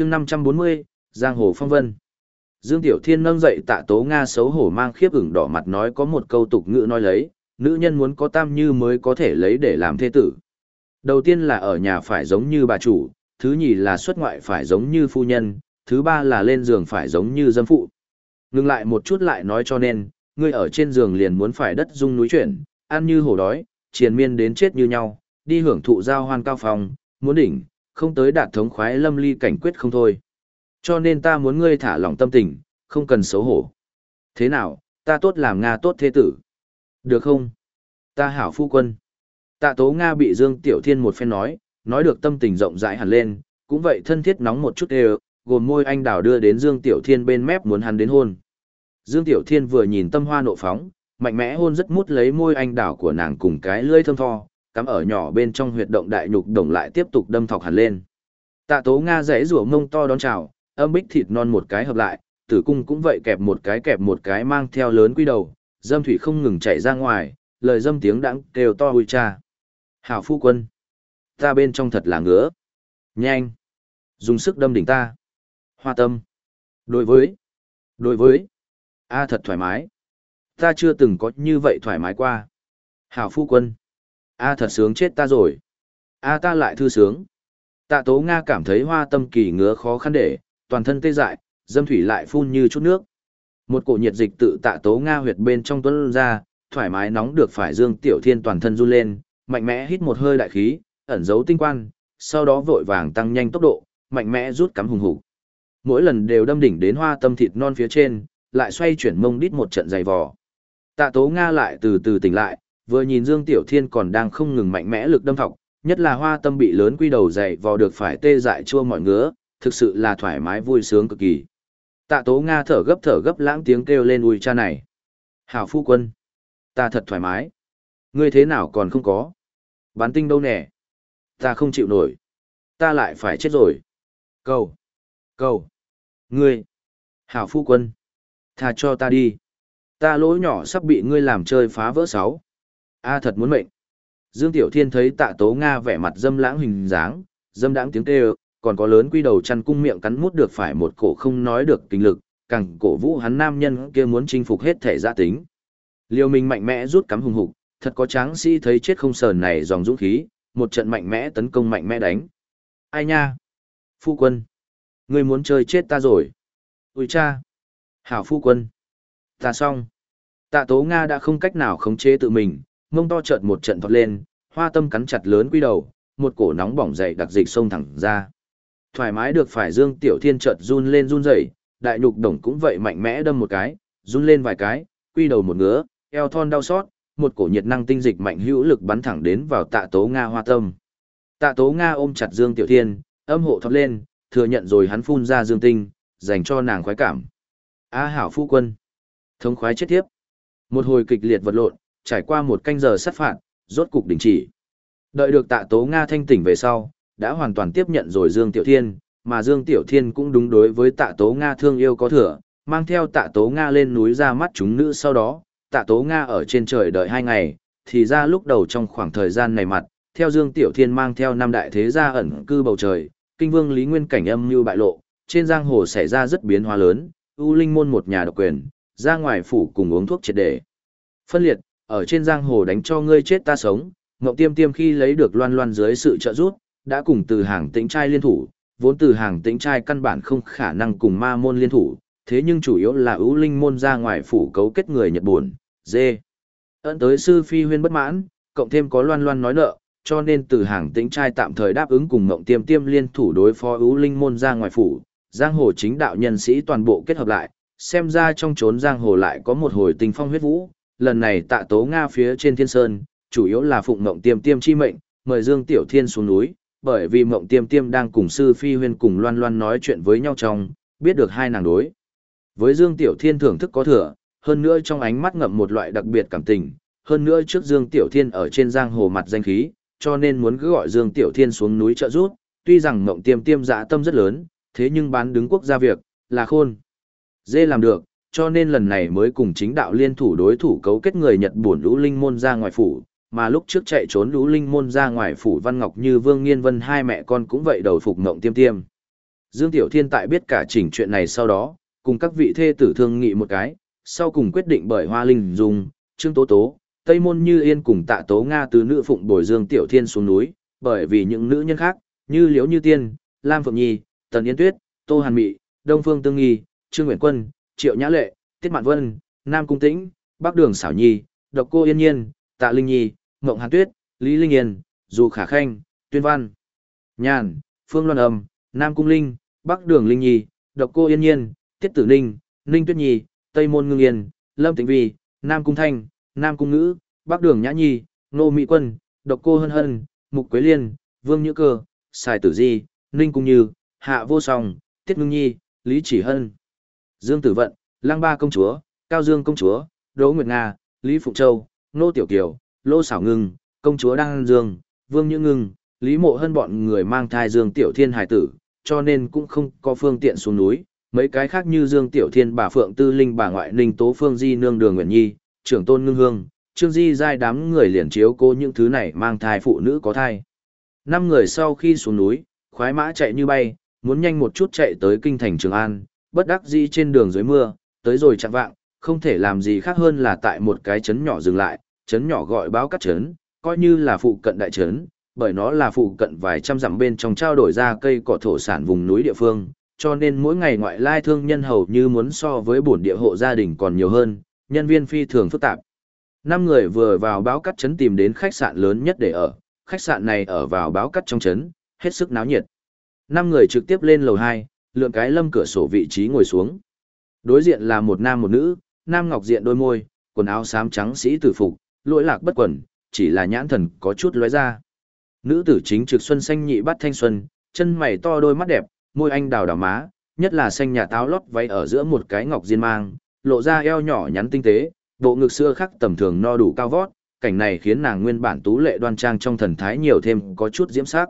chương 540, Giang Hồ Phong Vân. Dương Tiểu Thiên nâng dậy tạ tố Nga xấu hổ mang khiếp ửng đỏ mặt nói có một câu tục ngữ nói lấy, nữ nhân muốn có tam như mới có thể lấy để làm thế tử. Đầu tiên là ở nhà phải giống như bà chủ, thứ nhì là xuất ngoại phải giống như phu nhân, thứ ba là lên giường phải giống như dâm phụ. Ngừng lại một chút lại nói cho nên, ngươi ở trên giường liền muốn phải đất dung núi chuyển, ăn như hổ đói, triền miên đến chết như nhau, đi hưởng thụ giao hoan cao phòng, muốn đỉnh, không tới đạt thống khoái lâm ly cảnh quyết không thôi. Cho nên ta muốn ngươi thả lỏng tâm tình, không cần xấu hổ. Thế nào, ta tốt làm Nga tốt thế tử. Được không? Ta hảo phu quân. Tạ tố Nga bị Dương Tiểu Thiên một phen nói, nói được tâm tình rộng rãi hẳn lên, cũng vậy thân thiết nóng một chút đều, gồm môi anh đào đưa đến Dương Tiểu Thiên bên mép muốn hắn đến hôn. Dương Tiểu Thiên vừa nhìn tâm hoa nộ phóng, mạnh mẽ hôn rất mút lấy môi anh đào của nàng cùng cái lưỡi thơm tho, cắm ở nhỏ bên trong huyệt động đại nhục đồng lại tiếp tục đâm thọc hẳn lên. Tạ Tố Nga rẽ rủa mông to đón chào, âm bích thịt non một cái hợp lại, tử cung cũng vậy kẹp một cái kẹp một cái mang theo lớn quy đầu, dâm thủy không ngừng chảy ra ngoài, lời dâm tiếng đãng kêu to hui cha. Hảo phu quân, ta bên trong thật là ngứa. Nhanh, dùng sức đâm đỉnh ta. Hoa tâm. Đối với, đối với, a thật thoải mái. Ta chưa từng có như vậy thoải mái qua. Hảo phu quân, a thật sướng chết ta rồi. a ta lại thư sướng. Tạ tố Nga cảm thấy hoa tâm kỳ ngứa khó khăn để, toàn thân tê dại, dâm thủy lại phun như chút nước. Một cổ nhiệt dịch tự tạ tố Nga huyệt bên trong tuấn ra, thoải mái nóng được phải Dương Tiểu Thiên toàn thân run lên, mạnh mẽ hít một hơi đại khí, ẩn giấu tinh quan, sau đó vội vàng tăng nhanh tốc độ, mạnh mẽ rút cắm hùng hục. Mỗi lần đều đâm đỉnh đến hoa tâm thịt non phía trên, lại xoay chuyển mông đít một trận dày vò. Tạ Tố Nga lại từ từ tỉnh lại, vừa nhìn Dương Tiểu Thiên còn đang không ngừng mạnh mẽ lực đâm thọc, nhất là hoa tâm bị lớn quy đầu dày vò được phải tê dại chua mọi ngứa, thực sự là thoải mái vui sướng cực kỳ. Tạ Tố Nga thở gấp thở gấp lãng tiếng kêu lên ui cha này. Hảo phu quân, ta thật thoải mái. Ngươi thế nào còn không có? Bán tinh đâu nè? Ta không chịu nổi. Ta lại phải chết rồi. Cầu. Cầu. Ngươi. Hảo phu quân. Tha cho ta đi. Ta lỗi nhỏ sắp bị ngươi làm chơi phá vỡ sáu. A thật muốn mệnh. Dương Tiểu Thiên thấy tạ tố Nga vẻ mặt dâm lãng hình dáng, dâm đãng tiếng kêu, còn có lớn quy đầu chăn cung miệng cắn mút được phải một cổ không nói được kinh lực, càng cổ vũ hắn nam nhân kia muốn chinh phục hết thể gia tính. Liêu Minh mạnh mẽ rút cắm hùng hục, thật có tráng sĩ thấy chết không sờn này dòng dũng khí, một trận mạnh mẽ tấn công mạnh mẽ đánh. Ai nha? Phu quân. Ngươi muốn chơi chết ta rồi. Ui cha. Hảo phu quân. Ta xong. Tạ tố Nga đã không cách nào khống chế tự mình, mông to chợt một trận thoát lên, hoa tâm cắn chặt lớn quy đầu, một cổ nóng bỏng dậy đặc dịch sông thẳng ra. Thoải mái được phải Dương Tiểu Thiên chợt run lên run rẩy, đại nhục đồng cũng vậy mạnh mẽ đâm một cái, run lên vài cái, quy đầu một ngứa, eo thon đau xót, một cổ nhiệt năng tinh dịch mạnh hữu lực bắn thẳng đến vào tạ tố Nga hoa tâm. Tạ tố Nga ôm chặt Dương Tiểu Thiên, âm hộ thoát lên, thừa nhận rồi hắn phun ra dương tinh, dành cho nàng khoái cảm. A hảo phu quân. Thống khoái chết tiếp. Một hồi kịch liệt vật lộn, trải qua một canh giờ sát phạt, rốt cục đình chỉ. Đợi được tạ tố Nga thanh tỉnh về sau, đã hoàn toàn tiếp nhận rồi Dương Tiểu Thiên, mà Dương Tiểu Thiên cũng đúng đối với tạ tố Nga thương yêu có thừa, mang theo tạ tố Nga lên núi ra mắt chúng nữ sau đó, tạ tố Nga ở trên trời đợi hai ngày, thì ra lúc đầu trong khoảng thời gian này mặt, theo Dương Tiểu Thiên mang theo năm đại thế gia ẩn cư bầu trời, kinh vương Lý Nguyên cảnh âm như bại lộ, trên giang hồ xảy ra rất biến hóa lớn, U Linh môn một nhà độc quyền, ra ngoài phủ cùng uống thuốc triệt để. Phân liệt, ở trên giang hồ đánh cho ngươi chết ta sống, Ngọc Tiêm Tiêm khi lấy được loan loan dưới sự trợ giúp, đã cùng từ hàng tĩnh trai liên thủ, vốn từ hàng tĩnh trai căn bản không khả năng cùng ma môn liên thủ, thế nhưng chủ yếu là ưu linh môn ra ngoài phủ cấu kết người Nhật buồn, dê. Ấn tới sư phi huyên bất mãn, cộng thêm có loan loan nói nợ, cho nên từ hàng tĩnh trai tạm thời đáp ứng cùng Ngộng Tiêm Tiêm liên thủ đối phó ưu linh môn ra ngoài phủ, giang hồ chính đạo nhân sĩ toàn bộ kết hợp lại, xem ra trong chốn giang hồ lại có một hồi tình phong huyết vũ, lần này tạ tố Nga phía trên thiên sơn, chủ yếu là phụng mộng Tiêm Tiêm chi mệnh, mời Dương Tiểu Thiên xuống núi, bởi vì mộng Tiêm Tiêm đang cùng sư phi huyên cùng loan loan nói chuyện với nhau trong, biết được hai nàng đối. Với Dương Tiểu Thiên thưởng thức có thừa, hơn nữa trong ánh mắt ngậm một loại đặc biệt cảm tình, hơn nữa trước Dương Tiểu Thiên ở trên giang hồ mặt danh khí, cho nên muốn cứ gọi Dương Tiểu Thiên xuống núi trợ giúp, tuy rằng mộng Tiêm Tiêm dạ tâm rất lớn, thế nhưng bán đứng quốc gia việc, là khôn. Dê làm được, cho nên lần này mới cùng chính đạo liên thủ đối thủ cấu kết người Nhật buồn lũ linh môn ra ngoài phủ, mà lúc trước chạy trốn lũ linh môn ra ngoài phủ Văn Ngọc như Vương Nghiên Vân hai mẹ con cũng vậy đầu phục Ngộng Tiêm Tiêm. Dương Tiểu Thiên tại biết cả chỉnh chuyện này sau đó, cùng các vị thê tử thương nghị một cái, sau cùng quyết định bởi Hoa Linh Dung, Trương Tố Tố, Tây Môn Như Yên cùng tạ Tố Nga từ nữ phụng bồi Dương Tiểu Thiên xuống núi, bởi vì những nữ nhân khác, như Liễu Như Tiên, Lam Phượng Nhi, Tần Yên Tuyết, Tô Hàn Mị, Đông Phương Tương Nghi, Trương Nguyễn Quân, Triệu Nhã Lệ, Tiết Mạn Vân, Nam Cung Tĩnh, Bắc Đường Xảo Nhi, Độc Cô Yên Nhiên, Tạ Linh Nhi, Mộng Hàn Tuyết, Lý Linh Yên, Dù Khả Khanh, Tuyên Văn, Nhàn, Phương Loan Âm, Nam Cung Linh, Bắc Đường Linh Nhi, Độc Cô Yên Nhiên, Tiết Tử Ninh, Ninh Tuyết Nhi, Tây Môn Ngưng Yên, Lâm Tĩnh Vi, Nam Cung Thanh, Nam Cung Ngữ, Bắc Đường Nhã Nhi, Nô Mỹ Quân, Độc Cô Hân Hân, Mục Quế Liên, Vương Nhữ Cơ, Sài Tử Di, Ninh Cung Như, Hạ Vô Song, Tiết Ngưng Nhi, Lý Chỉ Hân, Dương Tử Vận, Lăng Ba Công Chúa, Cao Dương Công Chúa, Đỗ Nguyệt Nga, Lý Phụng Châu, Nô Tiểu Kiều, Lô Sảo Ngưng, Công Chúa Đăng Dương, Vương Như Ngưng, Lý Mộ Hân bọn người mang thai Dương Tiểu Thiên hải tử, cho nên cũng không có phương tiện xuống núi. Mấy cái khác như Dương Tiểu Thiên bà Phượng Tư Linh bà ngoại Ninh Tố Phương Di Nương Đường Nguyễn Nhi, trưởng tôn ngưng hương, Trương Di giai đám người liền chiếu cô những thứ này mang thai phụ nữ có thai. Năm người sau khi xuống núi, khoái mã chạy như bay, muốn nhanh một chút chạy tới kinh thành Trường An, bất đắc dĩ trên đường dưới mưa, tới rồi chặn vạng, không thể làm gì khác hơn là tại một cái trấn nhỏ dừng lại, trấn nhỏ gọi báo cắt trấn, coi như là phụ cận đại trấn, bởi nó là phụ cận vài trăm dặm bên trong trao đổi ra cây cỏ thổ sản vùng núi địa phương, cho nên mỗi ngày ngoại lai thương nhân hầu như muốn so với bổn địa hộ gia đình còn nhiều hơn, nhân viên phi thường phức tạp. Năm người vừa vào báo cắt trấn tìm đến khách sạn lớn nhất để ở, khách sạn này ở vào báo cắt trong trấn, hết sức náo nhiệt. Năm người trực tiếp lên lầu 2, lượn cái lâm cửa sổ vị trí ngồi xuống. Đối diện là một nam một nữ, nam ngọc diện đôi môi, quần áo xám trắng sĩ tử phục, lỗi lạc bất quần, chỉ là nhãn thần có chút lóe ra. Nữ tử chính trực xuân xanh nhị bắt thanh xuân, chân mày to đôi mắt đẹp, môi anh đào đào má, nhất là xanh nhà táo lót váy ở giữa một cái ngọc diên mang, lộ ra eo nhỏ nhắn tinh tế, bộ ngực xưa khắc tầm thường no đủ cao vót, cảnh này khiến nàng nguyên bản tú lệ đoan trang trong thần thái nhiều thêm có chút diễm sắc.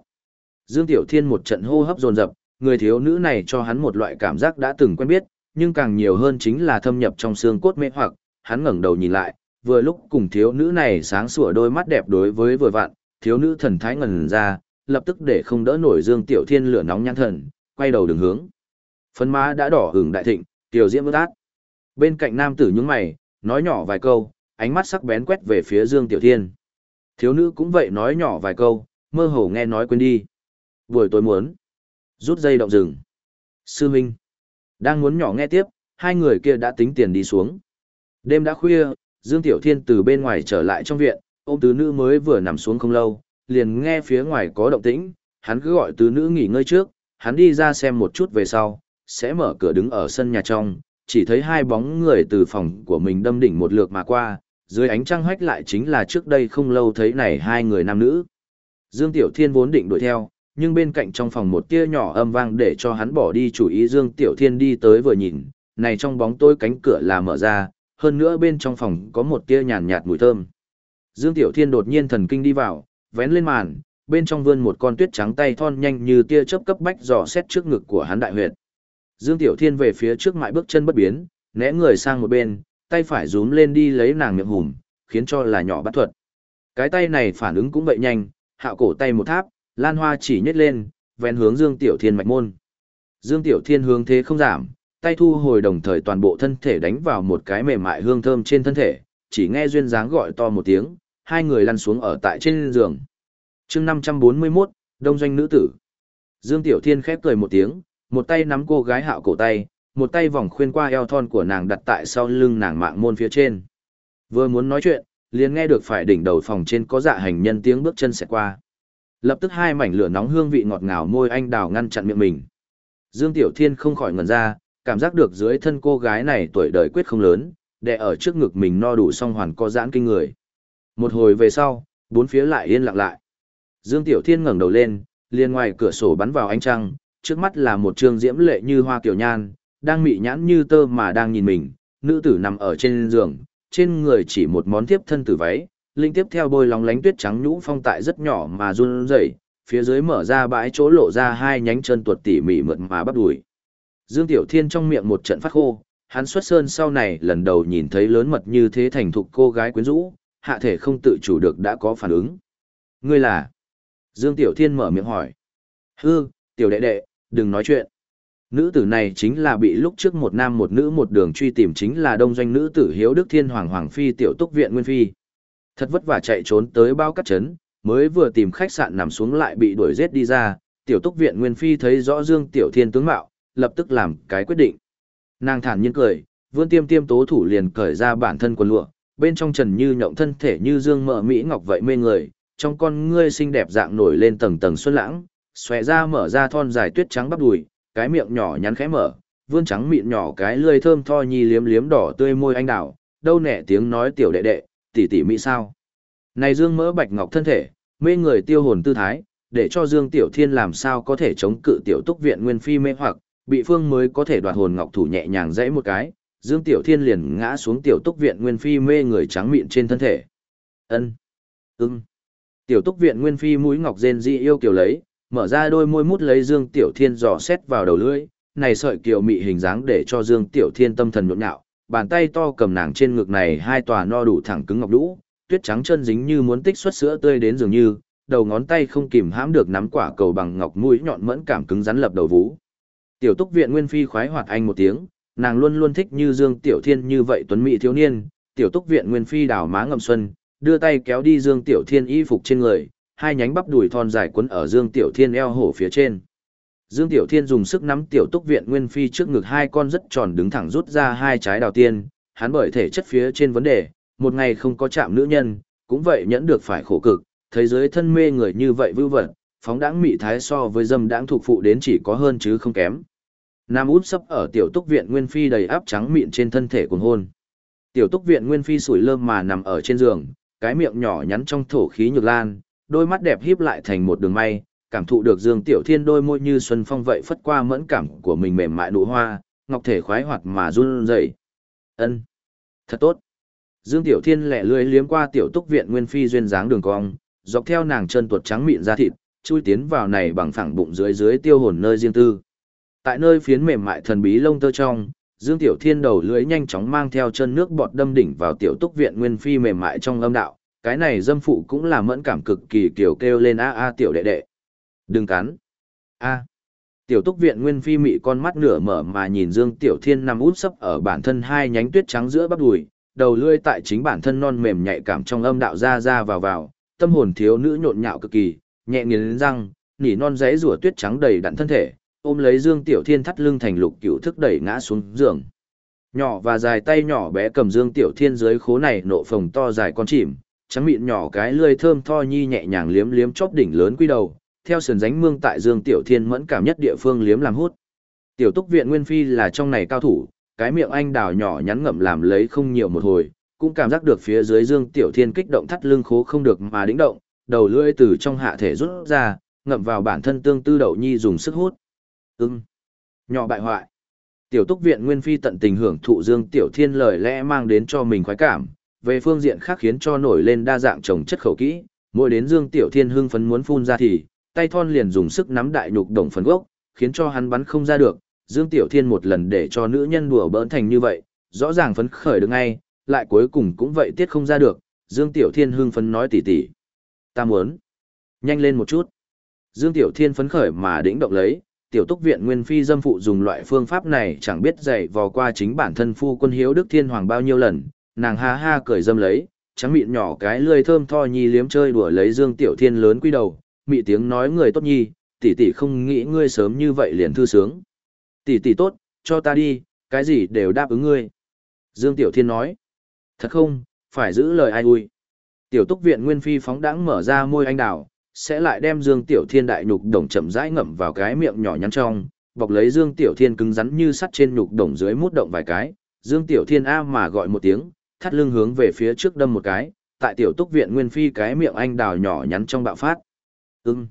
Dương Tiểu Thiên một trận hô hấp dồn dập, người thiếu nữ này cho hắn một loại cảm giác đã từng quen biết, nhưng càng nhiều hơn chính là thâm nhập trong xương cốt mê hoặc, hắn ngẩng đầu nhìn lại, vừa lúc cùng thiếu nữ này sáng sủa đôi mắt đẹp đối với vừa vặn, thiếu nữ thần thái ngần ra, lập tức để không đỡ nổi Dương Tiểu Thiên lửa nóng nhãn thần, quay đầu đường hướng. Phấn má đã đỏ hưởng đại thịnh, tiểu diễm vút át. Bên cạnh nam tử nhướng mày, nói nhỏ vài câu, ánh mắt sắc bén quét về phía Dương Tiểu Thiên. Thiếu nữ cũng vậy nói nhỏ vài câu, mơ hồ nghe nói quên đi. Buổi tối muốn rút dây động rừng. Sư Minh đang muốn nhỏ nghe tiếp, hai người kia đã tính tiền đi xuống. Đêm đã khuya, Dương Tiểu Thiên từ bên ngoài trở lại trong viện, ôm tứ nữ mới vừa nằm xuống không lâu, liền nghe phía ngoài có động tĩnh, hắn cứ gọi tứ nữ nghỉ ngơi trước, hắn đi ra xem một chút về sau, sẽ mở cửa đứng ở sân nhà trong, chỉ thấy hai bóng người từ phòng của mình đâm đỉnh một lượt mà qua, dưới ánh trăng hách lại chính là trước đây không lâu thấy này hai người nam nữ. Dương Tiểu Thiên vốn định đuổi theo, nhưng bên cạnh trong phòng một tia nhỏ âm vang để cho hắn bỏ đi chủ ý Dương Tiểu Thiên đi tới vừa nhìn, này trong bóng tối cánh cửa là mở ra, hơn nữa bên trong phòng có một tia nhàn nhạt mùi thơm. Dương Tiểu Thiên đột nhiên thần kinh đi vào, vén lên màn, bên trong vươn một con tuyết trắng tay thon nhanh như tia chớp cấp bách dò xét trước ngực của hắn đại huyệt. Dương Tiểu Thiên về phía trước mãi bước chân bất biến, né người sang một bên, tay phải rúm lên đi lấy nàng miệng hùm, khiến cho là nhỏ bắt thuật. Cái tay này phản ứng cũng vậy nhanh, hạo cổ tay một tháp, lan hoa chỉ nhét lên, vén hướng Dương Tiểu Thiên mạch môn. Dương Tiểu Thiên hướng thế không giảm, tay thu hồi đồng thời toàn bộ thân thể đánh vào một cái mềm mại hương thơm trên thân thể, chỉ nghe duyên dáng gọi to một tiếng, hai người lăn xuống ở tại trên giường. chương 541, Đông Doanh Nữ Tử. Dương Tiểu Thiên khép cười một tiếng, một tay nắm cô gái hạo cổ tay, một tay vòng khuyên qua eo thon của nàng đặt tại sau lưng nàng mạng môn phía trên. Vừa muốn nói chuyện, liền nghe được phải đỉnh đầu phòng trên có dạ hành nhân tiếng bước chân sẽ qua. Lập tức hai mảnh lửa nóng hương vị ngọt ngào môi anh đào ngăn chặn miệng mình. Dương Tiểu Thiên không khỏi ngẩn ra, cảm giác được dưới thân cô gái này tuổi đời quyết không lớn, đè ở trước ngực mình no đủ song hoàn có giãn kinh người. Một hồi về sau, bốn phía lại yên lặng lại. Dương Tiểu Thiên ngẩng đầu lên, liền ngoài cửa sổ bắn vào ánh trăng, trước mắt là một trương diễm lệ như hoa kiểu nhan, đang mị nhãn như tơ mà đang nhìn mình, nữ tử nằm ở trên giường, trên người chỉ một món tiếp thân tử váy, linh tiếp theo bôi lóng lánh tuyết trắng nhũ phong tại rất nhỏ mà run rẩy, phía dưới mở ra bãi chỗ lộ ra hai nhánh chân tuột tỉ mỉ mượt mà bắp đùi. Dương Tiểu Thiên trong miệng một trận phát khô, hắn xuất sơn sau này lần đầu nhìn thấy lớn mật như thế thành thục cô gái quyến rũ, hạ thể không tự chủ được đã có phản ứng. Ngươi là? Dương Tiểu Thiên mở miệng hỏi. Hư, tiểu đệ đệ, đừng nói chuyện. Nữ tử này chính là bị lúc trước một nam một nữ một đường truy tìm chính là đông doanh nữ tử Hiếu Đức Thiên Hoàng Hoàng Phi tiểu túc viện Nguyên Phi. Thật vất vả chạy trốn tới bao cắt chấn, mới vừa tìm khách sạn nằm xuống lại bị đuổi giết đi ra, tiểu túc viện Nguyên Phi thấy rõ Dương Tiểu Thiên tướng mạo, lập tức làm cái quyết định. Nàng thản nhiên cười, vươn tiêm tiêm tố thủ liền cởi ra bản thân quần lụa, bên trong trần như nhộng thân thể như dương mỡ mỹ ngọc vậy mê người, trong con ngươi xinh đẹp dạng nổi lên tầng tầng xuân lãng, xòe ra mở ra thon dài tuyết trắng bắp đùi, cái miệng nhỏ nhắn khẽ mở, vươn trắng mịn nhỏ cái lưỡi thơm tho nhi liếm liếm đỏ tươi môi anh đào, đâu nẻ tiếng nói tiểu đệ đệ, tỷ tỷ mỹ sao. Này dương mỡ bạch ngọc thân thể, mê người tiêu hồn tư thái, để cho Dương Tiểu Thiên làm sao có thể chống cự tiểu túc viện nguyên phi mê hoặc, bị phương mới có thể đoạt hồn ngọc thủ nhẹ nhàng dãy một cái, Dương Tiểu Thiên liền ngã xuống tiểu túc viện nguyên phi mê người trắng mịn trên thân thể. Ân, ưng. Tiểu túc viện nguyên phi mũi ngọc rên dị yêu kiều lấy, mở ra đôi môi mút lấy Dương Tiểu Thiên dò xét vào đầu lưỡi, này sợi kiều mị hình dáng để cho Dương Tiểu Thiên tâm thần nhộn nhạo, bàn tay to cầm nàng trên ngực này hai tòa no đủ thẳng cứng ngọc đũ, tuyết trắng chân dính như muốn tích xuất sữa tươi đến dường như, đầu ngón tay không kìm hãm được nắm quả cầu bằng ngọc mũi nhọn mẫn cảm cứng rắn lập đầu vú. Tiểu Túc viện Nguyên phi khoái hoạt anh một tiếng, nàng luôn luôn thích như Dương Tiểu Thiên như vậy tuấn mỹ thiếu niên, Tiểu Túc viện Nguyên phi đào má ngậm xuân, đưa tay kéo đi Dương Tiểu Thiên y phục trên người, hai nhánh bắp đùi thon dài quấn ở Dương Tiểu Thiên eo hổ phía trên. Dương Tiểu Thiên dùng sức nắm Tiểu Túc viện Nguyên phi trước ngực hai con rất tròn đứng thẳng rút ra hai trái đào tiên, hắn bởi thể chất phía trên vấn đề, một ngày không có chạm nữ nhân, cũng vậy nhẫn được phải khổ cực, Thế giới thân mê người như vậy vưu vật, phóng đãng mị thái so với dâm đãng thuộc phụ đến chỉ có hơn chứ không kém. Nam út sấp ở tiểu túc viện Nguyên Phi đầy áp trắng mịn trên thân thể cuồng hôn. Tiểu túc viện Nguyên Phi sủi lơm mà nằm ở trên giường, cái miệng nhỏ nhắn trong thổ khí nhược lan, đôi mắt đẹp híp lại thành một đường may, cảm thụ được Dương Tiểu Thiên đôi môi như xuân phong vậy phất qua mẫn cảm của mình mềm mại nụ hoa, ngọc thể khoái hoạt mà run rẩy. Ân, thật tốt. Dương Tiểu Thiên lẻ lưỡi liếm qua tiểu túc viện Nguyên Phi duyên dáng đường cong, dọc theo nàng chân tuột trắng mịn da thịt, chui tiến vào này bằng phẳng bụng dưới dưới tiêu hồn nơi riêng tư. Tại nơi phiến mềm mại thần bí lông tơ trong, Dương Tiểu Thiên đầu lưỡi nhanh chóng mang theo chân nước bọt đâm đỉnh vào tiểu túc viện Nguyên Phi mềm mại trong âm đạo, cái này dâm phụ cũng là mẫn cảm cực kỳ kiểu kêu lên a a tiểu đệ đệ. Đừng cắn. A. Tiểu túc viện Nguyên Phi mị con mắt nửa mở mà nhìn Dương Tiểu Thiên nằm út sấp ở bản thân hai nhánh tuyết trắng giữa bắp đùi, đầu lưỡi tại chính bản thân non mềm nhạy cảm trong âm đạo ra ra vào vào, tâm hồn thiếu nữ nhộn nhạo cực kỳ, nhẹ nghiến răng, nỉ non rẽ rùa tuyết trắng đầy đặn thân thể, ôm lấy Dương Tiểu Thiên thắt lưng thành lục cửu thức đẩy ngã xuống giường. Nhỏ và dài tay nhỏ bé cầm Dương Tiểu Thiên dưới khố này nộ phồng to dài con chìm, trắng mịn nhỏ cái lươi thơm tho nhi nhẹ nhàng liếm liếm chóp đỉnh lớn quy đầu, theo sườn ránh mương tại Dương Tiểu Thiên mẫn cảm nhất địa phương liếm làm hút. Tiểu Túc viện Nguyên Phi là trong này cao thủ, cái miệng anh đào nhỏ nhắn ngậm làm lấy không nhiều một hồi, cũng cảm giác được phía dưới Dương Tiểu Thiên kích động thắt lưng khố không được mà đĩnh động, đầu lưỡi từ trong hạ thể rút ra, ngậm vào bản thân tương tư đậu nhi dùng sức hút. Ưng. Nhỏ bại hoại. Tiểu túc viện Nguyên Phi tận tình hưởng thụ Dương Tiểu Thiên lời lẽ mang đến cho mình khoái cảm, về phương diện khác khiến cho nổi lên đa dạng trồng chất khẩu kỹ, mỗi đến Dương Tiểu Thiên hưng phấn muốn phun ra thì, tay thon liền dùng sức nắm đại nhục đồng phần gốc, khiến cho hắn bắn không ra được. Dương Tiểu Thiên một lần để cho nữ nhân đùa bỡn thành như vậy, rõ ràng phấn khởi được ngay, lại cuối cùng cũng vậy tiết không ra được. Dương Tiểu Thiên hưng phấn nói tỉ tỉ. Ta muốn. Nhanh lên một chút. Dương Tiểu Thiên phấn khởi mà đĩnh động lấy, tiểu túc viện nguyên phi dâm phụ dùng loại phương pháp này chẳng biết dạy vò qua chính bản thân phu quân hiếu đức thiên hoàng bao nhiêu lần, nàng ha ha cười dâm lấy, trắng mịn nhỏ cái lươi thơm tho nhi liếm chơi đùa lấy Dương Tiểu Thiên lớn quy đầu, mị tiếng nói người tốt nhi, tỷ tỷ không nghĩ ngươi sớm như vậy liền thư sướng. Tỷ tỷ tốt, cho ta đi, cái gì đều đáp ứng ngươi. Dương Tiểu Thiên nói, thật không, phải giữ lời ai ui. Tiểu túc viện Nguyên Phi phóng đãng mở ra môi anh đào, sẽ lại đem Dương Tiểu Thiên đại nhục đồng chậm rãi ngậm vào cái miệng nhỏ nhắn trong, bọc lấy Dương Tiểu Thiên cứng rắn như sắt trên nhục đồng dưới mút động vài cái, Dương Tiểu Thiên a mà gọi một tiếng, thắt lưng hướng về phía trước đâm một cái, tại tiểu túc viện Nguyên Phi cái miệng anh đào nhỏ nhắn trong bạo phát. Ừm.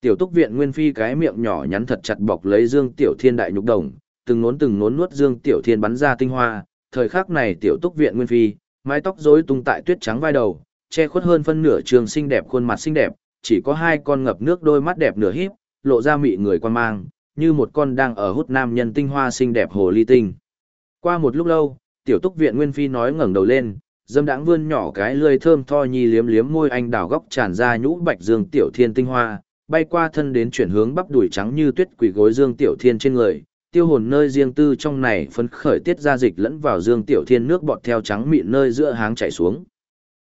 Tiểu túc viện Nguyên Phi cái miệng nhỏ nhắn thật chặt bọc lấy Dương Tiểu Thiên đại nhục đồng, từng nốn từng nốn nuốt Dương Tiểu Thiên bắn ra tinh hoa, thời khắc này tiểu túc viện Nguyên Phi, mái tóc rối tung tại tuyết trắng vai đầu, che khuất hơn phân nửa trường xinh đẹp khuôn mặt xinh đẹp, chỉ có hai con ngập nước đôi mắt đẹp nửa híp, lộ ra mị người quan mang, như một con đang ở hút nam nhân tinh hoa xinh đẹp hồ ly tinh. Qua một lúc lâu, tiểu túc viện Nguyên Phi nói ngẩng đầu lên, dâm đãng vươn nhỏ cái lươi thơm tho nhi liếm liếm môi anh đào góc tràn ra nhũ bạch dương tiểu thiên tinh hoa, bay qua thân đến chuyển hướng bắp đùi trắng như tuyết quỷ gối dương tiểu thiên trên người, tiêu hồn nơi riêng tư trong này phấn khởi tiết ra dịch lẫn vào Dương Tiểu Thiên nước bọt theo trắng mịn nơi giữa háng chảy xuống.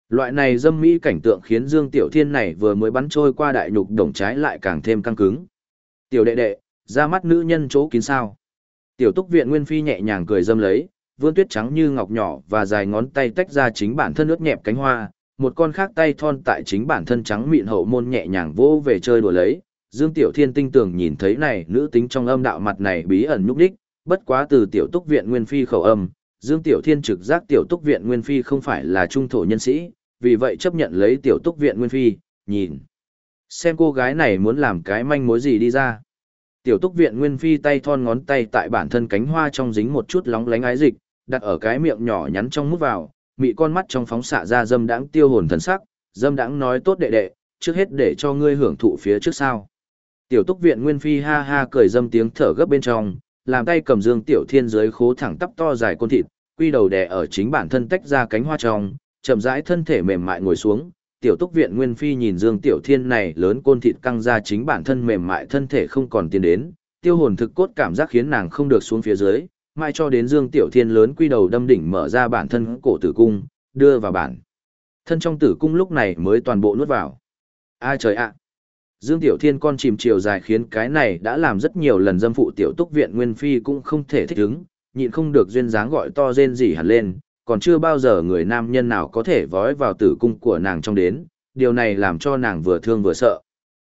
Loại này dâm mỹ cảnh tượng khiến Dương Tiểu Thiên này vừa mới bắn trôi qua đại nhục đồng trái lại càng thêm căng cứng. Tiểu đệ đệ, ra mắt nữ nhân chỗ kín sao. Tiểu túc viện Nguyên Phi nhẹ nhàng cười dâm lấy, vươn tuyết trắng như ngọc nhỏ và dài ngón tay tách ra chính bản thân ướt nhẹp cánh hoa, một con khác tay thon tại chính bản thân trắng mịn hậu môn nhẹ nhàng vỗ về chơi đùa lấy. Dương Tiểu Thiên tinh tường nhìn thấy này nữ tính trong âm đạo mặt này bí ẩn nhúc đích, bất quá từ tiểu túc viện Nguyên Phi khẩu âm, Dương Tiểu Thiên trực giác tiểu túc viện Nguyên Phi không phải là trung thổ nhân sĩ, vì vậy chấp nhận lấy tiểu túc viện Nguyên Phi, nhìn. Xem cô gái này muốn làm cái manh mối gì đi ra. Tiểu túc viện Nguyên Phi tay thon ngón tay tại bản thân cánh hoa trong dính một chút lóng lánh ái dịch, đặt ở cái miệng nhỏ nhắn trong mút vào, mị con mắt trong phóng xạ ra dâm đãng tiêu hồn thần sắc, dâm đãng nói tốt đệ đệ, trước hết để cho ngươi hưởng thụ phía trước sau. Tiểu túc viện Nguyên Phi ha ha cười dâm tiếng thở gấp bên trong, làm tay cầm dương tiểu thiên dưới khố thẳng tắp to dài côn thịt, quy đầu đè ở chính bản thân tách ra cánh hoa trong, chậm rãi thân thể mềm mại ngồi xuống. Tiểu túc viện Nguyên Phi nhìn Dương Tiểu Thiên này lớn côn thịt căng ra chính bản thân mềm mại thân thể không còn tiến đến, tiêu hồn thực cốt cảm giác khiến nàng không được xuống phía dưới, mai cho đến Dương Tiểu Thiên lớn quy đầu đâm đỉnh mở ra bản thân cổ tử cung, đưa vào bản. Thân trong tử cung lúc này mới toàn bộ nuốt vào. A trời ạ! Dương Tiểu Thiên con chìm chiều dài khiến cái này đã làm rất nhiều lần dâm phụ tiểu túc viện Nguyên Phi cũng không thể thích ứng, nhịn không được duyên dáng gọi to rên rỉ hẳn lên, còn chưa bao giờ người nam nhân nào có thể vói vào tử cung của nàng trong đến, điều này làm cho nàng vừa thương vừa sợ.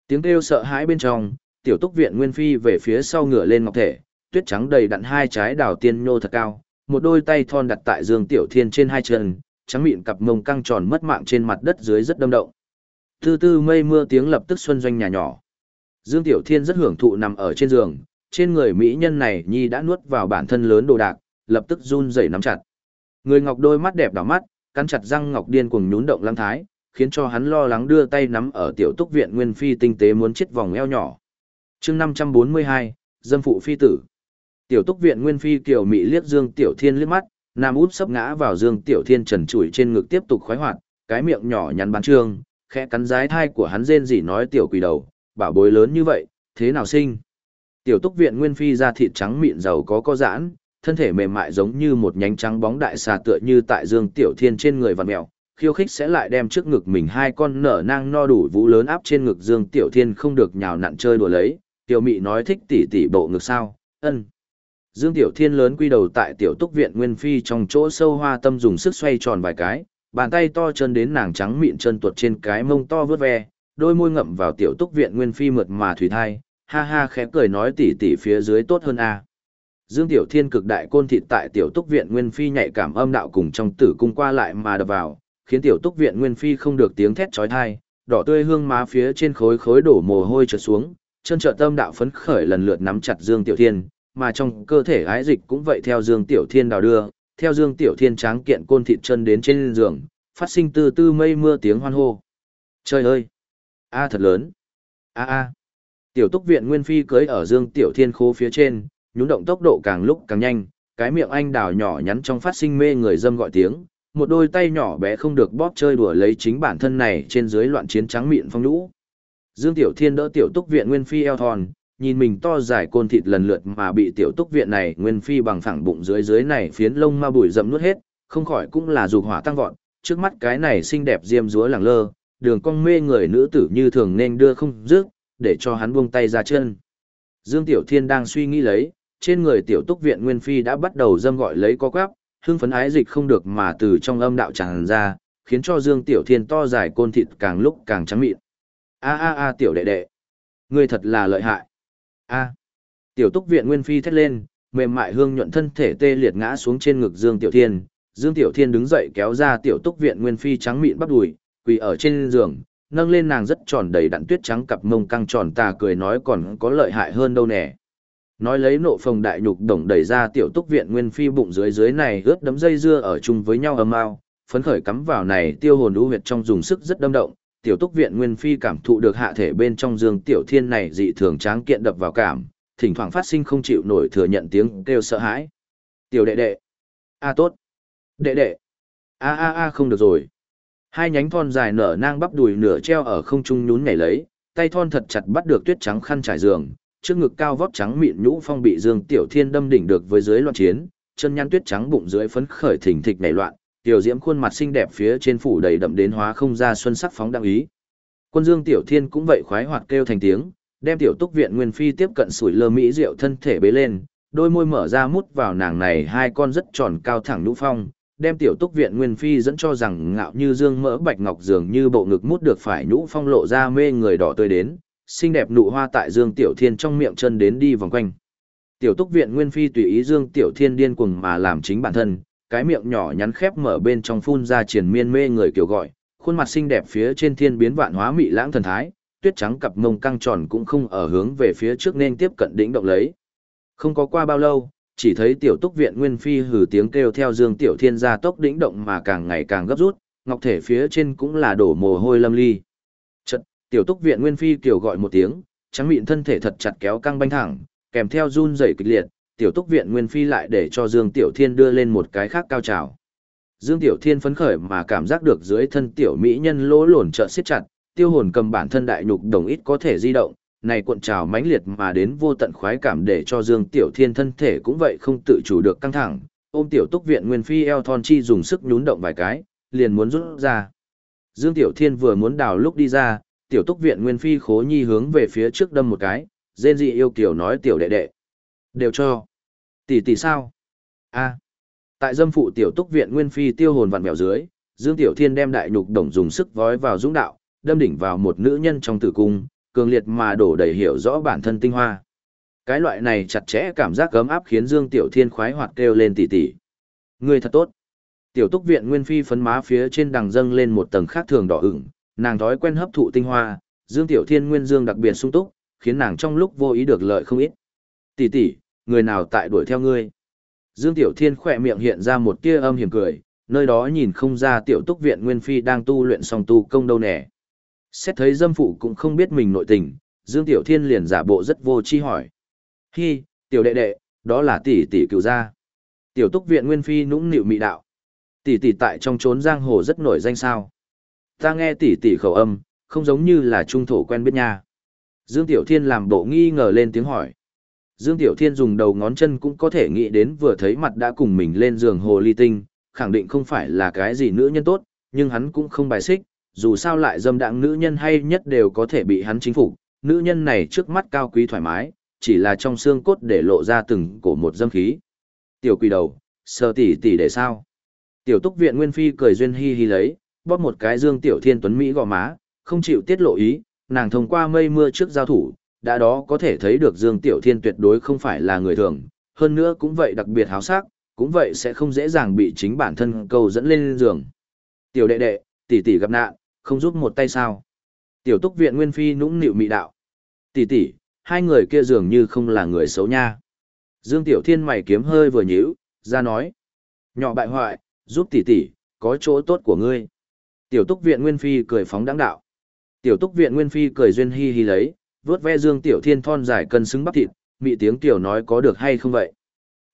Tiếng kêu sợ hãi bên trong, tiểu túc viện Nguyên Phi về phía sau ngửa lên ngọc thể, tuyết trắng đầy đặn hai trái đào tiên nhô thật cao, một đôi tay thon đặt tại Dương Tiểu Thiên trên hai chân, trắng mịn cặp mông căng tròn mất mạng trên mặt đất dưới rất đâm động. Từ từ mây mưa tiếng lập tức xuân doanh nhà nhỏ. Dương Tiểu Thiên rất hưởng thụ nằm ở trên giường, trên người mỹ nhân này nhi đã nuốt vào bản thân lớn đồ đạc, lập tức run rẩy nắm chặt. Người ngọc đôi mắt đẹp đỏ mắt, cắn chặt răng ngọc điên cuồng nhún động lăng thái, khiến cho hắn lo lắng đưa tay nắm ở tiểu túc viện Nguyên Phi tinh tế muốn chết vòng eo nhỏ. chương 542, Dâm phụ phi tử. Tiểu túc viện Nguyên Phi Kiều mỹ liếc Dương Tiểu Thiên liếc mắt, nam út sấp ngã vào Dương Tiểu Thiên trần trụi trên ngực tiếp tục khoái hoạt, cái miệng nhỏ nhắn bán trương, khẽ cắn rái thai của hắn rên rỉ nói tiểu quỷ đầu, bảo bối lớn như vậy, thế nào sinh? Tiểu túc viện Nguyên Phi da thịt trắng mịn giàu có có giãn, thân thể mềm mại giống như một nhánh trắng bóng đại xà tựa như tại Dương Tiểu Thiên trên người vằn mèo, khiêu khích sẽ lại đem trước ngực mình hai con nở nang no đủ vũ lớn áp trên ngực Dương Tiểu Thiên không được nhào nặn chơi đùa lấy, Tiểu Mị nói thích tỉ tỉ bộ ngực sao, ân. Dương Tiểu Thiên lớn quy đầu tại tiểu túc viện Nguyên Phi trong chỗ sâu hoa tâm dùng sức xoay tròn vài cái, bàn tay to chân đến nàng trắng mịn chân tuột trên cái mông to vớt ve, đôi môi ngậm vào tiểu túc viện Nguyên Phi mượt mà thủy thai, ha ha khẽ cười nói tỉ tỉ phía dưới tốt hơn a. Dương Tiểu Thiên cực đại côn thịt tại tiểu túc viện Nguyên Phi nhạy cảm âm đạo cùng trong tử cung qua lại mà đập vào, khiến tiểu túc viện Nguyên Phi không được tiếng thét chói tai, đỏ tươi hương má phía trên khối khối đổ mồ hôi trượt xuống, chân trợ tâm đạo phấn khởi lần lượt nắm chặt Dương Tiểu Thiên, mà trong cơ thể ái dịch cũng vậy theo Dương Tiểu Thiên đào đưa, theo Dương Tiểu Thiên tráng kiện côn thịt chân đến trên giường, phát sinh từ tư mây mưa tiếng hoan hô. Trời ơi! a thật lớn! a a Tiểu túc viện Nguyên Phi cưới ở Dương Tiểu Thiên khố phía trên, nhún động tốc độ càng lúc càng nhanh, cái miệng anh đào nhỏ nhắn trong phát sinh mê người dâm gọi tiếng, một đôi tay nhỏ bé không được bóp chơi đùa lấy chính bản thân này trên dưới loạn chiến trắng miệng phong lũ. Dương Tiểu Thiên đỡ Tiểu Túc viện Nguyên Phi eo thon, nhìn mình to dài côn thịt lần lượt mà bị Tiểu Túc viện này Nguyên Phi bằng phẳng bụng dưới dưới này phiến lông ma bụi rậm nuốt hết, không khỏi cũng là dục hỏa tăng vọt, trước mắt cái này xinh đẹp diêm dúa lẳng lơ, đường cong mê người nữ tử như thường nên đưa không dứt, để cho hắn buông tay ra chân. Dương Tiểu Thiên đang suy nghĩ lấy, trên người tiểu túc viện Nguyên Phi đã bắt đầu dâm gọi lấy có quáp, hưng phấn ái dịch không được mà từ trong âm đạo tràn ra, khiến cho Dương Tiểu Thiên to dài côn thịt càng lúc càng trắng mịn. A a a tiểu đệ đệ, ngươi thật là lợi hại. A. Tiểu túc viện Nguyên Phi thét lên, mềm mại hương nhuận thân thể tê liệt ngã xuống trên ngực Dương Tiểu Thiên. Dương Tiểu Thiên đứng dậy kéo ra tiểu túc viện Nguyên Phi trắng mịn bắp đùi, quỳ ở trên giường, nâng lên nàng rất tròn đầy đặn tuyết trắng cặp mông căng tròn tà cười nói còn có lợi hại hơn đâu nè. Nói lấy nộ phồng đại nhục đồng đẩy ra tiểu túc viện nguyên phi bụng dưới dưới này ướt đấm dây dưa ở chung với nhau ầm ao, phấn khởi cắm vào này tiêu hồn lũ huyệt trong dùng sức rất đâm động. Tiểu túc viện nguyên phi cảm thụ được hạ thể bên trong dương tiểu thiên này dị thường tráng kiện đập vào cảm, thỉnh thoảng phát sinh không chịu nổi thừa nhận tiếng kêu sợ hãi. Tiểu đệ đệ. A tốt. Đệ đệ. A a a không được rồi. Hai nhánh thon dài nở nang bắp đùi nửa treo ở không trung nhún nhảy lấy, tay thon thật chặt bắt được tuyết trắng khăn trải giường, trước ngực cao vóc trắng mịn nhũ phong bị Dương Tiểu Thiên đâm đỉnh được với dưới loạn chiến, chân nhăn tuyết trắng bụng dưới phấn khởi thỉnh thịch nảy loạn, tiểu diễm khuôn mặt xinh đẹp phía trên phủ đầy đậm đến hóa không ra xuân sắc phóng đăng ý. Quân Dương Tiểu Thiên cũng vậy khoái hoạt kêu thành tiếng, đem tiểu túc viện Nguyên Phi tiếp cận sủi lơ mỹ rượu thân thể bế lên, đôi môi mở ra mút vào nàng này hai con rất tròn cao thẳng nhũ phong, đem tiểu túc viện Nguyên Phi dẫn cho rằng ngạo như dương mỡ bạch ngọc dường như bộ ngực mút được phải nhũ phong lộ ra mê người đỏ tươi đến, xinh đẹp nụ hoa tại Dương Tiểu Thiên trong miệng chân đến đi vòng quanh. Tiểu túc viện Nguyên Phi tùy ý Dương Tiểu Thiên điên cuồng mà làm chính bản thân, cái miệng nhỏ nhắn khép mở bên trong phun ra triển miên mê người kiểu gọi, khuôn mặt xinh đẹp phía trên thiên biến vạn hóa mị lãng thần thái, tuyết trắng cặp mông căng tròn cũng không ở hướng về phía trước nên tiếp cận đỉnh động lấy. Không có qua bao lâu, chỉ thấy tiểu túc viện Nguyên Phi hử tiếng kêu theo Dương Tiểu Thiên ra tốc đỉnh động mà càng ngày càng gấp rút, ngọc thể phía trên cũng là đổ mồ hôi lâm ly. Chật, tiểu túc viện Nguyên Phi kiểu gọi một tiếng, trắng mịn thân thể thật chặt kéo căng banh thẳng, kèm theo run rẩy kịch liệt, tiểu túc viện Nguyên Phi lại để cho Dương Tiểu Thiên đưa lên một cái khác cao trào. Dương Tiểu Thiên phấn khởi mà cảm giác được dưới thân tiểu mỹ nhân lỗ lổn trợ siết chặt, tiêu hồn cầm bản thân đại nhục đồng ít có thể di động, này cuộn trào mãnh liệt mà đến vô tận khoái cảm để cho Dương Tiểu Thiên thân thể cũng vậy không tự chủ được căng thẳng, ôm tiểu túc viện Nguyên Phi eo thon chi dùng sức nhún động vài cái, liền muốn rút ra. Dương Tiểu Thiên vừa muốn đào lúc đi ra, tiểu túc viện Nguyên Phi khố nhi hướng về phía trước đâm một cái, rên dị yêu kiểu nói tiểu đệ đệ. Đều cho. Tỷ tỷ sao? a Tại dâm phụ tiểu túc viện Nguyên Phi tiêu hồn vặn mèo dưới, Dương Tiểu Thiên đem đại nhục đồng dùng sức vói vào dũng đạo, đâm đỉnh vào một nữ nhân trong tử cung, cường liệt mà đổ đầy hiểu rõ bản thân tinh hoa. Cái loại này chặt chẽ cảm giác gấm áp khiến Dương Tiểu Thiên khoái hoạt kêu lên tỉ tỉ. Người thật tốt. Tiểu túc viện Nguyên Phi phấn má phía trên đằng dâng lên một tầng khác thường đỏ ửng, nàng thói quen hấp thụ tinh hoa, Dương Tiểu Thiên Nguyên Dương đặc biệt sung túc, khiến nàng trong lúc vô ý được lợi không ít. Tỷ tỷ, người nào tại đuổi theo ngươi? Dương Tiểu Thiên khỏe miệng hiện ra một tia âm hiểm cười, nơi đó nhìn không ra tiểu túc viện Nguyên Phi đang tu luyện song tu công đâu nè. Xét thấy dâm phụ cũng không biết mình nội tình, Dương Tiểu Thiên liền giả bộ rất vô chi hỏi. Hi, tiểu đệ đệ, đó là tỷ tỷ cựu gia. Tiểu túc viện Nguyên Phi nũng nịu mị đạo. Tỷ tỷ tại trong trốn giang hồ rất nổi danh sao. Ta nghe tỷ tỷ khẩu âm, không giống như là trung thổ quen biết nha. Dương Tiểu Thiên làm bộ nghi ngờ lên tiếng hỏi. Dương Tiểu Thiên dùng đầu ngón chân cũng có thể nghĩ đến vừa thấy mặt đã cùng mình lên giường hồ ly tinh, khẳng định không phải là cái gì nữ nhân tốt, nhưng hắn cũng không bài xích, dù sao lại dâm đạng nữ nhân hay nhất đều có thể bị hắn chính phục, nữ nhân này trước mắt cao quý thoải mái, chỉ là trong xương cốt để lộ ra từng cổ một dâm khí. Tiểu quỷ đầu, sơ tỷ tỷ để sao? Tiểu túc viện Nguyên Phi cười duyên hi hi lấy, bóp một cái Dương Tiểu Thiên Tuấn Mỹ gò má, không chịu tiết lộ ý, nàng thông qua mây mưa trước giao thủ, đã đó có thể thấy được Dương Tiểu Thiên tuyệt đối không phải là người thường, hơn nữa cũng vậy đặc biệt háo sắc, cũng vậy sẽ không dễ dàng bị chính bản thân câu dẫn lên giường. Tiểu đệ đệ, tỷ tỷ gặp nạn, không giúp một tay sao? Tiểu túc viện Nguyên Phi nũng nịu mị đạo. Tỷ tỷ, hai người kia dường như không là người xấu nha. Dương Tiểu Thiên mày kiếm hơi vừa nhíu, ra nói. Nhỏ bại hoại, giúp tỷ tỷ, có chỗ tốt của ngươi. Tiểu túc viện Nguyên Phi cười phóng đãng đạo. Tiểu túc viện Nguyên Phi cười duyên hi hi lấy, vớt ve Dương Tiểu Thiên thon dài cân xứng bắp thịt, mị tiếng tiểu nói có được hay không vậy?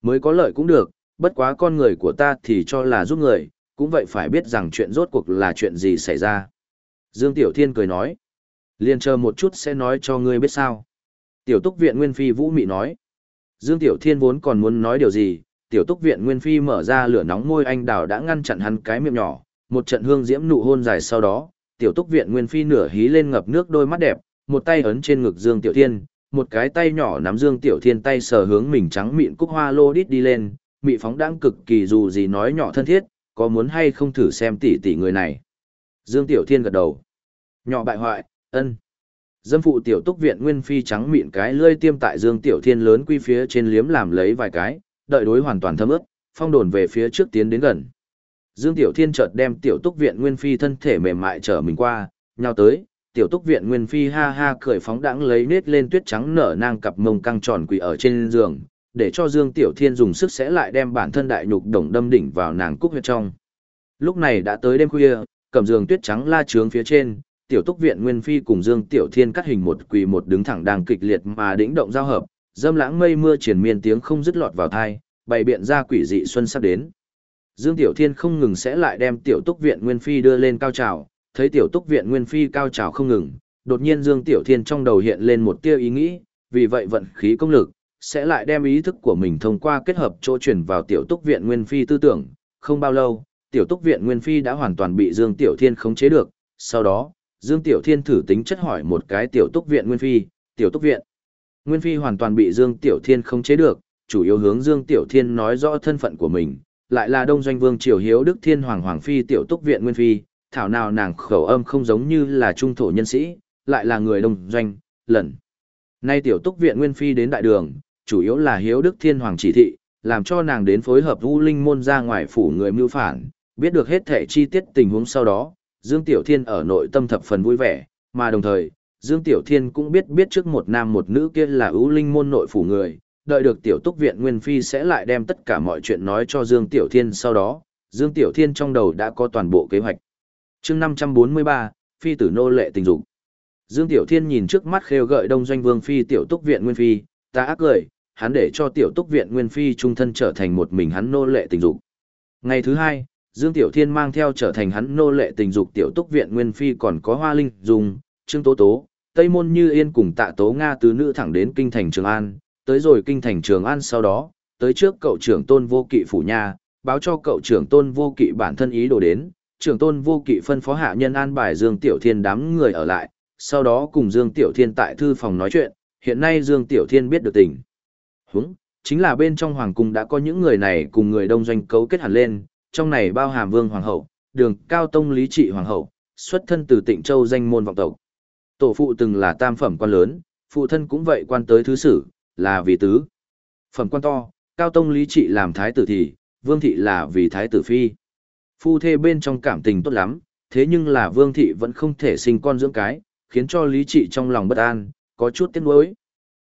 Mới có lợi cũng được, bất quá con người của ta thì cho là giúp người, cũng vậy phải biết rằng chuyện rốt cuộc là chuyện gì xảy ra. Dương Tiểu Thiên cười nói, liền chờ một chút sẽ nói cho ngươi biết sao. Tiểu túc viện Nguyên Phi vũ mị nói, Dương Tiểu Thiên vốn còn muốn nói điều gì, tiểu túc viện Nguyên Phi mở ra lửa nóng môi anh đào đã ngăn chặn hắn cái miệng nhỏ, một trận hương diễm nụ hôn dài sau đó, tiểu túc viện Nguyên Phi nửa hí lên ngập nước đôi mắt đẹp, một tay ấn trên ngực Dương Tiểu Thiên, một cái tay nhỏ nắm Dương Tiểu Thiên tay sờ hướng mình trắng mịn cúc hoa lô đít đi lên, mị phóng đãng cực kỳ dù gì nói nhỏ thân thiết, có muốn hay không thử xem tỷ tỷ người này. Dương Tiểu Thiên gật đầu. Nhỏ bại hoại, ân. Dâm phụ tiểu túc viện nguyên phi trắng mịn cái lươi tiêm tại Dương Tiểu Thiên lớn quy phía trên liếm làm lấy vài cái, đợi đối hoàn toàn thấm ướt, phong đồn về phía trước tiến đến gần. Dương Tiểu Thiên chợt đem tiểu túc viện nguyên phi thân thể mềm mại trở mình qua, nhau tới, tiểu túc viện nguyên phi ha ha cười phóng đãng lấy nết lên tuyết trắng nở nang cặp mông căng tròn quỳ ở trên giường, để cho Dương Tiểu Thiên dùng sức sẽ lại đem bản thân đại nhục đồng đâm đỉnh vào nàng cúc huyệt trong. Lúc này đã tới đêm khuya, cầm giường tuyết trắng la trướng phía trên, tiểu túc viện Nguyên Phi cùng Dương Tiểu Thiên cắt hình một quỳ một đứng thẳng đang kịch liệt mà đĩnh động giao hợp, dâm lãng mây mưa triển miên tiếng không dứt lọt vào thai, bày biện ra quỷ dị xuân sắp đến. Dương Tiểu Thiên không ngừng sẽ lại đem tiểu túc viện Nguyên Phi đưa lên cao trào, thấy tiểu túc viện Nguyên Phi cao trào không ngừng, đột nhiên Dương Tiểu Thiên trong đầu hiện lên một tia ý nghĩ, vì vậy vận khí công lực, sẽ lại đem ý thức của mình thông qua kết hợp chỗ truyền vào tiểu túc viện Nguyên Phi tư tưởng. Không bao lâu, tiểu túc viện Nguyên Phi đã hoàn toàn bị Dương Tiểu Thiên khống chế được. Sau đó, Dương Tiểu Thiên thử tính chất hỏi một cái tiểu túc viện Nguyên Phi, tiểu túc viện. Nguyên Phi hoàn toàn bị Dương Tiểu Thiên khống chế được, chủ yếu hướng Dương Tiểu Thiên nói rõ thân phận của mình, lại là Đông Doanh Vương Triều Hiếu Đức Thiên Hoàng Hoàng Phi tiểu túc viện Nguyên Phi, thảo nào nàng khẩu âm không giống như là trung thổ nhân sĩ, lại là người Đông Doanh, lần. Nay tiểu túc viện Nguyên Phi đến đại đường, chủ yếu là Hiếu Đức Thiên Hoàng chỉ thị, làm cho nàng đến phối hợp U Linh môn ra ngoài phủ người mưu phản, biết được hết thể chi tiết tình huống sau đó, Dương Tiểu Thiên ở nội tâm thập phần vui vẻ, mà đồng thời, Dương Tiểu Thiên cũng biết biết trước một nam một nữ kia là ưu linh môn nội phủ người, đợi được Tiểu Túc Viện Nguyên Phi sẽ lại đem tất cả mọi chuyện nói cho Dương Tiểu Thiên sau đó, Dương Tiểu Thiên trong đầu đã có toàn bộ kế hoạch chương 543, Phi tử nô lệ tình dục. Dương Tiểu Thiên nhìn trước mắt khêu gợi Đông Doanh Vương Phi Tiểu Túc Viện Nguyên Phi, ta ác cười, hắn để cho Tiểu Túc Viện Nguyên Phi trung thân trở thành một mình hắn nô lệ tình dục. Ngày thứ hai, Dương Tiểu Thiên mang theo trở thành hắn nô lệ tình dục Tiểu Túc Viện Nguyên Phi còn có Hoa Linh Dùng, Trương Tố Tố, Tây Môn Như Yên cùng tạ Tố Nga tứ nữ thẳng đến kinh thành Trường An, tới rồi kinh thành Trường An sau đó, tới trước cậu trưởng tôn vô kỵ phủ nhà, báo cho cậu trưởng tôn vô kỵ bản thân ý đồ đến, trưởng tôn vô kỵ phân phó hạ nhân an bài Dương Tiểu Thiên đám người ở lại, sau đó cùng Dương Tiểu Thiên tại thư phòng nói chuyện, hiện nay Dương Tiểu Thiên biết được tình. Húng, chính là bên trong hoàng cung đã có những người này cùng người đông doanh cấu kết hẳn lên, trong này bao hàm vương hoàng hậu, đường cao tông lý trị hoàng hậu, xuất thân từ tịnh châu danh môn vọng tộc. Tổ phụ từng là tam phẩm quan lớn, phụ thân cũng vậy quan tới thứ sử, là vì tứ. Phẩm quan to, cao tông lý trị làm thái tử thì, vương thị là vì thái tử phi. Phu thê bên trong cảm tình tốt lắm, thế nhưng là vương thị vẫn không thể sinh con dưỡng cái, khiến cho lý trị trong lòng bất an, có chút tiếc nuối.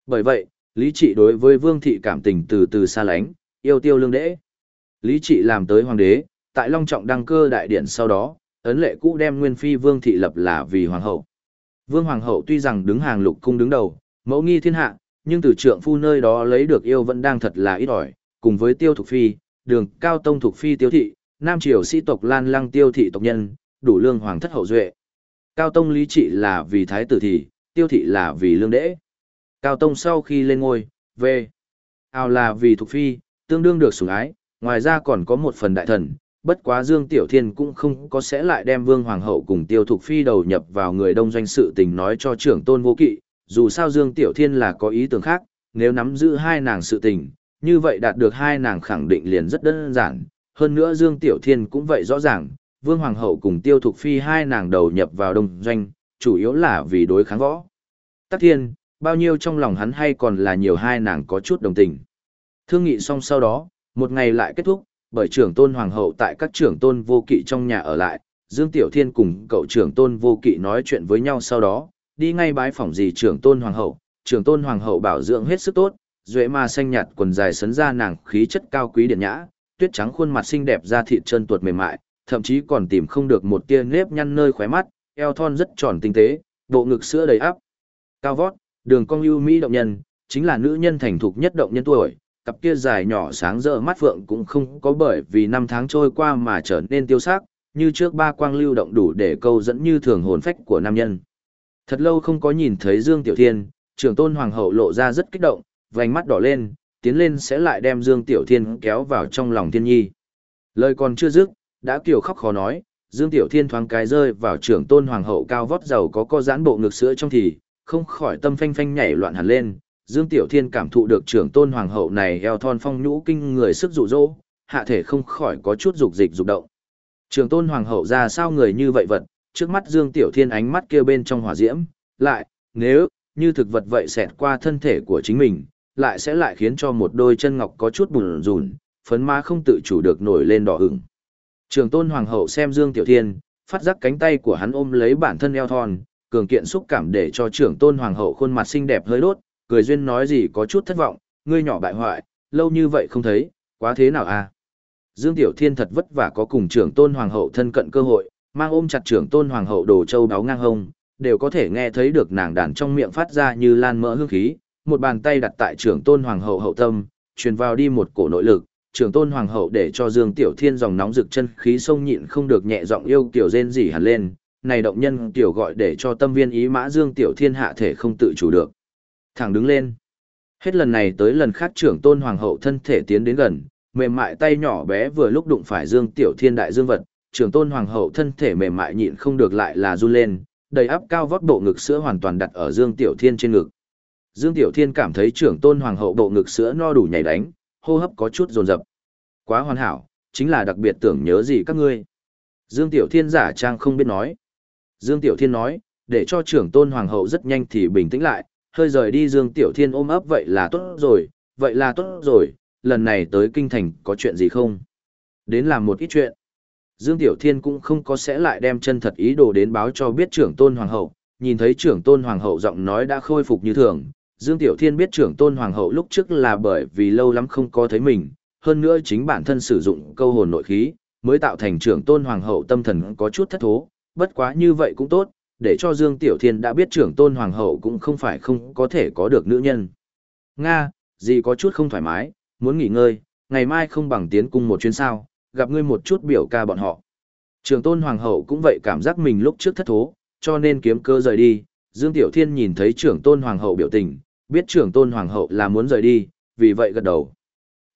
Bởi vậy, lý trị đối với vương thị cảm tình từ từ xa lánh, yêu tiêu lương đễ. Lý trị làm tới hoàng đế, tại Long Trọng đăng cơ đại điện sau đó, ấn lệ cũ đem nguyên phi vương thị lập là vì hoàng hậu. Vương hoàng hậu tuy rằng đứng hàng lục cung đứng đầu, mẫu nghi thiên hạ, nhưng từ trượng phu nơi đó lấy được yêu vẫn đang thật là ít ỏi, cùng với tiêu thục phi, đường cao tông thục phi tiêu thị, nam triều sĩ tộc lan lăng tiêu thị tộc nhân, đủ lương hoàng thất hậu duệ. Cao tông lý trị là vì thái tử thị, tiêu thị là vì lương đễ. Cao tông sau khi lên ngôi, về, ao là vì thục phi, tương đương được sủng ái, ngoài ra còn có một phần đại thần, bất quá Dương Tiểu Thiên cũng không có sẽ lại đem Vương Hoàng hậu cùng Tiêu Thục Phi đầu nhập vào người đông doanh sự tình nói cho trưởng tôn vô kỵ, dù sao Dương Tiểu Thiên là có ý tưởng khác, nếu nắm giữ hai nàng sự tình, như vậy đạt được hai nàng khẳng định liền rất đơn giản, hơn nữa Dương Tiểu Thiên cũng vậy rõ ràng, Vương Hoàng hậu cùng Tiêu Thục Phi hai nàng đầu nhập vào đông doanh, chủ yếu là vì đối kháng võ. Tắc Thiên, bao nhiêu trong lòng hắn hay còn là nhiều hai nàng có chút đồng tình. Thương nghị xong sau đó, một ngày lại kết thúc, bởi trưởng tôn hoàng hậu tại các trưởng tôn vô kỵ trong nhà ở lại, Dương Tiểu Thiên cùng cậu trưởng tôn vô kỵ nói chuyện với nhau sau đó, đi ngay bái phỏng gì trưởng tôn hoàng hậu, trưởng tôn hoàng hậu bảo dưỡng hết sức tốt, duệ ma xanh nhạt quần dài sấn ra nàng khí chất cao quý điện nhã, tuyết trắng khuôn mặt xinh đẹp da thịt chân tuột mềm mại, thậm chí còn tìm không được một tia nếp nhăn nơi khóe mắt, eo thon rất tròn tinh tế, bộ ngực sữa đầy áp, cao vót, đường cong ưu mỹ động nhân, chính là nữ nhân thành thục nhất động nhân tuổi, cặp kia dài nhỏ sáng rỡ mắt phượng cũng không có bởi vì năm tháng trôi qua mà trở nên tiêu sắc, như trước ba quang lưu động đủ để câu dẫn như thường hồn phách của nam nhân. Thật lâu không có nhìn thấy Dương Tiểu Thiên, trưởng tôn hoàng hậu lộ ra rất kích động, vành mắt đỏ lên, tiến lên sẽ lại đem Dương Tiểu Thiên kéo vào trong lòng thiên nhi. Lời còn chưa dứt, đã kiều khóc khó nói, Dương Tiểu Thiên thoáng cái rơi vào trưởng tôn hoàng hậu cao vót giàu có co giãn bộ ngực sữa trong thì, không khỏi tâm phanh phanh nhảy loạn hẳn lên, Dương Tiểu Thiên cảm thụ được trưởng tôn hoàng hậu này eo thon phong nhũ kinh người sức dụ dỗ, hạ thể không khỏi có chút dục dịch dục động. Trưởng tôn hoàng hậu ra sao người như vậy vật, trước mắt Dương Tiểu Thiên ánh mắt kia bên trong hỏa diễm, lại, nếu, như thực vật vậy xẹt qua thân thể của chính mình, lại sẽ lại khiến cho một đôi chân ngọc có chút bùn rùn, phấn má không tự chủ được nổi lên đỏ ửng. Trường tôn hoàng hậu xem Dương Tiểu Thiên, phát giác cánh tay của hắn ôm lấy bản thân eo thon, cường kiện xúc cảm để cho trưởng tôn hoàng hậu khuôn mặt xinh đẹp hơi đốt, cười duyên nói gì có chút thất vọng, ngươi nhỏ bại hoại, lâu như vậy không thấy, quá thế nào à? Dương Tiểu Thiên thật vất vả có cùng trưởng tôn hoàng hậu thân cận cơ hội, mang ôm chặt trưởng tôn hoàng hậu đồ châu đáo ngang hông, đều có thể nghe thấy được nàng đàn trong miệng phát ra như lan mỡ hương khí, một bàn tay đặt tại trưởng tôn hoàng hậu hậu tâm, truyền vào đi một cổ nội lực, trưởng tôn hoàng hậu để cho Dương Tiểu Thiên dòng nóng rực chân khí sông nhịn không được nhẹ giọng yêu tiểu rên rỉ hẳn lên, này động nhân tiểu gọi để cho tâm viên ý mã Dương Tiểu Thiên hạ thể không tự chủ được. Thẳng đứng lên. Hết lần này tới lần khác trưởng tôn hoàng hậu thân thể tiến đến gần, mềm mại tay nhỏ bé vừa lúc đụng phải Dương Tiểu Thiên đại dương vật, trưởng tôn hoàng hậu thân thể mềm mại nhịn không được lại là run lên, đầy áp cao vót bộ ngực sữa hoàn toàn đặt ở Dương Tiểu Thiên trên ngực. Dương Tiểu Thiên cảm thấy trưởng tôn hoàng hậu bộ ngực sữa no đủ nhảy đánh, hô hấp có chút dồn dập. Quá hoàn hảo, chính là đặc biệt tưởng nhớ gì các ngươi. Dương Tiểu Thiên giả trang không biết nói. Dương Tiểu Thiên nói, để cho trưởng tôn hoàng hậu rất nhanh thì bình tĩnh lại, hơi rời đi Dương Tiểu Thiên ôm ấp vậy là tốt rồi, vậy là tốt rồi, lần này tới kinh thành có chuyện gì không? Đến làm một ít chuyện. Dương Tiểu Thiên cũng không có sẽ lại đem chân thật ý đồ đến báo cho biết trưởng tôn hoàng hậu, nhìn thấy trưởng tôn hoàng hậu giọng nói đã khôi phục như thường. Dương Tiểu Thiên biết trưởng tôn hoàng hậu lúc trước là bởi vì lâu lắm không có thấy mình, hơn nữa chính bản thân sử dụng câu hồn nội khí, mới tạo thành trưởng tôn hoàng hậu tâm thần có chút thất thố, bất quá như vậy cũng tốt, để cho Dương Tiểu Thiên đã biết trưởng tôn hoàng hậu cũng không phải không có thể có được nữ nhân. Nga, gì có chút không thoải mái, muốn nghỉ ngơi, ngày mai không bằng tiến cung một chuyến sao, gặp ngươi một chút biểu ca bọn họ. Trưởng tôn hoàng hậu cũng vậy cảm giác mình lúc trước thất thố, cho nên kiếm cơ rời đi. Dương Tiểu Thiên nhìn thấy trưởng tôn hoàng hậu biểu tình, biết trưởng tôn hoàng hậu là muốn rời đi, vì vậy gật đầu.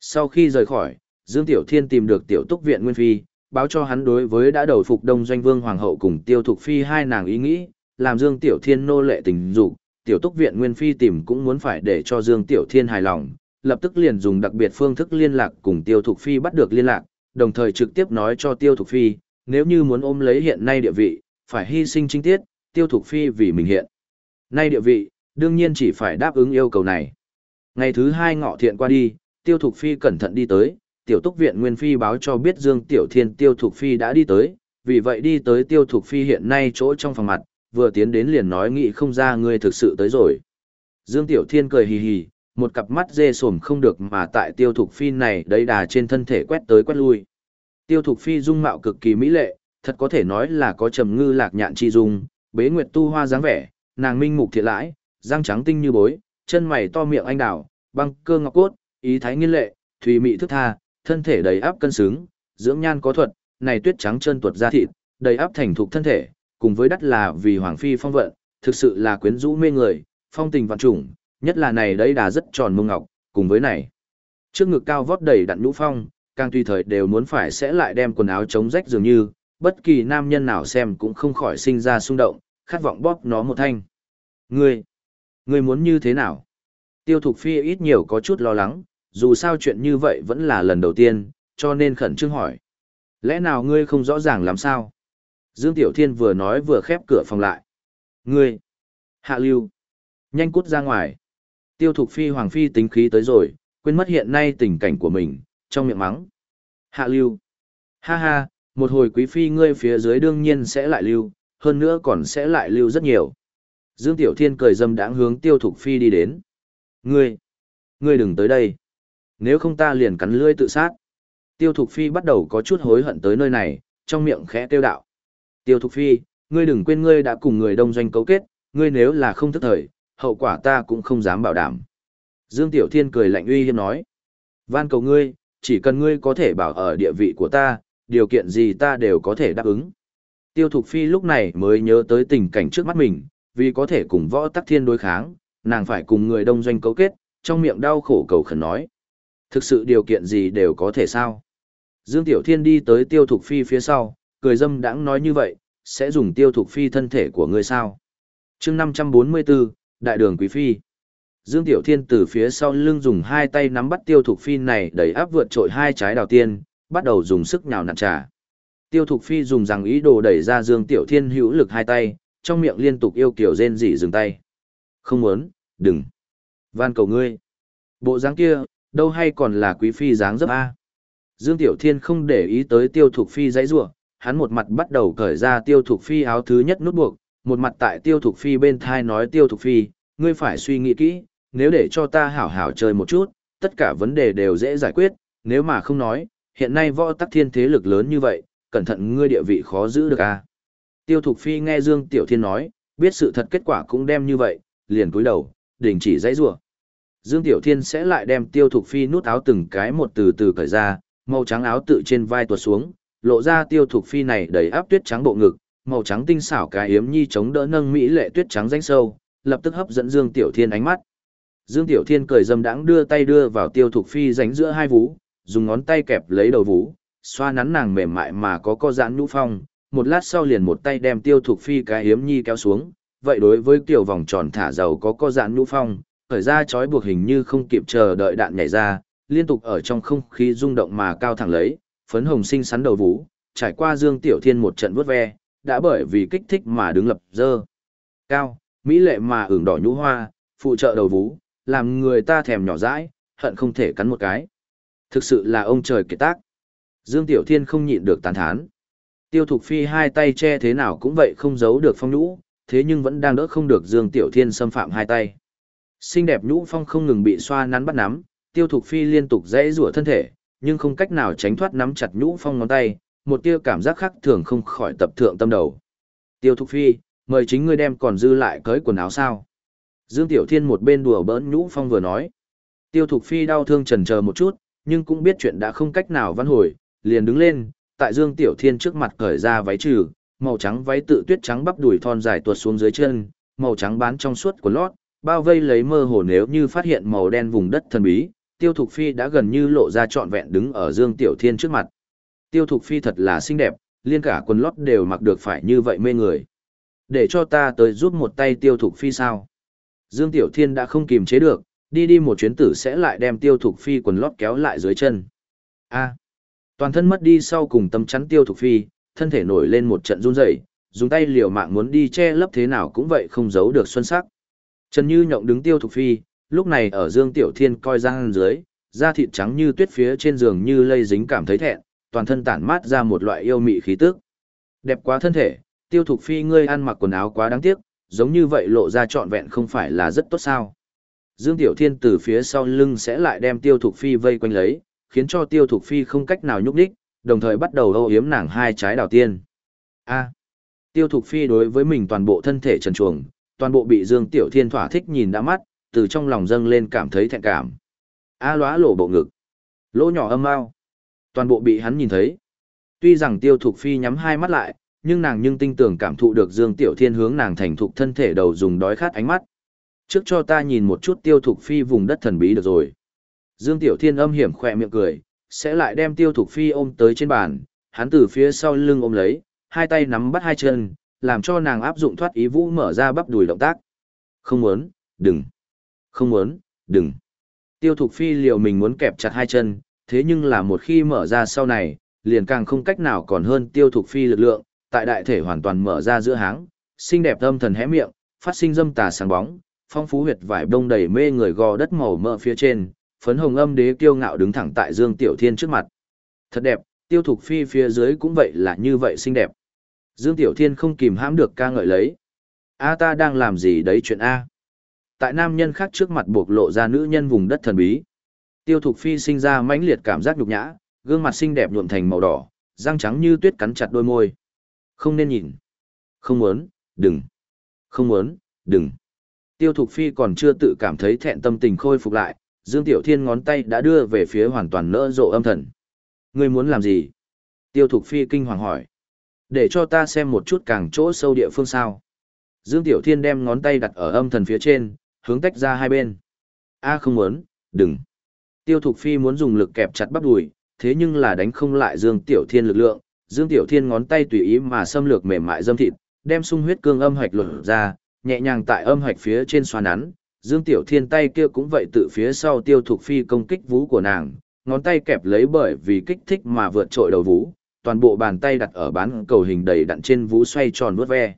Sau khi rời khỏi, Dương Tiểu Thiên tìm được tiểu túc viện Nguyên Phi, báo cho hắn đối với đã đầu phục đông doanh vương hoàng hậu cùng tiêu thục phi hai nàng ý nghĩ, làm Dương Tiểu Thiên nô lệ tình dục, tiểu túc viện Nguyên Phi tìm cũng muốn phải để cho Dương Tiểu Thiên hài lòng, lập tức liền dùng đặc biệt phương thức liên lạc cùng tiêu thục phi bắt được liên lạc, đồng thời trực tiếp nói cho tiêu thục phi, nếu như muốn ôm lấy hiện nay địa vị, phải hy sinh chính tiết, tiêu thục phi vì mình hiện. Nay địa vị, đương nhiên chỉ phải đáp ứng yêu cầu này. Ngày thứ hai ngọ thiện qua đi, tiêu thục phi cẩn thận đi tới, tiểu túc viện nguyên phi báo cho biết Dương Tiểu Thiên tiêu thục phi đã đi tới, vì vậy đi tới tiêu thục phi hiện nay chỗ trong phòng mặt, vừa tiến đến liền nói nghị không ra ngươi thực sự tới rồi. Dương Tiểu Thiên cười hì hì, một cặp mắt dê sồm không được mà tại tiêu thục phi này đấy đà trên thân thể quét tới quét lui. Tiêu thục phi dung mạo cực kỳ mỹ lệ, thật có thể nói là có trầm ngư lạc nhạn chi dung, bế nguyệt tu hoa dáng vẻ, nàng minh mục thiện lãi, răng trắng tinh như bối, chân mày to miệng anh đào, băng cơ ngọc cốt, ý thái nghiên lệ, thùy mị thức tha, thân thể đầy áp cân xứng, dưỡng nhan có thuật, này tuyết trắng chân tuột da thịt, đầy áp thành thục thân thể, cùng với đắt là vì hoàng phi phong vận, thực sự là quyến rũ mê người, phong tình vạn trùng, nhất là này đấy đà rất tròn mông ngọc, cùng với này. Trước ngực cao vót đầy đặn nhũ phong, càng tùy thời đều muốn phải sẽ lại đem quần áo chống rách dường như, bất kỳ nam nhân nào xem cũng không khỏi sinh ra xung động, khát vọng bóp nó một thanh. Ngươi, ngươi muốn như thế nào? Tiêu Thục Phi ít nhiều có chút lo lắng, dù sao chuyện như vậy vẫn là lần đầu tiên, cho nên khẩn trương hỏi. Lẽ nào ngươi không rõ ràng làm sao? Dương Tiểu Thiên vừa nói vừa khép cửa phòng lại. Ngươi, hạ lưu, nhanh cút ra ngoài. Tiêu Thục Phi Hoàng Phi tính khí tới rồi, quên mất hiện nay tình cảnh của mình, trong miệng mắng. Hạ lưu. Ha ha, một hồi quý phi ngươi phía dưới đương nhiên sẽ lại lưu, hơn nữa còn sẽ lại lưu rất nhiều. Dương Tiểu Thiên cười dâm đãng hướng Tiêu Thục Phi đi đến. Ngươi, ngươi đừng tới đây. Nếu không ta liền cắn lưỡi tự sát. Tiêu Thục Phi bắt đầu có chút hối hận tới nơi này, trong miệng khẽ tiêu đạo. Tiêu Thục Phi, ngươi đừng quên ngươi đã cùng người đông doanh cấu kết, ngươi nếu là không thức thời, hậu quả ta cũng không dám bảo đảm. Dương Tiểu Thiên cười lạnh uy hiếp nói. Van cầu ngươi, chỉ cần ngươi có thể bảo ở địa vị của ta, điều kiện gì ta đều có thể đáp ứng. Tiêu Thục Phi lúc này mới nhớ tới tình cảnh trước mắt mình, vì có thể cùng võ tắc thiên đối kháng, nàng phải cùng người đông doanh cấu kết, trong miệng đau khổ cầu khẩn nói. Thực sự điều kiện gì đều có thể sao? Dương Tiểu Thiên đi tới Tiêu Thục Phi phía sau, cười dâm đãng nói như vậy, sẽ dùng Tiêu Thục Phi thân thể của ngươi sao? chương 544, Đại đường Quý Phi. Dương Tiểu Thiên từ phía sau lưng dùng hai tay nắm bắt tiêu thục phi này đẩy áp vượt trội hai trái đào tiên, bắt đầu dùng sức nhào nặn trà. Tiêu thục phi dùng rằng ý đồ đẩy ra Dương Tiểu Thiên hữu lực hai tay, trong miệng liên tục yêu kiểu rên rỉ dừng tay. Không muốn, đừng. Van cầu ngươi. Bộ dáng kia, đâu hay còn là quý phi dáng dấp A. Dương Tiểu Thiên không để ý tới tiêu thục phi dãy rủa hắn một mặt bắt đầu cởi ra tiêu thục phi áo thứ nhất nút buộc, một mặt tại tiêu thục phi bên thai nói tiêu thục phi, ngươi phải suy nghĩ kỹ, nếu để cho ta hảo hảo chơi một chút, tất cả vấn đề đều dễ giải quyết, nếu mà không nói, hiện nay võ tắc thiên thế lực lớn như vậy, cẩn thận ngươi địa vị khó giữ được à. Tiêu Thục Phi nghe Dương Tiểu Thiên nói, biết sự thật kết quả cũng đem như vậy, liền cúi đầu, đình chỉ dãy rủa. Dương Tiểu Thiên sẽ lại đem Tiêu Thục Phi nút áo từng cái một từ từ cởi ra, màu trắng áo tự trên vai tuột xuống, lộ ra Tiêu Thục Phi này đầy áp tuyết trắng bộ ngực, màu trắng tinh xảo cái yếm nhi chống đỡ nâng mỹ lệ tuyết trắng danh sâu, lập tức hấp dẫn Dương Tiểu Thiên ánh mắt. Dương Tiểu Thiên cười dâm đãng đưa tay đưa vào tiêu thục phi ránh giữa hai vú, dùng ngón tay kẹp lấy đầu vú, xoa nắn nàng mềm mại mà có co giãn nhũ phong, một lát sau liền một tay đem tiêu thục phi cái hiếm nhi kéo xuống, vậy đối với kiểu vòng tròn thả dầu có co dạn nhũ phong, khởi ra chói buộc hình như không kịp chờ đợi đạn nhảy ra, liên tục ở trong không khí rung động mà cao thẳng lấy, phấn hồng sinh sắn đầu vú, trải qua Dương Tiểu Thiên một trận vuốt ve, đã bởi vì kích thích mà đứng lập dơ. Cao, mỹ lệ mà ửng đỏ nhũ hoa, phụ trợ đầu vú, làm người ta thèm nhỏ dãi, hận không thể cắn một cái. Thực sự là ông trời kiệt tác. Dương Tiểu Thiên không nhịn được tán thán. Tiêu Thục Phi hai tay che thế nào cũng vậy không giấu được phong nhũ, thế nhưng vẫn đang đỡ không được Dương Tiểu Thiên xâm phạm hai tay. Xinh đẹp nhũ phong không ngừng bị xoa nắn bắt nắm, Tiêu Thục Phi liên tục dãy rủa thân thể, nhưng không cách nào tránh thoát nắm chặt nhũ phong ngón tay, một tia cảm giác khác thường không khỏi tập thượng tâm đầu. Tiêu Thục Phi, mời chính ngươi đem còn dư lại cởi quần áo sao. Dương Tiểu Thiên một bên đùa bỡn nhũ phong vừa nói. Tiêu Thục Phi đau thương trần chờ một chút, nhưng cũng biết chuyện đã không cách nào văn hồi, liền đứng lên, tại Dương Tiểu Thiên trước mặt cởi ra váy trừ, màu trắng váy tự tuyết trắng bắp đùi thon dài tuột xuống dưới chân, màu trắng bán trong suốt của lót, bao vây lấy mơ hồ nếu như phát hiện màu đen vùng đất thần bí, Tiêu Thục Phi đã gần như lộ ra trọn vẹn đứng ở Dương Tiểu Thiên trước mặt. Tiêu Thục Phi thật là xinh đẹp, liên cả quần lót đều mặc được phải như vậy mê người. Để cho ta tới giúp một tay Tiêu Thục Phi sao? Dương Tiểu Thiên đã không kìm chế được, đi đi một chuyến tử sẽ lại đem Tiêu Thục Phi quần lót kéo lại dưới chân. A toàn thân mất đi sau cùng tâm chắn Tiêu Thục Phi, thân thể nổi lên một trận run rẩy, dùng tay liều mạng muốn đi che lấp thế nào cũng vậy không giấu được xuân sắc. Trần Như nhộng đứng Tiêu Thục Phi, lúc này ở Dương Tiểu Thiên coi răng dưới, da thịt trắng như tuyết phía trên giường như lây dính cảm thấy thẹn, toàn thân tản mát ra một loại yêu mị khí tức. Đẹp quá thân thể, Tiêu Thục Phi ngươi ăn mặc quần áo quá đáng tiếc, giống như vậy lộ ra trọn vẹn không phải là rất tốt sao. Dương Tiểu Thiên từ phía sau lưng sẽ lại đem Tiêu Thục Phi vây quanh lấy, khiến cho Tiêu Thục Phi không cách nào nhúc đích, đồng thời bắt đầu âu yếm nàng hai trái đào tiên. A. Tiêu Thục Phi đối với mình toàn bộ thân thể trần truồng, toàn bộ bị Dương Tiểu Thiên thỏa thích nhìn đã mắt, từ trong lòng dâng lên cảm thấy thẹn cảm. A lóa lỗ bộ ngực. Lỗ nhỏ âm ao, Toàn bộ bị hắn nhìn thấy. Tuy rằng Tiêu Thục Phi nhắm hai mắt lại, nhưng nàng nhưng tinh tường cảm thụ được Dương Tiểu Thiên hướng nàng thành thục thân thể đầu dùng đói khát ánh mắt. Trước cho ta nhìn một chút Tiêu Thục Phi vùng đất thần bí được rồi. Dương Tiểu Thiên âm hiểm khỏe miệng cười, sẽ lại đem Tiêu Thục Phi ôm tới trên bàn, hắn từ phía sau lưng ôm lấy, hai tay nắm bắt hai chân, làm cho nàng áp dụng thoát ý vũ mở ra bắp đùi động tác. Không muốn, đừng. Không muốn, đừng. Tiêu Thục Phi liều mình muốn kẹp chặt hai chân, thế nhưng là một khi mở ra sau này, liền càng không cách nào còn hơn Tiêu Thục Phi lực lượng, tại đại thể hoàn toàn mở ra giữa háng, xinh đẹp âm thần hé miệng, phát sinh dâm tà sáng bóng, phong phú huyệt vải đông đầy mê người gò đất màu mỡ phía trên, phấn hồng âm đế kiêu ngạo đứng thẳng tại Dương Tiểu Thiên trước mặt. Thật đẹp, Tiêu Thục Phi phía dưới cũng vậy là như vậy xinh đẹp. Dương Tiểu Thiên không kìm hãm được ca ngợi lấy. A ta đang làm gì đấy chuyện A. Tại nam nhân khác trước mặt buộc lộ ra nữ nhân vùng đất thần bí. Tiêu Thục Phi sinh ra mãnh liệt cảm giác nhục nhã, gương mặt xinh đẹp nhuộm thành màu đỏ, răng trắng như tuyết cắn chặt đôi môi. Không nên nhìn. Không muốn, đừng. Không muốn, đừng. Tiêu Thục Phi còn chưa tự cảm thấy thẹn tâm tình khôi phục lại, Dương Tiểu Thiên ngón tay đã đưa về phía hoàn toàn nỡ rộ âm thần. Ngươi muốn làm gì? Tiêu Thục Phi kinh hoàng hỏi. Để cho ta xem một chút càng chỗ sâu địa phương sao. Dương Tiểu Thiên đem ngón tay đặt ở âm thần phía trên, hướng tách ra hai bên. A không muốn, đừng. Tiêu Thục Phi muốn dùng lực kẹp chặt bắp đùi, thế nhưng là đánh không lại Dương Tiểu Thiên lực lượng. Dương Tiểu Thiên ngón tay tùy ý mà xâm lược mềm mại dâm thịt, đem sung huyết cương âm hạch lột ra, nhẹ nhàng tại âm hạch phía trên xoa nắn. Dương Tiểu Thiên tay kia cũng vậy tự phía sau Tiêu Thục Phi công kích vú của nàng, ngón tay kẹp lấy bởi vì kích thích mà vượt trội đầu vú, toàn bộ bàn tay đặt ở bán cầu hình đầy đặn trên vú xoay tròn vuốt ve.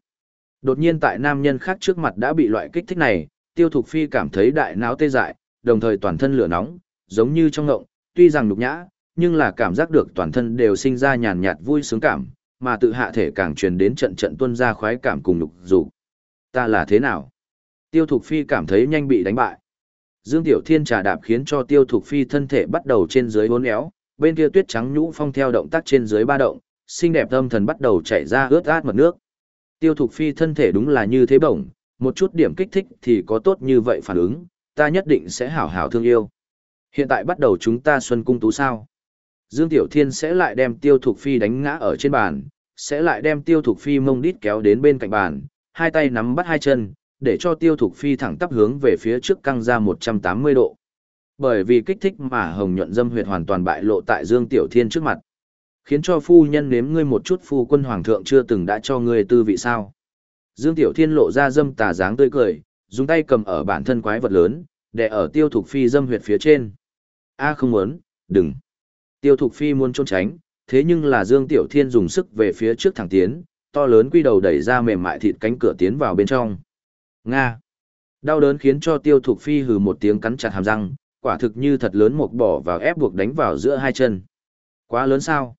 Đột nhiên tại nam nhân khác trước mặt đã bị loại kích thích này, Tiêu Thục Phi cảm thấy đại não tê dại, đồng thời toàn thân lửa nóng, giống như trong ngộng, tuy rằng nhục nhã, nhưng là cảm giác được toàn thân đều sinh ra nhàn nhạt vui sướng cảm, mà tự hạ thể càng truyền đến trận trận tuân ra khoái cảm cùng nhục dục. Ta là thế nào? Tiêu Thục Phi cảm thấy nhanh bị đánh bại. Dương Tiểu Thiên trà đạp khiến cho Tiêu Thục Phi thân thể bắt đầu trên dưới uốn éo, bên kia tuyết trắng nhũ phong theo động tác trên dưới ba động, xinh đẹp âm thần bắt đầu chảy ra ướt át mật nước. Tiêu Thục Phi thân thể đúng là như thế bổng, một chút điểm kích thích thì có tốt như vậy phản ứng, ta nhất định sẽ hảo hảo thương yêu. Hiện tại bắt đầu chúng ta xuân cung tú sao. Dương Tiểu Thiên sẽ lại đem Tiêu Thục Phi đánh ngã ở trên bàn, sẽ lại đem Tiêu Thục Phi mông đít kéo đến bên cạnh bàn, hai tay nắm bắt hai chân, để cho tiêu thục phi thẳng tắp hướng về phía trước căng ra 180 độ. Bởi vì kích thích mà hồng nhuận dâm huyệt hoàn toàn bại lộ tại Dương Tiểu Thiên trước mặt. Khiến cho phu nhân nếm ngươi một chút phu quân hoàng thượng chưa từng đã cho ngươi tư vị sao. Dương Tiểu Thiên lộ ra dâm tà dáng tươi cười, dùng tay cầm ở bản thân quái vật lớn, để ở tiêu thục phi dâm huyệt phía trên. A không muốn, đừng. Tiêu thục phi muốn trốn tránh, thế nhưng là Dương Tiểu Thiên dùng sức về phía trước thẳng tiến, to lớn quy đầu đẩy ra mềm mại thịt cánh cửa tiến vào bên trong. Nga. Đau đớn khiến cho tiêu thục phi hừ một tiếng cắn chặt hàm răng, quả thực như thật lớn một bỏ vào ép buộc đánh vào giữa hai chân. Quá lớn sao?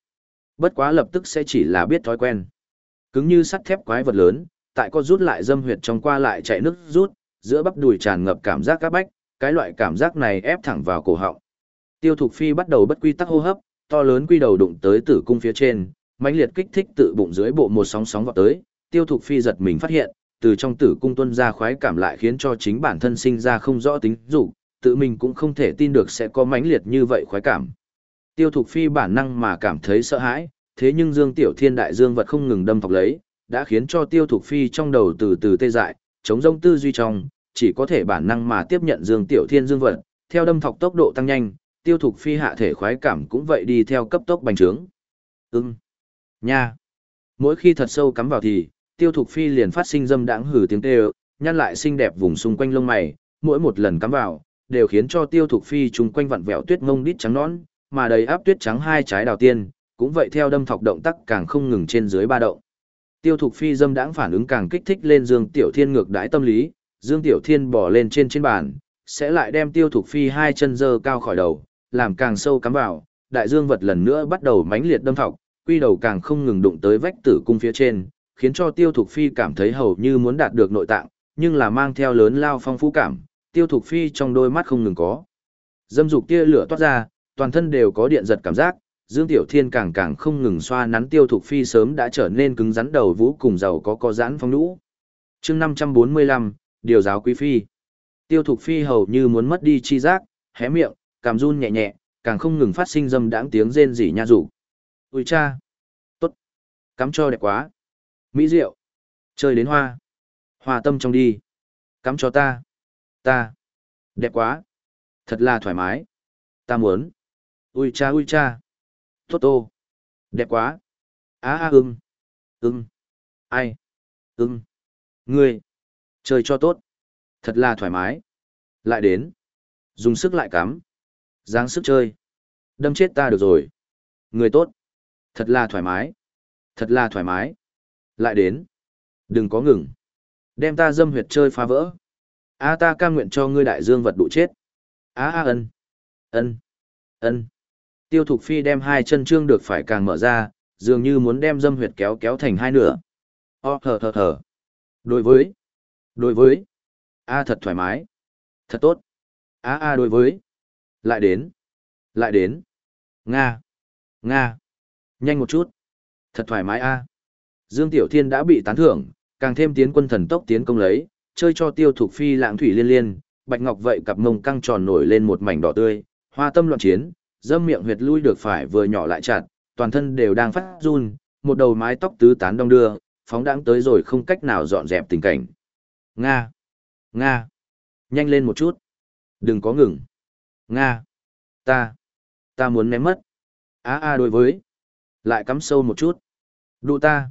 Bất quá lập tức sẽ chỉ là biết thói quen. Cứng như sắt thép quái vật lớn, tại có rút lại dâm huyệt trong qua lại chạy nước rút, giữa bắp đùi tràn ngập cảm giác các bách, cái loại cảm giác này ép thẳng vào cổ họng. Tiêu Thục Phi bắt đầu bất quy tắc hô hấp, to lớn quy đầu đụng tới tử cung phía trên, mãnh liệt kích thích tự bụng dưới bộ một sóng sóng vọt tới, Tiêu Thục Phi giật mình phát hiện, từ trong tử cung tuân ra khoái cảm lại khiến cho chính bản thân sinh ra không rõ tính dục, tự mình cũng không thể tin được sẽ có mãnh liệt như vậy khoái cảm. Tiêu Thục Phi bản năng mà cảm thấy sợ hãi, thế nhưng Dương Tiểu Thiên đại dương vật không ngừng đâm thọc lấy, đã khiến cho Tiêu Thục Phi trong đầu từ từ tê dại, chống rông tư duy trong, chỉ có thể bản năng mà tiếp nhận Dương Tiểu Thiên dương vật, theo đâm thọc tốc độ tăng nhanh, Tiêu Thục Phi hạ thể khoái cảm cũng vậy đi theo cấp tốc bành trướng. Ừm. Nha. Mỗi khi thật sâu cắm vào thì, Tiêu Thục Phi liền phát sinh dâm đãng hử tiếng kêu, nhăn lại xinh đẹp vùng xung quanh lông mày, mỗi một lần cắm vào, đều khiến cho Tiêu Thục Phi chung quanh vặn vẹo tuyết mông đít trắng nõn, mà đầy áp tuyết trắng hai trái đào tiên, cũng vậy theo đâm thọc động tác càng không ngừng trên dưới ba động. Tiêu Thục Phi dâm đãng phản ứng càng kích thích lên Dương Tiểu Thiên ngược đãi tâm lý, Dương Tiểu Thiên bỏ lên trên trên bàn, sẽ lại đem Tiêu Thục Phi hai chân dơ cao khỏi đầu, làm càng sâu cắm vào, đại dương vật lần nữa bắt đầu mãnh liệt đâm thọc, quy đầu càng không ngừng đụng tới vách tử cung phía trên, khiến cho Tiêu Thục Phi cảm thấy hầu như muốn đạt được nội tạng, nhưng là mang theo lớn lao phong phú cảm, Tiêu Thục Phi trong đôi mắt không ngừng có. Dâm dục tia lửa toát ra, toàn thân đều có điện giật cảm giác, Dương Tiểu Thiên càng càng không ngừng xoa nắn Tiêu Thục Phi sớm đã trở nên cứng rắn đầu vũ cùng giàu có có giãn phong nhũ. Chương 545, điều giáo quý phi. Tiêu Thục Phi hầu như muốn mất đi chi giác, hé miệng, cảm run nhẹ nhẹ, càng không ngừng phát sinh dâm đãng tiếng rên rỉ nha rủ. Ui cha! Tốt! Cắm cho đẹp quá! Mỹ rượu! Chơi đến hoa! Hoa tâm trong đi! Cắm cho ta! Ta! Đẹp quá! Thật là thoải mái! Ta muốn! Ui cha ui cha! Tốt tô! Đẹp quá! Á á, ưng! Ưng! Ai! Ưng! Ngươi! Chơi cho tốt! Thật là thoải mái! Lại đến! Dùng sức lại cắm! Giáng sức chơi. Đâm chết ta được rồi. Người tốt. Thật là thoải mái. Thật là thoải mái. Lại đến. Đừng có ngừng. Đem ta dâm huyệt chơi phá vỡ. A ta cam nguyện cho ngươi đại dương vật đụ chết. A a ân. Ân. Ân. Tiêu Thục Phi đem hai chân trương được phải càng mở ra, dường như muốn đem dâm huyệt kéo kéo thành hai nửa. O thở thở thở. Đối với. Đối với. A thật thoải mái. Thật tốt. A a đối với. Lại đến. Lại đến. Nga. Nga. Nhanh một chút. Thật thoải mái a. Dương Tiểu Thiên đã bị tán thưởng, càng thêm tiến quân thần tốc tiến công lấy, chơi cho tiêu thục phi lãng thủy liên liên, bạch ngọc vậy cặp mông căng tròn nổi lên một mảnh đỏ tươi, hoa tâm loạn chiến, dâm miệng huyệt lui được phải vừa nhỏ lại chặt, toàn thân đều đang phát run, một đầu mái tóc tứ tán đong đưa, phóng đãng tới rồi không cách nào dọn dẹp tình cảnh. Nga! Nga! Nhanh lên một chút! Đừng có ngừng! Nga. Ta. Ta muốn ném mất. A a đối với. Lại cắm sâu một chút. Đụ ta.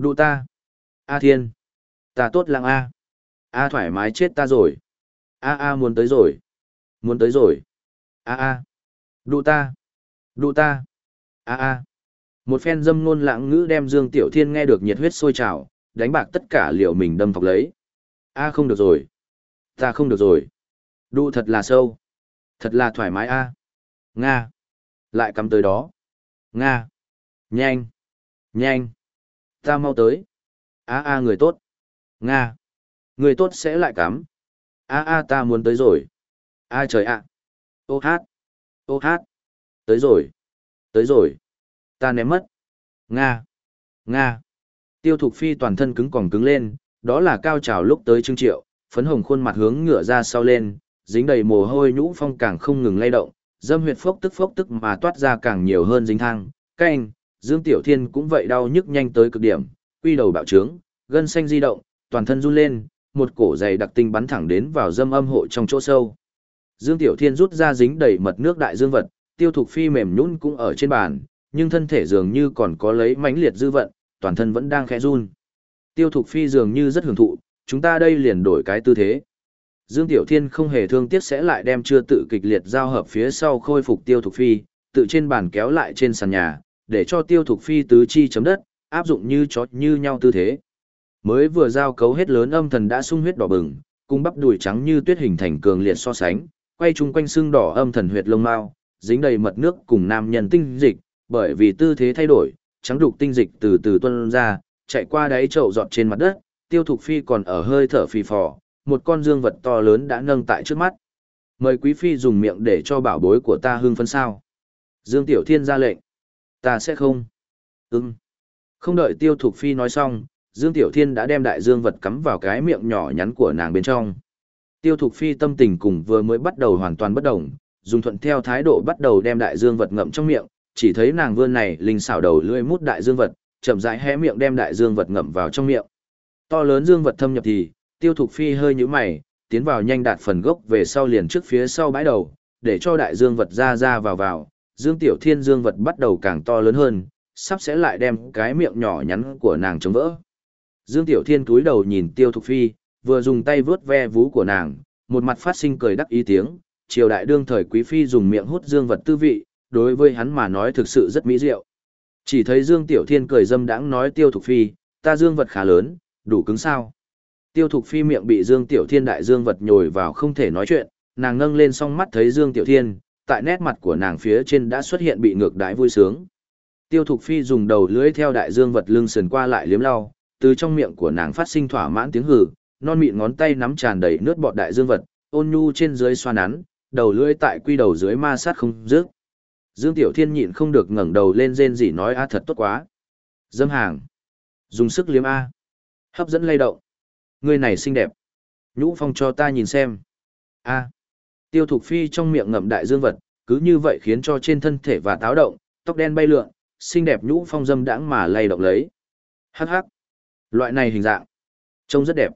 Đụ ta. A thiên. Ta tốt lặng A. A thoải mái chết ta rồi. A a muốn tới rồi. Muốn tới rồi. A a. Đụ ta. Đụ ta. A a. Một phen dâm ngôn lãng ngữ đem Dương Tiểu Thiên nghe được nhiệt huyết sôi trào, đánh bạc tất cả liệu mình đâm thọc lấy. A không được rồi. Ta không được rồi. Đụ thật là sâu. Thật là thoải mái a. Nga. Lại cắm tới đó. Nga. Nhanh. Nhanh. Ta mau tới. A a người tốt. Nga. Người tốt sẽ lại cắm. A a ta muốn tới rồi. A trời ạ. Ô hát. Ô hát. Tới rồi. Tới rồi. Ta ném mất. Nga. Nga. Tiêu thục phi toàn thân cứng còn cứng lên, đó là cao trào lúc tới trương triệu, phấn hồng khuôn mặt hướng ngựa ra sau lên, dính đầy mồ hôi nhũ phong càng không ngừng lay động, dâm huyệt phốc tức phốc tức mà toát ra càng nhiều hơn dính thang, canh, Dương Tiểu Thiên cũng vậy đau nhức nhanh tới cực điểm, quy đầu bạo trướng, gân xanh di động, toàn thân run lên, một cổ dày đặc tinh bắn thẳng đến vào dâm âm hộ trong chỗ sâu. Dương Tiểu Thiên rút ra dính đầy mật nước đại dương vật, tiêu thục phi mềm nhũn cũng ở trên bàn, nhưng thân thể dường như còn có lấy mãnh liệt dư vận, toàn thân vẫn đang khẽ run. Tiêu thục phi dường như rất hưởng thụ, chúng ta đây liền đổi cái tư thế. Dương Tiểu Thiên không hề thương tiếc sẽ lại đem chưa tự kịch liệt giao hợp phía sau khôi phục tiêu thục phi, tự trên bàn kéo lại trên sàn nhà, để cho tiêu thục phi tứ chi chấm đất, áp dụng như chó như nhau tư thế. Mới vừa giao cấu hết lớn âm thần đã sung huyết đỏ bừng, cung bắp đùi trắng như tuyết hình thành cường liệt so sánh, quay chung quanh xương đỏ âm thần huyệt lông mao, dính đầy mật nước cùng nam nhân tinh dịch, bởi vì tư thế thay đổi, trắng đục tinh dịch từ từ tuôn ra, chạy qua đáy chậu dọn trên mặt đất, tiêu thục phi còn ở hơi thở phì phò, một con dương vật to lớn đã nâng tại trước mắt. Mời quý phi dùng miệng để cho bảo bối của ta hưng phấn sao. Dương Tiểu Thiên ra lệnh. Ta sẽ không. Ừm. Không đợi tiêu thục phi nói xong, Dương Tiểu Thiên đã đem đại dương vật cắm vào cái miệng nhỏ nhắn của nàng bên trong. Tiêu thục phi tâm tình cùng vừa mới bắt đầu hoàn toàn bất động, dùng thuận theo thái độ bắt đầu đem đại dương vật ngậm trong miệng, chỉ thấy nàng vươn này linh xảo đầu lưỡi mút đại dương vật, chậm rãi hé miệng đem đại dương vật ngậm vào trong miệng. To lớn dương vật thâm nhập thì, tiêu thục phi hơi nhíu mày, tiến vào nhanh đạt phần gốc về sau liền trước phía sau bãi đầu, để cho đại dương vật ra ra vào vào, dương tiểu thiên dương vật bắt đầu càng to lớn hơn, sắp sẽ lại đem cái miệng nhỏ nhắn của nàng chống vỡ. Dương tiểu thiên cúi đầu nhìn tiêu thục phi, vừa dùng tay vướt ve vú của nàng, một mặt phát sinh cười đắc ý tiếng, triều đại đương thời quý phi dùng miệng hút dương vật tư vị, đối với hắn mà nói thực sự rất mỹ diệu. Chỉ thấy Dương Tiểu Thiên cười dâm đãng nói Tiêu Thục Phi, ta dương vật khá lớn, đủ cứng sao. Tiêu Thục Phi miệng bị Dương Tiểu Thiên đại dương vật nhồi vào không thể nói chuyện, nàng ngâng lên song mắt thấy Dương Tiểu Thiên, tại nét mặt của nàng phía trên đã xuất hiện bị ngược đái vui sướng. Tiêu Thục Phi dùng đầu lưỡi theo đại dương vật lưng sườn qua lại liếm lau, từ trong miệng của nàng phát sinh thỏa mãn tiếng hừ, non mịn ngón tay nắm tràn đầy nước bọt đại dương vật, ôn nhu trên dưới xoa nắn, đầu lưỡi tại quy đầu dưới ma sát không dứt. Dương Tiểu Thiên nhịn không được ngẩng đầu lên rên rỉ nói a thật tốt quá. Dâm hàng. Dùng sức liếm a. Hấp dẫn lay động. Người này xinh đẹp. Nhũ Phong cho ta nhìn xem. A. Tiêu Thục Phi trong miệng ngậm đại dương vật, cứ như vậy khiến cho trên thân thể và táo động, tóc đen bay lượn, xinh đẹp Nhũ Phong dâm đãng mà lay động lấy. Hắc hắc. Loại này hình dạng. Trông rất đẹp.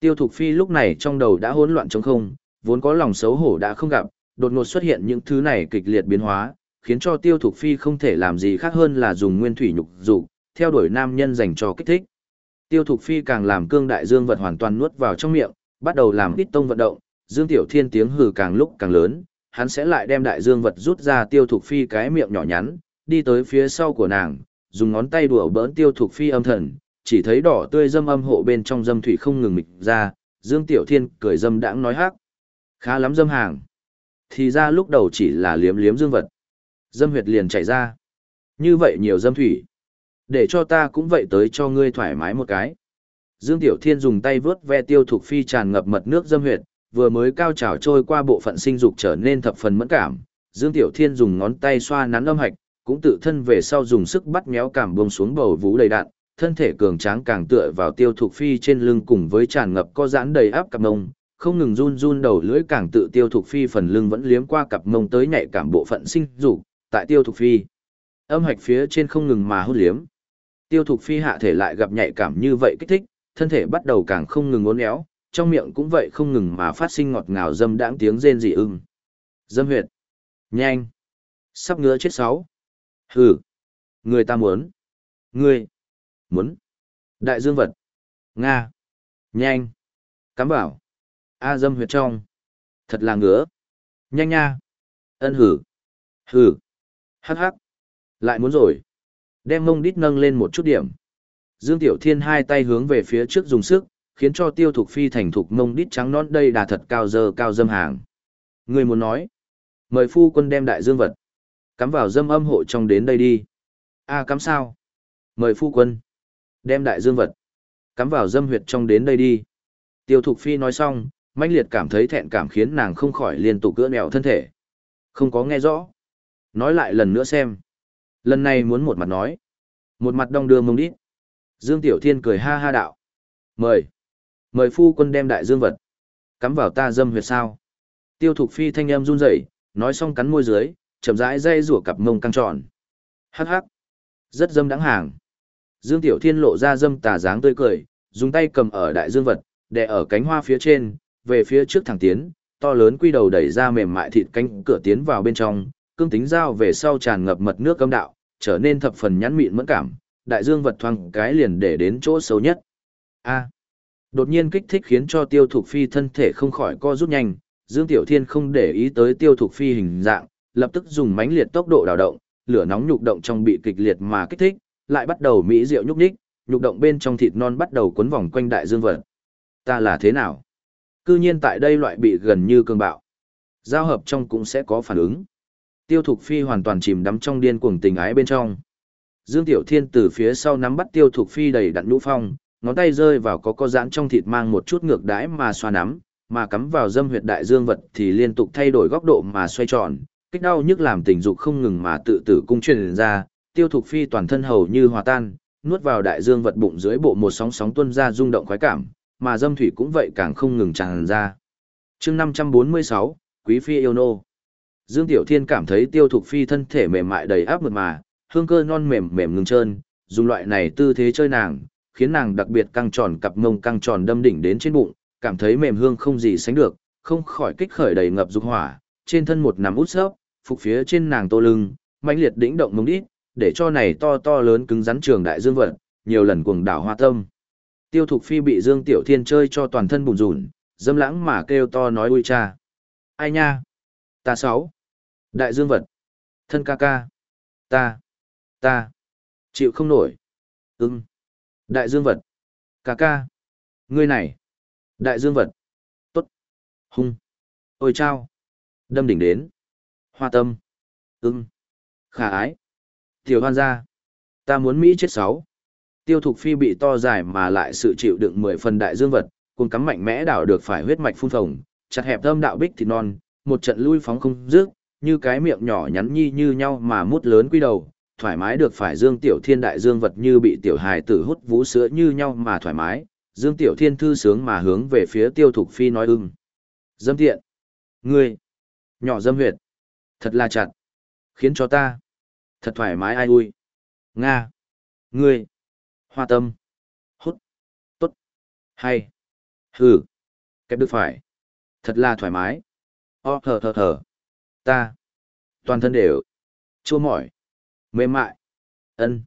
Tiêu Thục Phi lúc này trong đầu đã hỗn loạn trống không, vốn có lòng xấu hổ đã không gặp, đột ngột xuất hiện những thứ này kịch liệt biến hóa, khiến cho tiêu thục phi không thể làm gì khác hơn là dùng nguyên thủy nhục dục theo đuổi nam nhân dành cho kích thích tiêu thục phi càng làm cương đại dương vật hoàn toàn nuốt vào trong miệng bắt đầu làm ít tông vận động dương tiểu thiên tiếng hừ càng lúc càng lớn hắn sẽ lại đem đại dương vật rút ra tiêu thục phi cái miệng nhỏ nhắn đi tới phía sau của nàng dùng ngón tay đùa bỡn tiêu thục phi âm thần chỉ thấy đỏ tươi dâm âm hộ bên trong dâm thủy không ngừng mịch ra dương tiểu thiên cười dâm đãng nói hắc khá lắm dâm hàng thì ra lúc đầu chỉ là liếm liếm dương vật Dâm huyệt liền chảy ra. Như vậy nhiều dâm thủy. Để cho ta cũng vậy tới cho ngươi thoải mái một cái. Dương Tiểu Thiên dùng tay vớt ve tiêu thục phi tràn ngập mật nước dâm huyệt, vừa mới cao trào trôi qua bộ phận sinh dục trở nên thập phần mẫn cảm. Dương Tiểu Thiên dùng ngón tay xoa nắn âm hạch, cũng tự thân về sau dùng sức bắt méo cảm bông xuống bầu vú đầy đạn, thân thể cường tráng càng tựa vào tiêu thục phi trên lưng cùng với tràn ngập co giãn đầy áp cặp mông, không ngừng run run đầu lưỡi càng tự tiêu thục phi phần lưng vẫn liếm qua cặp mông tới nhạy cảm bộ phận sinh dục, tại tiêu thục phi âm hạch phía trên không ngừng mà hút liếm tiêu thục phi hạ thể lại gặp nhạy cảm như vậy kích thích thân thể bắt đầu càng không ngừng uốn éo trong miệng cũng vậy không ngừng mà phát sinh ngọt ngào dâm đãng tiếng rên dị ưng. Dâm huyệt. Nhanh. Sắp ngứa chết sáu. Hừ. Người ta muốn. Người. Muốn. Đại dương vật. Nga. Nhanh. Cắm bảo a dâm huyệt trong. Thật là ngứa. Nhanh nha. Ân hử. Hừ. Hắc hắc. Lại muốn rồi. Đem mông đít nâng lên một chút điểm. Dương Tiểu Thiên hai tay hướng về phía trước dùng sức, khiến cho tiêu thục phi thành thục mông đít trắng non đây đà thật cao giờ cao dâm hàng. Người muốn nói. Mời phu quân đem đại dương vật. Cắm vào dâm âm hộ trong đến đây đi. a cắm sao? Mời phu quân. Đem đại dương vật. Cắm vào dâm huyệt trong đến đây đi. Tiêu thục phi nói xong, mãnh liệt cảm thấy thẹn cảm khiến nàng không khỏi liên tục cỡ nẹo thân thể. Không có nghe rõ. Nói lại lần nữa xem. Lần này muốn một mặt nói. Một mặt đong đưa mông đít. Dương Tiểu Thiên cười ha ha đạo. Mời. Mời phu quân đem đại dương vật. Cắm vào ta dâm huyệt sao. Tiêu thục phi thanh âm run rẩy, nói xong cắn môi dưới, chậm rãi dây rủa cặp mông căng tròn. Hắc hắc. Rất dâm đáng hàng. Dương Tiểu Thiên lộ ra dâm tà dáng tươi cười, dùng tay cầm ở đại dương vật, đè ở cánh hoa phía trên, về phía trước thẳng tiến, to lớn quy đầu đẩy ra mềm mại thịt cánh cửa tiến vào bên trong, cương tính dao về sau tràn ngập mật nước cấm đạo, trở nên thập phần nhắn mịn mẫn cảm, đại dương vật thoang cái liền để đến chỗ xấu nhất. A đột nhiên kích thích khiến cho tiêu thục phi thân thể không khỏi co rút nhanh, Dương Tiểu Thiên không để ý tới tiêu thục phi hình dạng, lập tức dùng mãnh liệt tốc độ đào động, lửa nóng nhục động trong bị kịch liệt mà kích thích, lại bắt đầu mỹ rượu nhúc nhích, nhục động bên trong thịt non bắt đầu quấn vòng quanh đại dương vật. Ta là thế nào? Cư nhiên tại đây loại bị gần như cương bạo. Giao hợp trong cũng sẽ có phản ứng. Tiêu Thục Phi hoàn toàn chìm đắm trong điên cuồng tình ái bên trong. Dương Tiểu Thiên từ phía sau nắm bắt Tiêu Thục Phi đầy đặn nhũ phong, ngón tay rơi vào có có giãn trong thịt mang một chút ngược đãi mà xoa nắm, mà cắm vào dâm huyệt đại dương vật thì liên tục thay đổi góc độ mà xoay tròn, kích đau nhức làm tình dục không ngừng mà tự tử cung truyền ra, Tiêu Thục Phi toàn thân hầu như hòa tan, nuốt vào đại dương vật bụng dưới bộ một sóng sóng tuôn ra rung động khoái cảm, mà dâm thủy cũng vậy càng không ngừng tràn ra. chương 546, Quý Phi yêu nô. Dương Tiểu Thiên cảm thấy tiêu thục phi thân thể mềm mại đầy áp mượt mà, hương cơ non mềm mềm ngừng trơn, dùng loại này tư thế chơi nàng, khiến nàng đặc biệt căng tròn cặp mông căng tròn đâm đỉnh đến trên bụng, cảm thấy mềm hương không gì sánh được, không khỏi kích khởi đầy ngập dục hỏa, trên thân một nằm út sấp, phục phía trên nàng tô lưng, mãnh liệt đĩnh động mông đít, để cho này to to lớn cứng rắn trường đại dương vật, nhiều lần cuồng đảo hoa tâm. Tiêu Thục Phi bị Dương Tiểu Thiên chơi cho toàn thân bùn rủn, dâm lãng mà kêu to nói ui cha. Ai nha? Ta sáu. Đại dương vật. Thân ca ca. Ta. Ta. Chịu không nổi. Ưng. Đại dương vật. Cà ca. Ngươi này. Đại dương vật. Tốt. Hung. Ôi chao. Đâm đỉnh đến. Hoa tâm. Ưng. Khả ái. Tiểu hoan gia. Ta muốn Mỹ chết sáu. Tiêu Thục Phi bị to dài mà lại sự chịu đựng mười phần đại dương vật, cùng cắm mạnh mẽ đảo được phải huyết mạch phun phồng, chặt hẹp thâm đạo bích thịt non, một trận lui phóng không dứt, như cái miệng nhỏ nhắn nhi như nhau mà mút lớn quy đầu, thoải mái được phải Dương Tiểu Thiên đại dương vật như bị tiểu hài tử hút vũ sữa như nhau mà thoải mái, Dương Tiểu Thiên thư sướng mà hướng về phía Tiêu Thục Phi nói ưng. Dâm tiện. Ngươi. Nhỏ dâm huyệt. Thật là chặt. Khiến cho ta. Thật thoải mái ai ui. Nga. Ngươi. Hoa tâm. Hút. Tốt. Hay. Hừ. Kẹp được phải. Thật là thoải mái. O thở thở thở. Ta. Toàn thân đều. Chua mỏi. Mềm mại. ân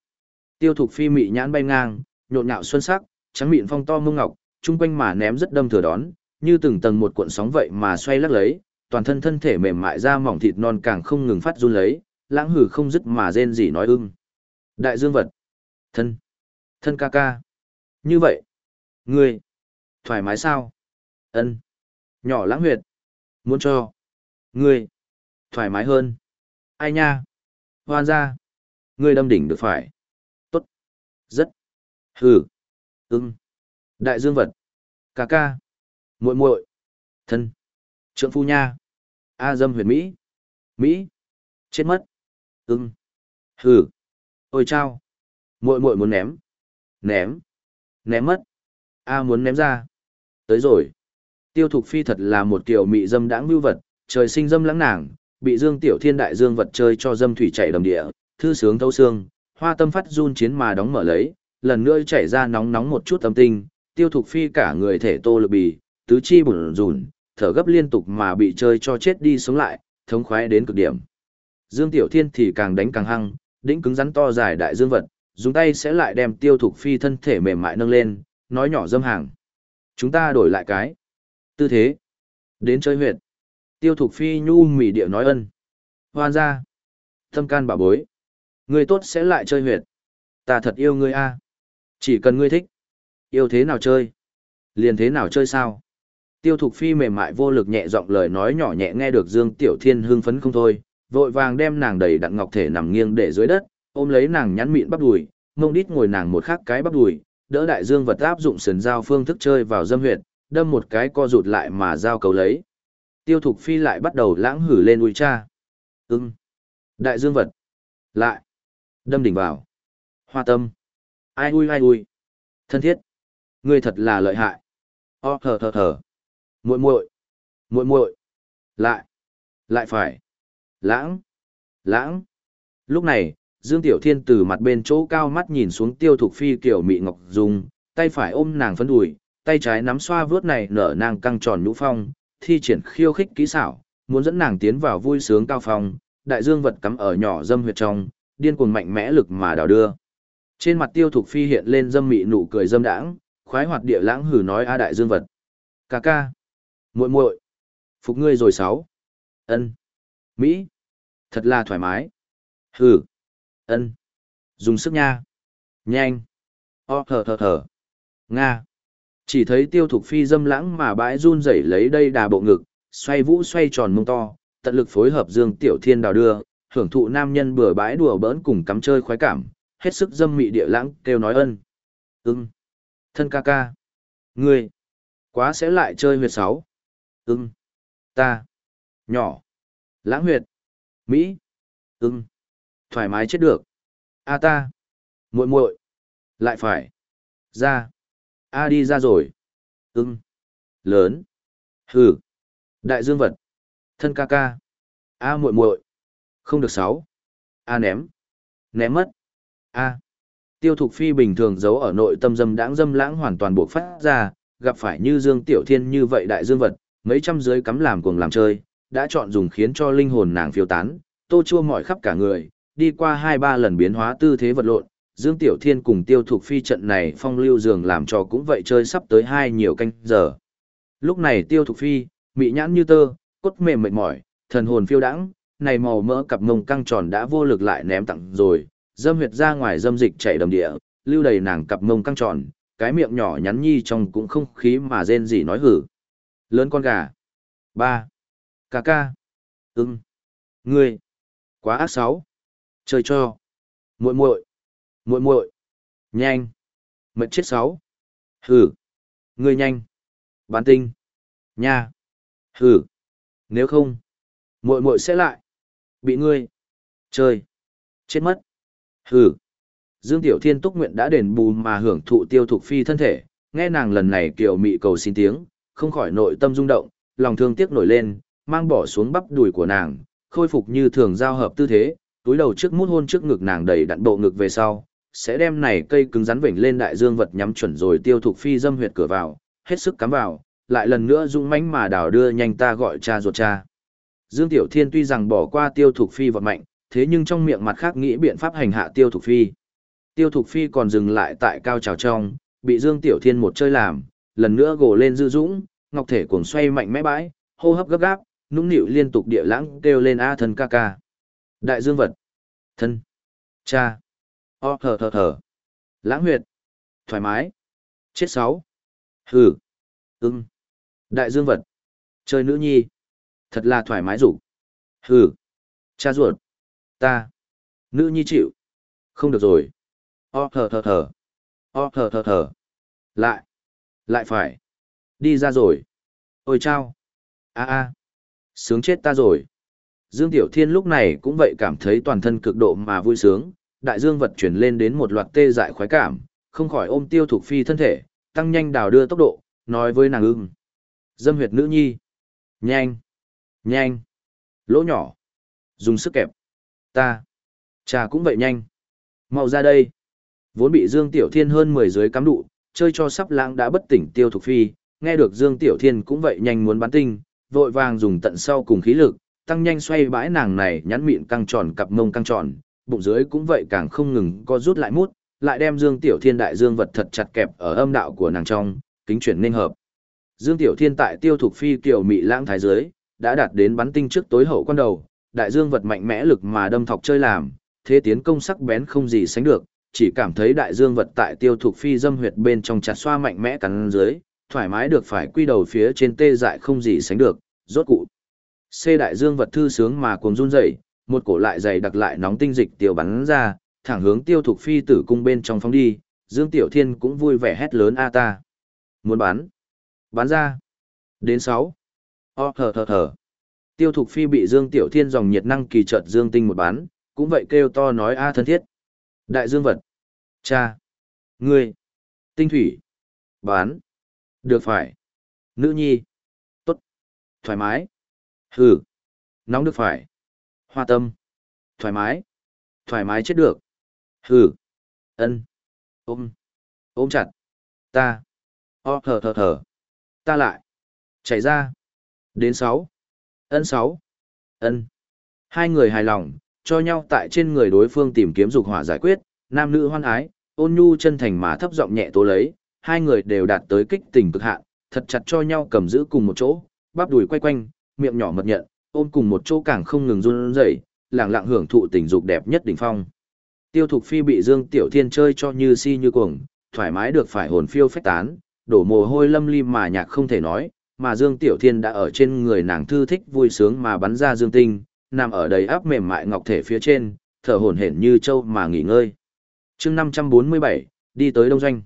Tiêu thục phi mị nhãn bay ngang, nhộn nhạo xuân sắc, trắng mịn phong to mông ngọc, trung quanh mà ném rất đâm thừa đón, như từng tầng một cuộn sóng vậy mà xoay lắc lấy, toàn thân thân thể mềm mại ra mỏng thịt non càng không ngừng phát run lấy, lãng hử không dứt mà rên rỉ nói ưng. Đại dương vật. Thân. Thân ca ca. Như vậy. Ngươi. Thoải mái sao? ân Nhỏ lãng huyệt. Muốn cho. Ngươi. Thoải mái hơn. Ai nha? Hoan ra. Ngươi đâm đỉnh được phải. Tốt. Rất. Hừ. Ưng. Đại dương vật. Ca ca. muội muội Thân. Trượng phu nha. A dâm huyền Mỹ. Mỹ. Chết mất. Ưng. Hừ. Ôi chao. muội muội muốn ném. Ném. Ném mất. A muốn ném ra. Tới rồi. Tiêu Thục Phi thật là một kiểu mị dâm đãng mưu vật, trời sinh dâm lãng nàng, bị Dương Tiểu Thiên đại dương vật chơi cho dâm thủy chảy đầm địa, thư sướng thâu xương, hoa tâm phát run chiến mà đóng mở lấy, lần nữa chảy ra nóng nóng một chút tâm tinh, Tiêu Thục Phi cả người thể tô lực bì, tứ chi bùn rùn, thở gấp liên tục mà bị chơi cho chết đi sống lại, thống khoái đến cực điểm. Dương Tiểu Thiên thì càng đánh càng hăng, đĩnh cứng rắn to dài đại dương vật, dùng tay sẽ lại đem tiêu thục phi thân thể mềm mại nâng lên, nói nhỏ dâm hàng. Chúng ta đổi lại cái. Tư thế. Đến chơi huyệt. Tiêu thục phi nhu mỉ địa nói ân. Hoan ra. Thâm can bà bối. Người tốt sẽ lại chơi huyệt. Ta thật yêu ngươi a. Chỉ cần ngươi thích. Yêu thế nào chơi. Liền thế nào chơi sao. Tiêu thục phi mềm mại vô lực nhẹ giọng lời nói nhỏ nhẹ nghe được Dương Tiểu Thiên hưng phấn không thôi, vội vàng đem nàng đầy đặn ngọc thể nằm nghiêng để dưới đất, ôm lấy nàng nhắn mịn bắp đùi, mông đít ngồi nàng một khắc cái bắp đùi, đỡ đại dương vật áp dụng sườn dao phương thức chơi vào dâm huyệt, đâm một cái co rụt lại mà dao cầu lấy. Tiêu Thục Phi lại bắt đầu lãng hử lên ui cha. Ưng. Đại dương vật. Lại. Đâm đỉnh vào. Hoa tâm. Ai ui ai ui. Thân thiết. Ngươi thật là lợi hại. O thở thở thở. muội muội muội muội Lại. Lại phải. Lãng. Lãng. Lúc này, Dương Tiểu Thiên từ mặt bên chỗ cao mắt nhìn xuống tiêu thục phi kiểu mị ngọc dùng, tay phải ôm nàng phấn đùi, tay trái nắm xoa vướt này nở nàng căng tròn nhũ phong, thi triển khiêu khích kỹ xảo, muốn dẫn nàng tiến vào vui sướng cao phong, đại dương vật cắm ở nhỏ dâm huyệt trong, điên cuồng mạnh mẽ lực mà đào đưa. Trên mặt tiêu thục phi hiện lên dâm mị nụ cười dâm đãng, khoái hoạt địa lãng hử nói a đại dương vật. Ca ca. muội muội Phục ngươi rồi sáu. ân Mỹ. Thật là thoải mái. Hử. ân Dùng sức nha. Nhanh. O thở thở thở. Nga. Chỉ thấy tiêu thục phi dâm lãng mà bãi run rẩy lấy đây đà bộ ngực, xoay vũ xoay tròn mông to, tận lực phối hợp Dương Tiểu Thiên đào đưa, hưởng thụ nam nhân bừa bãi đùa bỡn cùng cắm chơi khoái cảm, hết sức dâm mị địa lãng kêu nói ân. Ưng. Thân ca ca. Ngươi. Quá sẽ lại chơi huyệt sáu. Ưng. Ta. Nhỏ. Lãng huyệt. Mỹ. Ưng. Thoải mái chết được. A ta. muội muội Lại phải. Ra. A đi ra rồi. Ưng. Lớn. Hừ. Đại dương vật. Thân ca ca. A muội muội không được sáu. A ném. Ném mất. A. Tiêu Thục Phi bình thường giấu ở nội tâm dâm đãng dâm lãng hoàn toàn buộc phát ra, gặp phải như Dương Tiểu Thiên như vậy đại dương vật, mấy trăm dưới cắm làm cuồng làm chơi, đã chọn dùng khiến cho linh hồn nàng phiêu tán, tô chua mỏi khắp cả người, đi qua hai ba lần biến hóa tư thế vật lộn, Dương Tiểu Thiên cùng Tiêu Thục Phi trận này phong lưu giường làm cho cũng vậy chơi sắp tới hai nhiều canh giờ. Lúc này Tiêu Thục Phi, mị nhãn như tơ, cốt mềm mệt mỏi, thần hồn phiêu đãng, này màu mỡ cặp mông căng tròn đã vô lực lại ném tặng rồi, dâm huyệt ra ngoài dâm dịch chảy đầm địa, lưu đầy nàng cặp mông căng tròn, cái miệng nhỏ nhắn nhi trong cũng không khí mà rên gì nói hử. Lớn con gà. ba Cà ca. Ưng. Ngươi. Quá ác sáu. trời cho. muội muội muội muội Nhanh. Mệt chết sáu. Hử. Ngươi nhanh. Bán tinh. Nha. Hử. Nếu không. muội muội sẽ lại. Bị ngươi. Chơi. Chết mất. Hừ. Dương Tiểu Thiên túc nguyện đã đền bù mà hưởng thụ tiêu thục phi thân thể, nghe nàng lần này kiểu mị cầu xin tiếng, không khỏi nội tâm rung động, lòng thương tiếc nổi lên, mang bỏ xuống bắp đùi của nàng, khôi phục như thường giao hợp tư thế, túi đầu trước mút hôn trước ngực nàng đầy đặn bộ ngực về sau, sẽ đem này cây cứng rắn vểnh lên đại dương vật nhắm chuẩn rồi tiêu thục phi dâm huyệt cửa vào, hết sức cắm vào, lại lần nữa dũng mánh mà đảo đưa nhanh ta gọi cha ruột cha. Dương Tiểu Thiên tuy rằng bỏ qua tiêu thục phi vật mạnh, thế nhưng trong miệng mặt khác nghĩ biện pháp hành hạ tiêu thục phi. Tiêu thục phi còn dừng lại tại cao trào trong, bị Dương Tiểu Thiên một chơi làm, lần nữa gồ lên dư dũng, ngọc thể cuồng xoay mạnh mẽ bãi, hô hấp gấp gáp, nũng nịu liên tục địa lãng kêu lên a thân ca ca. Đại dương vật. Thân. Cha. O thở thở thở. Lãng huyệt. Thoải mái. Chết sáu. Hừ. Ưng. Đại dương vật. Chơi nữ nhi. Thật là thoải mái rủ. Hừ. Cha ruột. Ta. Nữ nhi chịu. Không được rồi. O thở thở thở. O thở thở thở. Lại. Lại phải. Đi ra rồi. Ôi chao. a a Sướng chết ta rồi. Dương Tiểu Thiên lúc này cũng vậy cảm thấy toàn thân cực độ mà vui sướng, đại dương vật chuyển lên đến một loạt tê dại khoái cảm, không khỏi ôm tiêu thục phi thân thể, tăng nhanh đào đưa tốc độ, nói với nàng ưng. Dâm huyệt nữ nhi. Nhanh. Nhanh. Lỗ nhỏ. Dùng sức kẹp. Ta. Cha cũng vậy nhanh. Mau ra đây. Vốn bị Dương Tiểu Thiên hơn 10 dưới cắm đụ, chơi cho sắp lãng đã bất tỉnh tiêu Thục phi, nghe được Dương Tiểu Thiên cũng vậy nhanh muốn bắn tinh, vội vàng dùng tận sau cùng khí lực, tăng nhanh xoay bãi nàng này nhắn miệng căng tròn cặp mông căng tròn, bụng dưới cũng vậy càng không ngừng co rút lại mút, lại đem Dương Tiểu Thiên đại dương vật thật chặt kẹp ở âm đạo của nàng trong, kính chuyển nên hợp. Dương Tiểu Thiên tại tiêu Thục phi kiểu mị lãng thái dưới, đã đạt đến bắn tinh trước tối hậu quan đầu, đại dương vật mạnh mẽ lực mà đâm thọc chơi làm, thế tiến công sắc bén không gì sánh được, chỉ cảm thấy đại dương vật tại tiêu thuộc phi dâm huyệt bên trong chặt xoa mạnh mẽ cắn dưới, thoải mái được phải quy đầu phía trên tê dại không gì sánh được, rốt cụ. C đại dương vật thư sướng mà cuồng run rẩy, một cổ lại dày đặc lại nóng tinh dịch tiêu bắn ra, thẳng hướng tiêu thuộc phi tử cung bên trong phóng đi, Dương Tiểu Thiên cũng vui vẻ hét lớn a ta. Muốn bắn. Bắn ra. Đến 6. Ờ, o thở thở thở. Tiêu Thục Phi bị Dương Tiểu Thiên dòng nhiệt năng kỳ trợt dương tinh một bán, cũng vậy kêu to nói a thân thiết. Đại dương vật. Cha. Ngươi. Tinh thủy. Bán. Được phải. Nữ nhi. Tốt. Thoải mái. Hừ. Nóng được phải. Hoa tâm. Thoải mái. Thoải mái chết được. Hừ. Ân. Ôm. Ôm chặt. Ta. O thở thở thở. Ta lại. Chạy ra. Đến sáu. Ân sáu. Ân. Hai người hài lòng, cho nhau tại trên người đối phương tìm kiếm dục hỏa giải quyết, nam nữ hoan ái, ôn nhu chân thành mà thấp giọng nhẹ tố lấy, hai người đều đạt tới kích tình cực hạn, thật chặt cho nhau cầm giữ cùng một chỗ, bắp đùi quay quanh, miệng nhỏ mật nhận, ôm cùng một chỗ càng không ngừng run rẩy, lặng lặng hưởng thụ tình dục đẹp nhất đỉnh phong. Tiêu Thục Phi bị Dương Tiểu Thiên chơi cho như si như cuồng, thoải mái được phải hồn phiêu phách tán, đổ mồ hôi lâm lim mà nhạc không thể nói, mà Dương Tiểu Thiên đã ở trên người nàng thư thích vui sướng mà bắn ra dương tinh, nằm ở đầy áp mềm mại ngọc thể phía trên, thở hổn hển như châu mà nghỉ ngơi. Chương 547, đi tới Đông Doanh.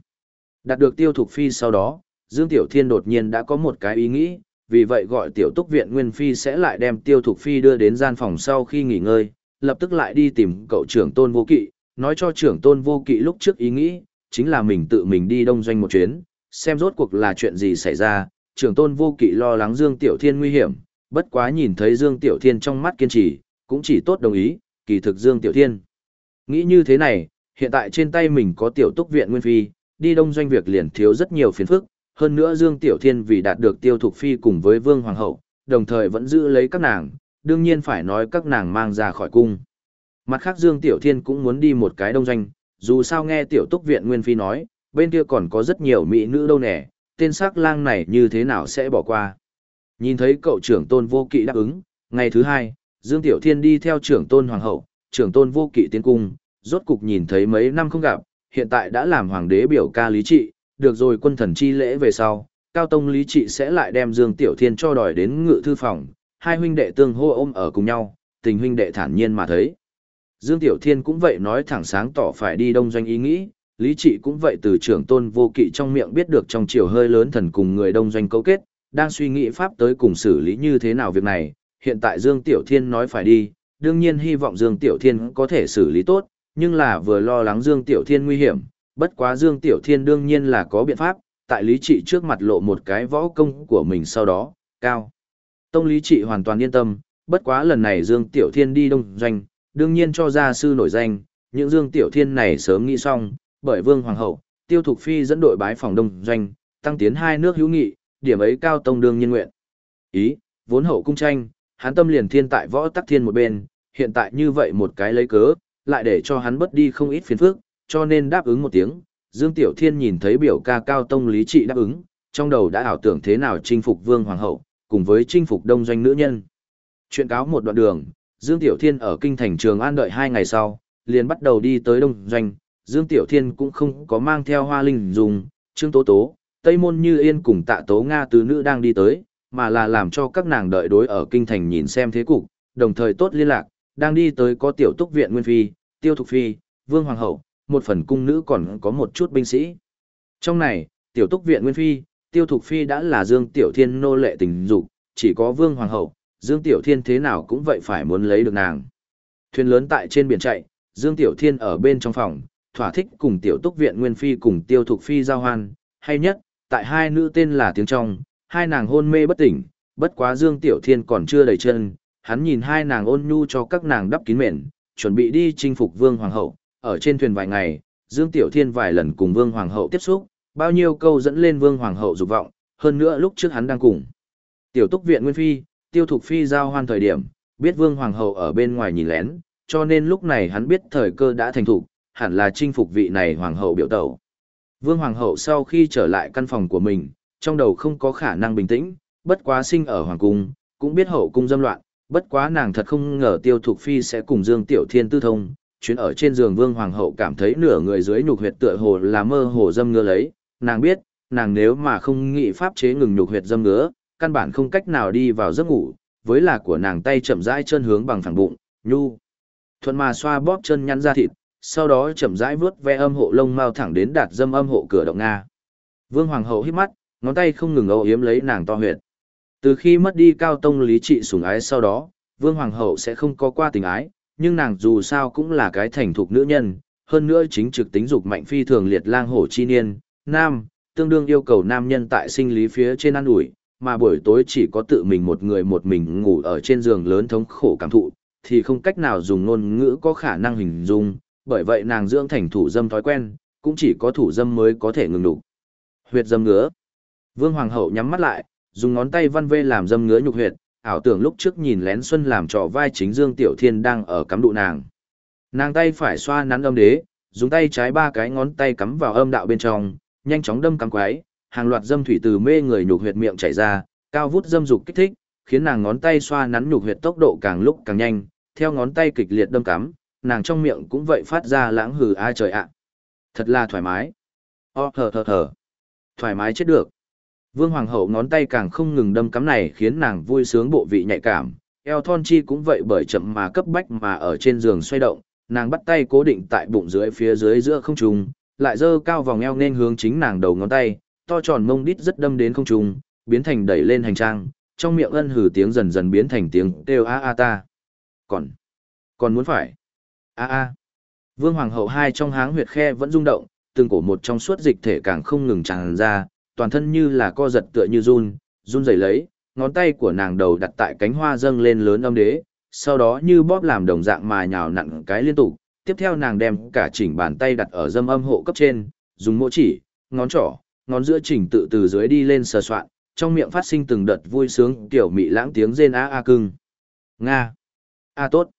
Đạt được Tiêu Thục Phi sau đó, Dương Tiểu Thiên đột nhiên đã có một cái ý nghĩ, vì vậy gọi Tiểu Túc Viện Nguyên Phi sẽ lại đem Tiêu Thục Phi đưa đến gian phòng sau khi nghỉ ngơi, lập tức lại đi tìm cậu trưởng Tôn Vô Kỵ, nói cho trưởng Tôn Vô Kỵ lúc trước ý nghĩ, chính là mình tự mình đi Đông Doanh một chuyến, xem rốt cuộc là chuyện gì xảy ra, trưởng Tôn Vô Kỵ lo lắng Dương Tiểu Thiên nguy hiểm, bất quá nhìn thấy Dương Tiểu Thiên trong mắt kiên trì, cũng chỉ tốt đồng ý, kỳ thực Dương Tiểu Thiên. Nghĩ như thế này, hiện tại trên tay mình có Tiểu Túc Viện Nguyên Phi, đi đông doanh việc liền thiếu rất nhiều phiền phức, hơn nữa Dương Tiểu Thiên vì đạt được Tiêu Thục Phi cùng với Vương Hoàng hậu, đồng thời vẫn giữ lấy các nàng, đương nhiên phải nói các nàng mang ra khỏi cung. Mặt khác Dương Tiểu Thiên cũng muốn đi một cái đông doanh, dù sao nghe Tiểu Túc Viện Nguyên Phi nói, bên kia còn có rất nhiều mỹ nữ đâu nè, tên sắc lang này như thế nào sẽ bỏ qua. Nhìn thấy cậu trưởng tôn vô kỵ đáp ứng, ngày thứ hai, Dương Tiểu Thiên đi theo trưởng tôn hoàng hậu, trưởng tôn vô kỵ tiến cung, rốt cục nhìn thấy mấy năm không gặp, hiện tại đã làm hoàng đế biểu ca lý trị, được rồi quân thần chi lễ về sau, cao tông lý trị sẽ lại đem Dương Tiểu Thiên cho đòi đến ngự thư phòng, hai huynh đệ tương hô ôm ở cùng nhau, tình huynh đệ thản nhiên mà thấy. Dương Tiểu Thiên cũng vậy nói thẳng sáng tỏ phải đi đông doanh ý nghĩ, lý trị cũng vậy từ trưởng tôn vô kỵ trong miệng biết được trong chiều hơi lớn thần cùng người đông doanh cấu kết, đang suy nghĩ pháp tới cùng xử lý như thế nào việc này, hiện tại Dương Tiểu Thiên nói phải đi, đương nhiên hy vọng Dương Tiểu Thiên có thể xử lý tốt, nhưng là vừa lo lắng Dương Tiểu Thiên nguy hiểm, bất quá Dương Tiểu Thiên đương nhiên là có biện pháp, tại lý trị trước mặt lộ một cái võ công của mình sau đó, cao. Tông lý trị hoàn toàn yên tâm, bất quá lần này Dương Tiểu Thiên đi đông doanh, đương nhiên cho gia sư nổi danh, những Dương Tiểu Thiên này sớm nghĩ xong, bởi Vương Hoàng hậu, Tiêu Thục Phi dẫn đội bái phòng đông doanh, tăng tiến hai nước hữu nghị, điểm ấy cao tông đương nhiên nguyện. Ý, vốn hậu cung tranh, hắn tâm liền thiên tại võ tắc thiên một bên, hiện tại như vậy một cái lấy cớ, lại để cho hắn bất đi không ít phiền phức, cho nên đáp ứng một tiếng. Dương Tiểu Thiên nhìn thấy biểu ca cao tông lý trị đáp ứng, trong đầu đã ảo tưởng thế nào chinh phục vương hoàng hậu, cùng với chinh phục đông doanh nữ nhân. Chuyện cáo một đoạn đường, Dương Tiểu Thiên ở kinh thành trường an đợi hai ngày sau, liền bắt đầu đi tới đông doanh. Dương Tiểu Thiên cũng không có mang theo hoa linh dùng, trương tố tố, Tây Môn Như Yên cùng tạ tố Nga tứ nữ đang đi tới, mà là làm cho các nàng đợi đối ở kinh thành nhìn xem thế cục, đồng thời tốt liên lạc, đang đi tới có tiểu túc viện Nguyên Phi, Tiêu Thục Phi, Vương Hoàng Hậu, một phần cung nữ còn có một chút binh sĩ. Trong này, tiểu túc viện Nguyên Phi, Tiêu Thục Phi đã là Dương Tiểu Thiên nô lệ tình dục, chỉ có Vương Hoàng Hậu, Dương Tiểu Thiên thế nào cũng vậy phải muốn lấy được nàng. Thuyền lớn tại trên biển chạy, Dương Tiểu Thiên ở bên trong phòng, thỏa thích cùng tiểu túc viện Nguyên Phi cùng Tiêu Thục Phi giao hoan, hay nhất, tại hai nữ tên là tiếng trong, hai nàng hôn mê bất tỉnh, bất quá Dương Tiểu Thiên còn chưa đầy chân, hắn nhìn hai nàng ôn nhu cho các nàng đắp kín mền, chuẩn bị đi chinh phục Vương Hoàng hậu, ở trên thuyền vài ngày, Dương Tiểu Thiên vài lần cùng Vương Hoàng hậu tiếp xúc, bao nhiêu câu dẫn lên Vương Hoàng hậu dục vọng, hơn nữa lúc trước hắn đang cùng. Tiểu Túc viện Nguyên Phi, Tiêu Thục Phi giao hoan thời điểm, biết Vương Hoàng hậu ở bên ngoài nhìn lén, cho nên lúc này hắn biết thời cơ đã thành thủ, hẳn là chinh phục vị này Hoàng hậu biểu tẩu. Vương Hoàng hậu sau khi trở lại căn phòng của mình, trong đầu không có khả năng bình tĩnh, bất quá sinh ở Hoàng cung, cũng biết hậu cung dâm loạn, bất quá nàng thật không ngờ Tiêu Thục Phi sẽ cùng Dương Tiểu Thiên tư thông, chuyến ở trên giường Vương Hoàng hậu cảm thấy nửa người dưới nhục huyệt tựa hồ là mơ hồ dâm ngứa lấy, nàng biết, nàng nếu mà không nghĩ pháp chế ngừng nhục huyệt dâm ngứa, căn bản không cách nào đi vào giấc ngủ, với là của nàng tay chậm rãi chân hướng bằng phẳng bụng, nhu. Thuận mà xoa bóp chân nhăn ra thịt, sau đó chậm rãi vuốt ve âm hộ lông mao thẳng đến đạt dâm âm hộ cửa động nga. Vương hoàng hậu hít mắt, ngón tay không ngừng âu yếm lấy nàng to huyệt. Từ khi mất đi cao tông lý trị sủng ái sau đó, vương hoàng hậu sẽ không có qua tình ái, nhưng nàng dù sao cũng là cái thành thục nữ nhân, hơn nữa chính trực tính dục mạnh phi thường liệt lang hổ chi niên, nam, tương đương yêu cầu nam nhân tại sinh lý phía trên ăn ủi, mà buổi tối chỉ có tự mình một người một mình ngủ ở trên giường lớn thống khổ cảm thụ, thì không cách nào dùng ngôn ngữ có khả năng hình dung, bởi vậy nàng dưỡng thành thủ dâm thói quen, cũng chỉ có thủ dâm mới có thể ngừng đủ. Huyệt dâm ngứa. Vương Hoàng hậu nhắm mắt lại, dùng ngón tay văn vê làm dâm ngứa nhục huyệt, ảo tưởng lúc trước nhìn lén xuân làm trò vai chính Dương Tiểu Thiên đang ở cắm đụ nàng. Nàng tay phải xoa nắn âm đế, dùng tay trái ba cái ngón tay cắm vào âm đạo bên trong, nhanh chóng đâm cắm quái, hàng loạt dâm thủy từ mê người nhục huyệt miệng chảy ra, cao vút dâm dục kích thích, khiến nàng ngón tay xoa nắn nhục huyệt tốc độ càng lúc càng nhanh, theo ngón tay kịch liệt đâm cắm, nàng trong miệng cũng vậy phát ra lãng hừ ai trời ạ. Thật là thoải mái. O thở thở thở. Thoải mái chết được. Vương Hoàng hậu ngón tay càng không ngừng đâm cắm này khiến nàng vui sướng bộ vị nhạy cảm, eo thon chi cũng vậy bởi chậm mà cấp bách mà ở trên giường xoay động, nàng bắt tay cố định tại bụng dưới phía dưới giữa không trung, lại dơ cao vòng eo nên hướng chính nàng đầu ngón tay, to tròn mông đít rất đâm đến không trung, biến thành đẩy lên hành trang, trong miệng ân hừ tiếng dần dần biến thành tiếng kêu a a ta. Còn, còn muốn phải. A a. Vương Hoàng hậu hai trong háng huyệt khe vẫn rung động, từng cổ một trong suốt dịch thể càng không ngừng tràn ra, toàn thân như là co giật tựa như run, run rẩy lấy, ngón tay của nàng đầu đặt tại cánh hoa dâng lên lớn âm đế, sau đó như bóp làm đồng dạng mà nhào nặn cái liên tục, tiếp theo nàng đem cả chỉnh bàn tay đặt ở dâm âm hộ cấp trên, dùng mỗ chỉ, ngón trỏ, ngón giữa chỉnh tự từ dưới đi lên sờ soạn, trong miệng phát sinh từng đợt vui sướng kiểu mị lãng tiếng rên a a cưng. Nga. A tốt.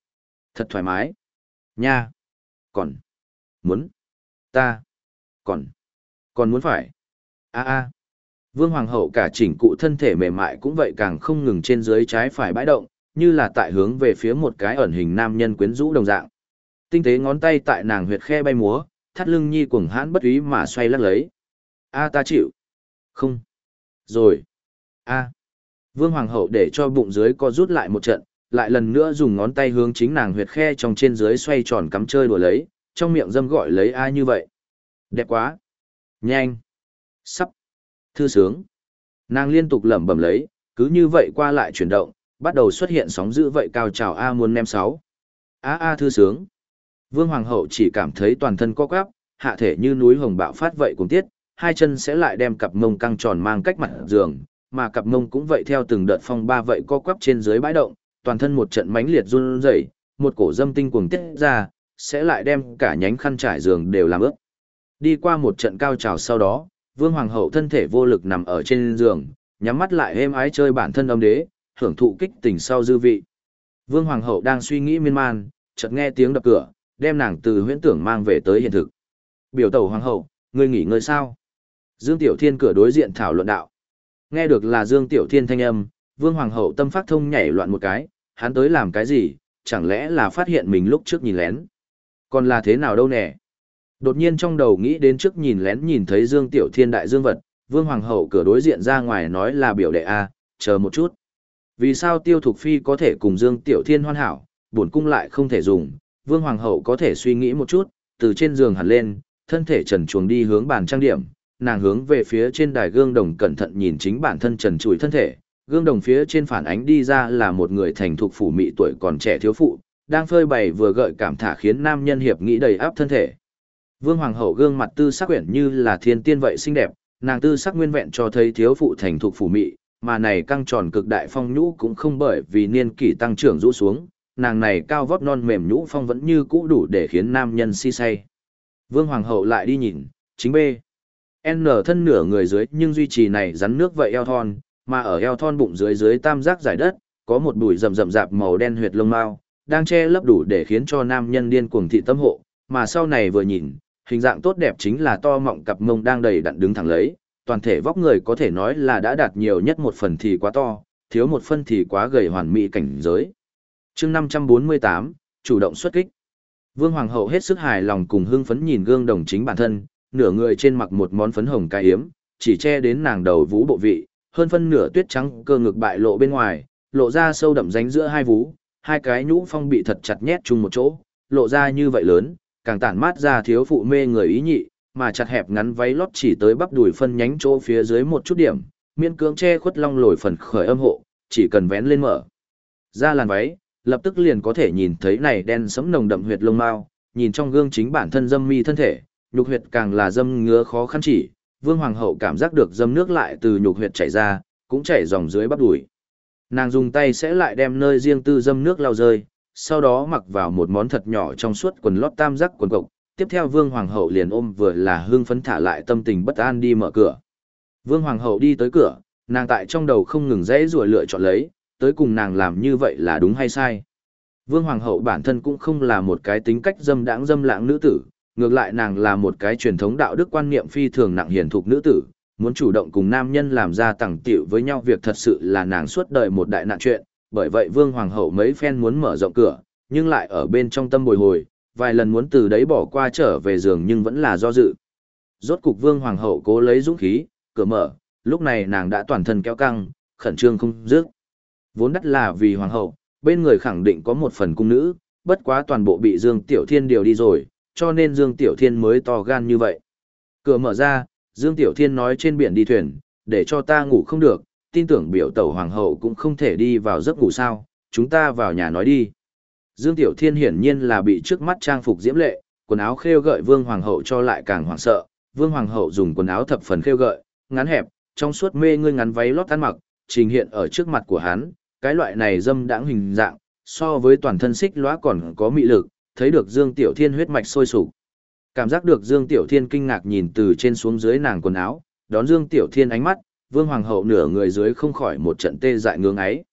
Thật thoải mái. Nha. Còn. Muốn. Ta. Còn. Còn muốn phải. A a. Vương Hoàng hậu cả chỉnh cụ thân thể mềm mại cũng vậy càng không ngừng trên dưới trái phải bãi động, như là tại hướng về phía một cái ẩn hình nam nhân quyến rũ đồng dạng. Tinh tế ngón tay tại nàng huyệt khe bay múa, thắt lưng nhi cuồng hãn bất ý mà xoay lắc lấy. A ta chịu. Không. Rồi. A. Vương Hoàng hậu để cho bụng dưới co rút lại một trận, lại lần nữa dùng ngón tay hướng chính nàng huyệt khe trong trên dưới xoay tròn cắm chơi đùa lấy, trong miệng dâm gọi lấy A như vậy. Đẹp quá. Nhanh. Sắp. Thư sướng. Nàng liên tục lẩm bẩm lấy, cứ như vậy qua lại chuyển động, bắt đầu xuất hiện sóng dữ vậy cao trào A muốn nem sáu. A A thư sướng. Vương Hoàng hậu chỉ cảm thấy toàn thân co quắp, hạ thể như núi hồng bạo phát vậy cùng tiết, hai chân sẽ lại đem cặp mông căng tròn mang cách mặt giường, mà cặp mông cũng vậy theo từng đợt phong ba vậy co quắp trên dưới bãi động, toàn thân một trận mãnh liệt run rẩy, một cổ dâm tinh cuồng tiết ra, sẽ lại đem cả nhánh khăn trải giường đều làm ướt. Đi qua một trận cao trào sau đó, Vương Hoàng hậu thân thể vô lực nằm ở trên giường, nhắm mắt lại êm ái chơi bản thân âm đế, hưởng thụ kích tình sau dư vị. Vương Hoàng hậu đang suy nghĩ miên man, chợt nghe tiếng đập cửa, đem nàng từ huyễn tưởng mang về tới hiện thực. Biểu tẩu Hoàng hậu, ngươi nghỉ ngơi sao? Dương Tiểu Thiên cửa đối diện thảo luận đạo. Nghe được là Dương Tiểu Thiên thanh âm, Vương Hoàng hậu tâm phát thông nhảy loạn một cái, hắn tới làm cái gì, chẳng lẽ là phát hiện mình lúc trước nhìn lén. Còn là thế nào đâu nè? Đột nhiên trong đầu nghĩ đến trước nhìn lén nhìn thấy Dương Tiểu Thiên đại dương vật, Vương Hoàng hậu cửa đối diện ra ngoài nói là biểu đệ A, chờ một chút. Vì sao Tiêu Thục Phi có thể cùng Dương Tiểu Thiên hoàn hảo, bổn cung lại không thể dùng, Vương Hoàng hậu có thể suy nghĩ một chút, từ trên giường hẳn lên, thân thể trần chuồng đi hướng bàn trang điểm, nàng hướng về phía trên đài gương đồng cẩn thận nhìn chính bản thân trần trụi thân thể, gương đồng phía trên phản ánh đi ra là một người thành thục phủ mị tuổi còn trẻ thiếu phụ, đang phơi bày vừa gợi cảm thả khiến nam nhân hiệp nghĩ đầy áp thân thể. Vương Hoàng hậu gương mặt tư sắc quyển như là thiên tiên vậy xinh đẹp, nàng tư sắc nguyên vẹn cho thấy thiếu phụ thành thục phủ mị, mà này căng tròn cực đại phong nhũ cũng không bởi vì niên kỷ tăng trưởng rũ xuống, nàng này cao vóc non mềm nhũ phong vẫn như cũ đủ để khiến nam nhân si say. Vương Hoàng hậu lại đi nhìn, chính B. N thân nửa người dưới nhưng duy trì này rắn nước vậy eo thon, mà ở eo thon bụng dưới dưới tam giác giải đất, có một bụi rậm rậm rạp màu đen huyệt lông mao, đang che lấp đủ để khiến cho nam nhân điên cuồng thị tâm hộ, mà sau này vừa nhìn, hình dạng tốt đẹp chính là to mọng cặp mông đang đầy đặn đứng thẳng lấy, toàn thể vóc người có thể nói là đã đạt nhiều nhất một phần thì quá to, thiếu một phân thì quá gầy hoàn mỹ cảnh giới. chương 548, chủ động xuất kích. Vương Hoàng hậu hết sức hài lòng cùng hưng phấn nhìn gương đồng chính bản thân, nửa người trên mặc một món phấn hồng cai yếm, chỉ che đến nàng đầu vũ bộ vị, hơn phân nửa tuyết trắng cơ ngực bại lộ bên ngoài, lộ ra sâu đậm ránh giữa hai vú, hai cái nhũ phong bị thật chặt nhét chung một chỗ, lộ ra như vậy lớn, càng tản mát ra thiếu phụ mê người ý nhị, mà chặt hẹp ngắn váy lót chỉ tới bắp đùi phân nhánh chỗ phía dưới một chút điểm, miễn cưỡng che khuất long lồi phần khởi âm hộ, chỉ cần vén lên mở. Ra làn váy, lập tức liền có thể nhìn thấy này đen sẫm nồng đậm huyệt lông mao, nhìn trong gương chính bản thân dâm mi thân thể, nhục huyệt càng là dâm ngứa khó khăn chỉ, Vương Hoàng hậu cảm giác được dâm nước lại từ nhục huyệt chảy ra, cũng chảy dòng dưới bắp đùi. Nàng dùng tay sẽ lại đem nơi riêng tư dâm nước lau rơi, sau đó mặc vào một món thật nhỏ trong suốt quần lót tam giác quần cộc. Tiếp theo Vương Hoàng hậu liền ôm vừa là hương phấn thả lại tâm tình bất an đi mở cửa. Vương Hoàng hậu đi tới cửa, nàng tại trong đầu không ngừng dãy rủa lựa chọn lấy, tới cùng nàng làm như vậy là đúng hay sai. Vương Hoàng hậu bản thân cũng không là một cái tính cách dâm đãng dâm lãng nữ tử, ngược lại nàng là một cái truyền thống đạo đức quan niệm phi thường nặng hiền thục nữ tử, muốn chủ động cùng nam nhân làm ra tẳng tiểu với nhau việc thật sự là nàng suốt đời một đại nạn chuyện, bởi vậy Vương Hoàng hậu mấy phen muốn mở rộng cửa, nhưng lại ở bên trong tâm bồi hồi, vài lần muốn từ đấy bỏ qua trở về giường nhưng vẫn là do dự. Rốt cục Vương Hoàng hậu cố lấy dũng khí, cửa mở, lúc này nàng đã toàn thân kéo căng, khẩn trương không dứt. Vốn đắt là vì Hoàng hậu, bên người khẳng định có một phần cung nữ, bất quá toàn bộ bị Dương Tiểu Thiên điều đi rồi, cho nên Dương Tiểu Thiên mới to gan như vậy. Cửa mở ra, Dương Tiểu Thiên nói trên biển đi thuyền, để cho ta ngủ không được, tin tưởng biểu tẩu hoàng hậu cũng không thể đi vào giấc ngủ sao, chúng ta vào nhà nói đi. Dương Tiểu Thiên hiển nhiên là bị trước mắt trang phục diễm lệ, quần áo khêu gợi Vương Hoàng hậu cho lại càng hoảng sợ, Vương Hoàng hậu dùng quần áo thập phần khêu gợi, ngắn hẹp, trong suốt mê ngươi ngắn váy lót ăn mặc, trình hiện ở trước mặt của hắn, cái loại này dâm đãng hình dạng, so với toàn thân xích lóa còn có mị lực, thấy được Dương Tiểu Thiên huyết mạch sôi sục. Cảm giác được Dương Tiểu Thiên kinh ngạc nhìn từ trên xuống dưới nàng quần áo, đón Dương Tiểu Thiên ánh mắt, Vương Hoàng hậu nửa người dưới không khỏi một trận tê dại ngưỡng ấy.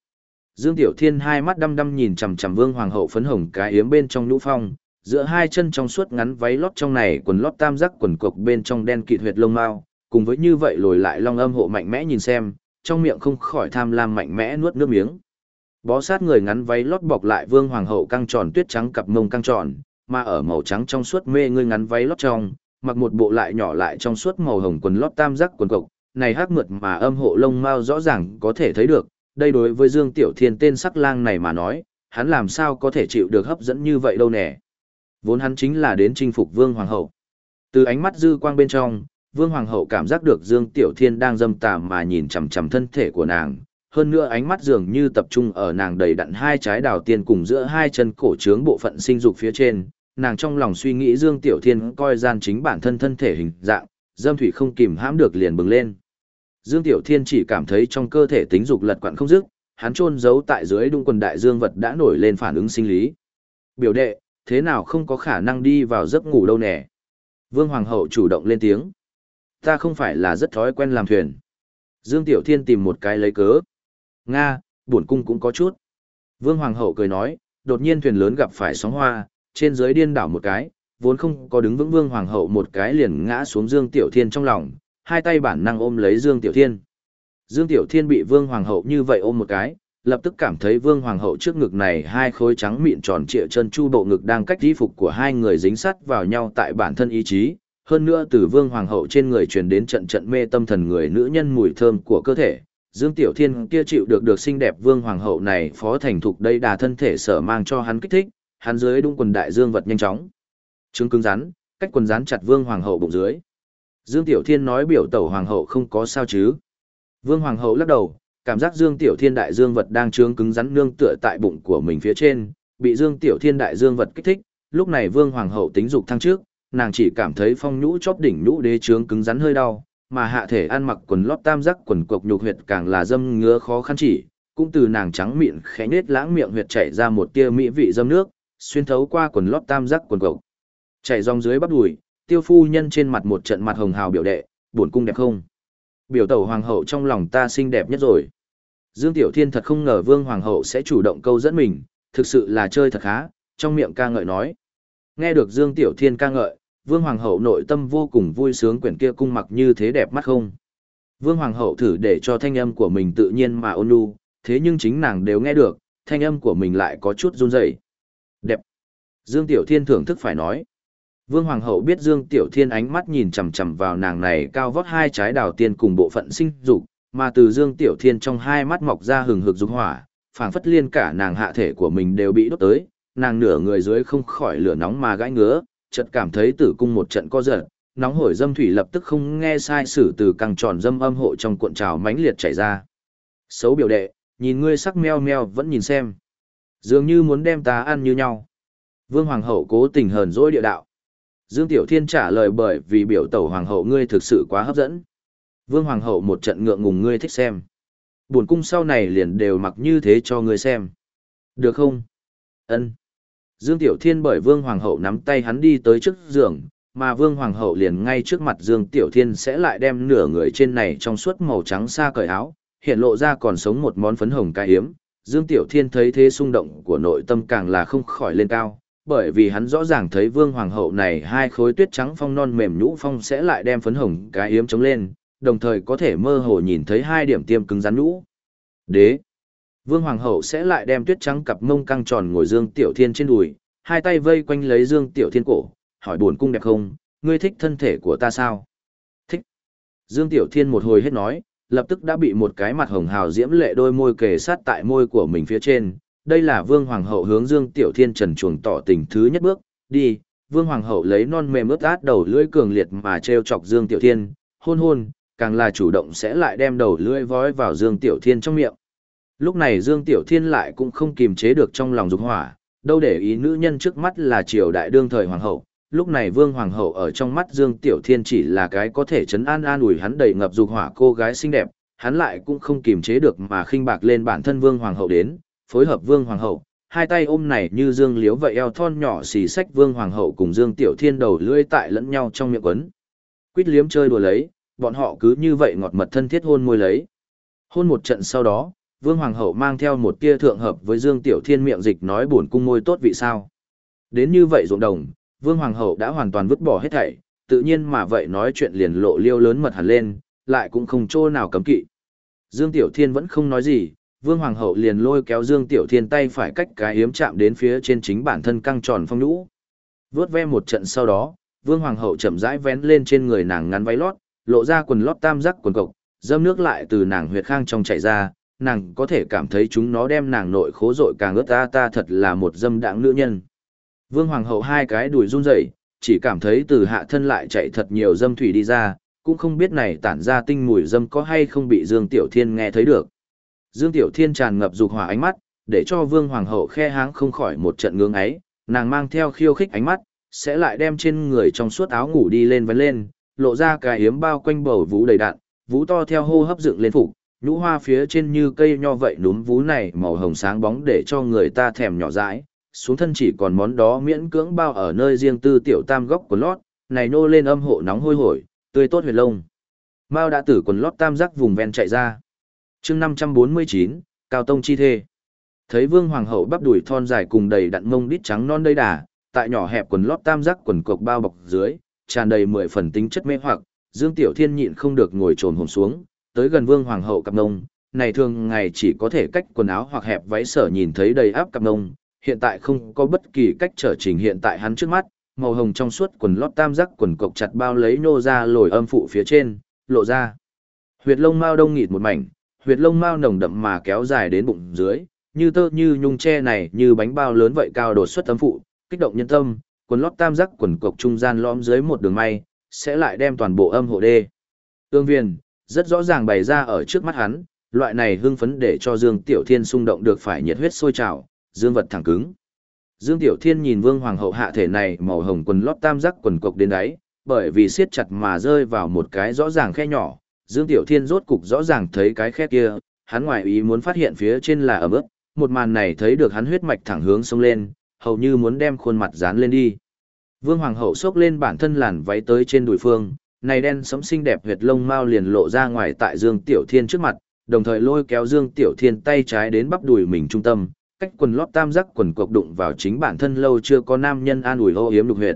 Dương Tiểu Thiên hai mắt đăm đăm nhìn chằm chằm Vương Hoàng hậu phấn hồng cái yếm bên trong nhũ phong, giữa hai chân trong suốt ngắn váy lót trong này quần lót tam giác quần cộc bên trong đen kịt huyệt lông mao, cùng với như vậy lồi lại long âm hộ mạnh mẽ nhìn xem, trong miệng không khỏi tham lam mạnh mẽ nuốt nước miếng. Bó sát người ngắn váy lót bọc lại Vương Hoàng hậu căng tròn tuyết trắng cặp mông căng tròn, mà ở màu trắng trong suốt mê ngươi ngắn váy lót trong, mặc một bộ lại nhỏ lại trong suốt màu hồng quần lót tam giác quần cộc, này hát mượt mà âm hộ lông mao rõ ràng có thể thấy được, đây đối với Dương Tiểu Thiên tên sắc lang này mà nói, hắn làm sao có thể chịu được hấp dẫn như vậy đâu nè. Vốn hắn chính là đến chinh phục Vương Hoàng hậu. Từ ánh mắt dư quang bên trong, Vương Hoàng hậu cảm giác được Dương Tiểu Thiên đang dâm tà mà nhìn chằm chằm thân thể của nàng, hơn nữa ánh mắt dường như tập trung ở nàng đầy đặn hai trái đào tiên cùng giữa hai chân cổ trướng bộ phận sinh dục phía trên, nàng trong lòng suy nghĩ Dương Tiểu Thiên coi gian chính bản thân thân thể hình dạng, dâm thủy không kìm hãm được liền bừng lên. Dương Tiểu Thiên chỉ cảm thấy trong cơ thể tính dục lật quặn không dứt, hắn chôn giấu tại dưới đung quần đại dương vật đã nổi lên phản ứng sinh lý. Biểu đệ, thế nào không có khả năng đi vào giấc ngủ đâu nè. Vương Hoàng hậu chủ động lên tiếng. Ta không phải là rất thói quen làm thuyền. Dương Tiểu Thiên tìm một cái lấy cớ. Nga, buồn cung cũng có chút. Vương Hoàng hậu cười nói, đột nhiên thuyền lớn gặp phải sóng hoa, trên dưới điên đảo một cái, vốn không có đứng vững Vương Hoàng hậu một cái liền ngã xuống Dương Tiểu Thiên trong lòng, hai tay bản năng ôm lấy Dương Tiểu Thiên. Dương Tiểu Thiên bị Vương Hoàng hậu như vậy ôm một cái, lập tức cảm thấy Vương Hoàng hậu trước ngực này hai khối trắng mịn tròn trịa chân chu bộ ngực đang cách y phục của hai người dính sắt vào nhau tại bản thân ý chí. Hơn nữa từ Vương Hoàng hậu trên người truyền đến trận trận mê tâm thần người nữ nhân mùi thơm của cơ thể. Dương Tiểu Thiên kia chịu được được xinh đẹp Vương Hoàng hậu này phó thành thục đây đà thân thể sở mang cho hắn kích thích, hắn dưới đung quần đại dương vật nhanh chóng. Trứng cứng rắn, cách quần rắn chặt Vương Hoàng hậu bụng dưới. Dương Tiểu Thiên nói biểu tẩu Hoàng hậu không có sao chứ. Vương Hoàng hậu lắc đầu, cảm giác Dương Tiểu Thiên đại dương vật đang trướng cứng rắn nương tựa tại bụng của mình phía trên, bị Dương Tiểu Thiên đại dương vật kích thích, lúc này Vương Hoàng hậu tính dục thăng trước, nàng chỉ cảm thấy phong nhũ chóp đỉnh nhũ đế trướng cứng rắn hơi đau, mà hạ thể ăn mặc quần lót tam giác quần cộc nhục huyệt càng là dâm ngứa khó khăn chỉ, cũng từ nàng trắng miệng khẽ nết lãng miệng huyệt chảy ra một tia mỹ vị dâm nước, xuyên thấu qua quần lót tam giác quần cộc. Chảy dòng dưới bắp đùi, tiêu phu nhân trên mặt một trận mặt hồng hào biểu đệ, buồn cung đẹp không? Biểu tẩu hoàng hậu trong lòng ta xinh đẹp nhất rồi. Dương Tiểu Thiên thật không ngờ Vương Hoàng hậu sẽ chủ động câu dẫn mình, thực sự là chơi thật khá, trong miệng ca ngợi nói. Nghe được Dương Tiểu Thiên ca ngợi, Vương Hoàng hậu nội tâm vô cùng vui sướng quyển kia cung mặc như thế đẹp mắt không. Vương Hoàng hậu thử để cho thanh âm của mình tự nhiên mà ôn nhu, thế nhưng chính nàng đều nghe được, thanh âm của mình lại có chút run rẩy. Đẹp. Dương Tiểu Thiên thưởng thức phải nói. Vương Hoàng hậu biết Dương Tiểu Thiên ánh mắt nhìn chằm chằm vào nàng này cao vót hai trái đào tiên cùng bộ phận sinh dục, mà từ Dương Tiểu Thiên trong hai mắt mọc ra hừng hực dục hỏa, phảng phất liên cả nàng hạ thể của mình đều bị đốt tới, nàng nửa người dưới không khỏi lửa nóng mà gãi ngứa, chợt cảm thấy tử cung một trận co giật, nóng hổi dâm thủy lập tức không nghe sai sử từ căng tròn dâm âm hộ trong cuộn trào mãnh liệt chảy ra. Xấu biểu đệ, nhìn ngươi sắc meo meo vẫn nhìn xem. Dường như muốn đem ta ăn như nhau. Vương Hoàng hậu cố tình hờn dỗi địa đạo. Dương Tiểu Thiên trả lời bởi vì biểu tẩu Hoàng hậu ngươi thực sự quá hấp dẫn. Vương Hoàng hậu một trận ngượng ngùng ngươi thích xem. Buồn cung sau này liền đều mặc như thế cho ngươi xem. Được không? Ân. Dương Tiểu Thiên bởi Vương Hoàng hậu nắm tay hắn đi tới trước giường, mà Vương Hoàng hậu liền ngay trước mặt Dương Tiểu Thiên sẽ lại đem nửa người trên này trong suốt màu trắng xa cởi áo, hiện lộ ra còn sống một món phấn hồng cái hiếm. Dương Tiểu Thiên thấy thế xung động của nội tâm càng là không khỏi lên cao, bởi vì hắn rõ ràng thấy Vương Hoàng hậu này hai khối tuyết trắng phong non mềm nhũ phong sẽ lại đem phấn hồng cái hiếm chống lên, đồng thời có thể mơ hồ nhìn thấy hai điểm tiêm cứng rắn nhũ. Đế Vương Hoàng hậu sẽ lại đem tuyết trắng cặp mông căng tròn ngồi Dương Tiểu Thiên trên đùi, hai tay vây quanh lấy Dương Tiểu Thiên cổ, hỏi buồn cung đẹp không, ngươi thích thân thể của ta sao? Thích. Dương Tiểu Thiên một hồi hết nói, lập tức đã bị một cái mặt hồng hào diễm lệ đôi môi kề sát tại môi của mình phía trên. Đây là Vương Hoàng hậu hướng Dương Tiểu Thiên trần chuồng tỏ tình thứ nhất bước, đi. Vương Hoàng hậu lấy non mềm ướt át đầu lưỡi cường liệt mà treo chọc Dương Tiểu Thiên, hôn hôn, càng là chủ động sẽ lại đem đầu lưỡi vói vào Dương Tiểu Thiên trong miệng. Lúc này Dương Tiểu Thiên lại cũng không kiềm chế được trong lòng dục hỏa, đâu để ý nữ nhân trước mắt là triều đại đương thời hoàng hậu. Lúc này Vương Hoàng hậu ở trong mắt Dương Tiểu Thiên chỉ là cái có thể chấn an an ủi hắn đầy ngập dục hỏa cô gái xinh đẹp, hắn lại cũng không kiềm chế được mà khinh bạc lên bản thân Vương Hoàng hậu đến, phối hợp Vương Hoàng hậu, hai tay ôm này như Dương Liếu vậy eo thon nhỏ xì sách Vương Hoàng hậu cùng Dương Tiểu Thiên đầu lưỡi tại lẫn nhau trong miệng quấn. Quýt liếm chơi đùa lấy, bọn họ cứ như vậy ngọt mật thân thiết hôn môi lấy. Hôn một trận sau đó, Vương Hoàng hậu mang theo một tia thượng hợp với Dương Tiểu Thiên miệng dịch nói buồn cung môi tốt vị sao. Đến như vậy ruộng đồng, Vương Hoàng hậu đã hoàn toàn vứt bỏ hết thảy, tự nhiên mà vậy nói chuyện liền lộ liêu lớn mật hẳn lên, lại cũng không chỗ nào cấm kỵ. Dương Tiểu Thiên vẫn không nói gì, Vương Hoàng hậu liền lôi kéo Dương Tiểu Thiên tay phải cách cái hiếm chạm đến phía trên chính bản thân căng tròn phong nhũ. Vướt ve một trận sau đó, Vương Hoàng hậu chậm rãi vén lên trên người nàng ngắn váy lót, lộ ra quần lót tam giác quần cộc, dâm nước lại từ nàng huyệt khang trong chảy ra, nàng có thể cảm thấy chúng nó đem nàng nội khố rội càng ướt ta ta thật là một dâm đãng nữ nhân. Vương Hoàng hậu hai cái đùi run rẩy, chỉ cảm thấy từ hạ thân lại chạy thật nhiều dâm thủy đi ra, cũng không biết này tản ra tinh mùi dâm có hay không bị Dương Tiểu Thiên nghe thấy được. Dương Tiểu Thiên tràn ngập dục hỏa ánh mắt, để cho Vương Hoàng hậu khe háng không khỏi một trận ngưỡng ấy, nàng mang theo khiêu khích ánh mắt, sẽ lại đem trên người trong suốt áo ngủ đi lên vấn lên, lộ ra cái yếm bao quanh bầu vú đầy đạn, vú to theo hô hấp dựng lên phục, nhũ hoa phía trên như cây nho vậy núm vú này màu hồng sáng bóng để cho người ta thèm nhỏ dãi, xuống thân chỉ còn món đó miễn cưỡng bao ở nơi riêng tư tiểu tam góc của lót, này nô lên âm hộ nóng hôi hổi, tươi tốt huyệt lông. Mao đã tử quần lót tam giác vùng ven chạy ra. chương 549, Cao Tông Chi Thê. Thấy vương hoàng hậu bắp đùi thon dài cùng đầy đặn mông đít trắng non đầy đà, tại nhỏ hẹp quần lót tam giác quần cộc bao bọc dưới, tràn đầy mười phần tính chất mê hoặc, Dương Tiểu Thiên nhịn không được ngồi trồn hồn xuống, tới gần vương hoàng hậu cặp nông, này thường ngày chỉ có thể cách quần áo hoặc hẹp váy sở nhìn thấy đầy áp cặp nông, hiện tại không có bất kỳ cách trở trình hiện tại hắn trước mắt, màu hồng trong suốt quần lót tam giác quần cộc chặt bao lấy nô ra lồi âm phụ phía trên, lộ ra. Huyệt lông mao đông nghịt một mảnh, huyệt lông mao nồng đậm mà kéo dài đến bụng dưới, như tơ như nhung tre này như bánh bao lớn vậy cao đột xuất âm phụ, kích động nhân tâm, quần lót tam giác quần cộc trung gian lõm dưới một đường may, sẽ lại đem toàn bộ âm hộ đê. Tương viên, rất rõ ràng bày ra ở trước mắt hắn, loại này hưng phấn để cho Dương Tiểu Thiên xung động được phải nhiệt huyết sôi trào, dương vật thẳng cứng. Dương Tiểu Thiên nhìn Vương Hoàng hậu hạ thể này màu hồng quần lót tam giác quần cộc đến đáy, bởi vì siết chặt mà rơi vào một cái rõ ràng khe nhỏ, Dương Tiểu Thiên rốt cục rõ ràng thấy cái khe kia, hắn ngoài ý muốn phát hiện phía trên là ẩm ướt, một màn này thấy được hắn huyết mạch thẳng hướng sông lên, hầu như muốn đem khuôn mặt dán lên đi. Vương Hoàng hậu xốc lên bản thân làn váy tới trên đùi phương, này đen sẫm xinh đẹp huyệt lông mao liền lộ ra ngoài tại Dương Tiểu Thiên trước mặt, đồng thời lôi kéo Dương Tiểu Thiên tay trái đến bắp đùi mình trung tâm, cách quần lót tam giác quần cộc đụng vào chính bản thân lâu chưa có nam nhân an ủi hô hiếm lục huyệt.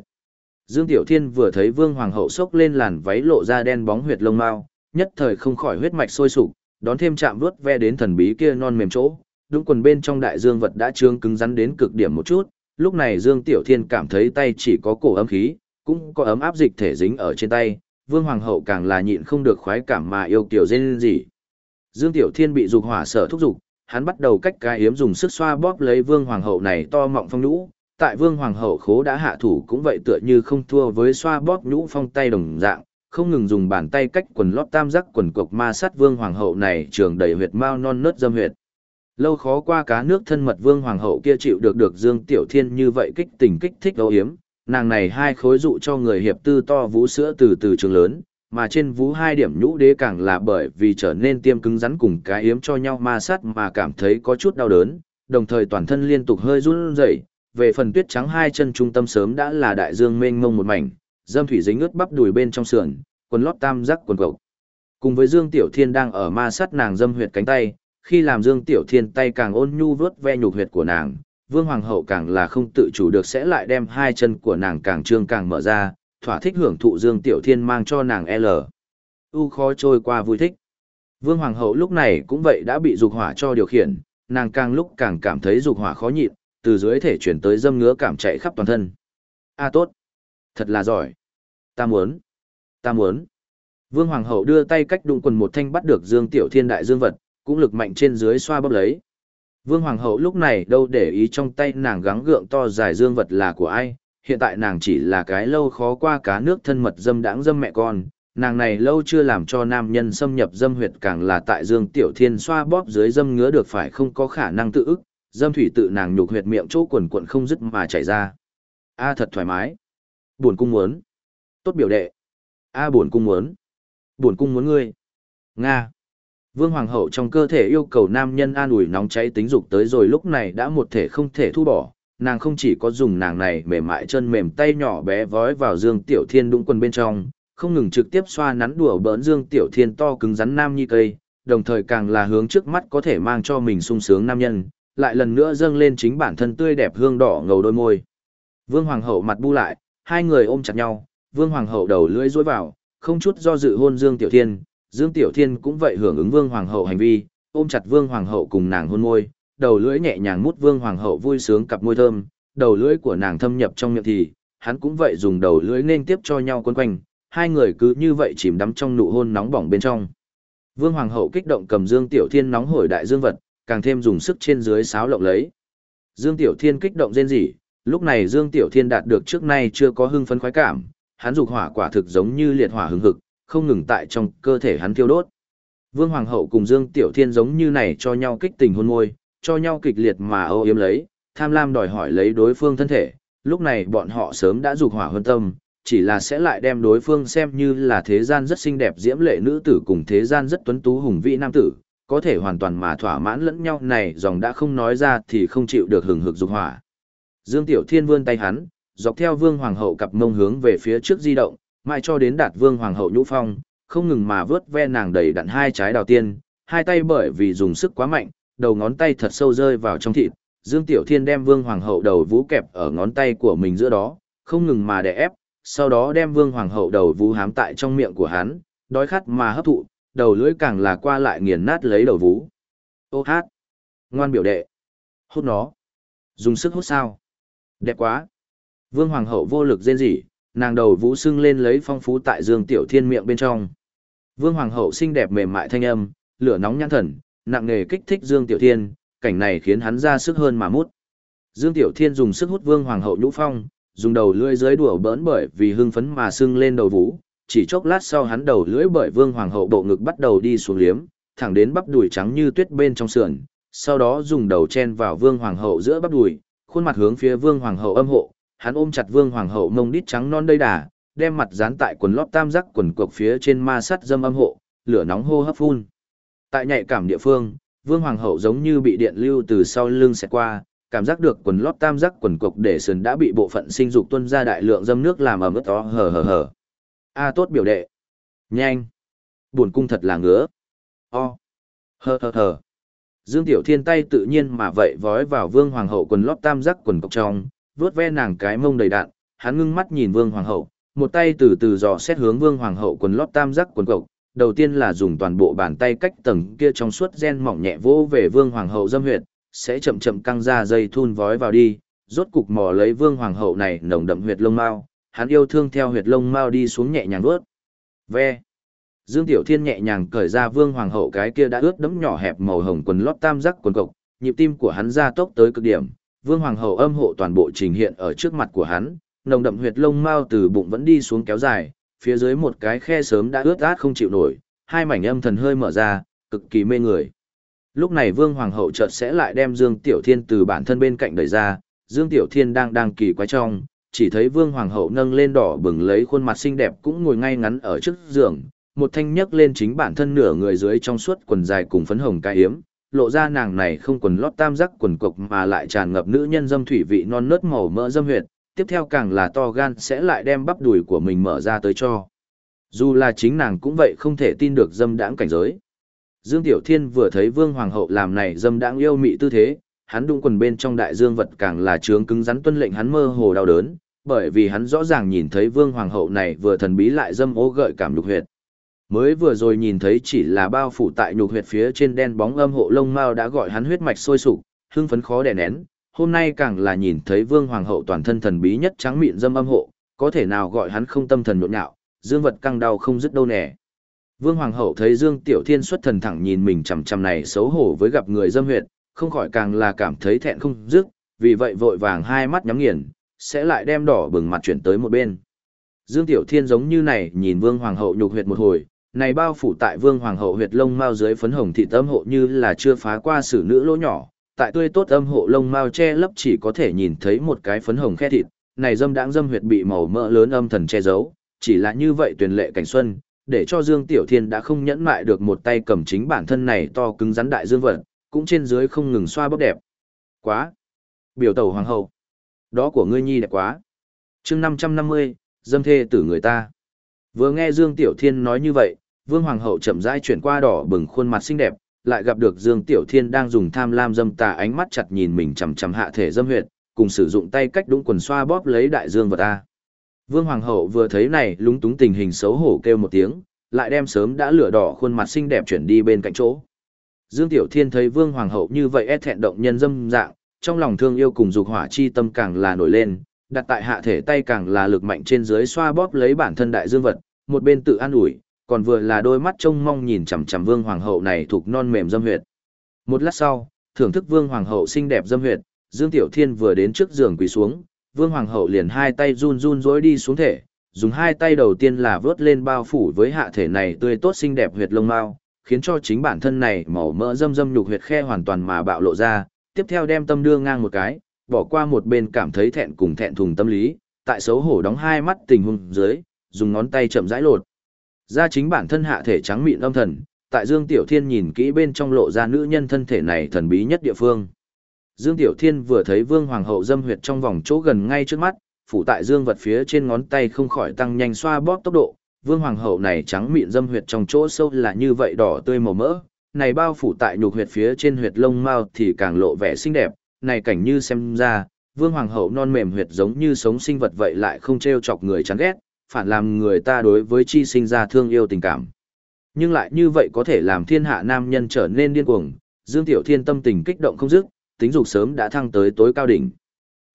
Dương Tiểu Thiên vừa thấy Vương Hoàng hậu sốc lên làn váy lộ ra đen bóng huyệt lông mao, nhất thời không khỏi huyết mạch sôi sục, đón thêm chạm vuốt ve đến thần bí kia non mềm chỗ, đúng quần bên trong đại dương vật đã trương cứng rắn đến cực điểm một chút, lúc này Dương Tiểu Thiên cảm thấy tay chỉ có cổ ấm khí, cũng có ấm áp dịch thể dính ở trên tay, Vương Hoàng hậu càng là nhịn không được khoái cảm mà yêu kiểu dên gì. Dương Tiểu Thiên bị dục hỏa sở thúc dục, hắn bắt đầu cách cái hiếm dùng sức xoa bóp lấy Vương Hoàng hậu này to mọng phong nhũ, tại Vương Hoàng hậu khố đã hạ thủ cũng vậy tựa như không thua với xoa bóp nhũ phong tay đồng dạng, không ngừng dùng bàn tay cách quần lót tam giác quần cộc ma sát Vương Hoàng hậu này trường đầy huyệt mao non nớt dâm huyệt. Lâu khó qua cá nước thân mật Vương Hoàng hậu kia chịu được được Dương Tiểu Thiên như vậy kích tình kích thích âu hiếm, nàng này hai khối dụ cho người hiệp tư to vú sữa từ từ trường lớn, mà trên vú hai điểm nhũ đế càng là bởi vì trở nên tiêm cứng rắn cùng cái yếm cho nhau ma sát mà cảm thấy có chút đau đớn, đồng thời toàn thân liên tục hơi run rẩy. Về phần tuyết trắng hai chân trung tâm sớm đã là đại dương mênh mông một mảnh, dâm thủy dính ướt bắp đùi bên trong sườn, quần lót tam giác quần cộc. Cùng với Dương Tiểu Thiên đang ở ma sát nàng dâm huyệt cánh tay, khi làm Dương Tiểu Thiên tay càng ôn nhu vớt ve nhục huyệt của nàng, Vương Hoàng hậu càng là không tự chủ được sẽ lại đem hai chân của nàng càng trương càng mở ra, thỏa thích hưởng thụ Dương Tiểu Thiên mang cho nàng L. U khó trôi qua vui thích. Vương Hoàng hậu lúc này cũng vậy đã bị dục hỏa cho điều khiển, nàng càng lúc càng cảm thấy dục hỏa khó nhịn, từ dưới thể chuyển tới dâm ngứa cảm chạy khắp toàn thân. A tốt, thật là giỏi. Ta muốn, ta muốn. Vương Hoàng hậu đưa tay cách đụng quần một thanh bắt được Dương Tiểu Thiên đại dương vật, cũng lực mạnh trên dưới xoa bóp lấy. Vương Hoàng hậu lúc này đâu để ý trong tay nàng gắng gượng to dài dương vật là của ai, hiện tại nàng chỉ là cái lâu khó qua cá nước thân mật dâm đãng dâm mẹ con, nàng này lâu chưa làm cho nam nhân xâm nhập dâm huyệt càng là tại Dương Tiểu Thiên xoa bóp dưới dâm ngứa được phải không có khả năng tự ức, dâm thủy tự nàng nhục huyệt miệng chỗ quần quần không dứt mà chảy ra. A thật thoải mái. Buồn cung muốn. Tốt biểu đệ. A buồn cung muốn. Buồn cung muốn ngươi. Nga. Vương Hoàng hậu trong cơ thể yêu cầu nam nhân an ủi nóng cháy tính dục tới rồi lúc này đã một thể không thể thu bỏ, nàng không chỉ có dùng nàng này mềm mại chân mềm tay nhỏ bé vói vào Dương Tiểu Thiên đũng quần bên trong, không ngừng trực tiếp xoa nắn đùa bỡn Dương Tiểu Thiên to cứng rắn nam nhi cây, đồng thời càng là hướng trước mắt có thể mang cho mình sung sướng nam nhân, lại lần nữa dâng lên chính bản thân tươi đẹp hương đỏ ngầu đôi môi. Vương Hoàng hậu mặt bu lại, hai người ôm chặt nhau, Vương Hoàng hậu đầu lưỡi dối vào, không chút do dự hôn Dương Tiểu Thiên, Dương Tiểu Thiên cũng vậy hưởng ứng Vương Hoàng hậu hành vi, ôm chặt Vương Hoàng hậu cùng nàng hôn môi, đầu lưỡi nhẹ nhàng mút Vương Hoàng hậu vui sướng cặp môi thơm, đầu lưỡi của nàng thâm nhập trong miệng thì, hắn cũng vậy dùng đầu lưỡi nên tiếp cho nhau quấn quanh, hai người cứ như vậy chìm đắm trong nụ hôn nóng bỏng bên trong. Vương Hoàng hậu kích động cầm Dương Tiểu Thiên nóng hổi đại dương vật, càng thêm dùng sức trên dưới sáo lộng lấy. Dương Tiểu Thiên kích động rên rỉ, lúc này Dương Tiểu Thiên đạt được trước nay chưa có hưng phấn khoái cảm, hắn dục hỏa quả thực giống như liệt hỏa hứng hực, không ngừng tại trong cơ thể hắn thiêu đốt. Vương Hoàng hậu cùng Dương Tiểu Thiên giống như này cho nhau kích tình hôn môi, cho nhau kịch liệt mà âu yếm lấy, tham lam đòi hỏi lấy đối phương thân thể, lúc này bọn họ sớm đã dục hỏa hơn tâm, chỉ là sẽ lại đem đối phương xem như là thế gian rất xinh đẹp diễm lệ nữ tử cùng thế gian rất tuấn tú hùng vĩ nam tử, có thể hoàn toàn mà thỏa mãn lẫn nhau này dòng đã không nói ra thì không chịu được hừng hực dục hỏa. Dương Tiểu Thiên vươn tay hắn, dọc theo Vương Hoàng hậu cặp mông hướng về phía trước di động, mãi cho đến đạt Vương Hoàng hậu nhũ phong, không ngừng mà vớt ve nàng đầy đặn hai trái đào tiên, hai tay bởi vì dùng sức quá mạnh, đầu ngón tay thật sâu rơi vào trong thịt. Dương Tiểu Thiên đem Vương Hoàng hậu đầu vú kẹp ở ngón tay của mình giữa đó, không ngừng mà đè ép, sau đó đem Vương Hoàng hậu đầu vú hám tại trong miệng của hắn, đói khát mà hấp thụ, đầu lưỡi càng là qua lại nghiền nát lấy đầu vú. Ô hát! Ngoan biểu đệ! Hút nó! Dùng sức hút sao? Đẹp quá! Vương Hoàng hậu vô lực rên rỉ, nàng đầu vũ sưng lên lấy phong phú tại Dương Tiểu Thiên miệng bên trong. Vương Hoàng hậu xinh đẹp mềm mại thanh âm, lửa nóng nhãn thần, nặng nề kích thích Dương Tiểu Thiên, cảnh này khiến hắn ra sức hơn mà mút. Dương Tiểu Thiên dùng sức hút Vương Hoàng hậu nhũ phong, dùng đầu lưỡi dưới đùa bỡn bởi vì hưng phấn mà sưng lên đầu vũ, chỉ chốc lát sau hắn đầu lưỡi bởi Vương Hoàng hậu bộ ngực bắt đầu đi xuống liếm, thẳng đến bắp đùi trắng như tuyết bên trong sườn, sau đó dùng đầu chen vào Vương Hoàng hậu giữa bắp đùi, khuôn mặt hướng phía Vương Hoàng hậu âm hộ, hắn ôm chặt Vương Hoàng hậu mông đít trắng non đầy đà, đem mặt dán tại quần lót tam giác quần cộc phía trên ma sắt dâm âm hộ, lửa nóng hô hấp phun. Tại nhạy cảm địa phương, Vương Hoàng hậu giống như bị điện lưu từ sau lưng xẹt qua, cảm giác được quần lót tam giác quần cộc để sườn đã bị bộ phận sinh dục tuôn ra đại lượng dâm nước làm ẩm ướt to hờ hờ hờ. A tốt biểu đệ. Nhanh. Buồn cung thật là ngứa. O. Hờ hờ hờ. Dương Tiểu Thiên tay tự nhiên mà vậy vói vào Vương Hoàng hậu quần lót tam giác quần cộc trong, vớt ve nàng cái mông đầy đạn, hắn ngưng mắt nhìn Vương Hoàng hậu, một tay từ từ dò xét hướng Vương Hoàng hậu quần lót tam giác quần cộc, đầu tiên là dùng toàn bộ bàn tay cách tầng kia trong suốt gen mỏng nhẹ vỗ về Vương Hoàng hậu dâm huyệt, sẽ chậm chậm căng ra dây thun vói vào đi, rốt cục mò lấy Vương Hoàng hậu này nồng đậm huyệt lông mao, hắn yêu thương theo huyệt lông mao đi xuống nhẹ nhàng vuốt. Ve. Dương Tiểu Thiên nhẹ nhàng cởi ra Vương Hoàng hậu cái kia đã ướt đẫm nhỏ hẹp màu hồng quần lót tam giác quần cộc, nhịp tim của hắn ra tốc tới cực điểm, Vương Hoàng hậu âm hộ toàn bộ trình hiện ở trước mặt của hắn, nồng đậm huyệt lông mao từ bụng vẫn đi xuống kéo dài, phía dưới một cái khe sớm đã ướt át không chịu nổi, hai mảnh âm thần hơi mở ra, cực kỳ mê người. Lúc này Vương Hoàng hậu chợt sẽ lại đem Dương Tiểu Thiên từ bản thân bên cạnh đẩy ra, Dương Tiểu Thiên đang đang kỳ quái trong, chỉ thấy Vương Hoàng hậu nâng lên đỏ bừng lấy khuôn mặt xinh đẹp cũng ngồi ngay ngắn ở trước giường, một thanh nhấc lên chính bản thân nửa người dưới trong suốt quần dài cùng phấn hồng cai hiếm, lộ ra nàng này không quần lót tam giác quần cộc mà lại tràn ngập nữ nhân dâm thủy vị non nớt màu mỡ dâm huyệt, tiếp theo càng là to gan sẽ lại đem bắp đùi của mình mở ra tới cho. Dù là chính nàng cũng vậy không thể tin được dâm đãng cảnh giới. Dương Tiểu Thiên vừa thấy Vương Hoàng hậu làm này dâm đãng yêu mị tư thế, hắn đụng quần bên trong đại dương vật càng là trướng cứng rắn tuân lệnh hắn mơ hồ đau đớn, bởi vì hắn rõ ràng nhìn thấy Vương Hoàng hậu này vừa thần bí lại dâm ô gợi cảm lục huyệt. Mới vừa rồi nhìn thấy chỉ là bao phủ tại nhục huyệt phía trên đen bóng âm hộ lông mao đã gọi hắn huyết mạch sôi sục, hưng phấn khó đè nén, hôm nay càng là nhìn thấy Vương Hoàng hậu toàn thân thần bí nhất trắng mịn dâm âm hộ, có thể nào gọi hắn không tâm thần nhộn nhạo, dương vật căng đau không dứt đâu nè. Vương Hoàng hậu thấy Dương Tiểu Thiên xuất thần thẳng nhìn mình chằm chằm này xấu hổ với gặp người dâm huyệt, không khỏi càng là cảm thấy thẹn không dứt, vì vậy vội vàng hai mắt nhắm nghiền, sẽ lại đem đỏ bừng mặt chuyển tới một bên. Dương Tiểu Thiên giống như này nhìn Vương Hoàng hậu nhục huyệt một hồi, này bao phủ tại Vương Hoàng hậu huyệt lông mao dưới phấn hồng thị tâm hộ như là chưa phá qua sử nữ lỗ nhỏ, tại tươi tốt âm hộ lông mao che lấp chỉ có thể nhìn thấy một cái phấn hồng khe thịt, này dâm đãng dâm huyệt bị màu mỡ lớn âm thần che giấu, chỉ là như vậy tuyền lệ cảnh xuân, để cho Dương Tiểu Thiên đã không nhẫn mại được một tay cầm chính bản thân này to cứng rắn đại dương vật, cũng trên dưới không ngừng xoa bóp đẹp. Quá! Biểu tẩu hoàng hậu! Đó của ngươi nhi đẹp quá! chương 550, dâm thê tử người ta. Vừa nghe Dương Tiểu Thiên nói như vậy, Vương Hoàng hậu chậm rãi chuyển qua đỏ bừng khuôn mặt xinh đẹp, lại gặp được Dương Tiểu Thiên đang dùng tham lam dâm tà ánh mắt chặt nhìn mình chằm chằm hạ thể dâm huyệt, cùng sử dụng tay cách đúng quần xoa bóp lấy đại dương vật ta. Vương Hoàng hậu vừa thấy này lúng túng tình hình xấu hổ kêu một tiếng, lại đem sớm đã lửa đỏ khuôn mặt xinh đẹp chuyển đi bên cạnh chỗ. Dương Tiểu Thiên thấy Vương Hoàng hậu như vậy e thẹn động nhân dâm dạng, trong lòng thương yêu cùng dục hỏa chi tâm càng là nổi lên, đặt tại hạ thể tay càng là lực mạnh trên dưới xoa bóp lấy bản thân đại dương vật, một bên tự an ủi, còn vừa là đôi mắt trông mong nhìn chằm chằm Vương Hoàng hậu này thuộc non mềm dâm huyệt. Một lát sau, thưởng thức Vương Hoàng hậu xinh đẹp dâm huyệt, Dương Tiểu Thiên vừa đến trước giường quỳ xuống, Vương Hoàng hậu liền hai tay run run rối đi xuống thể, dùng hai tay đầu tiên là vớt lên bao phủ với hạ thể này tươi tốt xinh đẹp huyệt lông mao, khiến cho chính bản thân này màu mỡ dâm dâm nhục huyệt khe hoàn toàn mà bạo lộ ra, tiếp theo đem tâm đưa ngang một cái, bỏ qua một bên cảm thấy thẹn cùng thẹn thùng tâm lý, tại xấu hổ đóng hai mắt tình huống dưới, dùng ngón tay chậm rãi lột. Ra chính bản thân hạ thể trắng mịn âm thần, tại Dương Tiểu Thiên nhìn kỹ bên trong lộ ra nữ nhân thân thể này thần bí nhất địa phương. Dương Tiểu Thiên vừa thấy Vương Hoàng hậu dâm huyệt trong vòng chỗ gần ngay trước mắt, phủ tại Dương vật phía trên ngón tay không khỏi tăng nhanh xoa bóp tốc độ. Vương Hoàng hậu này trắng mịn dâm huyệt trong chỗ sâu là như vậy đỏ tươi màu mỡ, này bao phủ tại nhục huyệt phía trên huyệt lông mao thì càng lộ vẻ xinh đẹp, này cảnh như xem ra, Vương Hoàng hậu non mềm huyệt giống như sống sinh vật vậy lại không treo chọc người chán ghét, phản làm người ta đối với chi sinh ra thương yêu tình cảm. Nhưng lại như vậy có thể làm thiên hạ nam nhân trở nên điên cuồng, Dương Tiểu Thiên tâm tình kích động không dứt, tính dục sớm đã thăng tới tối cao đỉnh.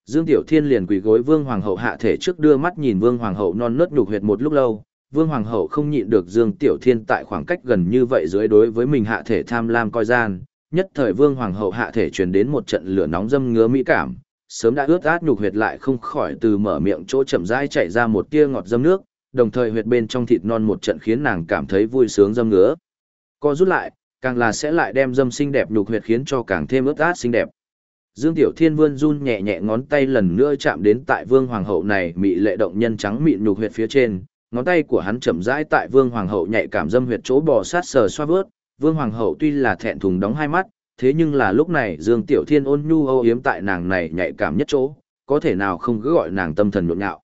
Dương Tiểu Thiên liền quỳ gối Vương Hoàng hậu hạ thể trước đưa mắt nhìn Vương Hoàng hậu non nớt nhục huyệt một lúc lâu, Vương Hoàng hậu không nhịn được Dương Tiểu Thiên tại khoảng cách gần như vậy dưới đối với mình hạ thể tham lam coi gian, nhất thời Vương Hoàng hậu hạ thể truyền đến một trận lửa nóng dâm ngứa mỹ cảm, sớm đã ướt át nhục huyệt lại không khỏi từ mở miệng chỗ chậm rãi chảy ra một tia ngọt dâm nước, đồng thời huyệt bên trong thịt non một trận khiến nàng cảm thấy vui sướng dâm ngứa. Co rút lại, càng là sẽ lại đem dâm xinh đẹp nhục huyệt khiến cho càng thêm ướt át xinh đẹp. Dương Tiểu Thiên vươn run nhẹ nhẹ ngón tay lần nữa chạm đến tại Vương Hoàng hậu này mị lệ động nhân trắng mịn nhục huyệt phía trên, ngón tay của hắn chậm rãi tại Vương Hoàng hậu nhạy cảm dâm huyệt chỗ bò sát sờ xoa vớt, Vương Hoàng hậu tuy là thẹn thùng đóng hai mắt, thế nhưng là lúc này Dương Tiểu Thiên ôn nhu âu yếm tại nàng này nhạy cảm nhất chỗ, có thể nào không cứ gọi nàng tâm thần nhộn nhạo.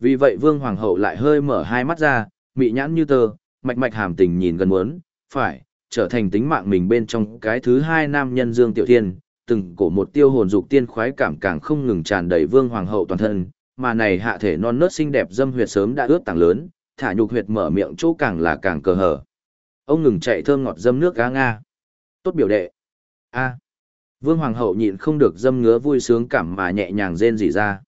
Vì vậy Vương Hoàng hậu lại hơi mở hai mắt ra, mị nhãn như tơ, mạch mạch hàm tình nhìn gần muốn, phải, trở thành tính mạng mình bên trong cái thứ hai nam nhân Dương Tiểu Thiên, từng cổ một tiêu hồn dục tiên khoái cảm càng không ngừng tràn đầy Vương Hoàng hậu toàn thân, mà này hạ thể non nớt xinh đẹp dâm huyệt sớm đã ướt tàng lớn, thả nhục huyệt mở miệng chỗ càng là càng cờ hở. Ông ngừng chạy thơm ngọt dâm nước gá nga. Tốt biểu đệ. A. Vương Hoàng hậu nhịn không được dâm ngứa vui sướng cảm mà nhẹ nhàng rên rỉ ra.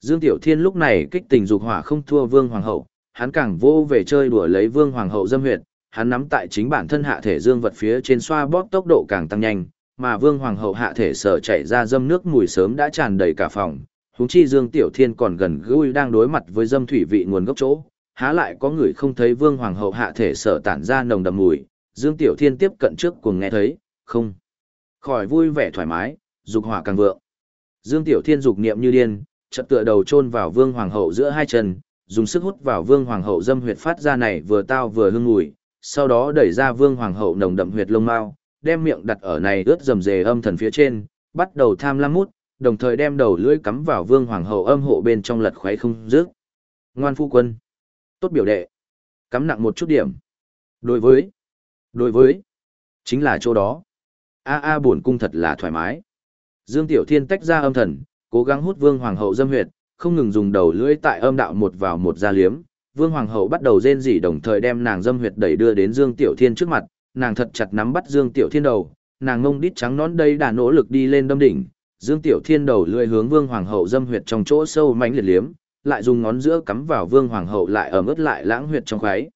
Dương Tiểu Thiên lúc này kích tình dục hỏa không thua Vương Hoàng hậu, hắn càng vô về chơi đùa lấy Vương Hoàng hậu dâm huyệt, hắn nắm tại chính bản thân hạ thể dương vật phía trên xoa bóp tốc độ càng tăng nhanh, mà Vương Hoàng hậu hạ thể sở chảy ra dâm nước mùi sớm đã tràn đầy cả phòng, huống chi Dương Tiểu Thiên còn gần gũi đang đối mặt với dâm thủy vị nguồn gốc chỗ, há lại có người không thấy Vương Hoàng hậu hạ thể sở tản ra nồng đậm mùi, Dương Tiểu Thiên tiếp cận trước cùng nghe thấy, không khỏi vui vẻ thoải mái, dục hỏa càng vượng. Dương Tiểu Thiên dục niệm như điên, chợt tựa đầu chôn vào Vương Hoàng hậu giữa hai chân, dùng sức hút vào Vương Hoàng hậu dâm huyệt phát ra này vừa tao vừa hương mùi, sau đó đẩy ra Vương Hoàng hậu nồng đậm huyệt lông mao, đem miệng đặt ở này ướt rầm rề âm thần phía trên, bắt đầu tham lam mút, đồng thời đem đầu lưỡi cắm vào vương hoàng hậu âm hộ bên trong lật khoé không dứt. Ngoan phu quân. Tốt biểu đệ. Cắm nặng một chút điểm. Đối với. Đối với. Chính là chỗ đó. A a buồn cung thật là thoải mái. Dương Tiểu Thiên tách ra âm thần, cố gắng hút vương hoàng hậu dâm huyệt, không ngừng dùng đầu lưỡi tại âm đạo một vào một ra liếm. Vương hoàng hậu bắt đầu rên rỉ đồng thời đem nàng dâm huyệt đẩy đưa đến Dương Tiểu Thiên trước mặt, nàng thật chặt nắm bắt Dương Tiểu Thiên đầu, nàng ngông đít trắng nón đây đã nỗ lực đi lên đâm đỉnh, Dương Tiểu Thiên đầu lưỡi hướng Vương Hoàng hậu dâm huyệt trong chỗ sâu mãnh liệt liếm, lại dùng ngón giữa cắm vào Vương Hoàng hậu lại ở mức lại lãng huyệt trong khoái.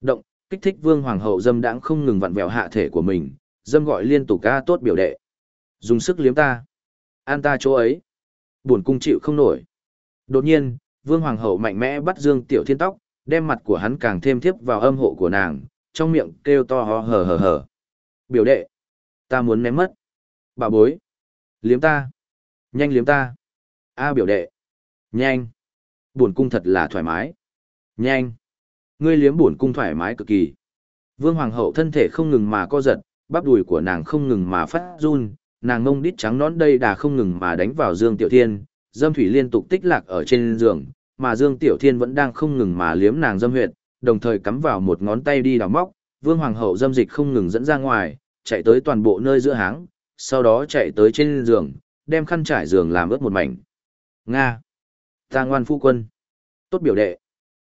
Động, kích thích Vương Hoàng hậu dâm đãng không ngừng vặn vẹo hạ thể của mình, dâm gọi liên tục ca tốt biểu đệ. Dùng sức liếm ta. An ta chỗ ấy. Buồn cung chịu không nổi. Đột nhiên, Vương Hoàng hậu mạnh mẽ bắt Dương Tiểu Thiên tóc, đem mặt của hắn càng thêm thiếp vào âm hộ của nàng, trong miệng kêu to hò hờ hờ hờ. Biểu đệ, ta muốn ném mất. Bà bối, liếm ta. Nhanh liếm ta. A à, biểu đệ. Nhanh. Buồn cung thật là thoải mái. Nhanh. Ngươi liếm buồn cung thoải mái cực kỳ. Vương Hoàng hậu thân thể không ngừng mà co giật, bắp đùi của nàng không ngừng mà phát run, nàng ngông đít trắng nón đây đà không ngừng mà đánh vào Dương Tiểu Thiên, dâm thủy liên tục tích lạc ở trên giường, mà Dương Tiểu Thiên vẫn đang không ngừng mà liếm nàng dâm huyệt, đồng thời cắm vào một ngón tay đi đào móc, Vương Hoàng hậu dâm dịch không ngừng dẫn ra ngoài, chạy tới toàn bộ nơi giữa háng, sau đó chạy tới trên giường, đem khăn trải giường làm ướt một mảnh. Nga! Ta ngoan phu quân! Tốt biểu đệ!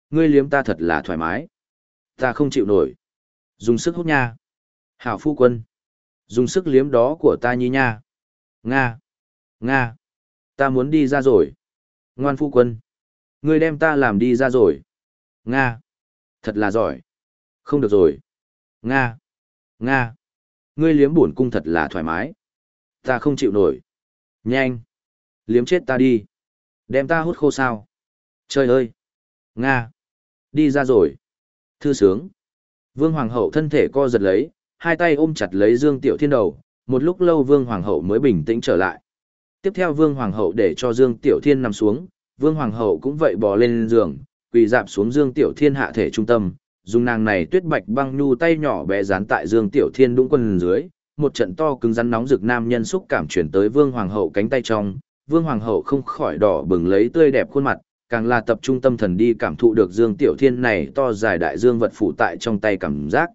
Ngươi liếm ta thật là thoải mái. Ta không chịu nổi. Dùng sức hút nha. Hảo phu quân! Dùng sức liếm đó của ta nhi nha. Nga! Nga! Ta muốn đi ra rồi. Ngoan phu quân! Ngươi đem ta làm đi ra rồi. Nga! Thật là giỏi. Không được rồi. Nga! Nga! Ngươi liếm buồn cung thật là thoải mái. Ta không chịu nổi. Nhanh! Liếm chết ta đi. Đem ta hút khô sao. Trời ơi! Nga! Đi ra rồi. Thư sướng. Vương Hoàng hậu thân thể co giật lấy, hai tay ôm chặt lấy Dương Tiểu Thiên đầu, một lúc lâu Vương Hoàng hậu mới bình tĩnh trở lại. Tiếp theo Vương Hoàng hậu để cho Dương Tiểu Thiên nằm xuống, Vương Hoàng hậu cũng vậy bò lên giường, quỳ dạp xuống Dương Tiểu Thiên hạ thể trung tâm, dùng nàng này tuyết bạch băng nhu tay nhỏ bé dán tại Dương Tiểu Thiên đũng quần dưới, một trận to cứng rắn nóng rực nam nhân xúc cảm chuyển tới Vương Hoàng hậu cánh tay trong, Vương Hoàng hậu không khỏi đỏ bừng lấy tươi đẹp khuôn mặt, càng là tập trung tâm thần đi cảm thụ được Dương Tiểu Thiên này to dài đại dương vật phủ tại trong tay cảm giác.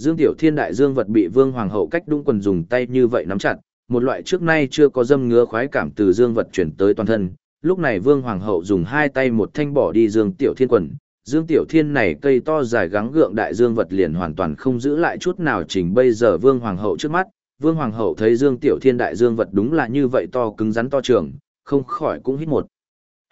Dương Tiểu Thiên đại dương vật bị Vương Hoàng hậu cách đung quần dùng tay như vậy nắm chặt, một loại trước nay chưa có dâm ngứa khoái cảm từ dương vật chuyển tới toàn thân. Lúc này Vương Hoàng hậu dùng hai tay một thanh bỏ đi Dương Tiểu Thiên quần, Dương Tiểu Thiên này cây to dài gắng gượng đại dương vật liền hoàn toàn không giữ lại chút nào chỉnh bây giờ Vương Hoàng hậu trước mắt. Vương Hoàng hậu thấy Dương Tiểu Thiên đại dương vật đúng là như vậy to cứng rắn to trường, không khỏi cũng hít một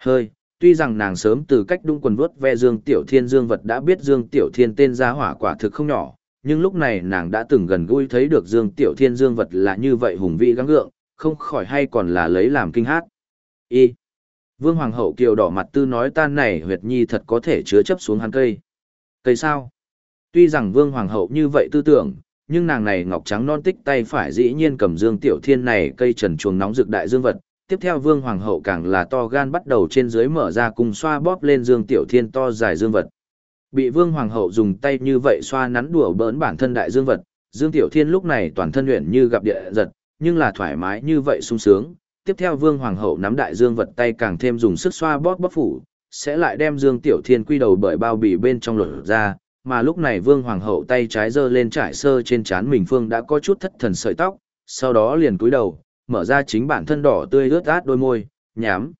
hơi. Tuy rằng nàng sớm từ cách đung quần vuốt ve Dương Tiểu Thiên dương vật đã biết Dương Tiểu Thiên tên gia hỏa quả thực không nhỏ, nhưng lúc này nàng đã từng gần gũi thấy được Dương Tiểu Thiên dương vật là như vậy hùng vĩ gắng gượng, không khỏi hay còn là lấy làm kinh hát. Y. Vương Hoàng hậu kiều đỏ mặt tư nói tan này huyệt nhi thật có thể chứa chấp xuống hắn cây. Cây sao? Tuy rằng Vương Hoàng hậu như vậy tư tưởng, nhưng nàng này ngọc trắng non tích tay phải dĩ nhiên cầm Dương Tiểu Thiên này cây trần chuồng nóng rực đại dương vật. Tiếp theo Vương Hoàng hậu càng là to gan bắt đầu trên dưới mở ra cùng xoa bóp lên Dương Tiểu Thiên to dài dương vật. Bị Vương Hoàng hậu dùng tay như vậy xoa nắn đùa bỡn bản thân đại dương vật, Dương Tiểu Thiên lúc này toàn thân luyện như gặp địa giật, nhưng là thoải mái như vậy sung sướng. Tiếp theo Vương Hoàng hậu nắm đại dương vật tay càng thêm dùng sức xoa bóp bóp phủ, sẽ lại đem Dương Tiểu Thiên quy đầu bởi bao bì bên trong lột ra, mà lúc này Vương Hoàng hậu tay trái giơ lên trải sơ trên trán mình phương đã có chút thất thần sợi tóc, sau đó liền cúi đầu, mở ra chính bản thân đỏ tươi ướt át đôi môi, nhám.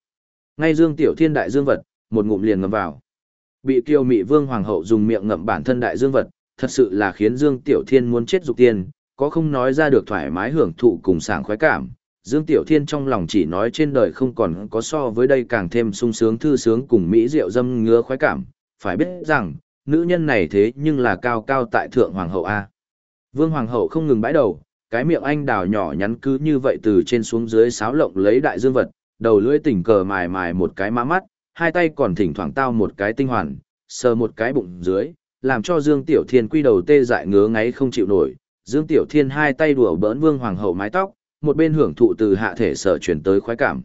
Ngay Dương Tiểu Thiên đại dương vật, một ngụm liền ngầm vào. Bị kiều mị vương hoàng hậu dùng miệng ngậm bản thân đại dương vật, thật sự là khiến Dương Tiểu Thiên muốn chết dục tiên, có không nói ra được thoải mái hưởng thụ cùng sảng khoái cảm. Dương Tiểu Thiên trong lòng chỉ nói trên đời không còn có so với đây càng thêm sung sướng thư sướng cùng mỹ rượu dâm ngứa khoái cảm, phải biết rằng, nữ nhân này thế nhưng là cao cao tại thượng hoàng hậu A. Vương hoàng hậu không ngừng bãi đầu, cái miệng anh đào nhỏ nhắn cứ như vậy từ trên xuống dưới sáo lộng lấy đại dương vật, đầu lưỡi tỉnh cờ mài mài một cái má mắt, hai tay còn thỉnh thoảng tao một cái tinh hoàn, sờ một cái bụng dưới, làm cho Dương Tiểu Thiên quy đầu tê dại ngứa ngáy không chịu nổi. Dương Tiểu Thiên hai tay đùa bỡn Vương Hoàng hậu mái tóc, một bên hưởng thụ từ hạ thể sở chuyển tới khoái cảm.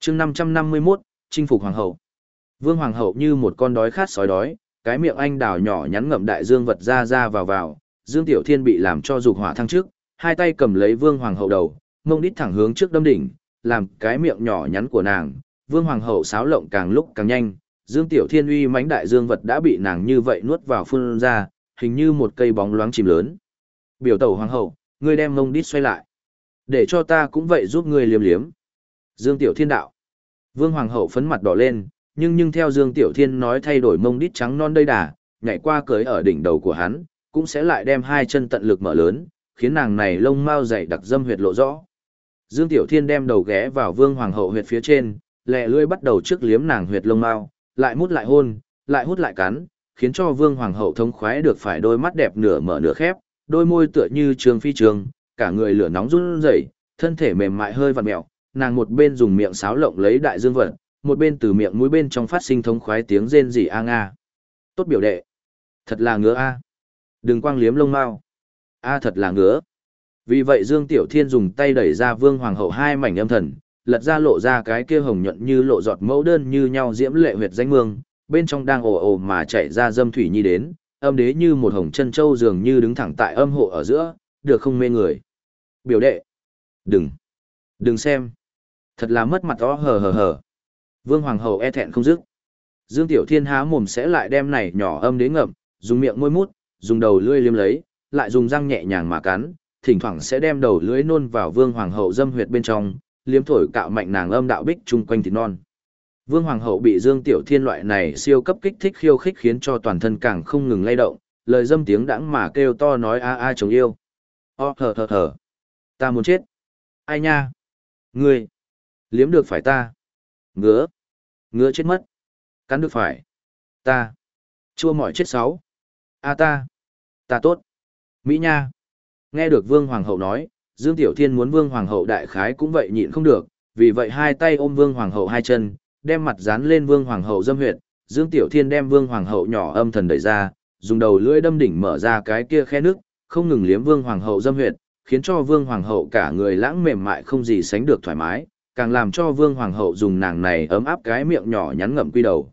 chương 551, chinh phục Hoàng hậu. Vương Hoàng hậu như một con đói khát sói đói, cái miệng anh đào nhỏ nhắn ngậm đại dương vật ra ra vào vào, Dương Tiểu Thiên bị làm cho dục hỏa thăng trước, hai tay cầm lấy Vương Hoàng hậu đầu, mông đít thẳng hướng trước đâm đỉnh, làm cái miệng nhỏ nhắn của nàng, vương hoàng hậu sáo lộng càng lúc càng nhanh, Dương Tiểu Thiên uy mãnh đại dương vật đã bị nàng như vậy nuốt vào phun ra, hình như một cây bóng loáng chìm lớn. Biểu tẩu hoàng hậu, ngươi đem mông đít xoay lại. Để cho ta cũng vậy giúp ngươi liếm liếm. Dương Tiểu Thiên đạo. Vương hoàng hậu phấn mặt đỏ lên, nhưng nhưng theo Dương Tiểu Thiên nói thay đổi mông đít trắng non đây đà, nhảy qua cưới ở đỉnh đầu của hắn, cũng sẽ lại đem hai chân tận lực mở lớn, khiến nàng này lông mau dày đặc dâm huyệt lộ rõ. Dương Tiểu Thiên đem đầu ghé vào Vương Hoàng hậu huyệt phía trên, lẹ lưỡi bắt đầu trước liếm nàng huyệt lông mao, lại mút lại hôn, lại hút lại cắn, khiến cho Vương Hoàng hậu thống khoái được phải đôi mắt đẹp nửa mở nửa khép, đôi môi tựa như trường phi trường, cả người lửa nóng run rẩy, thân thể mềm mại hơi vặn mèo, nàng một bên dùng miệng sáo lộng lấy đại dương vật, một bên từ miệng mũi bên trong phát sinh thống khoái tiếng rên rỉ a nga. Tốt biểu đệ. Thật là ngứa a. Đừng quang liếm lông mao. A thật là ngứa. Vì vậy Dương Tiểu Thiên dùng tay đẩy ra Vương Hoàng hậu hai mảnh âm thần, lật ra lộ ra cái kia hồng nhuận như lộ giọt mẫu đơn như nhau diễm lệ huyệt danh mương, bên trong đang ồ ồ mà chạy ra dâm thủy nhi đến, âm đế như một hồng chân châu dường như đứng thẳng tại âm hộ ở giữa, được không mê người. Biểu đệ. Đừng. Đừng xem. Thật là mất mặt đó hờ hờ hờ. Vương Hoàng hậu e thẹn không dứt. Dương Tiểu Thiên há mồm sẽ lại đem này nhỏ âm đế ngậm, dùng miệng môi mút, dùng đầu lưỡi liếm lấy, lại dùng răng nhẹ nhàng mà cắn, thỉnh thoảng sẽ đem đầu lưỡi nôn vào Vương Hoàng hậu dâm huyệt bên trong, liếm thổi cạo mạnh nàng âm đạo bích chung quanh thịt non. Vương Hoàng hậu bị Dương Tiểu Thiên loại này siêu cấp kích thích khiêu khích khiến cho toàn thân càng không ngừng lay động, lời dâm tiếng đãng mà kêu to nói a a chồng yêu. O thở thở thở. Ta muốn chết. Ai nha? Ngươi. Liếm được phải ta. Ngứa. Ngứa chết mất. Cắn được phải. Ta. Chua mỏi chết sáu. A ta. Ta tốt. Mỹ nha. Nghe được Vương Hoàng hậu nói, Dương Tiểu Thiên muốn Vương Hoàng hậu đại khái cũng vậy nhịn không được, vì vậy hai tay ôm Vương Hoàng hậu hai chân, đem mặt dán lên Vương Hoàng hậu dâm huyệt, Dương Tiểu Thiên đem Vương Hoàng hậu nhỏ âm thần đẩy ra, dùng đầu lưỡi đâm đỉnh mở ra cái kia khe nước, không ngừng liếm Vương Hoàng hậu dâm huyệt, khiến cho Vương Hoàng hậu cả người lãng mềm mại không gì sánh được thoải mái, càng làm cho Vương Hoàng hậu dùng nàng này ấm áp cái miệng nhỏ nhắn ngậm quy đầu.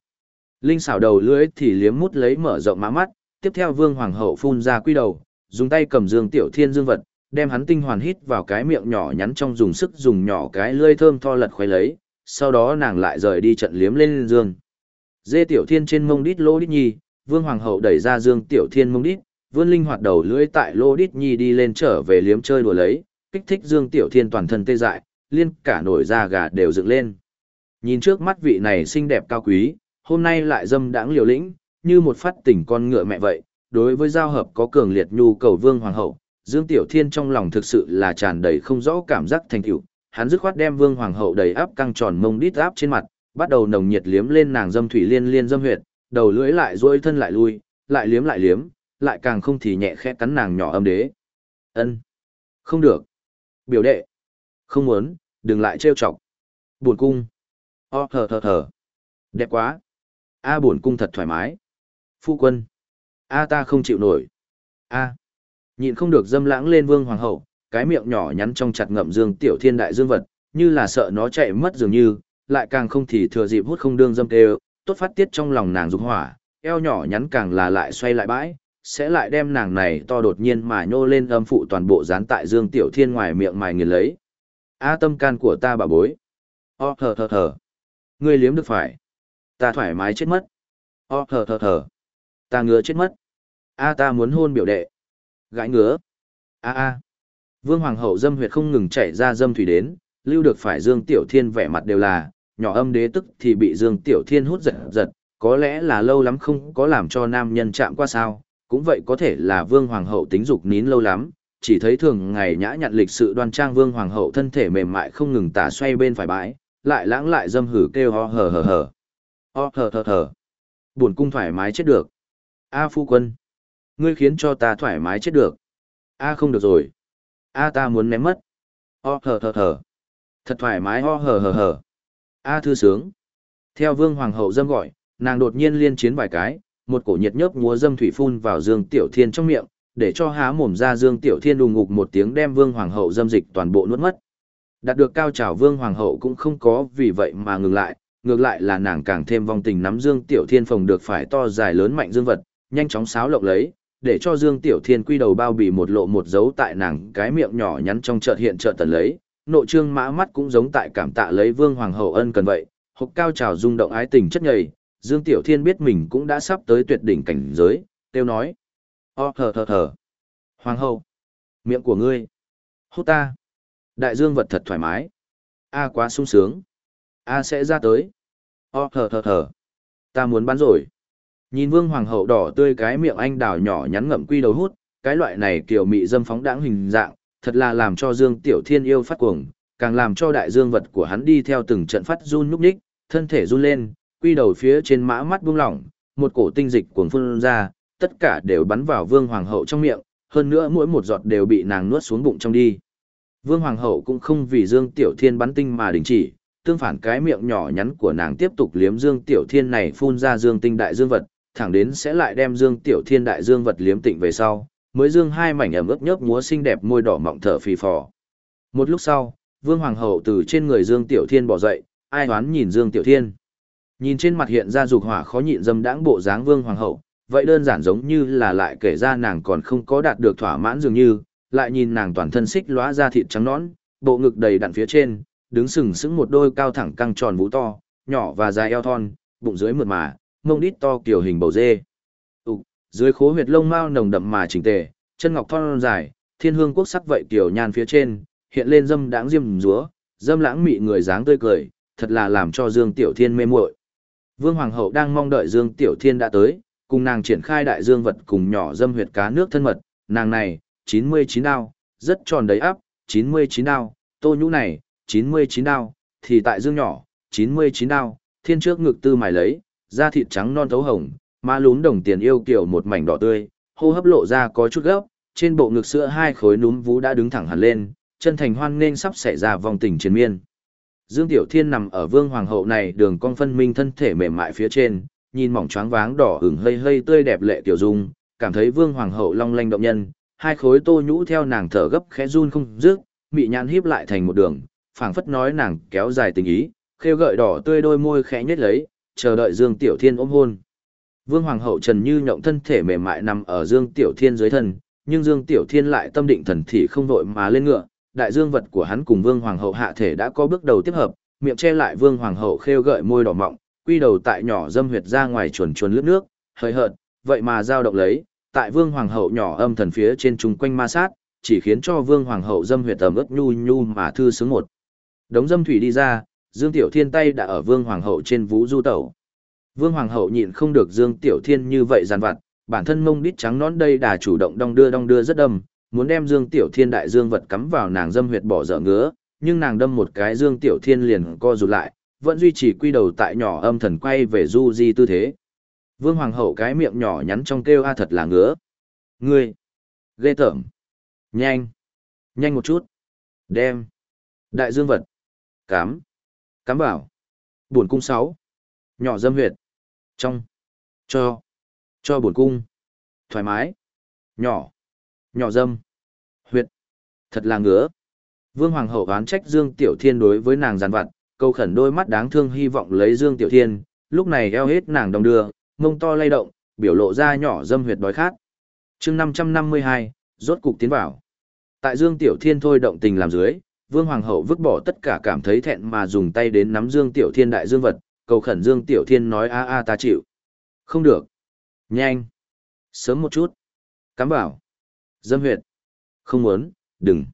Linh xảo đầu lưỡi thì liếm mút lấy mở rộng má mắt, tiếp theo Vương Hoàng hậu phun ra quy đầu, dùng tay cầm Dương Tiểu Thiên dương vật, đem hắn tinh hoàn hít vào cái miệng nhỏ nhắn trong dùng sức dùng nhỏ cái lưỡi thơm tho lật khoái lấy, sau đó nàng lại rời đi trận liếm lên dương. Dê Tiểu Thiên trên mông đít lô đít nhi, Vương Hoàng hậu đẩy ra Dương Tiểu Thiên mông đít, vươn linh hoạt đầu lưỡi tại lô đít nhi đi lên trở về liếm chơi đùa lấy, kích thích Dương Tiểu Thiên toàn thân tê dại, liên cả nổi da gà đều dựng lên. Nhìn trước mắt vị này xinh đẹp cao quý, hôm nay lại dâm đãng liều lĩnh, như một phát tỉnh con ngựa mẹ vậy, đối với giao hợp có cường liệt nhu cầu Vương Hoàng hậu, Dương Tiểu Thiên trong lòng thực sự là tràn đầy không rõ cảm giác thành tựu, hắn dứt khoát đem Vương Hoàng hậu đầy áp căng tròn mông đít áp trên mặt, bắt đầu nồng nhiệt liếm lên nàng dâm thủy liên liên dâm huyệt, đầu lưỡi lại duỗi thân lại lui, lại liếm lại liếm, lại càng không thì nhẹ khẽ cắn nàng nhỏ âm đế. Ân, Không được. Biểu đệ. Không muốn, đừng lại trêu chọc. Buồn cung. O thở thở thở. Đẹp quá. A buồn cung thật thoải mái. Phu quân. A ta không chịu nổi. A. Nhịn không được dâm lãng lên vương hoàng hậu, cái miệng nhỏ nhắn trong chặt ngậm dương tiểu thiên đại dương vật, như là sợ nó chạy mất dường như, lại càng không thì thừa dịp hút không đương dâm tê tốt phát tiết trong lòng nàng dục hỏa, eo nhỏ nhắn càng là lại xoay lại bãi, sẽ lại đem nàng này to đột nhiên mà nhô lên âm phụ toàn bộ dán tại dương tiểu thiên ngoài miệng mài nghiền lấy. A tâm can của ta bà bối. O thở thở thở. Ngươi liếm được phải. Ta thoải mái chết mất. O thở thở thở. Ta ngứa chết mất. A ta muốn hôn biểu đệ. Gãi ngứa. A a. Vương Hoàng hậu dâm huyệt không ngừng chảy ra dâm thủy đến, lưu được phải Dương Tiểu Thiên vẻ mặt đều là, nhỏ âm đế tức thì bị Dương Tiểu Thiên hút giật giật, có lẽ là lâu lắm không có làm cho nam nhân chạm qua sao, cũng vậy có thể là Vương Hoàng hậu tính dục nín lâu lắm, chỉ thấy thường ngày nhã nhặn lịch sự đoan trang Vương Hoàng hậu thân thể mềm mại không ngừng tả xoay bên phải bãi, lại lãng lại dâm hử kêu ho hờ hờ hờ. Ho hờ hờ hờ. Buồn cung thoải mái chết được. A phu quân. Ngươi khiến cho ta thoải mái chết được. A không được rồi. A ta muốn ném mất. Ho hờ hờ hờ. Thật thoải mái ho hờ hờ hờ. A thư sướng. Theo vương hoàng hậu dâm gọi, nàng đột nhiên liên chiến vài cái, một cổ nhiệt nhớp múa dâm thủy phun vào Dương Tiểu Thiên trong miệng, để cho há mồm ra Dương Tiểu Thiên đùng ngục một tiếng đem vương hoàng hậu dâm dịch toàn bộ nuốt mất. Đạt được cao trào vương hoàng hậu cũng không có vì vậy mà ngừng lại, ngược lại là nàng càng thêm vong tình nắm Dương Tiểu Thiên phòng được phải to dài lớn mạnh dương vật, nhanh chóng sáo lộng lấy, để cho Dương Tiểu Thiên quy đầu bao bì một lộ một dấu tại nàng cái miệng nhỏ nhắn trong chợt hiện chợt tần lấy, nội trương mã mắt cũng giống tại cảm tạ lấy vương hoàng hậu ân cần vậy, hộc cao trào rung động ái tình chất nhầy, Dương Tiểu Thiên biết mình cũng đã sắp tới tuyệt đỉnh cảnh giới, tiêu nói. O thờ thờ thờ. Hoàng hậu. Miệng của ngươi. Hút ta. Đại dương vật thật thoải mái. A quá sung sướng. A sẽ ra tới. O thờ thờ thờ. Ta muốn bán rồi. Nhìn vương hoàng hậu đỏ tươi cái miệng anh đào nhỏ nhắn ngậm quy đầu hút, cái loại này kiểu mị dâm phóng đãng hình dạng, thật là làm cho Dương Tiểu Thiên yêu phát cuồng, càng làm cho đại dương vật của hắn đi theo từng trận phát run nhúc ních, thân thể run lên, quy đầu phía trên mã mắt buông lỏng, một cổ tinh dịch cuồng phun ra, tất cả đều bắn vào Vương Hoàng hậu trong miệng, hơn nữa mỗi một giọt đều bị nàng nuốt xuống bụng trong đi. Vương Hoàng hậu cũng không vì Dương Tiểu Thiên bắn tinh mà đình chỉ, tương phản cái miệng nhỏ nhắn của nàng tiếp tục liếm Dương Tiểu Thiên này phun ra Dương tinh đại dương vật, thẳng đến sẽ lại đem Dương Tiểu Thiên đại dương vật liếm tịnh về sau, mới dương hai mảnh ẩm ướt nhớp múa xinh đẹp môi đỏ mọng thở phì phò. Một lúc sau, Vương Hoàng hậu từ trên người Dương Tiểu Thiên bỏ dậy, ai hoán nhìn Dương Tiểu Thiên. Nhìn trên mặt hiện ra dục hỏa khó nhịn dâm đãng bộ dáng Vương Hoàng hậu, vậy đơn giản giống như là lại kể ra nàng còn không có đạt được thỏa mãn dường như, lại nhìn nàng toàn thân xích lóa ra thịt trắng nõn, bộ ngực đầy đặn phía trên, đứng sừng sững một đôi cao thẳng căng tròn vú to, nhỏ và dài eo thon, bụng dưới mượt mà, mông đít to kiểu hình bầu dê. Ục, dưới khố huyệt lông mao nồng đậm mà chỉnh tề, chân ngọc thon dài, thiên hương quốc sắc vậy kiểu nhan phía trên, hiện lên dâm đãng diêm rúa, dâm lãng mị người dáng tươi cười, thật là làm cho Dương Tiểu Thiên mê muội. Vương Hoàng hậu đang mong đợi Dương Tiểu Thiên đã tới, cùng nàng triển khai đại dương vật cùng nhỏ dâm huyệt cá nước thân mật, nàng này, 99 đao, rất tròn đầy áp, 99 đao, tô nhũ này, 99 đao, thì tại dương nhỏ, 99 đao, thiên trước ngực tư mài lấy, da thịt trắng non thấu hồng, má lún đồng tiền yêu kiểu một mảnh đỏ tươi, hô hấp lộ ra có chút gấp, trên bộ ngực sữa hai khối núm vú đã đứng thẳng hẳn lên, chân thành hoan nên sắp xảy ra vòng tình chiến miên. Dương Tiểu Thiên nằm ở vương hoàng hậu này đường cong phân minh thân thể mềm mại phía trên, nhìn mỏng choáng váng đỏ ửng hơi hơi tươi đẹp lệ tiểu dung, cảm thấy vương hoàng hậu long lanh động nhân, hai khối tô nhũ theo nàng thở gấp khẽ run không dứt, mị nhãn híp lại thành một đường, phảng phất nói nàng kéo dài tình ý, khêu gợi đỏ tươi đôi môi khẽ nhếch lấy, chờ đợi Dương Tiểu Thiên ôm hôn. Vương hoàng hậu Trần Như nhộng thân thể mềm mại nằm ở Dương Tiểu Thiên dưới thân, nhưng Dương Tiểu Thiên lại tâm định thần thị không vội mà lên ngựa, đại dương vật của hắn cùng Vương hoàng hậu hạ thể đã có bước đầu tiếp hợp, miệng che lại Vương hoàng hậu khêu gợi môi đỏ mọng, quy đầu tại nhỏ dâm huyệt ra ngoài chuồn chuồn lướt nước, hơi hợt, vậy mà dao động lấy, tại vương hoàng hậu nhỏ âm thần phía trên trung quanh ma sát, chỉ khiến cho vương hoàng hậu dâm huyệt ẩm ướt nhu nhu mà thư sướng một. Đống dâm thủy đi ra, Dương Tiểu Thiên tay đã ở vương hoàng hậu trên vũ du tẩu. Vương hoàng hậu nhịn không được Dương Tiểu Thiên như vậy giàn vặt, bản thân mông đít trắng nón đây đà chủ động đong đưa đong đưa rất đâm, muốn đem Dương Tiểu Thiên đại dương vật cắm vào nàng dâm huyệt bỏ dở ngứa, nhưng nàng đâm một cái Dương Tiểu Thiên liền co rụt lại, vẫn duy trì quy đầu tại nhỏ âm thần quay về du di tư thế. Vương Hoàng hậu cái miệng nhỏ nhắn trong kêu a thật là ngứa. Ngươi! Ghê tởm! Nhanh! Nhanh một chút! Đem! Đại dương vật! Cám! Cám bảo! Buồn cung sáu! Nhỏ dâm huyệt! Trong! Cho! Cho buồn cung! Thoải mái! Nhỏ! Nhỏ dâm! Huyệt! Thật là ngứa! Vương Hoàng hậu oán trách Dương Tiểu Thiên đối với nàng giàn vặt, câu khẩn đôi mắt đáng thương hy vọng lấy Dương Tiểu Thiên, lúc này eo hết nàng đồng đưa, mông to lay động, biểu lộ ra nhỏ dâm huyệt đói khát. chương 552, rốt cục tiến vào. Tại Dương Tiểu Thiên thôi động tình làm dưới, Vương Hoàng hậu vứt bỏ tất cả cảm thấy thẹn mà dùng tay đến nắm Dương Tiểu Thiên đại dương vật, cầu khẩn Dương Tiểu Thiên nói a a ta chịu. Không được. Nhanh. Sớm một chút. Cắm vào. Dâm huyệt. Không muốn, đừng.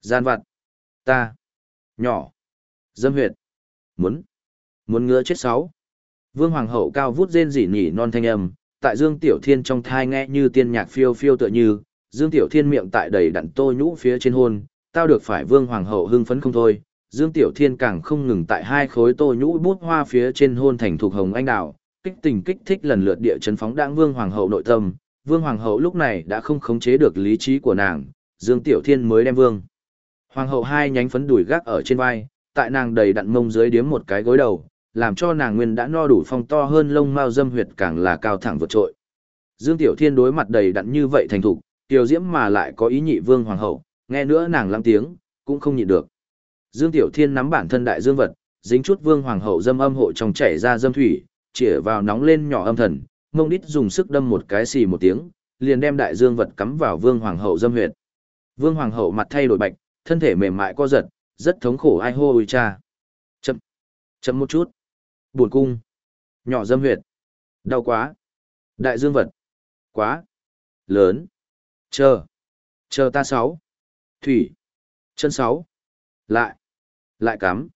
Gian vặt. Ta. Nhỏ. Dâm huyệt. Muốn. Muốn ngứa chết sáu. Vương Hoàng hậu cao vút rên rỉ nhỉ non thanh âm, tại Dương Tiểu Thiên trong thai nghe như tiên nhạc phiêu phiêu tựa như, Dương Tiểu Thiên miệng tại đầy đặn tô nhũ phía trên hôn, tao được phải Vương Hoàng hậu hưng phấn không thôi. Dương Tiểu Thiên càng không ngừng tại hai khối tô nhũ bút hoa phía trên hôn thành thuộc hồng anh đào, kích tình kích thích lần lượt địa chấn phóng đãng Vương Hoàng hậu nội tâm. Vương Hoàng hậu lúc này đã không khống chế được lý trí của nàng, Dương Tiểu Thiên mới đem Vương Hoàng hậu hai nhánh phấn đùi gác ở trên vai, tại nàng đầy đặn mông dưới điếm một cái gối đầu, làm cho nàng nguyên đã no đủ phong to hơn lông mao dâm huyệt càng là cao thẳng vượt trội. Dương Tiểu Thiên đối mặt đầy đặn như vậy thành thục, tiểu diễm mà lại có ý nhị vương hoàng hậu, nghe nữa nàng lăng tiếng, cũng không nhịn được. Dương Tiểu Thiên nắm bản thân đại dương vật, dính chút vương hoàng hậu dâm âm hộ trong chảy ra dâm thủy, chĩa vào nóng lên nhỏ âm thần, mông đít dùng sức đâm một cái xì một tiếng, liền đem đại dương vật cắm vào vương hoàng hậu dâm huyệt. Vương hoàng hậu mặt thay đổi bạch, thân thể mềm mại co giật, rất thống khổ ai hô ui cha. Chậm, chậm một chút. Buồn cung. Nhỏ dâm huyệt. Đau quá. Đại dương vật. Quá. Lớn. Chờ. Chờ ta sáu. Thủy. Chân sáu. Lại. Lại cắm.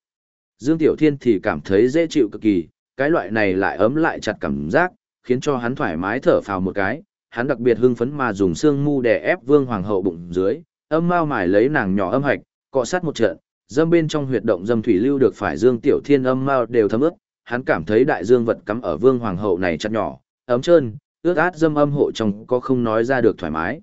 Dương Tiểu Thiên thì cảm thấy dễ chịu cực kỳ, cái loại này lại ấm lại chặt cảm giác, khiến cho hắn thoải mái thở phào một cái. Hắn đặc biệt hưng phấn mà dùng xương mu đè ép vương hoàng hậu bụng dưới, âm mao mải lấy nàng nhỏ âm hạch, cọ sát một trận, dâm bên trong huyệt động dâm thủy lưu được phải Dương Tiểu Thiên âm mao đều thấm ướt, hắn cảm thấy đại dương vật cắm ở vương hoàng hậu này chặt nhỏ, ấm trơn, ướt át dâm âm hộ trong có không nói ra được thoải mái.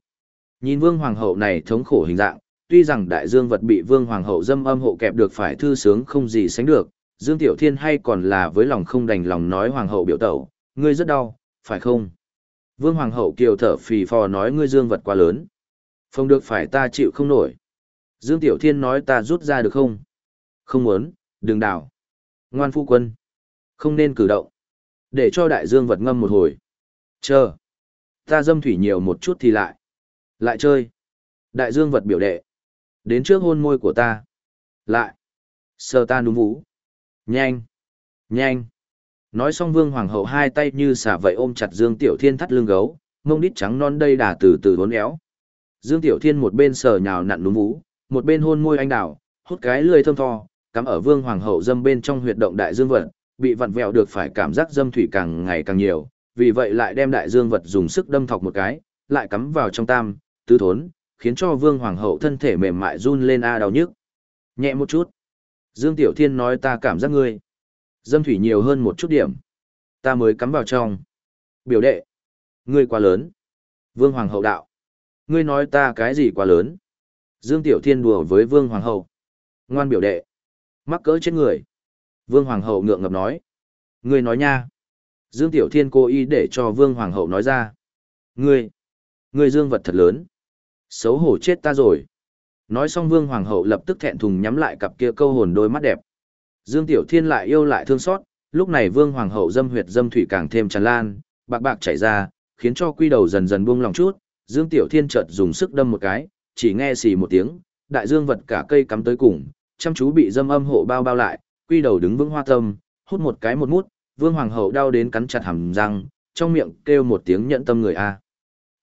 Nhìn vương hoàng hậu này thống khổ hình dạng, tuy rằng đại dương vật bị vương hoàng hậu dâm âm hộ kẹp được phải thư sướng không gì sánh được, Dương Tiểu Thiên hay còn là với lòng không đành lòng nói hoàng hậu biểu tẩu, ngươi rất đau, phải không? Vương hoàng hậu kiều thở phì phò nói ngươi dương vật quá lớn. Không được phải ta chịu không nổi. Dương Tiểu Thiên nói ta rút ra được không? Không muốn, đừng đảo. Ngoan phu quân. Không nên cử động. Để cho đại dương vật ngâm một hồi. Chờ. Ta dâm thủy nhiều một chút thì lại. Lại chơi. Đại dương vật biểu đệ. Đến trước hôn môi của ta. Lại. Sờ ta núm vũ. Nhanh. Nhanh. Nói xong vương hoàng hậu hai tay như xả vậy ôm chặt Dương Tiểu Thiên thắt lưng gấu, mông đít trắng non đây đà từ từ uốn éo. Dương Tiểu Thiên một bên sờ nhào nặn núm vũ, một bên hôn môi anh đào, hút cái lười thơm tho, cắm ở vương hoàng hậu dâm bên trong huyệt động đại dương vật, bị vặn vẹo được phải cảm giác dâm thủy càng ngày càng nhiều, vì vậy lại đem đại dương vật dùng sức đâm thọc một cái, lại cắm vào trong tam, tứ thốn, khiến cho vương hoàng hậu thân thể mềm mại run lên a đau nhức. Nhẹ một chút. Dương Tiểu Thiên nói ta cảm giác ngươi. Dâm thủy nhiều hơn một chút điểm. Ta mới cắm vào trong. Biểu đệ. Ngươi quá lớn. Vương hoàng hậu đạo. Ngươi nói ta cái gì quá lớn. Dương Tiểu Thiên đùa với Vương hoàng hậu. Ngoan biểu đệ. Mắc cỡ chết người. Vương hoàng hậu ngượng ngập nói. Ngươi nói nha. Dương Tiểu Thiên cố ý để cho Vương Hoàng hậu nói ra. Ngươi, ngươi dương vật thật lớn. Xấu hổ chết ta rồi. Nói xong Vương Hoàng hậu lập tức thẹn thùng nhắm lại cặp kia câu hồn đôi mắt đẹp. Dương Tiểu Thiên lại yêu lại thương xót, lúc này Vương Hoàng hậu dâm huyệt dâm thủy càng thêm tràn lan, bạc bạc chảy ra, khiến cho quy đầu dần dần buông lòng chút. Dương Tiểu Thiên chợt dùng sức đâm một cái, chỉ nghe xì một tiếng, đại dương vật cả cây cắm tới cùng, chăm chú bị dâm âm hộ bao bao lại, quy đầu đứng vững hoa tâm, hút một cái một mút, Vương Hoàng hậu đau đến cắn chặt hàm răng, trong miệng kêu một tiếng nhận tâm người a.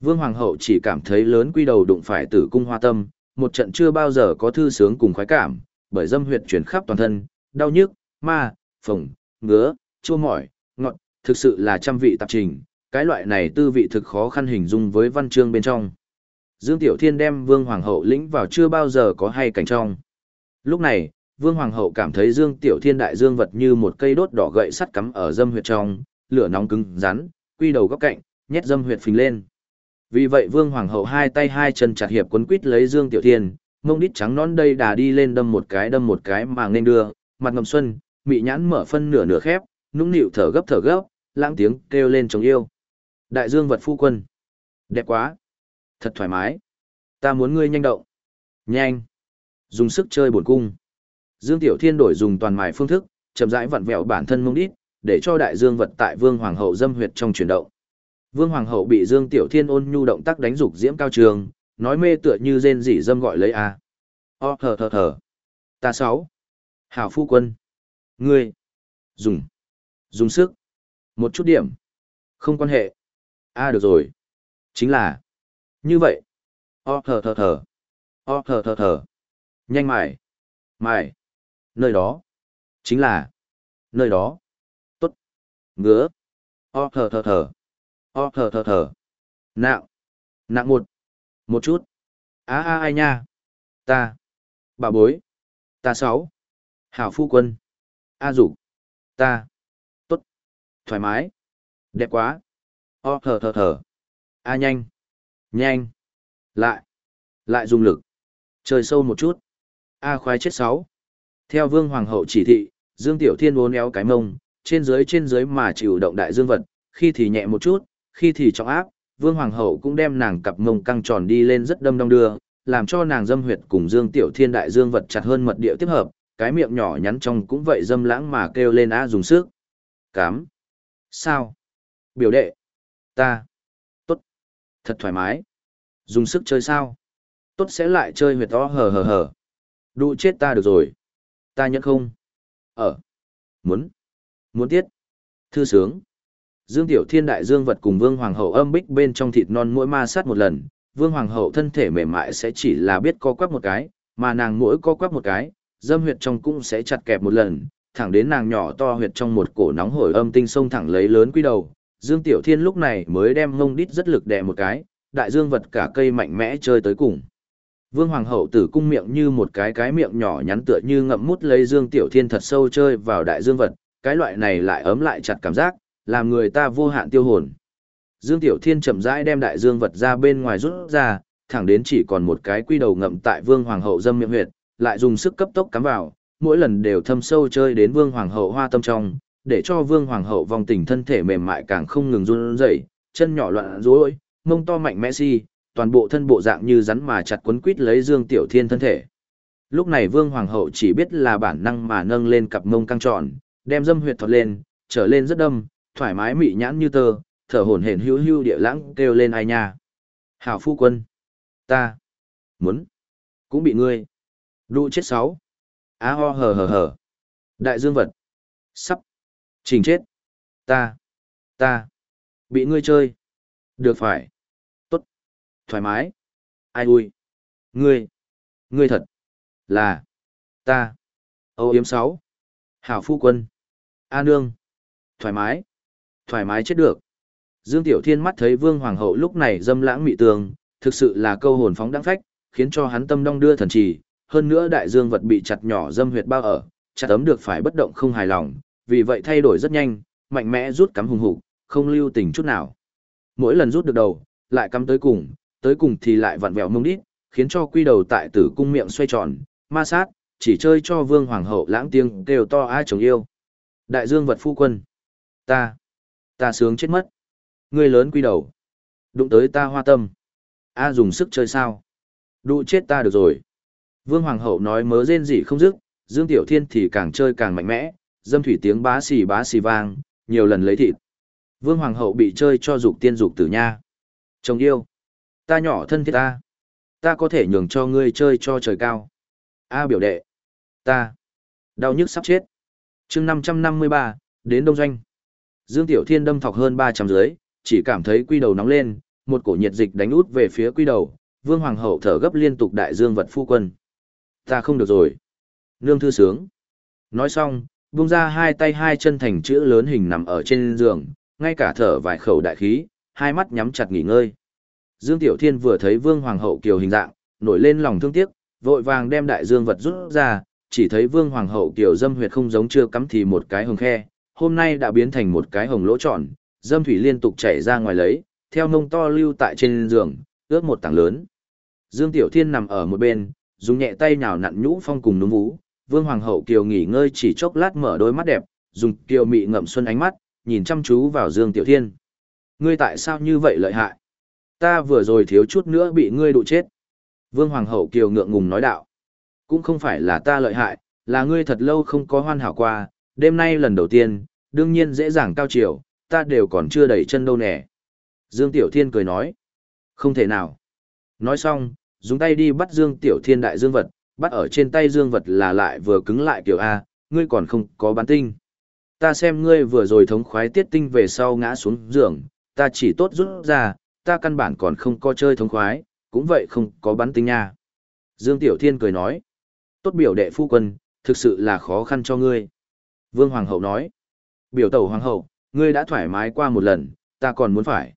Vương Hoàng hậu chỉ cảm thấy lớn quy đầu đụng phải tử cung hoa tâm, một trận chưa bao giờ có thư sướng cùng khoái cảm, bởi dâm huyệt chuyển khắp toàn thân, đau nhức, ma, phồng, ngứa, chua mỏi, ngọt, thực sự là trăm vị tạp trình, cái loại này tư vị thực khó khăn hình dung với văn chương bên trong. Dương Tiểu Thiên đem Vương Hoàng hậu lĩnh vào chưa bao giờ có hay cảnh trong. Lúc này, Vương Hoàng hậu cảm thấy Dương Tiểu Thiên đại dương vật như một cây đốt đỏ gậy sắt cắm ở dâm huyệt trong, lửa nóng cứng rắn, quy đầu góc cạnh, nhét dâm huyệt phình lên. Vì vậy Vương Hoàng hậu hai tay hai chân chặt hiệp quấn quít lấy Dương Tiểu Thiên, mông đít trắng nón đây đà đi lên đâm một cái đâm một cái mà nên đưa, mặt ngầm xuân, mị nhãn mở phân nửa nửa khép, nũng nịu thở gấp thở gấp, lãng tiếng kêu lên chồng yêu. Đại Dương vật phu quân. Đẹp quá. Thật thoải mái. Ta muốn ngươi nhanh động. Nhanh. Dùng sức chơi buồn cung. Dương Tiểu Thiên đổi dùng toàn mài phương thức, chậm rãi vặn vẹo bản thân mông đít, để cho đại dương vật tại Vương Hoàng hậu dâm huyệt trong chuyển động. Vương Hoàng hậu bị Dương Tiểu Thiên ôn nhu động tác đánh dục diễm cao trường, nói mê tựa như rên rỉ dâm gọi lấy a. O thở thở thở. Ta sáu. Hảo phu quân. Ngươi. Dùng. Dùng sức. Một chút điểm. Không quan hệ. A được rồi. Chính là. Như vậy. O thở thở thở. O thở thở thở. Nhanh mải. Mải. Nơi đó. Chính là. Nơi đó. Tốt. Ngứa. O thở thở thở. O thở thở thở. Nặng. Nặng một. Một chút. Á a ai nha. Ta. Bà bối. Ta sáu. Hảo phu quân. A dục. Ta. Tốt. Thoải mái. Đẹp quá. O thở thở thở. A nhanh. Nhanh. Lại. Lại dùng lực. trời sâu một chút. A khoái chết sáu. Theo vương hoàng hậu chỉ thị, Dương Tiểu Thiên uốn éo cái mông, trên dưới trên dưới mà chịu động đại dương vật, khi thì nhẹ một chút, khi thì trọng áp, vương hoàng hậu cũng đem nàng cặp mông căng tròn đi lên rất đâm đong đưa, làm cho nàng dâm huyệt cùng Dương Tiểu Thiên đại dương vật chặt hơn mật địa tiếp hợp, cái miệng nhỏ nhắn trong cũng vậy dâm lãng mà kêu lên á dùng sức. Cám. Sao? Biểu đệ. Ta. Tốt. Thật thoải mái. Dùng sức chơi sao? Tốt sẽ lại chơi huyệt to hờ hờ hờ. Đụ chết ta được rồi. Ta nhận không? Ở. Muốn. Muốn tiết. Thư sướng. Dương Tiểu Thiên đại dương vật cùng Vương Hoàng hậu âm bích bên trong thịt non mỗi ma sát một lần, Vương Hoàng hậu thân thể mềm mại sẽ chỉ là biết co quắp một cái, mà nàng mỗi co quắp một cái, dâm huyệt trong cũng sẽ chặt kẹp một lần, thẳng đến nàng nhỏ to huyệt trong một cổ nóng hổi âm tinh sông thẳng lấy lớn quy đầu. Dương Tiểu Thiên lúc này mới đem ngông đít rất lực đè một cái, đại dương vật cả cây mạnh mẽ chơi tới cùng. Vương Hoàng hậu tử cung miệng như một cái cái miệng nhỏ nhắn tựa như ngậm mút lấy Dương Tiểu Thiên thật sâu chơi vào đại dương vật, cái loại này lại ấm lại chặt cảm giác, làm người ta vô hạn tiêu hồn. Dương Tiểu Thiên chậm rãi đem đại dương vật ra bên ngoài rút ra, thẳng đến chỉ còn một cái quy đầu ngậm tại Vương Hoàng hậu dâm miệng huyệt, lại dùng sức cấp tốc cắm vào, mỗi lần đều thâm sâu chơi đến Vương Hoàng hậu hoa tâm trong, để cho Vương Hoàng hậu vòng tình thân thể mềm mại càng không ngừng run rẩy, chân nhỏ loạn rối, mông to mạnh mẽ si, toàn bộ thân bộ dạng như rắn mà chặt quấn quít lấy Dương Tiểu Thiên thân thể. Lúc này Vương Hoàng hậu chỉ biết là bản năng mà nâng lên cặp mông căng tròn, đem dâm huyệt thọt lên, trở lên rất đâm, thoải mái mị nhãn như tơ, thở hổn hển hưu hưu địa lãng kêu lên ai nha. Hảo phu quân. Ta. Muốn. Cũng bị ngươi. Đụ chết sáu. Á ho hờ hờ hờ. Đại dương vật. Sắp. Trình chết. Ta. Ta. Bị ngươi chơi. Được phải. Tốt. Thoải mái. Ai ui. Ngươi. Ngươi thật. Là. Ta. Âu yếm sáu. Hảo phu quân. A nương. Thoải mái. Thoải mái chết được. Dương Tiểu Thiên mắt thấy Vương Hoàng hậu lúc này dâm lãng mị tường, thực sự là câu hồn phóng đáng phách, khiến cho hắn tâm đong đưa thần trì, hơn nữa đại dương vật bị chặt nhỏ dâm huyệt bao ở, chặt ấm được phải bất động không hài lòng, vì vậy thay đổi rất nhanh, mạnh mẽ rút cắm hùng hục, không lưu tình chút nào. Mỗi lần rút được đầu, lại cắm tới cùng, tới cùng thì lại vặn vẹo mông đít, khiến cho quy đầu tại tử cung miệng xoay tròn, ma sát, chỉ chơi cho vương hoàng hậu lãng tiếng kêu to ai chồng yêu. Đại dương vật phu quân. Ta. Ta sướng chết mất. Ngươi lớn quy đầu. Đụng tới ta hoa tâm. A à, dùng sức chơi sao? Đụ chết ta được rồi. Vương Hoàng hậu nói mớ rên gì không dứt, Dương Tiểu Thiên thì càng chơi càng mạnh mẽ, dâm thủy tiếng bá xì bá xì vang, nhiều lần lấy thịt. Vương Hoàng hậu bị chơi cho dục tiên dục tử nha. Chồng yêu. Ta nhỏ thân thiết ta. Ta có thể nhường cho ngươi chơi cho trời cao. A à, biểu đệ. Ta. Đau nhức sắp chết. chương 553, đến Đông Doanh. Dương Tiểu Thiên đâm thọc hơn 300 dưới, chỉ cảm thấy quy đầu nóng lên, một cổ nhiệt dịch đánh út về phía quy đầu, Vương Hoàng hậu thở gấp liên tục đại dương vật phu quân. Ta không được rồi. Nương thư sướng. Nói xong, buông ra hai tay hai chân thành chữ lớn hình nằm ở trên giường, ngay cả thở vài khẩu đại khí, hai mắt nhắm chặt nghỉ ngơi. Dương Tiểu Thiên vừa thấy Vương Hoàng hậu kiều hình dạng, nổi lên lòng thương tiếc, vội vàng đem đại dương vật rút ra, chỉ thấy Vương Hoàng hậu kiều dâm huyệt không giống chưa cắm thì một cái hồng khe, hôm nay đã biến thành một cái hồng lỗ tròn, dâm thủy liên tục chảy ra ngoài lấy, theo nông to lưu tại trên giường, ướt một tảng lớn. Dương Tiểu Thiên nằm ở một bên, dùng nhẹ tay nhào nặn nhũ phong cùng núm vú, Vương Hoàng hậu Kiều nghỉ ngơi chỉ chốc lát mở đôi mắt đẹp, dùng Kiều mị ngậm xuân ánh mắt, nhìn chăm chú vào Dương Tiểu Thiên. Ngươi tại sao như vậy lợi hại? Ta vừa rồi thiếu chút nữa bị ngươi đụ chết. Vương Hoàng hậu Kiều ngượng ngùng nói đạo. Cũng không phải là ta lợi hại, là ngươi thật lâu không có hoan hảo qua, đêm nay lần đầu tiên, đương nhiên dễ dàng cao chiều, ta đều còn chưa đẩy chân đâu nè. Dương Tiểu Thiên cười nói. Không thể nào. Nói xong, dùng tay đi bắt Dương Tiểu Thiên đại dương vật, bắt ở trên tay dương vật là lại vừa cứng lại kiểu A, ngươi còn không có bán tinh. Ta xem ngươi vừa rồi thống khoái tiết tinh về sau ngã xuống giường, ta chỉ tốt rút ra, ta căn bản còn không có chơi thống khoái, cũng vậy không có bắn tinh nha. Dương Tiểu Thiên cười nói, tốt biểu đệ phu quân, thực sự là khó khăn cho ngươi. Vương Hoàng hậu nói, biểu tẩu Hoàng hậu, ngươi đã thoải mái qua một lần, ta còn muốn phải.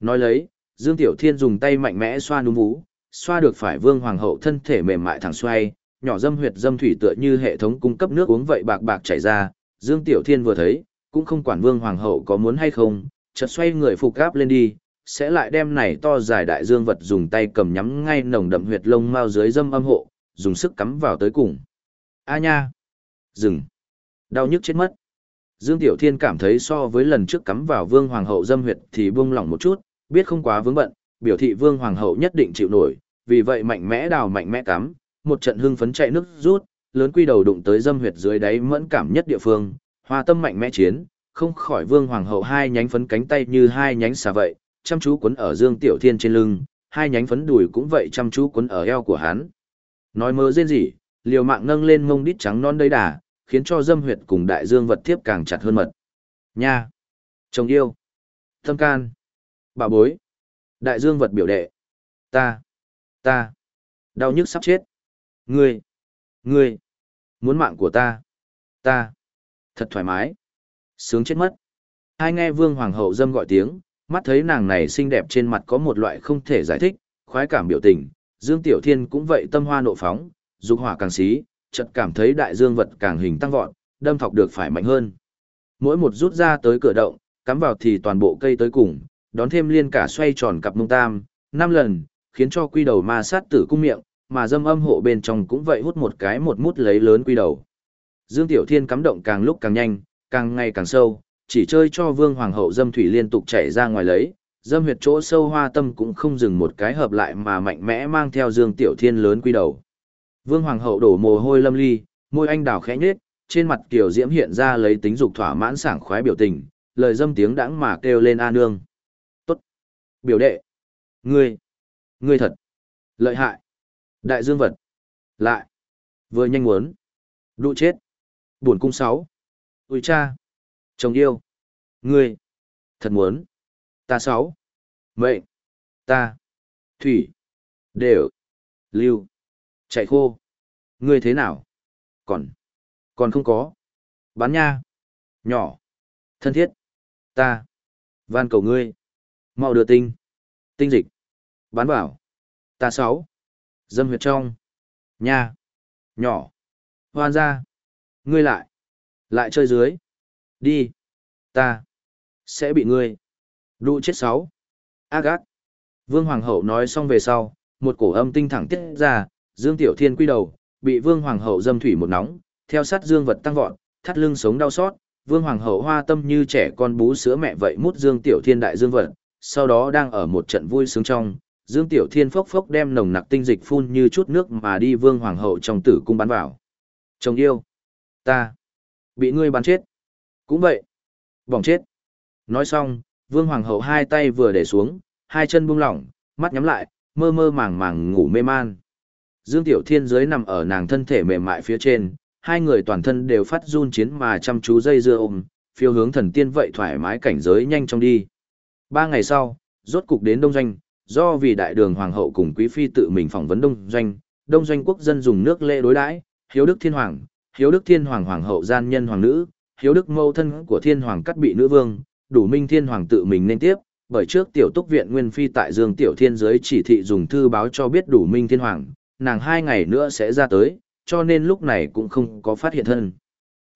Nói lấy, Dương Tiểu Thiên dùng tay mạnh mẽ xoa núm vú, xoa được phải vương hoàng hậu thân thể mềm mại thẳng xoay, nhỏ dâm huyệt dâm thủy tựa như hệ thống cung cấp nước uống vậy bạc bạc chảy ra, Dương Tiểu Thiên vừa thấy, cũng không quản vương hoàng hậu có muốn hay không, chợt xoay người phục gáp lên đi, sẽ lại đem này to dài đại dương vật dùng tay cầm nhắm ngay nồng đậm huyệt lông mao dưới dâm âm hộ, dùng sức cắm vào tới cùng. A nha! Dừng! Đau nhức chết mất. Dương Tiểu Thiên cảm thấy so với lần trước cắm vào vương hoàng hậu dâm huyệt thì buông lỏng một chút, biết không quá vướng bận, biểu thị vương hoàng hậu nhất định chịu nổi, vì vậy mạnh mẽ đào mạnh mẽ cắm, một trận hưng phấn chạy nước rút, lớn quy đầu đụng tới dâm huyệt dưới đáy mẫn cảm nhất địa phương, hoa tâm mạnh mẽ chiến, không khỏi vương hoàng hậu hai nhánh phấn cánh tay như hai nhánh xà vậy, chăm chú quấn ở dương tiểu thiên trên lưng, hai nhánh phấn đùi cũng vậy chăm chú quấn ở eo của hắn. Nói mơ rên gì, liều mạng nâng lên mông đít trắng non đầy đà, khiến cho dâm huyệt cùng đại dương vật tiếp càng chặt hơn mật. Nha! Chồng yêu! Thâm can! Bà bối! Đại dương vật biểu đệ! Ta! Ta! Đau nhức sắp chết! Ngươi! Ngươi! Muốn mạng của ta! Ta! Thật thoải mái! Sướng chết mất! Hai nghe vương hoàng hậu dâm gọi tiếng, mắt thấy nàng này xinh đẹp trên mặt có một loại không thể giải thích, khoái cảm biểu tình, Dương Tiểu Thiên cũng vậy tâm hoa nộ phóng, dục hỏa càng xí, chợt cảm thấy đại dương vật càng hình tăng vọt, đâm thọc được phải mạnh hơn. Mỗi một rút ra tới cửa động, cắm vào thì toàn bộ cây tới cùng, đón thêm liên cả xoay tròn cặp mông tam, năm lần, khiến cho quy đầu ma sát tử cung miệng, mà dâm âm hộ bên trong cũng vậy hút một cái một mút lấy lớn quy đầu. Dương Tiểu Thiên cắm động càng lúc càng nhanh, càng ngày càng sâu, chỉ chơi cho vương hoàng hậu dâm thủy liên tục chảy ra ngoài lấy, dâm huyệt chỗ sâu hoa tâm cũng không dừng một cái hợp lại mà mạnh mẽ mang theo dương tiểu thiên lớn quy đầu. Vương hoàng hậu đổ mồ hôi lâm ly, môi anh đào khẽ nhếch, trên mặt kiểu diễm hiện ra lấy tính dục thỏa mãn sảng khoái biểu tình, lời dâm tiếng đãng mà kêu lên a nương. Tốt. Biểu đệ. Ngươi. Ngươi thật. Lợi hại. Đại dương vật. Lại. Vừa nhanh muốn. Đụ chết. Buồn cung sáu. Ui cha. Chồng yêu. Ngươi. Thật muốn. Ta sáu. Mệnh. Ta. Thủy. Đều. Lưu. Chạy khô. Ngươi thế nào? Còn. Còn không có. Bán nha. Nhỏ. Thân thiết. Ta. Van cầu ngươi. mau đưa tinh. Tinh dịch. Bán bảo. Ta sáu. Dâm huyệt trong. Nha. Nhỏ. Hoan ra. Ngươi lại. Lại chơi dưới. Đi. Ta. Sẽ bị ngươi. Đụ chết sáu. Ác ác. Vương Hoàng hậu nói xong về sau, một cổ âm tinh thẳng tiết ra, Dương Tiểu Thiên quy đầu, bị Vương Hoàng hậu dâm thủy một nóng, theo sát Dương vật tăng vọt, thắt lưng sống đau xót, Vương Hoàng hậu hoa tâm như trẻ con bú sữa mẹ vậy mút Dương Tiểu Thiên đại dương vật, sau đó đang ở một trận vui sướng trong, Dương Tiểu Thiên phốc phốc đem nồng nặc tinh dịch phun như chút nước mà đi Vương Hoàng hậu trong tử cung bắn vào. Chồng yêu, ta bị ngươi bắn chết. Cũng vậy. Bỏng chết. Nói xong, Vương Hoàng hậu hai tay vừa để xuống, hai chân buông lỏng, mắt nhắm lại, mơ mơ màng màng ngủ mê man. Dương Tiểu Thiên dưới nằm ở nàng thân thể mềm mại phía trên, hai người toàn thân đều phát run chiến mà chăm chú dây dưa ôm, phiêu hướng thần tiên vậy thoải mái cảnh giới nhanh chóng đi. Ba ngày sau, rốt cục đến Đông Doanh, do vì đại đường hoàng hậu cùng quý phi tự mình phỏng vấn Đông Doanh, Đông Doanh quốc dân dùng nước lễ đối đãi, hiếu đức thiên hoàng, hiếu đức thiên hoàng hoàng hậu gian nhân hoàng nữ, hiếu đức mâu thân của thiên hoàng cắt bị nữ vương, đủ minh thiên hoàng tự mình nên tiếp, bởi trước tiểu túc viện nguyên phi tại dương tiểu thiên giới chỉ thị dùng thư báo cho biết đủ minh thiên hoàng, nàng hai ngày nữa sẽ ra tới, cho nên lúc này cũng không có phát hiện thân.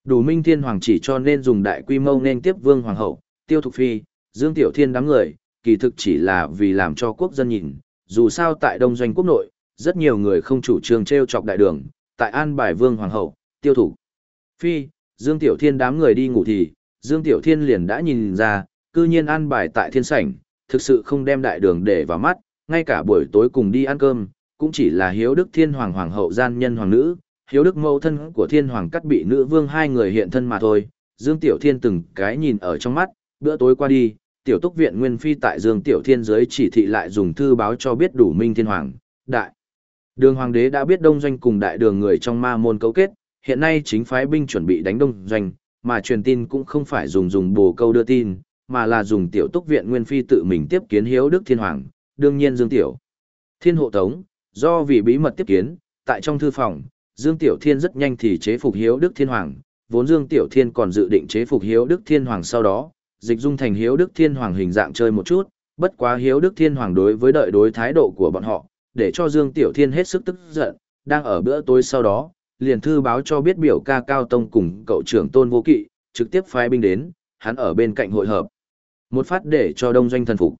Đủ minh thiên hoàng chỉ cho nên dùng đại quy mô nên tiếp vương hoàng hậu, tiêu thục phi, dương tiểu thiên đám người, kỳ thực chỉ là vì làm cho quốc dân nhìn, dù sao tại đông doanh quốc nội, rất nhiều người không chủ trương treo chọc đại đường, tại an bài vương hoàng hậu, tiêu Thục Phi, Dương Tiểu Thiên đám người đi ngủ thì, Dương Tiểu Thiên liền đã nhìn ra, cư nhiên an bài tại thiên sảnh, thực sự không đem đại đường để vào mắt, ngay cả buổi tối cùng đi ăn cơm, cũng chỉ là hiếu đức thiên hoàng hoàng hậu gian nhân hoàng nữ, hiếu đức mẫu thân của thiên hoàng cắt bị nữ vương hai người hiện thân mà thôi. Dương Tiểu Thiên từng cái nhìn ở trong mắt, bữa tối qua đi, tiểu túc viện nguyên phi tại Dương Tiểu Thiên giới chỉ thị lại dùng thư báo cho biết đủ minh thiên hoàng, đại. Đường hoàng đế đã biết đông doanh cùng đại đường người trong ma môn cấu kết, hiện nay chính phái binh chuẩn bị đánh đông doanh, mà truyền tin cũng không phải dùng dùng bồ câu đưa tin, mà là dùng tiểu túc viện nguyên phi tự mình tiếp kiến hiếu đức thiên hoàng, đương nhiên Dương Tiểu. Thiên hộ tống, do vì bí mật tiếp kiến, tại trong thư phòng, Dương Tiểu Thiên rất nhanh thì chế phục hiếu đức thiên hoàng, vốn Dương Tiểu Thiên còn dự định chế phục hiếu đức thiên hoàng sau đó, dịch dung thành hiếu đức thiên hoàng hình dạng chơi một chút, bất quá hiếu đức thiên hoàng đối với đợi đối thái độ của bọn họ, để cho Dương Tiểu Thiên hết sức tức giận, đang ở bữa tối sau đó, liền thư báo cho biết biểu ca cao tông cùng cậu trưởng tôn vô kỵ, trực tiếp phái binh đến, hắn ở bên cạnh hội hợp. Một phát để cho đông doanh thần phục.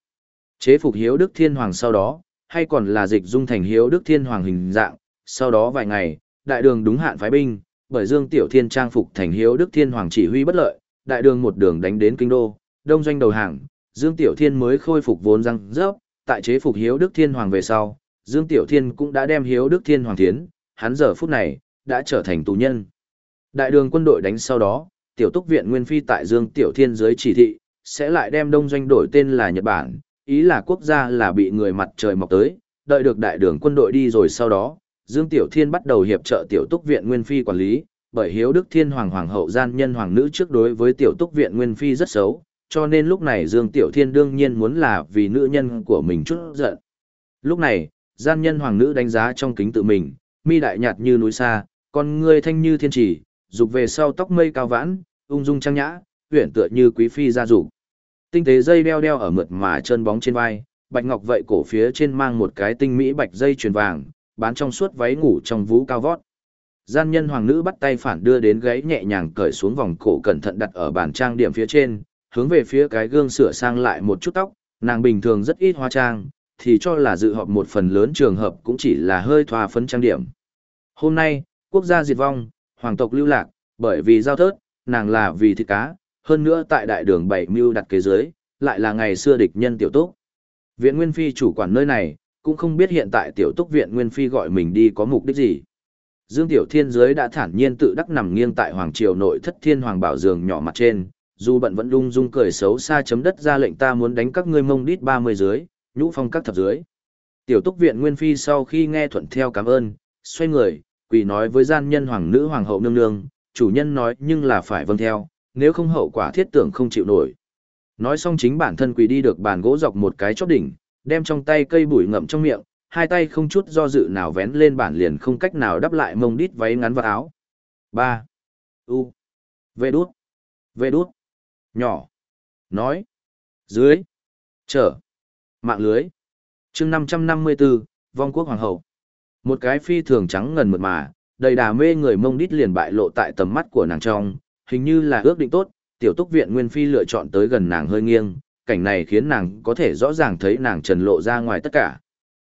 Chế phục hiếu đức thiên hoàng sau đó, hay còn là dịch dung thành hiếu đức thiên hoàng hình dạng, sau đó vài ngày, đại đường đúng hạn phái binh, bởi Dương Tiểu Thiên trang phục thành hiếu đức thiên hoàng chỉ huy bất lợi, đại đường một đường đánh đến kinh đô, đông doanh đầu hàng, Dương Tiểu Thiên mới khôi phục vốn răng rớp, tại chế phục hiếu đức thiên hoàng về sau, Dương Tiểu Thiên cũng đã đem hiếu đức thiên hoàng tiến, hắn giờ phút này, đã trở thành tù nhân. Đại đường quân đội đánh sau đó, tiểu túc viện Nguyên Phi tại Dương Tiểu Thiên dưới chỉ thị, sẽ lại đem đông doanh đổi tên là Nhật Bản, ý là quốc gia là bị người mặt trời mọc tới, đợi được đại đường quân đội đi rồi sau đó, Dương Tiểu Thiên bắt đầu hiệp trợ tiểu túc viện Nguyên Phi quản lý, bởi hiếu đức thiên hoàng hoàng hậu gian nhân hoàng nữ trước đối với tiểu túc viện Nguyên Phi rất xấu, cho nên lúc này Dương Tiểu Thiên đương nhiên muốn là vì nữ nhân của mình chút giận. Lúc này, gian nhân hoàng nữ đánh giá trong kính tự mình, mi đại nhạt như núi xa, con ngươi thanh như thiên trì, dục về sau tóc mây cao vãn, ung dung trang nhã, uyển tựa như quý phi gia dục. Tinh tế dây đeo đeo ở mượt mà chân bóng trên vai, bạch ngọc vậy cổ phía trên mang một cái tinh mỹ bạch dây chuyền vàng, bán trong suốt váy ngủ trong vú cao vót. Gian nhân hoàng nữ bắt tay phản đưa đến gáy nhẹ nhàng cởi xuống vòng cổ cẩn thận đặt ở bàn trang điểm phía trên, hướng về phía cái gương sửa sang lại một chút tóc, nàng bình thường rất ít hóa trang, thì cho là dự họp một phần lớn trường hợp cũng chỉ là hơi thoa phấn trang điểm. Hôm nay, quốc gia diệt vong, hoàng tộc lưu lạc, bởi vì giao thớt, nàng là vì thịt cá, hơn nữa tại đại đường bảy mưu đặt kế dưới, lại là ngày xưa địch nhân tiểu túc. Viện Nguyên Phi chủ quản nơi này, cũng không biết hiện tại tiểu túc viện Nguyên Phi gọi mình đi có mục đích gì. Dương Tiểu Thiên giới đã thản nhiên tự đắc nằm nghiêng tại Hoàng Triều nội thất thiên hoàng bảo giường nhỏ mặt trên, dù bận vẫn lung dung cười xấu xa chấm đất ra lệnh ta muốn đánh các ngươi mông đít 30 dưới, nhũ phong các thập dưới. Tiểu túc viện Nguyên Phi sau khi nghe thuận theo cảm ơn, xoay người, quỳ nói với gian nhân hoàng nữ hoàng hậu nương nương, chủ nhân nói nhưng là phải vâng theo, nếu không hậu quả thiết tưởng không chịu nổi. Nói xong chính bản thân quỳ đi được bàn gỗ dọc một cái chóp đỉnh, đem trong tay cây bụi ngậm trong miệng, hai tay không chút do dự nào vén lên bản liền không cách nào đắp lại mông đít váy ngắn vào áo. 3. U. Vệ đút. Vệ đút. Nhỏ. Nói. Dưới. Trở. Mạng lưới. chương 554, vong quốc hoàng hậu. Một cái phi thường trắng ngần mượt mà, đầy đà mê người mông đít liền bại lộ tại tầm mắt của nàng trong, hình như là ước định tốt, tiểu túc viện nguyên phi lựa chọn tới gần nàng hơi nghiêng, cảnh này khiến nàng có thể rõ ràng thấy nàng trần lộ ra ngoài tất cả.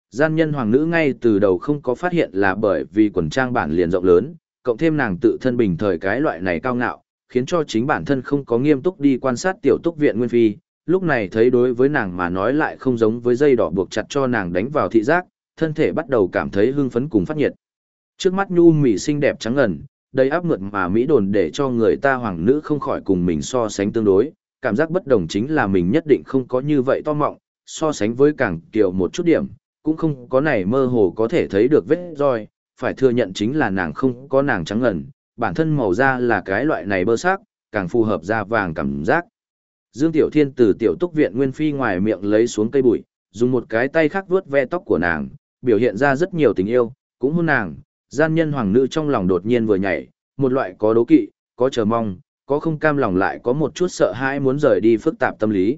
Gian nhân hoàng nữ ngay từ đầu không có phát hiện là bởi vì quần trang bản liền rộng lớn, cộng thêm nàng tự thân bình thời cái loại này cao ngạo, khiến cho chính bản thân không có nghiêm túc đi quan sát tiểu túc viện nguyên phi, lúc này thấy đối với nàng mà nói lại không giống với dây đỏ buộc chặt cho nàng đánh vào thị giác, thân thể bắt đầu cảm thấy hưng phấn cùng phát nhiệt. Trước mắt nhu mì xinh đẹp trắng ngần, đầy áp mượt mà mỹ đồn để cho người ta hoàng nữ không khỏi cùng mình so sánh tương đối, cảm giác bất đồng chính là mình nhất định không có như vậy to mọng, so sánh với càng kiều một chút điểm, cũng không có này mơ hồ có thể thấy được vết roi, phải thừa nhận chính là nàng không có nàng trắng ngần, bản thân màu da là cái loại này bơ sắc, càng phù hợp da vàng cảm giác. Dương Tiểu Thiên từ tiểu túc viện Nguyên Phi ngoài miệng lấy xuống cây bụi, dùng một cái tay khác vuốt ve tóc của nàng, biểu hiện ra rất nhiều tình yêu, cũng hôn nàng, gian nhân hoàng nữ trong lòng đột nhiên vừa nhảy, một loại có đố kỵ, có chờ mong, có không cam lòng lại có một chút sợ hãi muốn rời đi phức tạp tâm lý.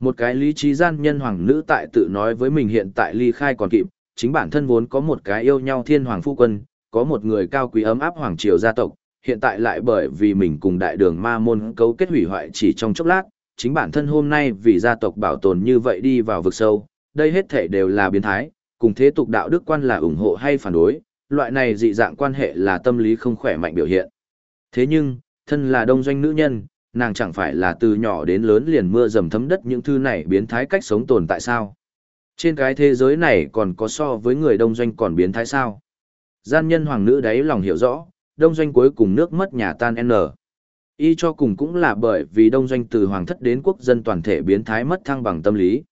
Một cái lý trí gian nhân hoàng nữ tại tự nói với mình hiện tại ly khai còn kịp, chính bản thân vốn có một cái yêu nhau thiên hoàng phu quân, có một người cao quý ấm áp hoàng triều gia tộc, hiện tại lại bởi vì mình cùng đại đường ma môn cấu kết hủy hoại chỉ trong chốc lát, chính bản thân hôm nay vì gia tộc bảo tồn như vậy đi vào vực sâu, đây hết thể đều là biến thái, cùng thế tục đạo đức quan là ủng hộ hay phản đối, loại này dị dạng quan hệ là tâm lý không khỏe mạnh biểu hiện. Thế nhưng, thân là đông doanh nữ nhân, nàng chẳng phải là từ nhỏ đến lớn liền mưa dầm thấm đất những thứ này biến thái cách sống tồn tại sao? Trên cái thế giới này còn có so với người đông doanh còn biến thái sao? Gian nhân hoàng nữ đấy lòng hiểu rõ, đông doanh cuối cùng nước mất nhà tan N. Y cho cùng cũng là bởi vì đông doanh từ hoàng thất đến quốc dân toàn thể biến thái mất thăng bằng tâm lý.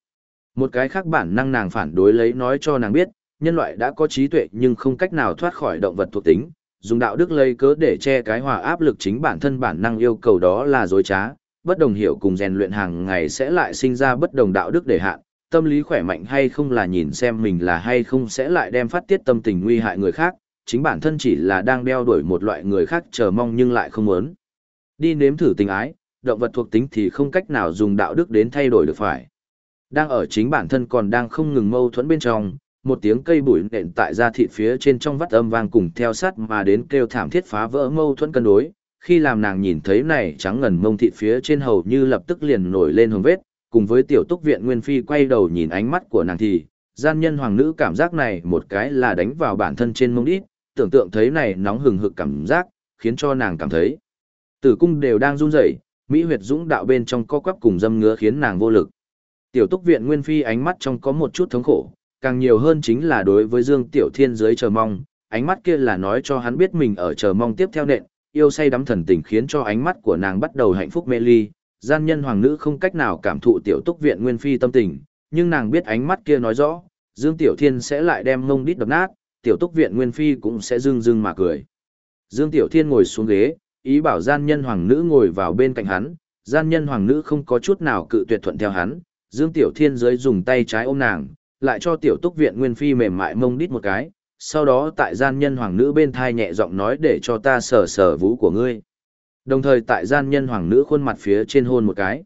Một cái khác bản năng nàng phản đối lấy nói cho nàng biết, nhân loại đã có trí tuệ nhưng không cách nào thoát khỏi động vật thuộc tính, dùng đạo đức lấy cớ để che cái hòa áp lực chính bản thân bản năng yêu cầu đó là dối trá, bất đồng hiểu cùng rèn luyện hàng ngày sẽ lại sinh ra bất đồng đạo đức để hạn, tâm lý khỏe mạnh hay không là nhìn xem mình là hay không sẽ lại đem phát tiết tâm tình nguy hại người khác, chính bản thân chỉ là đang đeo đuổi một loại người khác chờ mong nhưng lại không muốn. Đi nếm thử tình ái, động vật thuộc tính thì không cách nào dùng đạo đức đến thay đổi được phải. Đang ở chính bản thân còn đang không ngừng mâu thuẫn bên trong, một tiếng cây bụi nện tại da thịt phía trên trong vắt âm vang cùng theo sát mà đến kêu thảm thiết phá vỡ mâu thuẫn cân đối. Khi làm nàng nhìn thấy này trắng ngần mông thịt phía trên hầu như lập tức liền nổi lên hồng vết, cùng với tiểu túc viện Nguyên Phi quay đầu nhìn ánh mắt của nàng thì, gian nhân hoàng nữ cảm giác này một cái là đánh vào bản thân trên mông đít, tưởng tượng thấy này nóng hừng hực cảm giác, khiến cho nàng cảm thấy. Tử cung đều đang run rẩy, Mỹ huyệt dũng đạo bên trong co quắp cùng dâm ngứa khiến nàng vô lực. Tiểu túc viện Nguyên Phi ánh mắt trong có một chút thống khổ, càng nhiều hơn chính là đối với Dương Tiểu Thiên dưới chờ mong, ánh mắt kia là nói cho hắn biết mình ở chờ mong tiếp theo nện, yêu say đắm thần tình khiến cho ánh mắt của nàng bắt đầu hạnh phúc mê ly, gian nhân hoàng nữ không cách nào cảm thụ tiểu túc viện nguyên phi tâm tình, nhưng nàng biết ánh mắt kia nói rõ, Dương Tiểu Thiên sẽ lại đem mông đít đập nát, tiểu túc viện Nguyên Phi cũng sẽ dưng dưng mà cười. Dương Tiểu Thiên ngồi xuống ghế, ý bảo gian nhân hoàng nữ ngồi vào bên cạnh hắn, gian nhân hoàng nữ không có chút nào cự tuyệt thuận theo hắn, Dương Tiểu Thiên dưới dùng tay trái ôm nàng, lại cho tiểu túc viện Nguyên Phi mềm mại mông đít một cái, sau đó tại gian nhân hoàng nữ bên thai nhẹ giọng nói để cho ta sờ sờ vú của ngươi. Đồng thời tại gian nhân hoàng nữ khuôn mặt phía trên hôn một cái.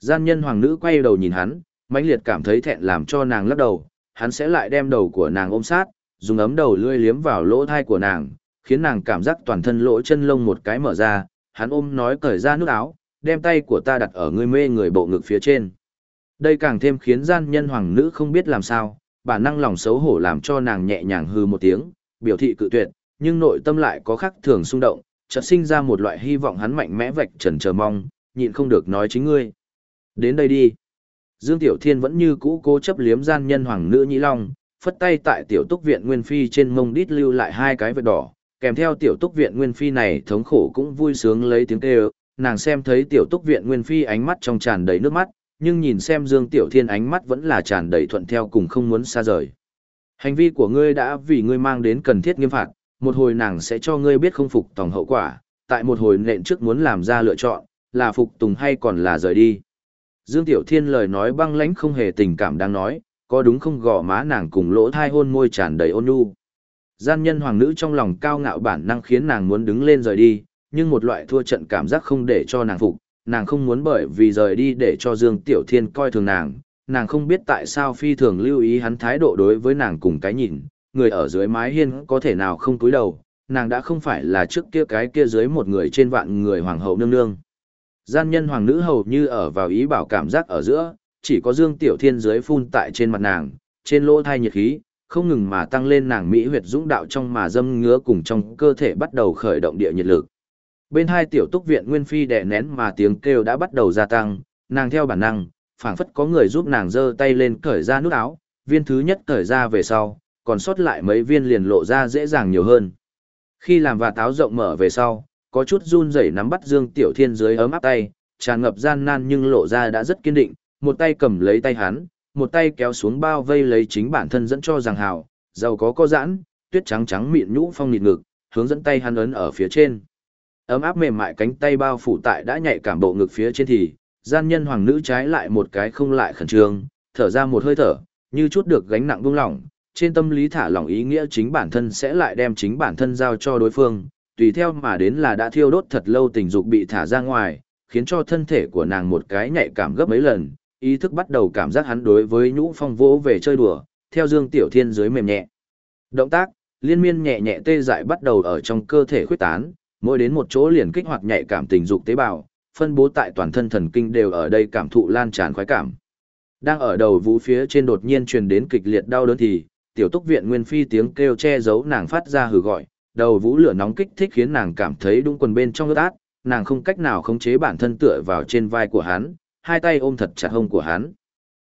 Gian nhân hoàng nữ quay đầu nhìn hắn, mãnh liệt cảm thấy thẹn làm cho nàng lắc đầu, hắn sẽ lại đem đầu của nàng ôm sát, dùng ấm đầu lươi liếm vào lỗ thai của nàng, khiến nàng cảm giác toàn thân lỗ chân lông một cái mở ra, hắn ôm nói cởi ra nước áo, đem tay của ta đặt ở người mê người bộ ngực phía trên. Đây càng thêm khiến gian nhân hoàng nữ không biết làm sao, bản năng lòng xấu hổ làm cho nàng nhẹ nhàng hư một tiếng, biểu thị cự tuyệt, nhưng nội tâm lại có khắc thường xung động, chợt sinh ra một loại hy vọng hắn mạnh mẽ vạch trần chờ mong, nhịn không được nói chính ngươi. Đến đây đi. Dương Tiểu Thiên vẫn như cũ cố chấp liếm gian nhân hoàng nữ nhĩ long, phất tay tại tiểu túc viện Nguyên Phi trên mông đít lưu lại hai cái vệt đỏ, kèm theo tiểu túc viện Nguyên Phi này thống khổ cũng vui sướng lấy tiếng kêu, nàng xem thấy tiểu túc viện Nguyên Phi ánh mắt trong tràn đầy nước mắt, nhưng nhìn xem Dương Tiểu Thiên ánh mắt vẫn là tràn đầy thuận theo cùng không muốn xa rời. Hành vi của ngươi đã vì ngươi mang đến cần thiết nghiêm phạt, một hồi nàng sẽ cho ngươi biết không phục tổng hậu quả, tại một hồi nện trước muốn làm ra lựa chọn, là phục tùng hay còn là rời đi. Dương Tiểu Thiên lời nói băng lãnh không hề tình cảm đang nói, có đúng không gò má nàng cùng lỗ thai hôn môi tràn đầy ôn nhu. Gian nhân hoàng nữ trong lòng cao ngạo bản năng khiến nàng muốn đứng lên rời đi, nhưng một loại thua trận cảm giác không để cho nàng phục, nàng không muốn bởi vì rời đi để cho Dương Tiểu Thiên coi thường nàng, nàng không biết tại sao phi thường lưu ý hắn thái độ đối với nàng cùng cái nhìn, người ở dưới mái hiên có thể nào không cúi đầu, nàng đã không phải là trước kia cái kia dưới một người trên vạn người hoàng hậu nương nương. Gian nhân hoàng nữ hầu như ở vào ý bảo cảm giác ở giữa, chỉ có Dương Tiểu Thiên dưới phun tại trên mặt nàng, trên lỗ thai nhiệt khí, không ngừng mà tăng lên nàng mỹ huyệt dũng đạo trong mà dâm ngứa cùng trong cơ thể bắt đầu khởi động địa nhiệt lực. Bên hai tiểu túc viện Nguyên Phi đè nén mà tiếng kêu đã bắt đầu gia tăng, nàng theo bản năng, phảng phất có người giúp nàng giơ tay lên cởi ra nút áo, viên thứ nhất cởi ra về sau, còn sót lại mấy viên liền lộ ra dễ dàng nhiều hơn. Khi làm và táo rộng mở về sau, có chút run rẩy nắm bắt Dương Tiểu Thiên dưới ấm áp tay, tràn ngập gian nan nhưng lộ ra đã rất kiên định, một tay cầm lấy tay hắn, một tay kéo xuống bao vây lấy chính bản thân dẫn cho rằng hào, giàu có có giãn, tuyết trắng trắng mịn nhũ phong nịt ngực, hướng dẫn tay hắn ấn ở phía trên. Ấm áp mềm mại cánh tay bao phủ tại đã nhạy cảm bộ ngực phía trên thì, gian nhân hoàng nữ trái lại một cái không lại khẩn trương, thở ra một hơi thở, như chút được gánh nặng buông lỏng, trên tâm lý thả lỏng ý nghĩa chính bản thân sẽ lại đem chính bản thân giao cho đối phương, tùy theo mà đến là đã thiêu đốt thật lâu tình dục bị thả ra ngoài, khiến cho thân thể của nàng một cái nhạy cảm gấp mấy lần, ý thức bắt đầu cảm giác hắn đối với nhũ phong vỗ về chơi đùa, theo Dương Tiểu Thiên dưới mềm nhẹ. Động tác, liên miên nhẹ nhẹ tê dại bắt đầu ở trong cơ thể khuyết tán, mỗi đến một chỗ liền kích hoạt nhạy cảm tình dục tế bào, phân bố tại toàn thân thần kinh đều ở đây cảm thụ lan tràn khoái cảm. Đang ở đầu vũ phía trên đột nhiên truyền đến kịch liệt đau đớn thì, tiểu túc viện nguyên phi tiếng kêu che giấu nàng phát ra hừ gọi, đầu vũ lửa nóng kích thích khiến nàng cảm thấy đung quần bên trong ướt át, nàng không cách nào khống chế bản thân tựa vào trên vai của hắn, hai tay ôm thật chặt hông của hắn.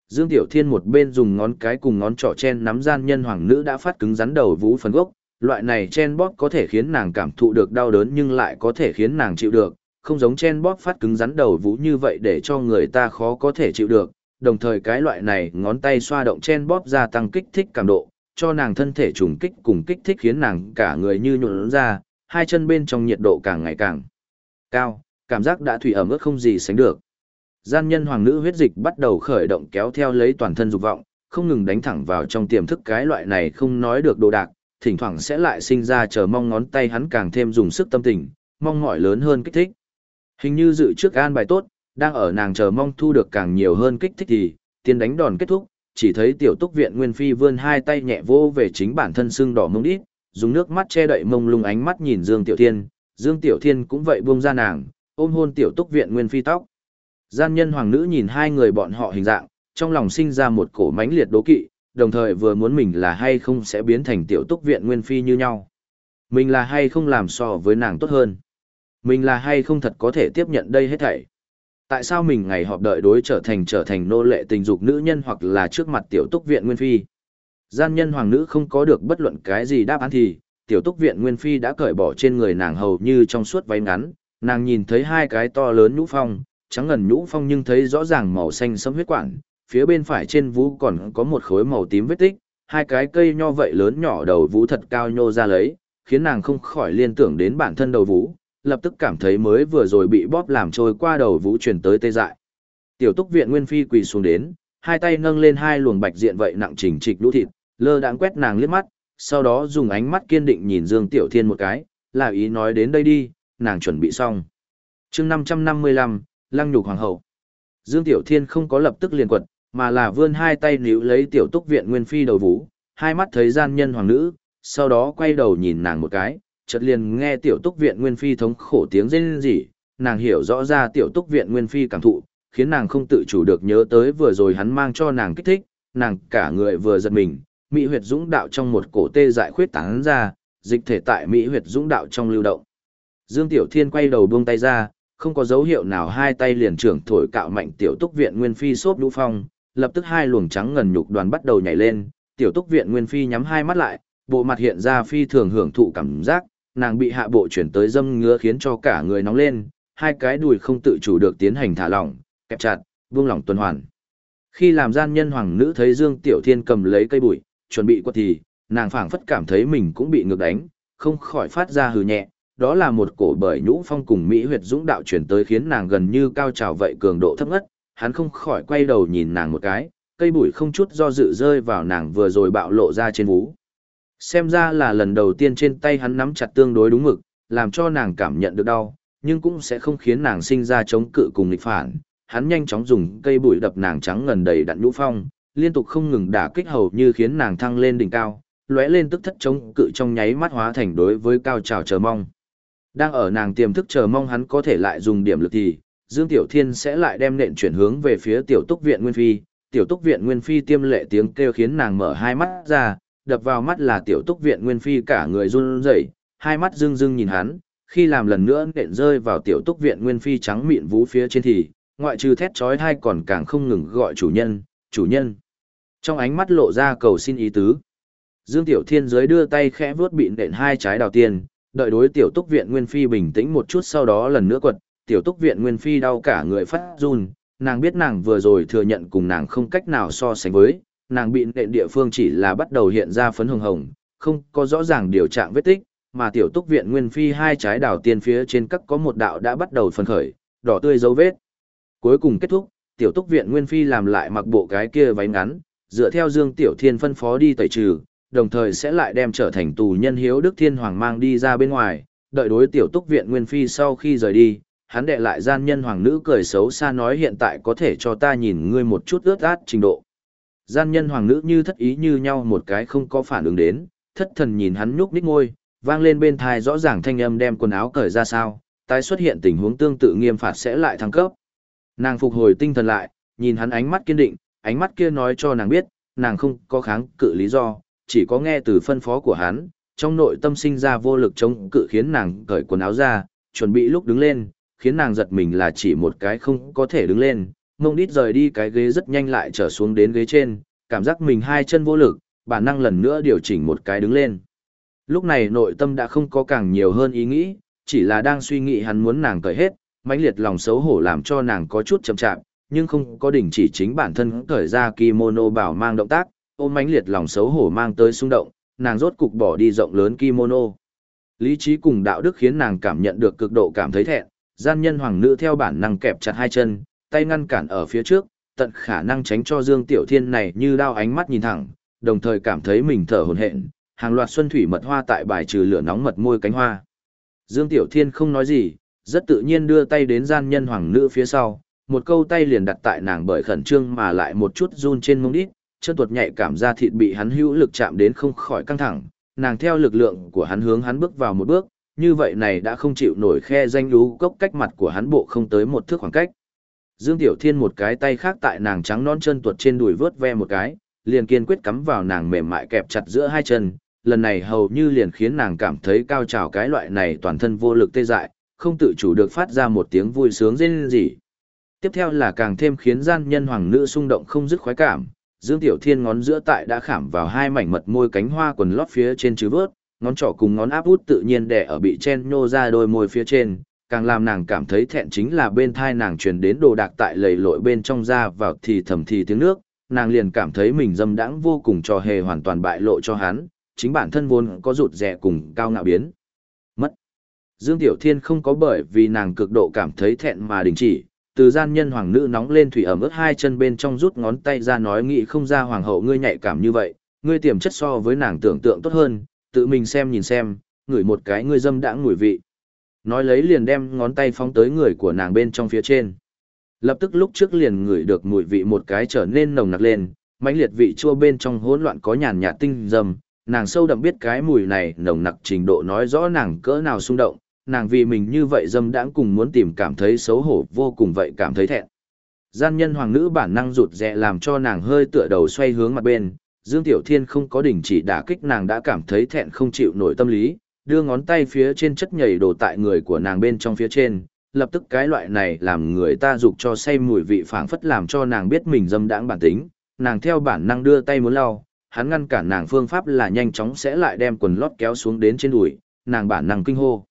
Dương Tiểu Thiên một bên dùng ngón cái cùng ngón trỏ chen nắm gian nhân hoàng nữ đã phát cứng rắn đầu vũ phần gốc, loại này chen bóp có thể khiến nàng cảm thụ được đau đớn nhưng lại có thể khiến nàng chịu được, không giống chen bóp phát cứng rắn đầu vũ như vậy để cho người ta khó có thể chịu được, đồng thời cái loại này ngón tay xoa động chen bóp gia tăng kích thích cảm độ, cho nàng thân thể trùng kích cùng kích thích khiến nàng cả người như nhuộn ra, hai chân bên trong nhiệt độ càng ngày càng cao, cảm giác đã thủy ẩm ướt không gì sánh được. Gian nhân hoàng nữ huyết dịch bắt đầu khởi động kéo theo lấy toàn thân dục vọng, không ngừng đánh thẳng vào trong tiềm thức cái loại này không nói được đồ đạc, thỉnh thoảng sẽ lại sinh ra chờ mong ngón tay hắn càng thêm dùng sức tâm tình, mong mỏi lớn hơn kích thích. Hình như dự trước an bài tốt, đang ở nàng chờ mong thu được càng nhiều hơn kích thích thì, tiên đánh đòn kết thúc, chỉ thấy tiểu túc viện Nguyên Phi vươn hai tay nhẹ vô về chính bản thân xương đỏ mông đít, dùng nước mắt che đậy mông lung ánh mắt nhìn Dương Tiểu Thiên, Dương Tiểu Thiên cũng vậy buông ra nàng, ôm hôn tiểu túc viện Nguyên Phi tóc. Gian nhân hoàng nữ nhìn hai người bọn họ hình dạng, trong lòng sinh ra một cổ mãnh liệt đố kỵ, đồng thời vừa muốn mình là hay không sẽ biến thành tiểu túc viện Nguyên Phi như nhau. Mình là hay không làm so với nàng tốt hơn. Mình là hay không thật có thể tiếp nhận đây hết thảy tại sao mình ngày họp đợi đối trở thành trở thành nô lệ tình dục nữ nhân hoặc là trước mặt tiểu túc viện nguyên phi gian nhân hoàng nữ không có được bất luận cái gì đáp án thì, tiểu túc viện nguyên phi đã cởi bỏ trên người nàng hầu như trong suốt váy ngắn nàng nhìn thấy hai cái to lớn nhũ phong, trắng ngần nhũ phong nhưng thấy rõ ràng màu xanh sẫm huyết quản phía bên phải trên vú còn có một khối màu tím vết tích hai cái cây nho vậy lớn nhỏ đầu vú thật cao nhô ra lấy, khiến nàng không khỏi liên tưởng đến bản thân đầu vú, lập tức cảm thấy mới vừa rồi bị bóp làm trôi qua đầu vú chuyển tới tê dại. Tiểu túc viện Nguyên Phi quỳ xuống đến, hai tay nâng lên hai luồng bạch diện vậy nặng chỉnh trịch lũ thịt, lơ đãng quét nàng liếc mắt, sau đó dùng ánh mắt kiên định nhìn Dương Tiểu Thiên một cái, là ý nói đến đây đi, nàng chuẩn bị xong. chương 555, Lăng Nhục Hoàng hậu. Dương Tiểu Thiên không có lập tức liền quật, mà là vươn hai tay níu lấy Tiểu Túc Viện Nguyên Phi đầu vũ, hai mắt thấy gian nhân hoàng nữ, sau đó quay đầu nhìn nàng một cái, chợt liền nghe Tiểu Túc Viện Nguyên Phi thống khổ tiếng rên rỉ, nàng hiểu rõ ra Tiểu Túc Viện Nguyên Phi cảm thụ, khiến nàng không tự chủ được nhớ tới vừa rồi hắn mang cho nàng kích thích, nàng cả người vừa giật mình, Mỹ huyệt dũng đạo trong một cổ tê dại khuyết tán ra, dịch thể tại Mỹ huyệt dũng đạo trong lưu động. Dương Tiểu Thiên quay đầu buông tay ra, không có dấu hiệu nào hai tay liền trưởng thổi cạo mạnh tiểu túc viện Nguyên Phi xốp lũ phong, lập tức hai luồng trắng ngần nhục đoàn bắt đầu nhảy lên, tiểu túc viện Nguyên Phi nhắm hai mắt lại, bộ mặt hiện ra phi thường hưởng thụ cảm giác, nàng bị hạ bộ chuyển tới dâm ngứa khiến cho cả người nóng lên, hai cái đùi không tự chủ được tiến hành thả lỏng, kẹp chặt, buông lỏng tuần hoàn. Khi làm gian nhân hoàng nữ thấy Dương Tiểu Thiên cầm lấy cây bụi, chuẩn bị quật thì, nàng phảng phất cảm thấy mình cũng bị ngược đánh, không khỏi phát ra hừ nhẹ, đó là một cổ bởi nhũ phong cùng Mỹ huyệt dũng đạo chuyển tới khiến nàng gần như cao trào vậy cường độ thấp ngất, hắn không khỏi quay đầu nhìn nàng một cái, cây bụi không chút do dự rơi vào nàng vừa rồi bạo lộ ra trên vú. Xem ra là lần đầu tiên trên tay hắn nắm chặt tương đối đúng mực, làm cho nàng cảm nhận được đau, nhưng cũng sẽ không khiến nàng sinh ra chống cự cùng nghịch phản. Hắn nhanh chóng dùng cây bụi đập nàng trắng ngần đầy đặn nhũ phong, liên tục không ngừng đả kích hầu như khiến nàng thăng lên đỉnh cao, lóe lên tức thất chống cự trong nháy mắt hóa thành đối với cao trào chờ mong. Đang ở nàng tiềm thức chờ mong hắn có thể lại dùng điểm lực thì, Dương Tiểu Thiên sẽ lại đem nện chuyển hướng về phía tiểu túc viện Nguyên Phi. Tiểu túc viện Nguyên Phi tiêm lệ tiếng kêu khiến nàng mở hai mắt ra, đập vào mắt là tiểu túc viện Nguyên Phi cả người run rẩy, hai mắt rưng rưng nhìn hắn, khi làm lần nữa nện rơi vào tiểu túc viện Nguyên Phi trắng mịn vú phía trên thì, ngoại trừ thét chói thai còn càng không ngừng gọi chủ nhân, chủ nhân. Trong ánh mắt lộ ra cầu xin ý tứ. Dương Tiểu Thiên giới đưa tay khẽ vuốt bị nện hai trái đào tiền, đợi đối tiểu túc viện Nguyên Phi bình tĩnh một chút sau đó lần nữa quật, tiểu túc viện Nguyên Phi đau cả người phát run, nàng biết nàng vừa rồi thừa nhận cùng nàng không cách nào so sánh với, nàng bị nện địa phương chỉ là bắt đầu hiện ra phấn hồng hồng, không có rõ ràng điều trạng vết tích, mà tiểu túc viện Nguyên Phi hai trái đào tiên phía trên các có một đạo đã bắt đầu phân khởi, đỏ tươi dấu vết. Cuối cùng kết thúc, tiểu túc viện Nguyên Phi làm lại mặc bộ cái kia váy ngắn, dựa theo Dương Tiểu Thiên phân phó đi tẩy trừ, đồng thời sẽ lại đem trở thành tù nhân hiếu Đức Thiên Hoàng mang đi ra bên ngoài, đợi đối tiểu túc viện Nguyên Phi sau khi rời đi, hắn đệ lại gian nhân hoàng nữ cười xấu xa nói hiện tại có thể cho ta nhìn ngươi một chút ướt át trình độ. Gian nhân hoàng nữ như thất ý như nhau một cái không có phản ứng đến, thất thần nhìn hắn nhúc nhích ngôi, vang lên bên thai rõ ràng thanh âm đem quần áo cởi ra sao, tái xuất hiện tình huống tương tự nghiêm phạt sẽ lại thăng cấp. Nàng phục hồi tinh thần lại, nhìn hắn ánh mắt kiên định, ánh mắt kia nói cho nàng biết, nàng không có kháng cự lý do, chỉ có nghe từ phân phó của hắn, trong nội tâm sinh ra vô lực chống cự khiến nàng cởi quần áo ra, chuẩn bị lúc đứng lên, khiến nàng giật mình là chỉ một cái không có thể đứng lên, mông đít rời đi cái ghế rất nhanh lại trở xuống đến ghế trên, cảm giác mình hai chân vô lực, bản năng lần nữa điều chỉnh một cái đứng lên. Lúc này nội tâm đã không có càng nhiều hơn ý nghĩ, chỉ là đang suy nghĩ hắn muốn nàng cởi hết, mãnh liệt lòng xấu hổ làm cho nàng có chút chậm chạp, nhưng không có đình chỉ chính bản thân cởi ra kimono bảo mang động tác, ôm mãnh liệt lòng xấu hổ mang tới xung động, nàng rốt cục bỏ đi rộng lớn kimono. Lý trí cùng đạo đức khiến nàng cảm nhận được cực độ cảm thấy thẹn, gian nhân hoàng nữ theo bản năng kẹp chặt hai chân, tay ngăn cản ở phía trước, tận khả năng tránh cho Dương Tiểu Thiên này như đao ánh mắt nhìn thẳng, đồng thời cảm thấy mình thở hổn hển, hàng loạt xuân thủy mật hoa tại bài trừ lửa nóng mật môi cánh hoa. Dương Tiểu Thiên không nói gì, rất tự nhiên đưa tay đến gian nhân hoàng nữ phía sau, một câu tay liền đặt tại nàng bởi khẩn trương mà lại một chút run trên mông đít, chân tuột nhạy cảm ra thịt bị hắn hữu lực chạm đến không khỏi căng thẳng, nàng theo lực lượng của hắn hướng hắn bước vào một bước, như vậy này đã không chịu nổi khe danh lú cốc cách mặt của hắn bộ không tới một thước khoảng cách. Dương Tiểu Thiên một cái tay khác tại nàng trắng non chân tuột trên đùi vớt ve một cái, liền kiên quyết cắm vào nàng mềm mại kẹp chặt giữa hai chân, lần này hầu như liền khiến nàng cảm thấy cao trào cái loại này toàn thân vô lực tê dại, không tự chủ được phát ra một tiếng vui sướng rên rỉ. Tiếp theo là càng thêm khiến gian nhân hoàng nữ xung động không dứt khoái cảm, Dương Tiểu Thiên ngón giữa tại đã khảm vào hai mảnh mật môi cánh hoa quần lót phía trên chứ vớt, ngón trỏ cùng ngón áp út tự nhiên đè ở bị chen nhô ra đôi môi phía trên, càng làm nàng cảm thấy thẹn chính là bên thai nàng truyền đến đồ đạc tại lầy lội bên trong ra vào thì thầm thì tiếng nước, nàng liền cảm thấy mình dâm đãng vô cùng trò hề hoàn toàn bại lộ cho hắn, chính bản thân vốn có rụt rẻ cùng cao ngạo biến. Mất. Dương Tiểu Thiên không có bởi vì nàng cực độ cảm thấy thẹn mà đình chỉ, từ gian nhân hoàng nữ nóng lên thủy ẩm ướt hai chân bên trong rút ngón tay ra nói nghĩ không ra hoàng hậu ngươi nhạy cảm như vậy, ngươi tiềm chất so với nàng tưởng tượng tốt hơn, tự mình xem nhìn xem, ngửi một cái ngươi dâm đãng mùi vị. Nói lấy liền đem ngón tay phóng tới người của nàng bên trong phía trên. Lập tức lúc trước liền ngửi được mùi vị một cái trở nên nồng nặc lên, mãnh liệt vị chua bên trong hỗn loạn có nhàn nhạt tinh dâm, nàng sâu đậm biết cái mùi này nồng nặc trình độ nói rõ nàng cỡ nào xung động, nàng vì mình như vậy dâm đãng cùng muốn tìm cảm thấy xấu hổ vô cùng vậy cảm thấy thẹn. Gian nhân hoàng nữ bản năng rụt rè làm cho nàng hơi tựa đầu xoay hướng mặt bên, Dương Tiểu Thiên không có đình chỉ đả kích nàng đã cảm thấy thẹn không chịu nổi tâm lý, đưa ngón tay phía trên chất nhảy đổ tại người của nàng bên trong phía trên, lập tức cái loại này làm người ta dục cho say mùi vị phảng phất làm cho nàng biết mình dâm đãng bản tính, nàng theo bản năng đưa tay muốn lau, hắn ngăn cản nàng phương pháp là nhanh chóng sẽ lại đem quần lót kéo xuống đến trên đùi, nàng bản năng kinh hô.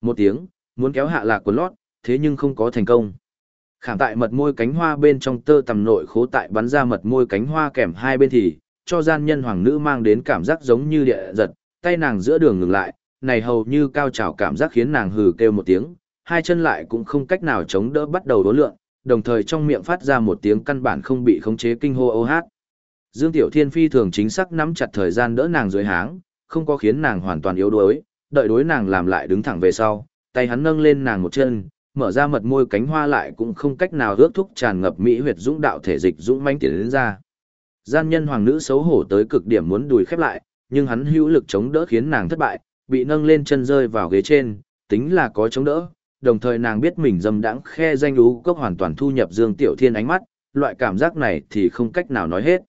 Một tiếng, muốn kéo hạ lạc quần lót, thế nhưng không có thành công. Khảm tại mật môi cánh hoa bên trong tơ tầm nội khố tại bắn ra mật môi cánh hoa kèm hai bên thì, cho gian nhân hoàng nữ mang đến cảm giác giống như địa giật, tay nàng giữa đường ngừng lại, này hầu như cao trào cảm giác khiến nàng hừ kêu một tiếng, hai chân lại cũng không cách nào chống đỡ bắt đầu đối lượng, đồng thời trong miệng phát ra một tiếng căn bản không bị khống chế kinh hô ô hát. Dương Tiểu Thiên phi thường chính xác nắm chặt thời gian đỡ nàng dưới háng, không có khiến nàng hoàn toàn yếu đuối, đợi đối nàng làm lại đứng thẳng về sau, tay hắn nâng lên nàng một chân, mở ra mật môi cánh hoa lại cũng không cách nào rước thúc tràn ngập mỹ huyệt dũng đạo thể dịch dũng manh tiến đến ra. Gian nhân hoàng nữ xấu hổ tới cực điểm muốn đùi khép lại, nhưng hắn hữu lực chống đỡ khiến nàng thất bại, bị nâng lên chân rơi vào ghế trên, tính là có chống đỡ, đồng thời nàng biết mình dâm đãng khe danh ú cốc hoàn toàn thu nhập Dương Tiểu Thiên ánh mắt, loại cảm giác này thì không cách nào nói hết.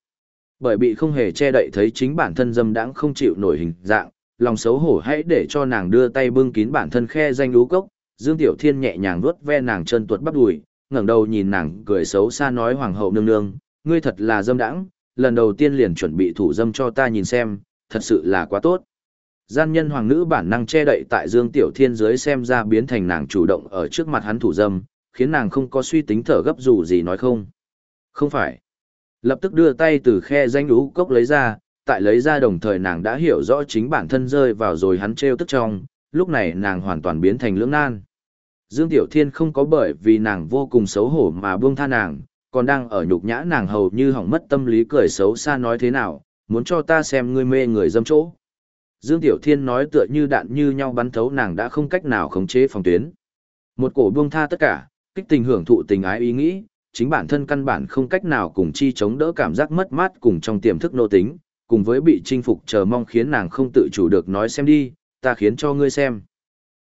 Bởi bị không hề che đậy thấy chính bản thân dâm đãng không chịu nổi hình dạng, lòng xấu hổ hãy để cho nàng đưa tay bưng kín bản thân khe danh ú cốc, Dương Tiểu Thiên nhẹ nhàng vuốt ve nàng chân tuột bắp đùi, ngẩng đầu nhìn nàng cười xấu xa nói hoàng hậu nương nương, ngươi thật là dâm đãng, lần đầu tiên liền chuẩn bị thủ dâm cho ta nhìn xem, thật sự là quá tốt. Gian nhân hoàng nữ bản năng che đậy tại Dương Tiểu Thiên dưới xem ra biến thành nàng chủ động ở trước mặt hắn thủ dâm, khiến nàng không có suy tính thở gấp dù gì nói không. Không phải. Lập tức đưa tay từ khe danh đú cốc lấy ra, tại lấy ra đồng thời nàng đã hiểu rõ chính bản thân rơi vào rồi hắn treo tức trong, lúc này nàng hoàn toàn biến thành lưỡng nan. Dương Tiểu Thiên không có bởi vì nàng vô cùng xấu hổ mà buông tha nàng, còn đang ở nhục nhã nàng hầu như hỏng mất tâm lý cười xấu xa nói thế nào, muốn cho ta xem ngươi mê người dâm chỗ. Dương Tiểu Thiên nói tựa như đạn như nhau bắn thấu nàng đã không cách nào khống chế phòng tuyến. Một cổ buông tha tất cả, kích tình hưởng thụ tình ái ý nghĩ, chính bản thân căn bản không cách nào cùng chi chống đỡ cảm giác mất mát cùng trong tiềm thức nô tính, cùng với bị chinh phục chờ mong khiến nàng không tự chủ được nói xem đi, ta khiến cho ngươi xem.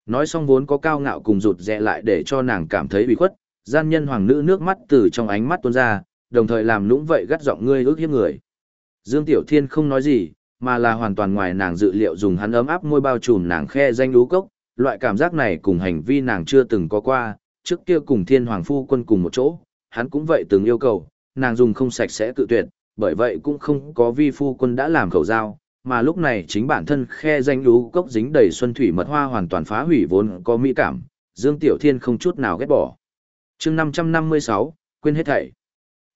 Nói xong vốn có cao ngạo cùng rụt rẽ lại để cho nàng cảm thấy bị khuất, gian nhân hoàng nữ nước mắt từ trong ánh mắt tuôn ra, đồng thời làm nũng vậy gắt giọng ngươi ước hiếp người. Dương Tiểu Thiên không nói gì, mà là hoàn toàn ngoài nàng dự liệu dùng hắn ấm áp môi bao trùm nàng khe danh lú cốc, loại cảm giác này cùng hành vi nàng chưa từng có qua, trước kia cùng thiên hoàng phu quân cùng một chỗ, hắn cũng vậy từng yêu cầu, nàng dùng không sạch sẽ tự tuyệt, bởi vậy cũng không có vi phu quân đã làm khẩu giao, mà lúc này chính bản thân khe danh lú cốc dính đầy xuân thủy mật hoa hoàn toàn phá hủy vốn có mỹ cảm, Dương Tiểu Thiên không chút nào ghét bỏ chương 556, quên hết thảy.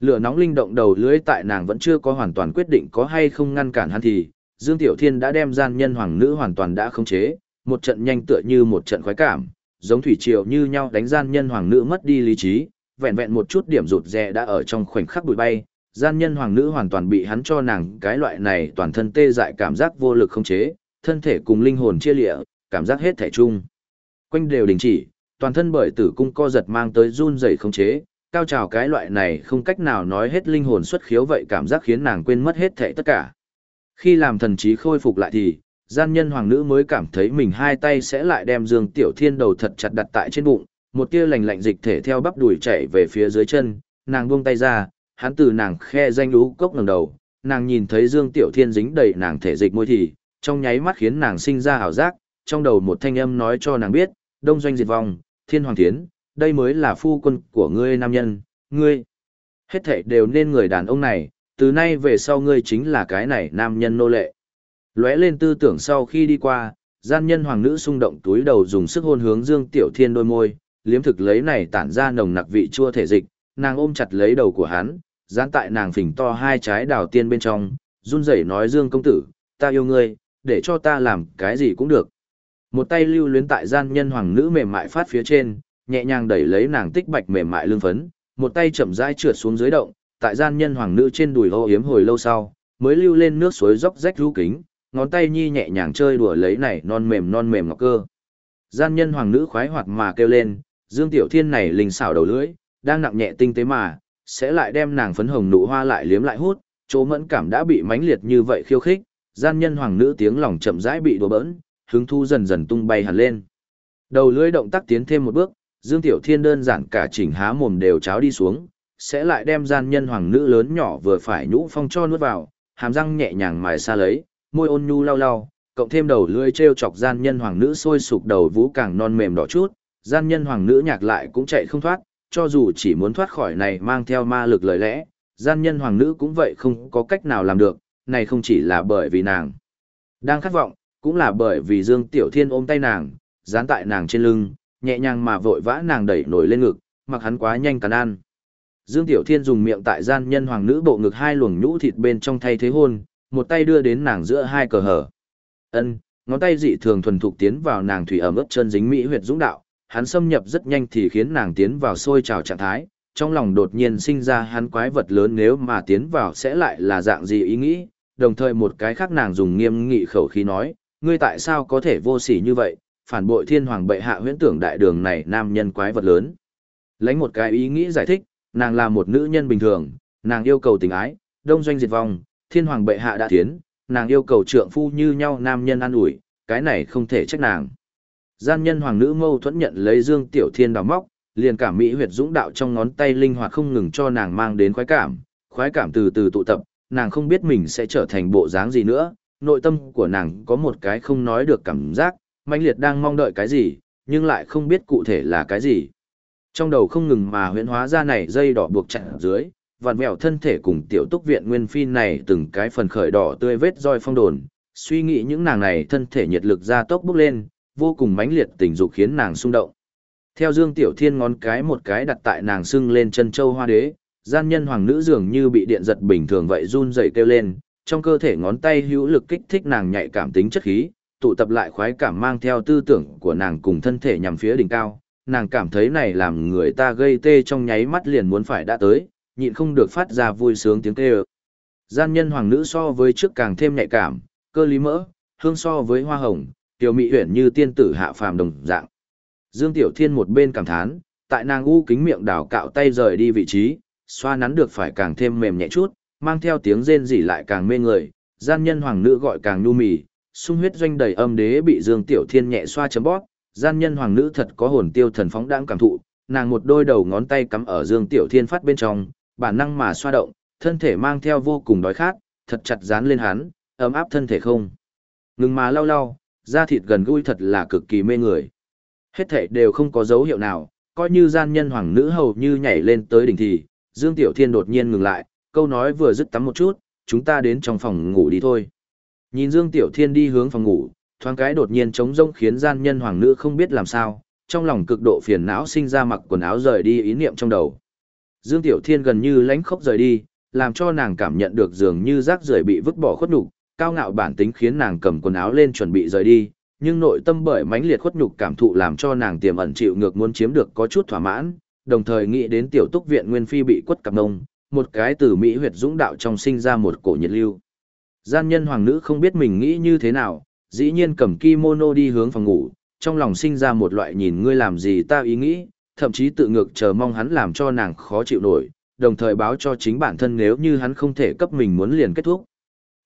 Lửa nóng linh động đầu lưới tại nàng vẫn chưa có hoàn toàn quyết định có hay không ngăn cản hắn thì, Dương Tiểu Thiên đã đem gian nhân hoàng nữ hoàn toàn đã khống chế, một trận nhanh tựa như một trận khoái cảm, giống thủy triều như nhau đánh gian nhân hoàng nữ mất đi lý trí, vẹn vẹn một chút điểm rụt rè đã ở trong khoảnh khắc bụi bay, gian nhân hoàng nữ hoàn toàn bị hắn cho nàng cái loại này toàn thân tê dại cảm giác vô lực khống chế, thân thể cùng linh hồn chia lịa, cảm giác hết thể chung. Quanh đều đình chỉ, toàn thân bởi tử cung co giật mang tới run rẩy không chế, cao trào cái loại này không cách nào nói hết linh hồn xuất khiếu vậy cảm giác khiến nàng quên mất hết thể tất cả. Khi làm thần trí khôi phục lại thì, gian nhân hoàng nữ mới cảm thấy mình hai tay sẽ lại đem Dương Tiểu Thiên đầu thật chặt đặt tại trên bụng, một tia lành lạnh dịch thể theo bắp đùi chạy về phía dưới chân, nàng buông tay ra, hắn từ nàng khe danh lũ cốc ngẩng đầu, nàng nhìn thấy Dương Tiểu Thiên dính đầy nàng thể dịch môi thì, trong nháy mắt khiến nàng sinh ra ảo giác, trong đầu một thanh âm nói cho nàng biết, đông doanh diệt vong, thiên hoàng thiến, đây mới là phu quân của ngươi nam nhân, ngươi. Hết thảy đều nên người đàn ông này, từ nay về sau ngươi chính là cái này nam nhân nô lệ. Lóe lên tư tưởng sau khi đi qua, gian nhân hoàng nữ xung động túi đầu dùng sức hôn hướng Dương Tiểu Thiên đôi môi, liếm thực lấy này tản ra nồng nặc vị chua thể dịch, nàng ôm chặt lấy đầu của hắn, dán tại nàng phình to hai trái đào tiên bên trong, run rẩy nói Dương công tử, ta yêu ngươi, để cho ta làm cái gì cũng được. Một tay lưu luyến tại gian nhân hoàng nữ mềm mại phát phía trên, nhẹ nhàng đẩy lấy nàng tích bạch mềm mại lưng phấn, một tay chậm rãi trượt xuống dưới động, tại gian nhân hoàng nữ trên đùi hô yếm hồi lâu sau, mới lưu lên nước suối róc rách ru kính, ngón tay nhi nhẹ nhàng chơi đùa lấy này non mềm non mềm ngọc cơ. Gian nhân hoàng nữ khoái hoạt mà kêu lên, Dương Tiểu Thiên này linh xảo đầu lưỡi, đang nặng nhẹ tinh tế mà, sẽ lại đem nàng phấn hồng nụ hoa lại liếm lại hút, chỗ mẫn cảm đã bị mãnh liệt như vậy khiêu khích, gian nhân hoàng nữ tiếng lòng chậm rãi bị đùa bỡn, hứng thu dần dần tung bay hẳn lên. Đầu lưỡi động tác tiến thêm một bước, Dương Tiểu Thiên đơn giản cả chỉnh há mồm đều cháo đi xuống, sẽ lại đem gian nhân hoàng nữ lớn nhỏ vừa phải nhũ phong cho nuốt vào, hàm răng nhẹ nhàng mài xa lấy, môi ôn nhu lau lau, cộng thêm đầu lưỡi treo chọc gian nhân hoàng nữ sôi sục đầu vũ càng non mềm đỏ chút, gian nhân hoàng nữ nhạc lại cũng chạy không thoát, cho dù chỉ muốn thoát khỏi này mang theo ma lực lời lẽ, gian nhân hoàng nữ cũng vậy không có cách nào làm được, này không chỉ là bởi vì nàng đang khát vọng, cũng là bởi vì Dương Tiểu Thiên ôm tay nàng, dán tại nàng trên lưng, nhẹ nhàng mà vội vã nàng đẩy nổi lên ngực, mặc hắn quá nhanh cắn ăn. Dương Tiểu Thiên dùng miệng tại gian nhân hoàng nữ bộ ngực hai luồng nhũ thịt bên trong thay thế hôn, một tay đưa đến nàng giữa hai cờ hở. Ân, ngón tay dị thường thuần thục tiến vào nàng thủy ẩm ướt chân dính mỹ huyệt dũng đạo, hắn xâm nhập rất nhanh thì khiến nàng tiến vào sôi trào trạng thái, trong lòng đột nhiên sinh ra hắn quái vật lớn nếu mà tiến vào sẽ lại là dạng gì ý nghĩ, đồng thời một cái khác nàng dùng nghiêm nghị khẩu khí nói, ngươi tại sao có thể vô sỉ như vậy, phản bội thiên hoàng bệ hạ huyễn tưởng đại đường này nam nhân quái vật lớn. Lấy một cái ý nghĩ giải thích, nàng là một nữ nhân bình thường, nàng yêu cầu tình ái, đông doanh diệt vong, thiên hoàng bệ hạ đã tiến, nàng yêu cầu trượng phu như nhau nam nhân an ủi, cái này không thể trách nàng. Gian nhân hoàng nữ mâu thuẫn nhận lấy Dương Tiểu Thiên đào móc, liền cảm mỹ huyệt dũng đạo trong ngón tay linh hoạt không ngừng cho nàng mang đến khoái cảm, khoái cảm từ từ tụ tập, nàng không biết mình sẽ trở thành bộ dáng gì nữa, nội tâm của nàng có một cái không nói được cảm giác, mãnh liệt đang mong đợi cái gì, nhưng lại không biết cụ thể là cái gì. Trong đầu không ngừng mà huyễn hóa ra này dây đỏ buộc chặt dưới, vặn vẹo thân thể cùng tiểu túc viện nguyên phi này từng cái phần khởi đỏ tươi vết roi phong đồn, suy nghĩ những nàng này thân thể nhiệt lực ra tốc bốc lên, vô cùng mãnh liệt tình dục khiến nàng xung động. Theo Dương Tiểu Thiên ngón cái một cái đặt tại nàng sưng lên chân châu hoa đế, gian nhân hoàng nữ dường như bị điện giật bình thường vậy run rẩy kêu lên, trong cơ thể ngón tay hữu lực kích thích nàng nhạy cảm tính chất khí, tụ tập lại khoái cảm mang theo tư tưởng của nàng cùng thân thể nhằm phía đỉnh cao. Nàng cảm thấy này làm người ta gây tê trong nháy mắt liền muốn phải đã tới, nhịn không được phát ra vui sướng tiếng kêu. Gian nhân hoàng nữ so với trước càng thêm nhạy cảm, cơ lý mỡ, hương so với hoa hồng, tiểu mỹ huyển như tiên tử hạ phàm đồng dạng. Dương Tiểu Thiên một bên cảm thán, tại nàng u kính miệng đảo cạo tay rời đi vị trí, xoa nắn được phải càng thêm mềm nhẹ chút, mang theo tiếng rên rỉ lại càng mê người, gian nhân hoàng nữ gọi càng nhu mì, sung huyết doanh đầy âm đế bị Dương Tiểu Thiên nhẹ xoa chấm bóp, gian nhân hoàng nữ thật có hồn tiêu thần phóng đang cảm thụ, nàng một đôi đầu ngón tay cắm ở Dương Tiểu Thiên phát bên trong, bản năng mà xoa động, thân thể mang theo vô cùng đói khát, thật chặt dán lên hắn, ấm áp thân thể không. Ngừng mà lau lau, da thịt gần gũi thật là cực kỳ mê người. Hết thể đều không có dấu hiệu nào, coi như gian nhân hoàng nữ hầu như nhảy lên tới đỉnh thì, Dương Tiểu Thiên đột nhiên ngừng lại, câu nói vừa dứt tắm một chút, chúng ta đến trong phòng ngủ đi thôi. Nhìn Dương Tiểu Thiên đi hướng phòng ngủ, thoáng cái đột nhiên trống rỗng khiến gian nhân hoàng nữ không biết làm sao, trong lòng cực độ phiền não sinh ra mặc quần áo rời đi ý niệm trong đầu. Dương Tiểu Thiên gần như lánh khóc rời đi, làm cho nàng cảm nhận được dường như rác rưởi bị vứt bỏ khuất nhục, cao ngạo bản tính khiến nàng cầm quần áo lên chuẩn bị rời đi, nhưng nội tâm bởi mãnh liệt khuất nhục cảm thụ làm cho nàng tiềm ẩn chịu ngược muốn chiếm được có chút thỏa mãn, đồng thời nghĩ đến tiểu túc viện nguyên phi bị quất cặp nông, một cái từ mỹ huyệt dũng đạo trong sinh ra một cổ nhiệt lưu. Gian nhân hoàng nữ không biết mình nghĩ như thế nào, dĩ nhiên cầm kimono đi hướng phòng ngủ, trong lòng sinh ra một loại nhìn ngươi làm gì ta ý nghĩ, thậm chí tự ngược chờ mong hắn làm cho nàng khó chịu nổi, đồng thời báo cho chính bản thân nếu như hắn không thể cấp mình muốn liền kết thúc.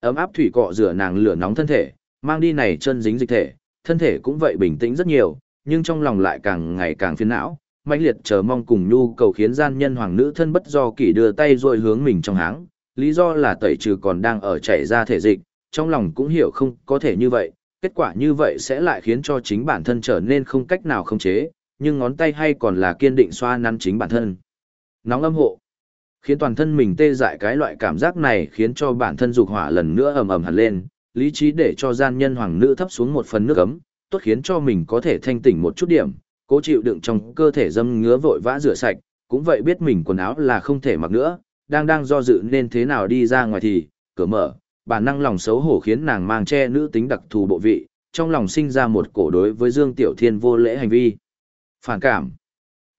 Ấm áp thủy cọ rửa nàng lửa nóng thân thể, mang đi này chân dính dịch thể, thân thể cũng vậy bình tĩnh rất nhiều, nhưng trong lòng lại càng ngày càng phiền não, mãnh liệt chờ mong cùng nhu cầu khiến gian nhân hoàng nữ thân bất do kỷ đưa tay rồi hướng mình trong háng, lý do là tẩy trừ còn đang ở chảy ra thể dịch, trong lòng cũng hiểu không có thể như vậy, kết quả như vậy sẽ lại khiến cho chính bản thân trở nên không cách nào khống chế, nhưng ngón tay hay còn là kiên định xoa nắn chính bản thân. Nóng âm hộ, khiến toàn thân mình tê dại cái loại cảm giác này khiến cho bản thân dục hỏa lần nữa ầm ầm hẳn lên, lý trí để cho gian nhân hoàng nữ thấp xuống một phần nước ấm, tốt khiến cho mình có thể thanh tỉnh một chút điểm, cố chịu đựng trong cơ thể dâm ngứa vội vã rửa sạch, cũng vậy biết mình quần áo là không thể mặc nữa, đang đang do dự nên thế nào đi ra ngoài thì, cửa mở, bản năng lòng xấu hổ khiến nàng mang che nữ tính đặc thù bộ vị, trong lòng sinh ra một cổ đối với Dương Tiểu Thiên vô lễ hành vi. Phản cảm.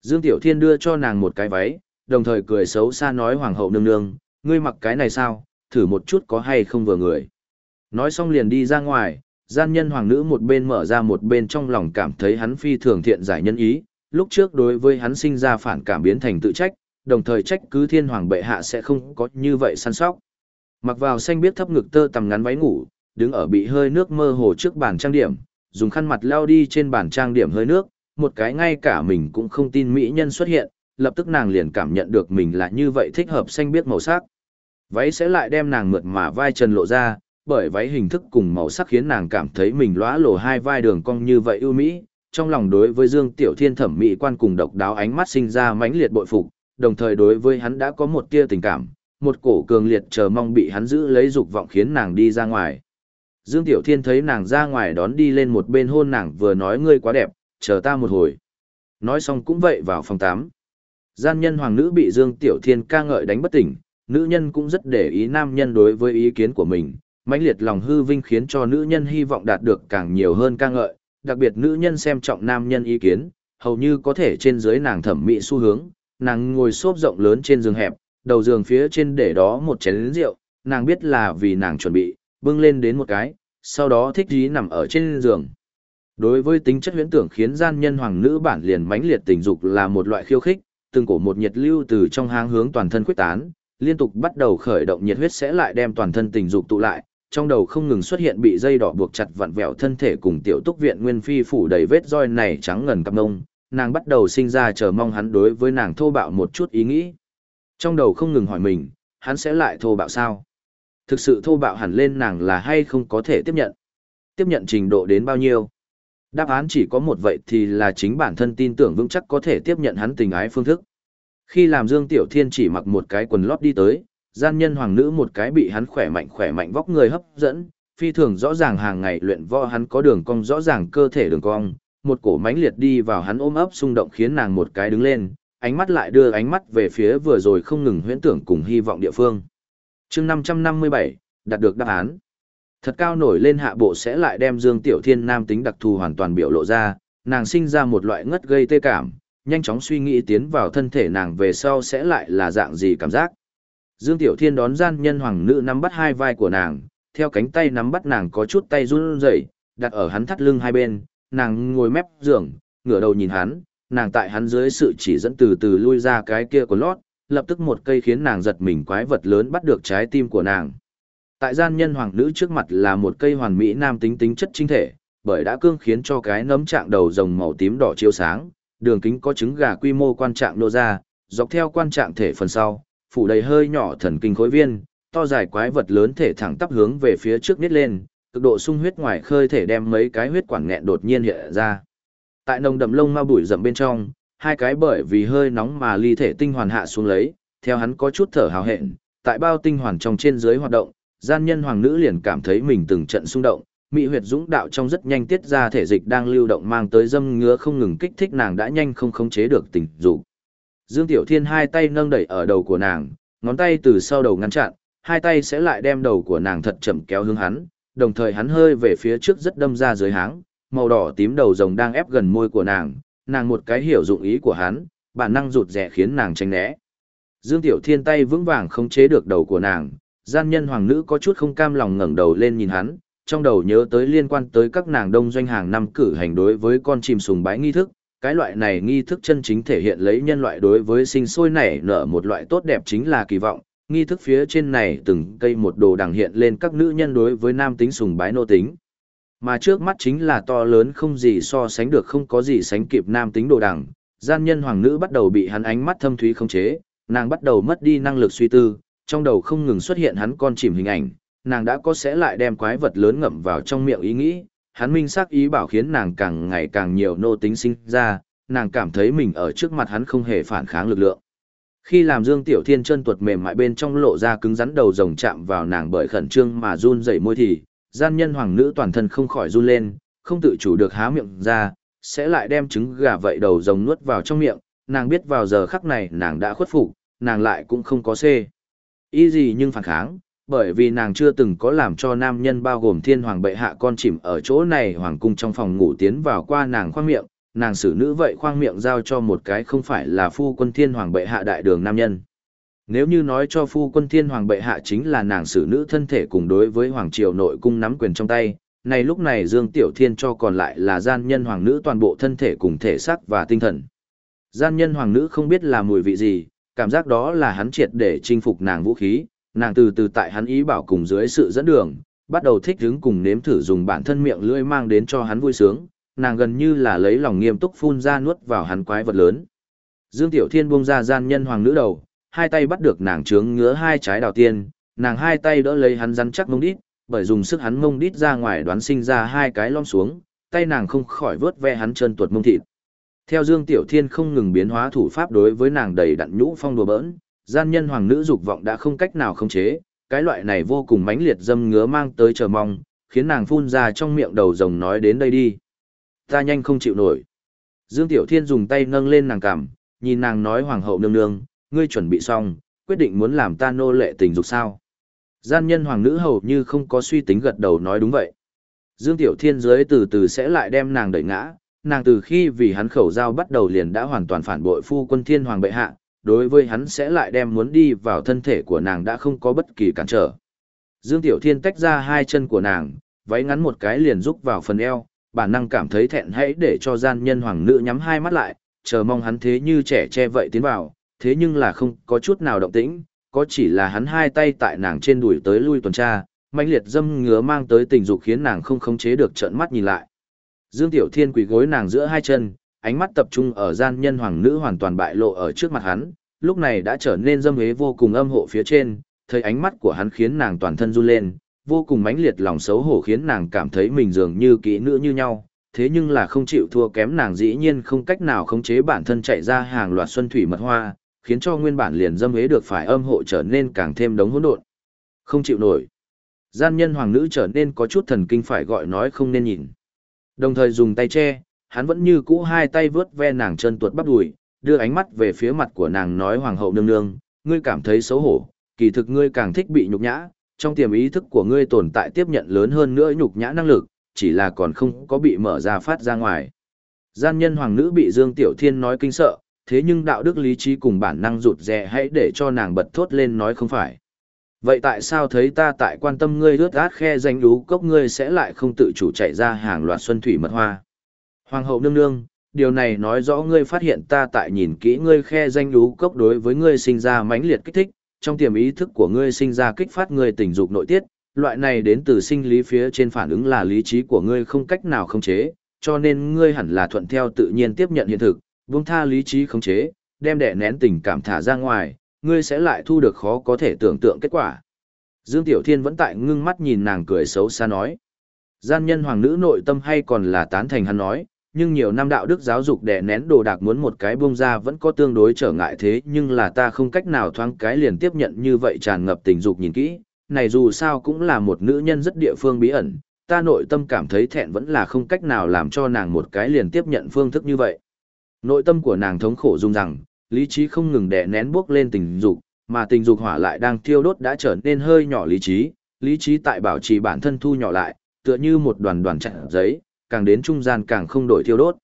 Dương Tiểu Thiên đưa cho nàng một cái váy, đồng thời cười xấu xa nói hoàng hậu nương nương, ngươi mặc cái này sao, thử một chút có hay không vừa người. Nói xong liền đi ra ngoài, gian nhân hoàng nữ một bên mở ra một bên trong lòng cảm thấy hắn phi thường thiện giải nhân ý, lúc trước đối với hắn sinh ra phản cảm biến thành tự trách, đồng thời trách cứ thiên hoàng bệ hạ sẽ không có như vậy săn sóc. Mặc vào xanh biết thấp ngực tơ tầm ngắn váy ngủ, đứng ở bị hơi nước mơ hồ trước bàn trang điểm, dùng khăn mặt lao đi trên bàn trang điểm hơi nước, một cái ngay cả mình cũng không tin mỹ nhân xuất hiện, lập tức nàng liền cảm nhận được mình là như vậy thích hợp xanh biết màu sắc. Váy sẽ lại đem nàng mượt mà vai trần lộ ra, bởi váy hình thức cùng màu sắc khiến nàng cảm thấy mình lóa lổ hai vai đường cong như vậy ưu mỹ, trong lòng đối với Dương Tiểu Thiên thẩm mỹ quan cùng độc đáo ánh mắt sinh ra mãnh liệt bội phục, đồng thời đối với hắn đã có một tia tình cảm, một cổ cường liệt chờ mong bị hắn giữ lấy dục vọng khiến nàng đi ra ngoài. Dương Tiểu Thiên thấy nàng ra ngoài đón đi lên một bên hôn nàng vừa nói ngươi quá đẹp, chờ ta một hồi. Nói xong cũng vậy vào phòng 8. Gian nhân hoàng nữ bị Dương Tiểu Thiên ca ngợi đánh bất tỉnh, nữ nhân cũng rất để ý nam nhân đối với ý kiến của mình, mãnh liệt lòng hư vinh khiến cho nữ nhân hy vọng đạt được càng nhiều hơn ca ngợi, đặc biệt nữ nhân xem trọng nam nhân ý kiến, hầu như có thể trên dưới nàng thẩm mỹ xu hướng, nàng ngồi xốp rộng lớn trên giường hẹp, đầu giường phía trên để đó một chén rượu, nàng biết là vì nàng chuẩn bị, bưng lên đến một cái, sau đó thích dí nằm ở trên giường. Đối với tính chất huyễn tưởng khiến gian nhân hoàng nữ bản liền mãnh liệt tình dục là một loại khiêu khích, từng cổ một nhiệt lưu từ trong hang hướng toàn thân quyết tán, liên tục bắt đầu khởi động nhiệt huyết sẽ lại đem toàn thân tình dục tụ lại, trong đầu không ngừng xuất hiện bị dây đỏ buộc chặt vặn vẹo thân thể cùng tiểu túc viện nguyên phi phủ đầy vết roi này trắng ngần cặp ngông, nàng bắt đầu sinh ra chờ mong hắn đối với nàng thô bạo một chút ý nghĩ. Trong đầu không ngừng hỏi mình, hắn sẽ lại thô bạo sao? Thực sự thô bạo hẳn lên nàng là hay không có thể tiếp nhận? Tiếp nhận trình độ đến bao nhiêu? Đáp án chỉ có một vậy thì là chính bản thân tin tưởng vững chắc có thể tiếp nhận hắn tình ái phương thức. Khi làm Dương Tiểu Thiên chỉ mặc một cái quần lót đi tới, gian nhân hoàng nữ một cái bị hắn khỏe mạnh khỏe mạnh vóc người hấp dẫn, phi thường rõ ràng hàng ngày luyện võ hắn có đường cong rõ ràng cơ thể đường cong, một cổ mãnh liệt đi vào hắn ôm ấp xung động khiến nàng một cái đứng lên, ánh mắt lại đưa ánh mắt về phía vừa rồi không ngừng huyễn tưởng cùng hy vọng địa phương. chương 557, đạt được đáp án. Thật cao nổi lên hạ bộ sẽ lại đem Dương Tiểu Thiên nam tính đặc thù hoàn toàn biểu lộ ra, nàng sinh ra một loại ngất gây tê cảm, nhanh chóng suy nghĩ tiến vào thân thể nàng về sau sẽ lại là dạng gì cảm giác. Dương Tiểu Thiên đón gian nhân hoàng nữ nắm bắt hai vai của nàng, theo cánh tay nắm bắt nàng có chút tay run rẩy, đặt ở hắn thắt lưng hai bên, nàng ngồi mép giường, ngửa đầu nhìn hắn, nàng tại hắn dưới sự chỉ dẫn từ từ lui ra cái kia của lót, lập tức một cây khiến nàng giật mình quái vật lớn bắt được trái tim của nàng. Tại gian nhân hoàng nữ trước mặt là một cây hoàn mỹ nam tính tính chất chính thể, bởi đã cương khiến cho cái nấm trạng đầu rồng màu tím đỏ chiếu sáng, đường kính có trứng gà quy mô quan trạng nô ra, dọc theo quan trạng thể phần sau, phủ đầy hơi nhỏ thần kinh khối viên, to dài quái vật lớn thể thẳng tắp hướng về phía trước nít lên, cực độ sung huyết ngoài khơi thể đem mấy cái huyết quản nghẹn đột nhiên hiện ra. Tại nồng đậm lông ma bụi rậm bên trong, hai cái bởi vì hơi nóng mà ly thể tinh hoàn hạ xuống lấy, theo hắn có chút thở hào hẹn, tại bao tinh hoàn trong trên dưới hoạt động, gian nhân hoàng nữ liền cảm thấy mình từng trận xung động, mỹ huyệt dũng đạo trong rất nhanh tiết ra thể dịch đang lưu động mang tới dâm ngứa không ngừng kích thích nàng đã nhanh không khống chế được tình dục. Dương Tiểu Thiên hai tay nâng đẩy ở đầu của nàng, ngón tay từ sau đầu ngăn chặn, hai tay sẽ lại đem đầu của nàng thật chậm kéo hướng hắn, đồng thời hắn hơi về phía trước rất đâm ra dưới háng, màu đỏ tím đầu rồng đang ép gần môi của nàng, nàng một cái hiểu dụng ý của hắn, bản năng rụt rẻ khiến nàng tránh né. Dương Tiểu Thiên tay vững vàng không chế được đầu của nàng, gian nhân hoàng nữ có chút không cam lòng ngẩng đầu lên nhìn hắn, trong đầu nhớ tới liên quan tới các nàng đông doanh hàng năm cử hành đối với con chim sùng bái nghi thức, cái loại này nghi thức chân chính thể hiện lấy nhân loại đối với sinh sôi nảy nở một loại tốt đẹp chính là kỳ vọng, nghi thức phía trên này từng cây một đồ đằng hiện lên các nữ nhân đối với nam tính sùng bái nô tính. Mà trước mắt chính là to lớn không gì so sánh được không có gì sánh kịp nam tính đồ đằng, gian nhân hoàng nữ bắt đầu bị hắn ánh mắt thâm thúy không chế, nàng bắt đầu mất đi năng lực suy tư, trong đầu không ngừng xuất hiện hắn con chìm hình ảnh, nàng đã có sẽ lại đem quái vật lớn ngậm vào trong miệng ý nghĩ, hắn minh xác ý bảo khiến nàng càng ngày càng nhiều nô tính sinh ra, nàng cảm thấy mình ở trước mặt hắn không hề phản kháng lực lượng. Khi làm Dương Tiểu Thiên chân tuột mềm mại bên trong lộ ra cứng rắn đầu rồng chạm vào nàng bởi khẩn trương mà run rẩy môi thì, gian nhân hoàng nữ toàn thân không khỏi run lên, không tự chủ được há miệng ra, sẽ lại đem trứng gà vậy đầu rồng nuốt vào trong miệng, nàng biết vào giờ khắc này nàng đã khuất phục, nàng lại cũng không có xê. Ý gì nhưng phản kháng, bởi vì nàng chưa từng có làm cho nam nhân bao gồm thiên hoàng bệ hạ con chìm ở chỗ này hoàng cung trong phòng ngủ tiến vào qua nàng khoang miệng, nàng xử nữ vậy khoang miệng giao cho một cái không phải là phu quân thiên hoàng bệ hạ đại đường nam nhân. Nếu như nói cho phu quân thiên hoàng bệ hạ chính là nàng xử nữ thân thể cùng đối với hoàng triều nội cung nắm quyền trong tay, này lúc này Dương Tiểu Thiên cho còn lại là gian nhân hoàng nữ toàn bộ thân thể cùng thể xác và tinh thần. Gian nhân hoàng nữ không biết là mùi vị gì, cảm giác đó là hắn triệt để chinh phục nàng vũ khí, nàng từ từ tại hắn ý bảo cùng dưới sự dẫn đường, bắt đầu thích hứng cùng nếm thử dùng bản thân miệng lưỡi mang đến cho hắn vui sướng, nàng gần như là lấy lòng nghiêm túc phun ra nuốt vào hắn quái vật lớn. Dương Tiểu Thiên buông ra gian nhân hoàng nữ đầu, hai tay bắt được nàng trướng ngứa hai trái đào tiên, nàng hai tay đỡ lấy hắn rắn chắc mông đít, bởi dùng sức hắn mông đít ra ngoài đoán sinh ra hai cái lom xuống, tay nàng không khỏi vớt ve hắn chân tuột mông thịt. Theo Dương Tiểu Thiên không ngừng biến hóa thủ pháp đối với nàng đầy đặn nhũ phong đùa bỡn, gian nhân hoàng nữ dục vọng đã không cách nào khống chế, cái loại này vô cùng mãnh liệt dâm ngứa mang tới chờ mong, khiến nàng phun ra trong miệng đầu rồng nói đến đây đi. Ta nhanh không chịu nổi. Dương Tiểu Thiên dùng tay nâng lên nàng cằm, nhìn nàng nói hoàng hậu nương nương, ngươi chuẩn bị xong, quyết định muốn làm ta nô lệ tình dục sao. Gian nhân hoàng nữ hầu như không có suy tính gật đầu nói đúng vậy. Dương Tiểu Thiên dưới từ từ sẽ lại đem nàng đẩy ngã, nàng từ khi vì hắn khẩu giao bắt đầu liền đã hoàn toàn phản bội phu quân thiên hoàng bệ hạ, đối với hắn sẽ lại đem muốn đi vào thân thể của nàng đã không có bất kỳ cản trở. Dương Tiểu Thiên tách ra hai chân của nàng, váy ngắn một cái liền rúc vào phần eo, bản năng cảm thấy thẹn hãy để cho gian nhân hoàng nữ nhắm hai mắt lại, chờ mong hắn thế như trẻ che vậy tiến vào, thế nhưng là không có chút nào động tĩnh, có chỉ là hắn hai tay tại nàng trên đùi tới lui tuần tra, mãnh liệt dâm ngứa mang tới tình dục khiến nàng không khống chế được trợn mắt nhìn lại. Dương Tiểu Thiên quỳ gối nàng giữa hai chân, ánh mắt tập trung ở gian nhân hoàng nữ hoàn toàn bại lộ ở trước mặt hắn, lúc này đã trở nên dâm hế vô cùng âm hộ phía trên, thấy ánh mắt của hắn khiến nàng toàn thân run lên, vô cùng mãnh liệt lòng xấu hổ khiến nàng cảm thấy mình dường như kỹ nữ như nhau, thế nhưng là không chịu thua kém nàng dĩ nhiên không cách nào khống chế bản thân chạy ra hàng loạt xuân thủy mật hoa, khiến cho nguyên bản liền dâm hế được phải âm hộ trở nên càng thêm đống hỗn độn. Không chịu nổi. Gian nhân hoàng nữ trở nên có chút thần kinh phải gọi nói không nên nhìn. Đồng thời dùng tay che, hắn vẫn như cũ hai tay vớt ve nàng chân tuột bắp đùi, đưa ánh mắt về phía mặt của nàng nói hoàng hậu nương nương, ngươi cảm thấy xấu hổ, kỳ thực ngươi càng thích bị nhục nhã, trong tiềm ý thức của ngươi tồn tại tiếp nhận lớn hơn nữa nhục nhã năng lực, chỉ là còn không có bị mở ra phát ra ngoài. Gian nhân hoàng nữ bị Dương Tiểu Thiên nói kinh sợ, thế nhưng đạo đức lý trí cùng bản năng rụt rè hãy để cho nàng bật thốt lên nói không phải. Vậy tại sao thấy ta tại quan tâm ngươi rớt át khe danh lú cốc ngươi sẽ lại không tự chủ chạy ra hàng loạt xuân thủy mật hoa? Hoàng hậu nương nương, điều này nói rõ ngươi phát hiện ta tại nhìn kỹ ngươi khe danh lú cốc đối với ngươi sinh ra mãnh liệt kích thích, trong tiềm ý thức của ngươi sinh ra kích phát ngươi tình dục nội tiết, loại này đến từ sinh lý phía trên phản ứng là lý trí của ngươi không cách nào khống chế, cho nên ngươi hẳn là thuận theo tự nhiên tiếp nhận hiện thực, buông tha lý trí khống chế, đem đẻ nén tình cảm thả ra ngoài, ngươi sẽ lại thu được khó có thể tưởng tượng kết quả. Dương Tiểu Thiên vẫn tại ngưng mắt nhìn nàng cười xấu xa nói. Gian nhân hoàng nữ nội tâm hay còn là tán thành hắn nói, nhưng nhiều năm đạo đức giáo dục đè nén đồ đạc muốn một cái buông ra vẫn có tương đối trở ngại thế nhưng là ta không cách nào thoáng cái liền tiếp nhận như vậy tràn ngập tình dục nhìn kỹ, này dù sao cũng là một nữ nhân rất địa phương bí ẩn, ta nội tâm cảm thấy thẹn vẫn là không cách nào làm cho nàng một cái liền tiếp nhận phương thức như vậy. Nội tâm của nàng thống khổ dung rằng, lý trí không ngừng đè nén bước lên tình dục, mà tình dục hỏa lại đang thiêu đốt đã trở nên hơi nhỏ lý trí, lý trí tại bảo trì bản thân thu nhỏ lại, tựa như một đoàn đoàn chặn giấy, càng đến trung gian càng không đổi thiêu đốt.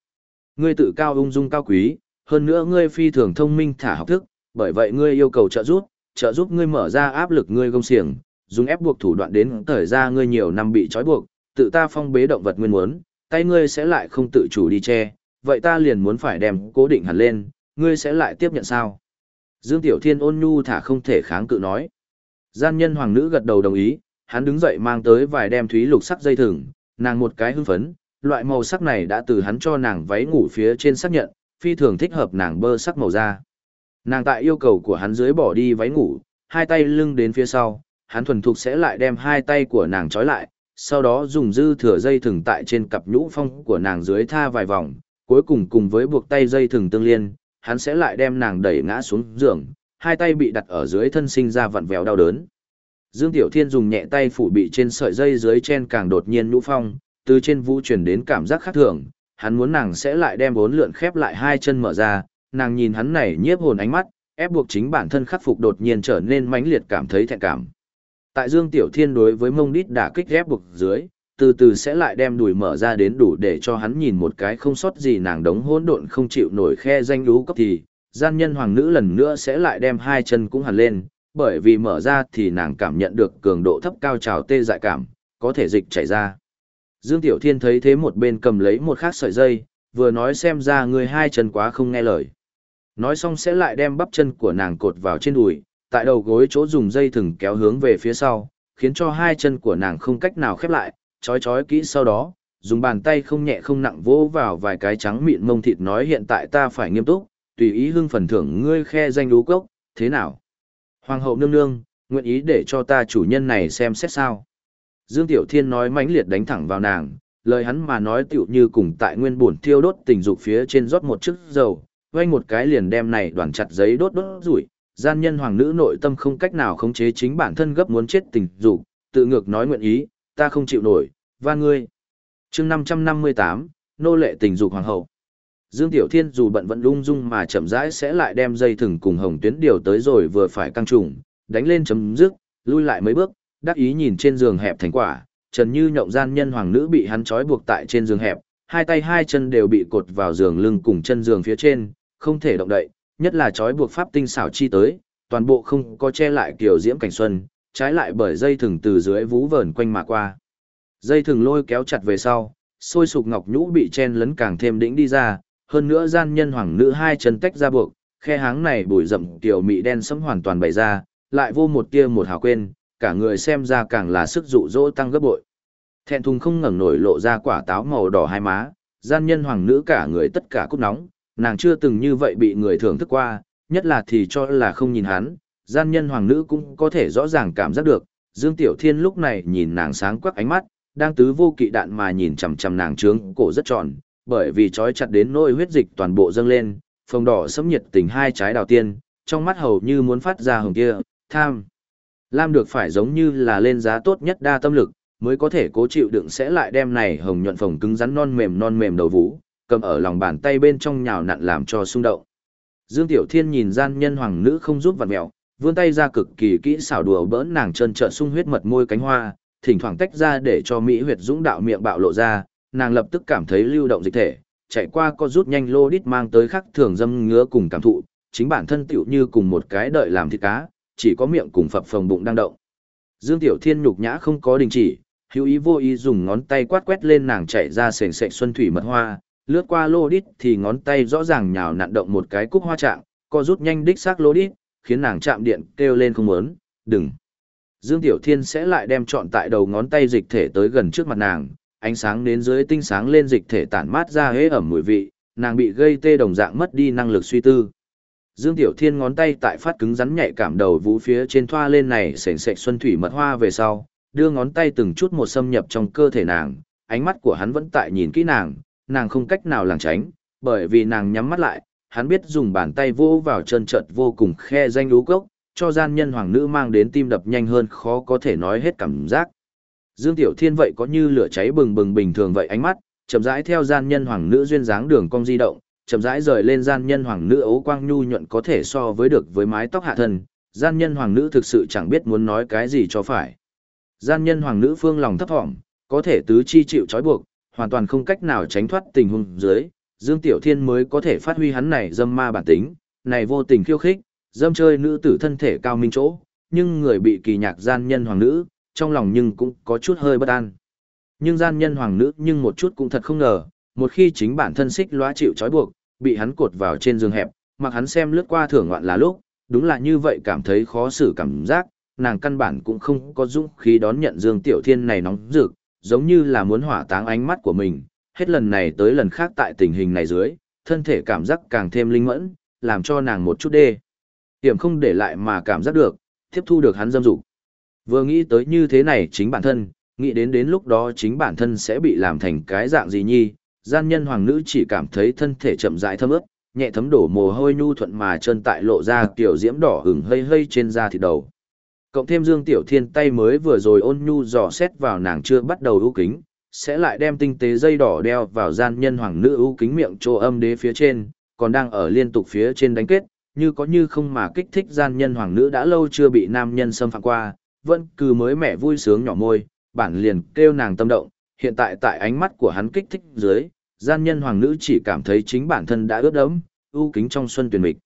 Ngươi tự cao ung dung cao quý, hơn nữa ngươi phi thường thông minh thả học thức, bởi vậy ngươi yêu cầu trợ giúp, trợ giúp ngươi mở ra áp lực ngươi gông xiềng, dùng ép buộc thủ đoạn đến thời ra ngươi nhiều năm bị trói buộc, tự ta phong bế động vật nguyên muốn, tay ngươi sẽ lại không tự chủ đi che, vậy ta liền muốn phải đem cố định hẳn lên, ngươi sẽ lại tiếp nhận sao? Dương Tiểu Thiên ôn nhu thả không thể kháng cự nói. Gian nhân hoàng nữ gật đầu đồng ý, hắn đứng dậy mang tới vài đem thúy lục sắc dây thừng, nàng một cái hưng phấn, loại màu sắc này đã từ hắn cho nàng váy ngủ phía trên xác nhận, phi thường thích hợp nàng bơ sắc màu da. Nàng tại yêu cầu của hắn dưới bỏ đi váy ngủ, hai tay lưng đến phía sau, hắn thuần thục sẽ lại đem hai tay của nàng trói lại, sau đó dùng dư thừa dây thừng tại trên cặp nhũ phong của nàng dưới tha vài vòng, cuối cùng cùng với buộc tay dây thừng tương liên, hắn sẽ lại đem nàng đẩy ngã xuống giường, hai tay bị đặt ở dưới thân sinh ra vặn vẹo đau đớn. Dương Tiểu Thiên dùng nhẹ tay phủ bị trên sợi dây dưới chen càng đột nhiên nhũ phong, từ trên vũ truyền đến cảm giác khác thường, hắn muốn nàng sẽ lại đem bốn lượn khép lại hai chân mở ra, nàng nhìn hắn này nhiếp hồn ánh mắt, ép buộc chính bản thân khắc phục đột nhiên trở nên mãnh liệt cảm thấy thẹn cảm. Tại Dương Tiểu Thiên đối với mông đít đả kích ép buộc dưới, từ từ sẽ lại đem đùi mở ra đến đủ để cho hắn nhìn một cái không sót gì nàng đống hỗn độn không chịu nổi khe danh lú cấp thì, gian nhân hoàng nữ lần nữa sẽ lại đem hai chân cũng hẳn lên, bởi vì mở ra thì nàng cảm nhận được cường độ thấp cao trào tê dại cảm, có thể dịch chảy ra. Dương Tiểu Thiên thấy thế một bên cầm lấy một khác sợi dây, vừa nói xem ra người hai chân quá không nghe lời. Nói xong sẽ lại đem bắp chân của nàng cột vào trên đùi, tại đầu gối chỗ dùng dây thừng kéo hướng về phía sau, khiến cho hai chân của nàng không cách nào khép lại, chói chói kỹ sau đó, dùng bàn tay không nhẹ không nặng vỗ vào vài cái trắng mịn mông thịt nói hiện tại ta phải nghiêm túc, tùy ý hưng phần thưởng ngươi khe danh lú cốc, thế nào? Hoàng hậu nương nương, nguyện ý để cho ta chủ nhân này xem xét sao? Dương Tiểu Thiên nói mãnh liệt đánh thẳng vào nàng, lời hắn mà nói tiểu như cùng tại nguyên buồn thiêu đốt tình dục phía trên rót một chiếc dầu, quanh một cái liền đem này đoàn chặt giấy đốt đốt rủi, gian nhân hoàng nữ nội tâm không cách nào khống chế chính bản thân gấp muốn chết tình dục, tự ngược nói nguyện ý, ta không chịu nổi, và ngươi. chương 558, nô lệ tình dục hoàng hậu. Dương Tiểu Thiên dù bận vẫn lung dung mà chậm rãi sẽ lại đem dây thừng cùng hồng tuyến điều tới rồi vừa phải căng trùng, đánh lên chấm dứt, lui lại mấy bước, đắc ý nhìn trên giường hẹp thành quả, trần như nhộng gian nhân hoàng nữ bị hắn trói buộc tại trên giường hẹp, hai tay hai chân đều bị cột vào giường lưng cùng chân giường phía trên, không thể động đậy, nhất là trói buộc pháp tinh xảo chi tới, toàn bộ không có che lại kiểu diễm cảnh xuân, trái lại bởi dây thừng từ dưới vú vờn quanh mà qua. Dây thừng lôi kéo chặt về sau, sôi sục ngọc nhũ bị chen lấn càng thêm đĩnh đi ra, hơn nữa gian nhân hoàng nữ hai chân tách ra buộc, khe háng này bụi rậm tiểu mị đen sẫm hoàn toàn bày ra, lại vô một tia một hào quên, cả người xem ra càng là sức dụ dỗ tăng gấp bội. Thẹn thùng không ngẩng nổi lộ ra quả táo màu đỏ hai má, gian nhân hoàng nữ cả người tất cả cút nóng, nàng chưa từng như vậy bị người thưởng thức qua, nhất là thì cho là không nhìn hắn, gian nhân hoàng nữ cũng có thể rõ ràng cảm giác được, Dương Tiểu Thiên lúc này nhìn nàng sáng quắc ánh mắt, đang tứ vô kỵ đạn mà nhìn chằm chằm nàng trướng, cổ rất tròn, bởi vì trói chặt đến nỗi huyết dịch toàn bộ dâng lên, phồng đỏ sấm nhiệt tình hai trái đào tiên, trong mắt hầu như muốn phát ra hồng kia, tham. Lam được phải giống như là lên giá tốt nhất đa tâm lực, mới có thể cố chịu đựng sẽ lại đem này hồng nhuận phồng cứng rắn non mềm non mềm đầu vũ, cầm ở lòng bàn tay bên trong nhào nặn làm cho xung động. Dương Tiểu Thiên nhìn gian nhân hoàng nữ không giúp vặn mèo, vươn tay ra cực kỳ kỹ xảo đùa bỡn nàng trơn trợn sung huyết mật môi cánh hoa, thỉnh thoảng tách ra để cho mỹ huyệt dũng đạo miệng bạo lộ ra, nàng lập tức cảm thấy lưu động dịch thể, chạy qua co rút nhanh lô đít mang tới khắc thường dâm ngứa cùng cảm thụ, chính bản thân tiểu như cùng một cái đợi làm thịt cá, chỉ có miệng cùng phập phồng bụng đang động. Dương Tiểu Thiên nhục nhã không có đình chỉ, hữu ý vô ý dùng ngón tay quát quét lên nàng chạy ra sền sệt xuân thủy mật hoa, lướt qua lô đít thì ngón tay rõ ràng nhào nặn động một cái cúc hoa trạng, co rút nhanh đích xác lô đít, khiến nàng chạm điện kêu lên không muốn, đừng. Dương Tiểu Thiên sẽ lại đem trọn tại đầu ngón tay dịch thể tới gần trước mặt nàng, ánh sáng đến dưới tinh sáng lên dịch thể tản mát ra hế ẩm mùi vị, nàng bị gây tê đồng dạng mất đi năng lực suy tư. Dương Tiểu Thiên ngón tay tại phát cứng rắn nhạy cảm đầu vũ phía trên thoa lên này sền sệt xuân thủy mật hoa về sau, đưa ngón tay từng chút một xâm nhập trong cơ thể nàng, ánh mắt của hắn vẫn tại nhìn kỹ nàng, nàng không cách nào lảng tránh, bởi vì nàng nhắm mắt lại, hắn biết dùng bàn tay vô vào chân trợt vô cùng khe danh lú cốc, cho gian nhân hoàng nữ mang đến tim đập nhanh hơn khó có thể nói hết cảm giác. Dương Tiểu Thiên vậy có như lửa cháy bừng bừng bình thường vậy ánh mắt, chậm rãi theo gian nhân hoàng nữ duyên dáng đường cong di động, chậm rãi rời lên gian nhân hoàng nữ ấu quang nhu nhuận có thể so với được với mái tóc hạ thân, gian nhân hoàng nữ thực sự chẳng biết muốn nói cái gì cho phải. Gian nhân hoàng nữ phương lòng thấp thỏm, có thể tứ chi chịu trói buộc, hoàn toàn không cách nào tránh thoát tình huống dưới, Dương Tiểu Thiên mới có thể phát huy hắn này dâm ma bản tính, này vô tình khiêu khích, dâm chơi nữ tử thân thể cao minh chỗ, nhưng người bị kỳ nhạc gian nhân hoàng nữ, trong lòng nhưng cũng có chút hơi bất an. Nhưng gian nhân hoàng nữ nhưng một chút cũng thật không ngờ, một khi chính bản thân xích lóa chịu trói buộc, bị hắn cột vào trên giường hẹp, mặc hắn xem lướt qua thưởng ngoạn là lúc, đúng là như vậy cảm thấy khó xử cảm giác, nàng căn bản cũng không có dũng khí đón nhận Dương Tiểu Thiên này nóng rực, giống như là muốn hỏa táng ánh mắt của mình, hết lần này tới lần khác tại tình hình này dưới, thân thể cảm giác càng thêm linh mẫn, làm cho nàng một chút đê. Tiệm không để lại mà cảm giác được, tiếp thu được hắn dâm dục. Vừa nghĩ tới như thế này chính bản thân, nghĩ đến đến lúc đó chính bản thân sẽ bị làm thành cái dạng gì nhi, gian nhân hoàng nữ chỉ cảm thấy thân thể chậm rãi thấm ướt, nhẹ thấm đổ mồ hôi nhu thuận mà chân tại lộ ra tiểu diễm đỏ hừng hơi hơi trên da thịt đầu. Cộng thêm Dương Tiểu Thiên tay mới vừa rồi ôn nhu dò xét vào nàng chưa bắt đầu ưu kính, sẽ lại đem tinh tế dây đỏ đeo vào gian nhân hoàng nữ ưu kính miệng chỗ âm đế phía trên, còn đang ở liên tục phía trên đánh kết, như có như không mà kích thích gian nhân hoàng nữ đã lâu chưa bị nam nhân xâm phạm qua, vẫn cứ mới mẻ vui sướng nhỏ môi, bản liền kêu nàng tâm động, hiện tại tại ánh mắt của hắn kích thích dưới, gian nhân hoàng nữ chỉ cảm thấy chính bản thân đã ướt đẫm, ưu kính trong xuân tuyển mịch.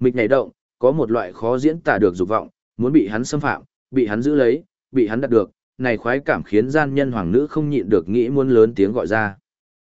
Mịch nhảy động, có một loại khó diễn tả được dục vọng, muốn bị hắn xâm phạm, bị hắn giữ lấy, bị hắn đặt được, này khoái cảm khiến gian nhân hoàng nữ không nhịn được nghĩ muốn lớn tiếng gọi ra.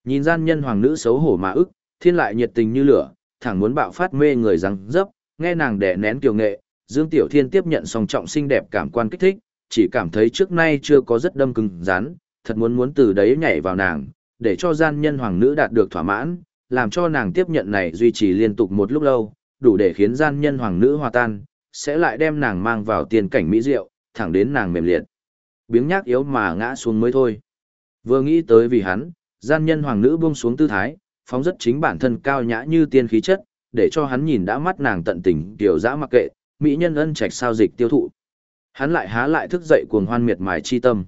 Nhìn gian nhân hoàng nữ xấu hổ mà ức, thiên lại nhiệt tình như lửa, thẳng muốn bạo phát mê người răng dấp, nghe nàng đẻ nén kiều nghệ, Dương Tiểu Thiên tiếp nhận song trọng xinh đẹp cảm quan kích thích, chỉ cảm thấy trước nay chưa có rất đâm cứng rắn, thật muốn muốn từ đấy nhảy vào nàng, để cho gian nhân hoàng nữ đạt được thỏa mãn, làm cho nàng tiếp nhận này duy trì liên tục một lúc lâu, đủ để khiến gian nhân hoàng nữ hòa tan, sẽ lại đem nàng mang vào tiền cảnh mỹ diệu, thẳng đến nàng mềm liệt. Biếng nhác yếu mà ngã xuống mới thôi. Vừa nghĩ tới vì hắn, gian nhân hoàng nữ buông xuống tư thái, phóng rất chính bản thân cao nhã như tiên khí chất, để cho hắn nhìn đã mắt nàng tận tình tiểu dã mặc kệ, mỹ nhân ân trạch sao dịch tiêu thụ. Hắn lại há lại thức dậy cuồng hoan miệt mài chi tâm.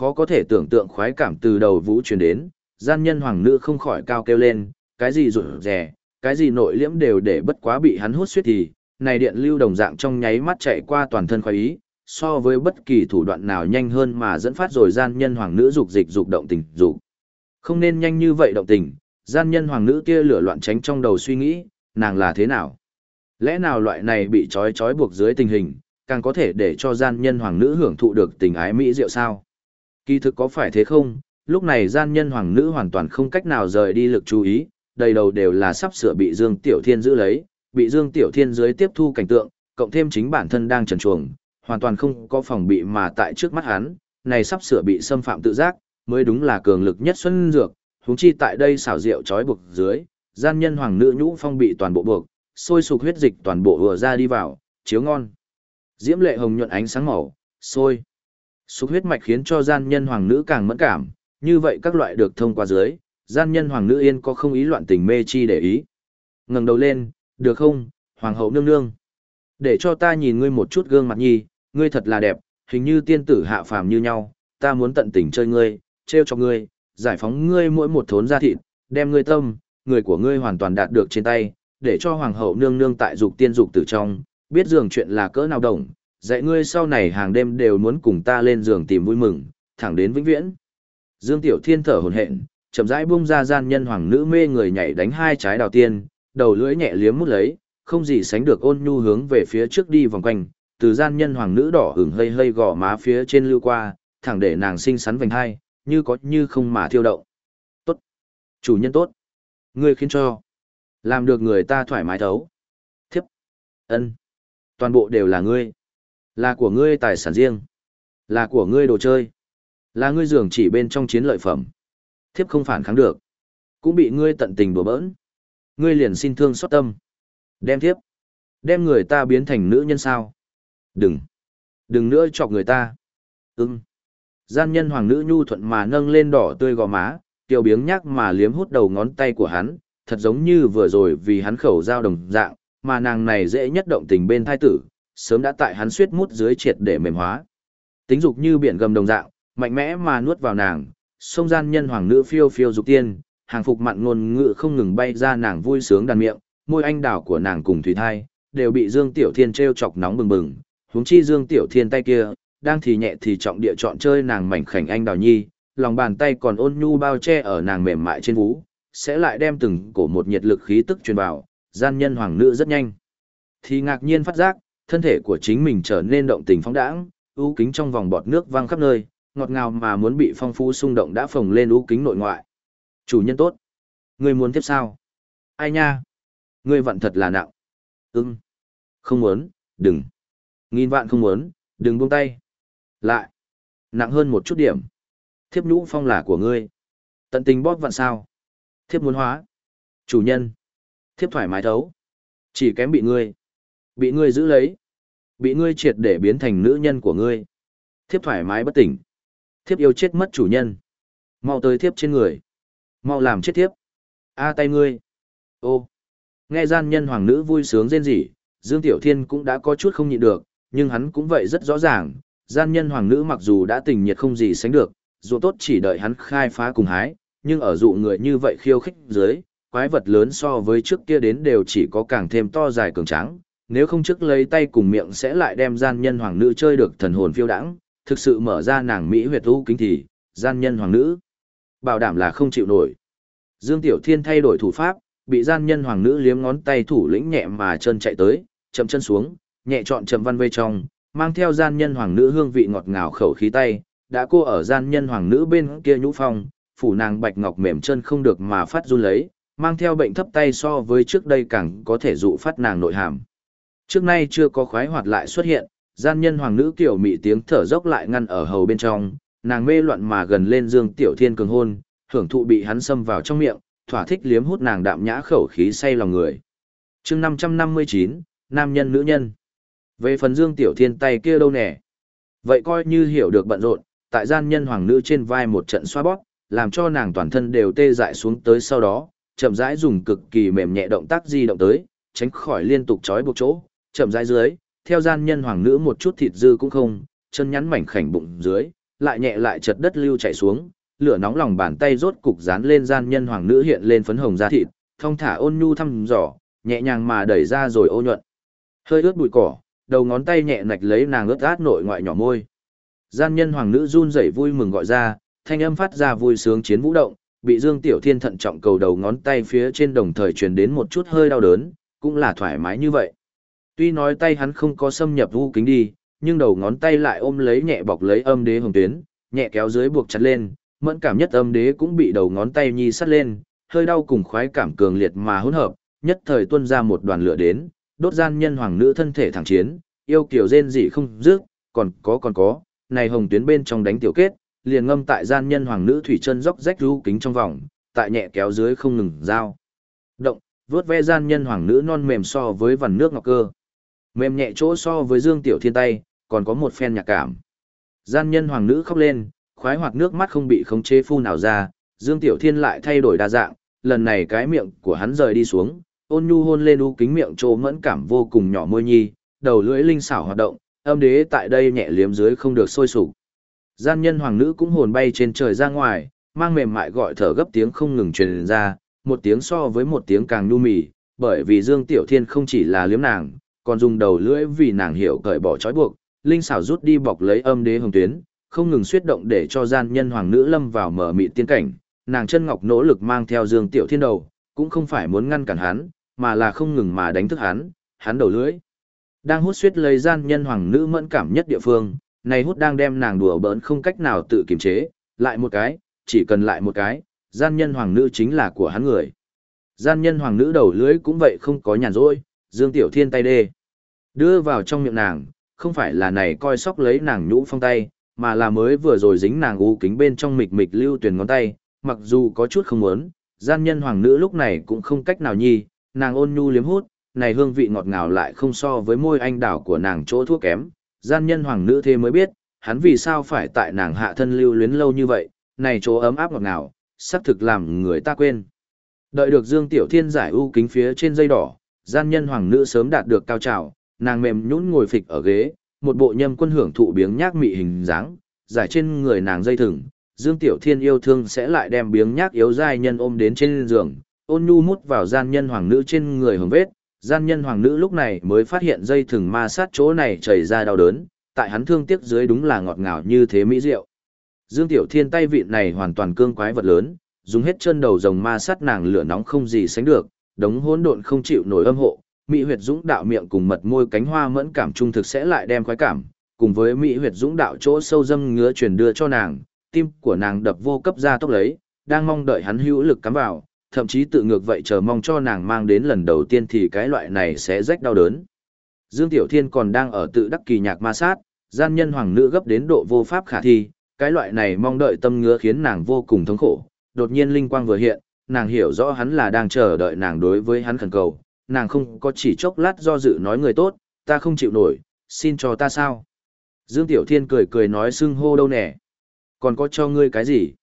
Khó có thể tưởng tượng khoái cảm từ đầu vũ truyền đến, gian nhân hoàng nữ không khỏi cao kêu lên, cái gì rủi rẻ, cái gì nội liễm đều để bất quá bị hắn hút suýt thì, này điện lưu đồng dạng trong nháy mắt chạy qua toàn thân khoái ý, so với bất kỳ thủ đoạn nào nhanh hơn mà dẫn phát rồi gian nhân hoàng nữ dục dịch dục động tình dục. Không nên nhanh như vậy động tình, gian nhân hoàng nữ kia lửa loạn tránh trong đầu suy nghĩ, nàng là thế nào? Lẽ nào loại này bị trói trói buộc dưới tình hình, càng có thể để cho gian nhân hoàng nữ hưởng thụ được tình ái mỹ diệu sao? Kỳ thực có phải thế không? Lúc này gian nhân hoàng nữ hoàn toàn không cách nào rời đi lực chú ý, đầy đầu đều là sắp sửa bị Dương Tiểu Thiên giữ lấy, bị Dương Tiểu Thiên dưới tiếp thu cảnh tượng, cộng thêm chính bản thân đang trần chuồng, hoàn toàn không có phòng bị mà tại trước mắt hắn, này sắp sửa bị xâm phạm tự giác, mới đúng là cường lực nhất xuân dược, huống chi tại đây xảo rượu trói buộc dưới, gian nhân hoàng nữ nhũ phong bị toàn bộ buộc, sôi sục huyết dịch toàn bộ vừa ra đi vào, chiếu ngon. Diễm lệ hồng nhuận ánh sáng màu, sôi. Sục huyết mạch khiến cho gian nhân hoàng nữ càng mẫn cảm, như vậy các loại được thông qua dưới, gian nhân hoàng nữ yên có không ý loạn tình mê chi để ý. ngẩng đầu lên, được không, hoàng hậu nương nương. Để cho ta nhìn ngươi một chút gương mặt nhi, ngươi thật là đẹp, hình như tiên tử hạ phàm như nhau, ta muốn tận tình chơi ngươi, treo cho ngươi, giải phóng ngươi mỗi một thốn da thịt, đem ngươi tâm, người của ngươi hoàn toàn đạt được trên tay, để cho hoàng hậu nương nương tại dục tiên dục tử trong, biết giường chuyện là cỡ nào đồng, dạy ngươi sau này hàng đêm đều muốn cùng ta lên giường tìm vui mừng, thẳng đến vĩnh viễn. Dương Tiểu Thiên thở hổn hển, chậm rãi bung ra gian nhân hoàng nữ mê người nhảy đánh hai trái đào tiên, đầu lưỡi nhẹ liếm mút lấy, không gì sánh được ôn nhu hướng về phía trước đi vòng quanh, từ gian nhân hoàng nữ đỏ hửng hơi hơi gò má phía trên lưu qua, thẳng để nàng xinh xắn vành hai, như có như không mà thiêu động. Tốt. Chủ nhân tốt. Ngươi khiến cho. Làm được người ta thoải mái thấu. Thiếp. ân Toàn bộ đều là ngươi. Là của ngươi tài sản riêng. Là của ngươi đồ chơi. Là ngươi giường chỉ bên trong chiến lợi phẩm. Thiếp không phản kháng được. Cũng bị ngươi tận tình đùa bỡn. Ngươi liền xin thương xót tâm. Đem thiếp. Đem người ta biến thành nữ nhân sao. Đừng. Đừng nữa chọc người ta. Ưng. Gian nhân hoàng nữ nhu thuận mà nâng lên đỏ tươi gò má, tiểu biếng nhắc mà liếm hút đầu ngón tay của hắn, thật giống như vừa rồi vì hắn khẩu giao đồng dạng, mà nàng này dễ nhất động tình bên thai tử, sớm đã tại hắn suýt mút dưới triệt để mềm hóa. Tính dục như biển gầm đồng dạng, mạnh mẽ mà nuốt vào nàng, sông gian nhân hoàng nữ phiêu phiêu dục tiên, hàng phục mặn ngôn ngự không ngừng bay ra nàng vui sướng đàn miệng, môi anh đào của nàng cùng thủy thai, đều bị Dương Tiểu Thiên treo chọc nóng bừng bừng, huống chi Dương Tiểu Thiên tay kia, đang thì nhẹ thì trọng địa chọn chơi nàng mảnh khảnh anh đào nhi, lòng bàn tay còn ôn nhu bao che ở nàng mềm mại trên vú, sẽ lại đem từng cổ một nhiệt lực khí tức truyền vào, gian nhân hoàng nữ rất nhanh. Thì ngạc nhiên phát giác, thân thể của chính mình trở nên động tình phóng đãng, ưu kính trong vòng bọt nước văng khắp nơi, ngọt ngào mà muốn bị phong phú xung động đã phồng lên ưu kính nội ngoại. Chủ nhân tốt. Người muốn tiếp sao? Ai nha? Người vặn thật là nặng. Ưng. Không muốn, đừng. Nghìn vạn không muốn, đừng buông tay. Lại. Nặng hơn một chút điểm. Thiếp nhũ phong là của ngươi. Tận tình bóp vặn sao. Thiếp muốn hóa. Chủ nhân. Thiếp thoải mái thấu. Chỉ kém bị ngươi. Bị ngươi giữ lấy. Bị ngươi triệt để biến thành nữ nhân của ngươi. Thiếp thoải mái bất tỉnh. Thiếp yêu chết mất chủ nhân. Mau tới thiếp trên người. Mau làm chết thiếp. A tay ngươi. Ô. Nghe gian nhân hoàng nữ vui sướng rên rỉ, Dương Tiểu Thiên cũng đã có chút không nhịn được, nhưng hắn cũng vậy rất rõ ràng, gian nhân hoàng nữ mặc dù đã tình nhiệt không gì sánh được, dù tốt chỉ đợi hắn khai phá cùng hái, nhưng ở dụ người như vậy khiêu khích dưới, quái vật lớn so với trước kia đến đều chỉ có càng thêm to dài cường tráng, nếu không trước lấy tay cùng miệng sẽ lại đem gian nhân hoàng nữ chơi được thần hồn phiêu đãng, thực sự mở ra nàng mỹ huyệt u kính thì, gian nhân hoàng nữ bảo đảm là không chịu nổi. Dương Tiểu Thiên thay đổi thủ pháp, bị gian nhân hoàng nữ liếm ngón tay thủ lĩnh nhẹ mà chân chạy tới, chậm chân xuống, nhẹ chọn chậm văn vây trong, mang theo gian nhân hoàng nữ hương vị ngọt ngào khẩu khí tay, đã cô ở gian nhân hoàng nữ bên kia nhũ phong, phủ nàng bạch ngọc mềm chân không được mà phát run lấy, mang theo bệnh thấp tay so với trước đây càng có thể dụ phát nàng nội hàm. Trước nay chưa có khoái hoạt lại xuất hiện, gian nhân hoàng nữ kiểu mị tiếng thở dốc lại ngăn ở hầu bên trong, nàng mê loạn mà gần lên Dương Tiểu Thiên cường hôn, hưởng thụ bị hắn xâm vào trong miệng, thỏa thích liếm hút nàng đạm nhã khẩu khí say lòng người. chương 559, nam nhân nữ nhân. Về phần Dương Tiểu Thiên tay kia đâu nè. Vậy coi như hiểu được bận rộn, tại gian nhân hoàng nữ trên vai một trận xoa bóp, làm cho nàng toàn thân đều tê dại xuống tới sau đó, chậm rãi dùng cực kỳ mềm nhẹ động tác di động tới, tránh khỏi liên tục trói buộc chỗ, chậm rãi dưới, theo gian nhân hoàng nữ một chút thịt dư cũng không, chân nhắn mảnh khảnh bụng dưới, lại nhẹ lại chật đất lưu chảy xuống, lửa nóng lòng bàn tay rốt cục dán lên gian nhân hoàng nữ hiện lên phấn hồng da thịt, thông thả ôn nhu thăm dò, nhẹ nhàng mà đẩy ra rồi ô nhuận. Hơi ướt bụi cỏ, đầu ngón tay nhẹ nạch lấy nàng ướt át nội ngoại nhỏ môi. Gian nhân hoàng nữ run rẩy vui mừng gọi ra, thanh âm phát ra vui sướng chiến vũ động, bị Dương Tiểu Thiên thận trọng cầu đầu ngón tay phía trên đồng thời truyền đến một chút hơi đau đớn, cũng là thoải mái như vậy. Tuy nói tay hắn không có xâm nhập vũ kính đi, nhưng đầu ngón tay lại ôm lấy nhẹ bọc lấy âm đế hồng tuyến, nhẹ kéo dưới buộc chặt lên, mẫn cảm nhất âm đế cũng bị đầu ngón tay nhi sắt lên, hơi đau cùng khoái cảm cường liệt mà hỗn hợp, nhất thời tuôn ra một đoàn lửa đến, đốt gian nhân hoàng nữ thân thể thẳng chiến, yêu kiểu rên dị không dứt, còn có còn có, này hồng tuyến bên trong đánh tiểu kết, liền ngâm tại gian nhân hoàng nữ thủy chân dốc rách ru kính trong vòng, tại nhẹ kéo dưới không ngừng dao. Động, vướt ve gian nhân hoàng nữ non mềm so với vằn nước ngọc cơ. Mềm nhẹ chỗ so với Dương Tiểu Thiên tay, còn có một phen nhạc cảm. Gian nhân hoàng nữ khóc lên, khoái hoạt nước mắt không bị khống chế phu nào ra, Dương Tiểu Thiên lại thay đổi đa dạng, lần này cái miệng của hắn rời đi xuống, ôn nhu hôn lên u kính miệng trô mẫn cảm vô cùng nhỏ môi nhi, đầu lưỡi linh xảo hoạt động, âm đế tại đây nhẹ liếm dưới không được sôi sục. Gian nhân hoàng nữ cũng hồn bay trên trời ra ngoài, mang mềm mại gọi thở gấp tiếng không ngừng truyền ra, một tiếng so với một tiếng càng nhu mì, bởi vì Dương Tiểu Thiên không chỉ là liếm nàng, còn dùng đầu lưỡi vì nàng hiểu cởi bỏ trói buộc, linh xảo rút đi bọc lấy âm đế hồng tuyến, không ngừng suyết động để cho gian nhân hoàng nữ lâm vào mở mị tiên cảnh, nàng chân ngọc nỗ lực mang theo Dương Tiểu Thiên đầu, cũng không phải muốn ngăn cản hắn, mà là không ngừng mà đánh thức hắn, hắn đầu lưỡi. Đang hút suyết lấy gian nhân hoàng nữ mẫn cảm nhất địa phương, này hút đang đem nàng đùa bỡn không cách nào tự kiềm chế, lại một cái, chỉ cần lại một cái, gian nhân hoàng nữ chính là của hắn người. Gian nhân hoàng nữ đầu lưỡi cũng vậy không có nhàn rỗi, Dương Tiểu Thiên tay đê. Đưa vào trong miệng nàng, không phải là này coi sóc lấy nàng nhũ phong tay, mà là mới vừa rồi dính nàng u kính bên trong mịch mịch lưu tuyển ngón tay, mặc dù có chút không muốn, gian nhân hoàng nữ lúc này cũng không cách nào nhi, nàng ôn nhu liếm hút, này hương vị ngọt ngào lại không so với môi anh đào của nàng chỗ thuốc kém, gian nhân hoàng nữ thế mới biết, hắn vì sao phải tại nàng hạ thân lưu luyến lâu như vậy, này chỗ ấm áp ngọt ngào, sắp thực làm người ta quên. Đợi được Dương Tiểu Thiên giải u kính phía trên dây đỏ, gian nhân hoàng nữ sớm đạt được cao trào, nàng mềm nhũn ngồi phịch ở ghế, một bộ nhâm quân hưởng thụ biếng nhác mị hình dáng, giải trên người nàng dây thừng, Dương Tiểu Thiên yêu thương sẽ lại đem biếng nhác yếu dai nhân ôm đến trên giường, ôn nhu mút vào gian nhân hoàng nữ trên người hồng vết, gian nhân hoàng nữ lúc này mới phát hiện dây thừng ma sát chỗ này chảy ra đau đớn, tại hắn thương tiếc dưới đúng là ngọt ngào như thế mỹ diệu. Dương Tiểu Thiên tay vịn này hoàn toàn cương quái vật lớn, dùng hết chân đầu rồng ma sát nàng lửa nóng không gì sánh được, đống hỗn độn không chịu nổi âm hộ, mỹ huyệt dũng đạo miệng cùng mật môi cánh hoa mẫn cảm trung thực sẽ lại đem khoái cảm, cùng với mỹ huyệt dũng đạo chỗ sâu dâm ngứa truyền đưa cho nàng, tim của nàng đập vô cấp ra tốc lấy, đang mong đợi hắn hữu lực cắm vào, thậm chí tự ngược vậy chờ mong cho nàng mang đến lần đầu tiên thì cái loại này sẽ rách đau đớn. Dương Tiểu Thiên còn đang ở tự đắc kỳ nhạc ma sát, gian nhân hoàng nữ gấp đến độ vô pháp khả thi, cái loại này mong đợi tâm ngứa khiến nàng vô cùng thống khổ, đột nhiên linh quang vừa hiện, nàng hiểu rõ hắn là đang chờ đợi nàng đối với hắn khẩn cầu, nàng không có chỉ chốc lát do dự nói người tốt, ta không chịu nổi, xin cho ta sao. Dương Tiểu Thiên cười cười nói xưng hô đâu nè. Còn có cho ngươi cái gì?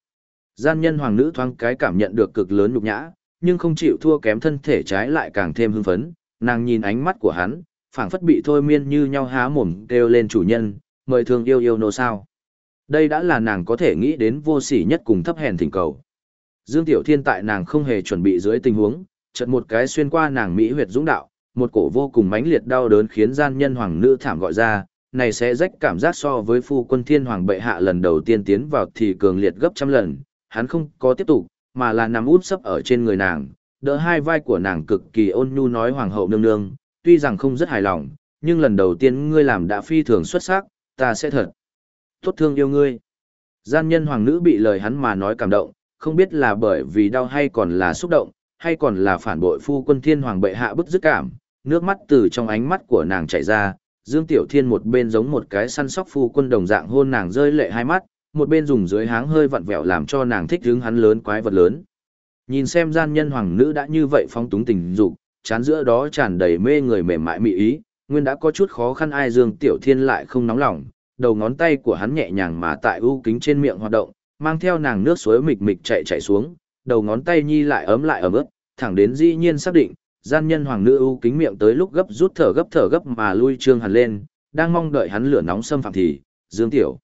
Gian nhân hoàng nữ thoáng cái cảm nhận được cực lớn nhục nhã, nhưng không chịu thua kém thân thể trái lại càng thêm hưng phấn, nàng nhìn ánh mắt của hắn, phảng phất bị thôi miên như nhau há mồm kêu lên chủ nhân, mời thương yêu yêu nô sao. Đây đã là nàng có thể nghĩ đến vô sỉ nhất cùng thấp hèn thỉnh cầu. Dương Tiểu Thiên tại nàng không hề chuẩn bị dưới tình huống, chợt một cái xuyên qua nàng mỹ huyệt dũng đạo, một cổ vô cùng mãnh liệt đau đớn khiến gian nhân hoàng nữ thảm gọi ra, này sẽ rách cảm giác so với phu quân thiên hoàng bệ hạ lần đầu tiên tiến vào thì cường liệt gấp trăm lần, hắn không có tiếp tục, mà là nằm út sấp ở trên người nàng, đỡ hai vai của nàng cực kỳ ôn nhu nói hoàng hậu nương nương, tuy rằng không rất hài lòng, nhưng lần đầu tiên ngươi làm đã phi thường xuất sắc, ta sẽ thật tốt thương yêu ngươi. Gian nhân hoàng nữ bị lời hắn mà nói cảm động, không biết là bởi vì đau hay còn là xúc động, hay còn là phản bội phu quân thiên hoàng bệ hạ bức dứt cảm, nước mắt từ trong ánh mắt của nàng chảy ra, Dương Tiểu Thiên một bên giống một cái săn sóc phu quân đồng dạng hôn nàng rơi lệ hai mắt, một bên dùng dưới háng hơi vặn vẹo làm cho nàng thích hứng hắn lớn quái vật lớn. Nhìn xem gian nhân hoàng nữ đã như vậy phong túng tình dục, chán giữa đó tràn đầy mê người mềm mại mỹ ý, nguyên đã có chút khó khăn ai Dương Tiểu Thiên lại không nóng lòng, đầu ngón tay của hắn nhẹ nhàng mà tại ưu kính trên miệng hoạt động, mang theo nàng nước suối mịch mịch chạy chạy xuống, đầu ngón tay nhi lại ấm lại ấm ướt, thẳng đến dĩ nhiên xác định, gian nhân hoàng nữ ưu kính miệng tới lúc gấp rút thở gấp thở gấp mà lui trương hẳn lên, đang mong đợi hắn lửa nóng xâm phạm thì, Dương Tiểu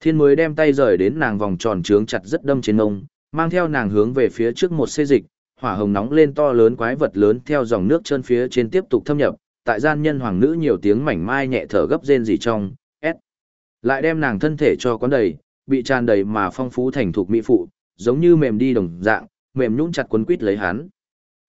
Thiên mới đem tay rời đến nàng vòng tròn trướng chặt rất đâm trên ngông, mang theo nàng hướng về phía trước một xê dịch, hỏa hồng nóng lên to lớn quái vật lớn theo dòng nước chân phía trên tiếp tục thâm nhập, tại gian nhân hoàng nữ nhiều tiếng mảnh mai nhẹ thở gấp rên gì trong, s lại đem nàng thân thể cho quán đầy, bị tràn đầy mà phong phú thành thục mỹ phụ, giống như mềm đi đồng dạng, mềm nhũn chặt quấn quít lấy hắn.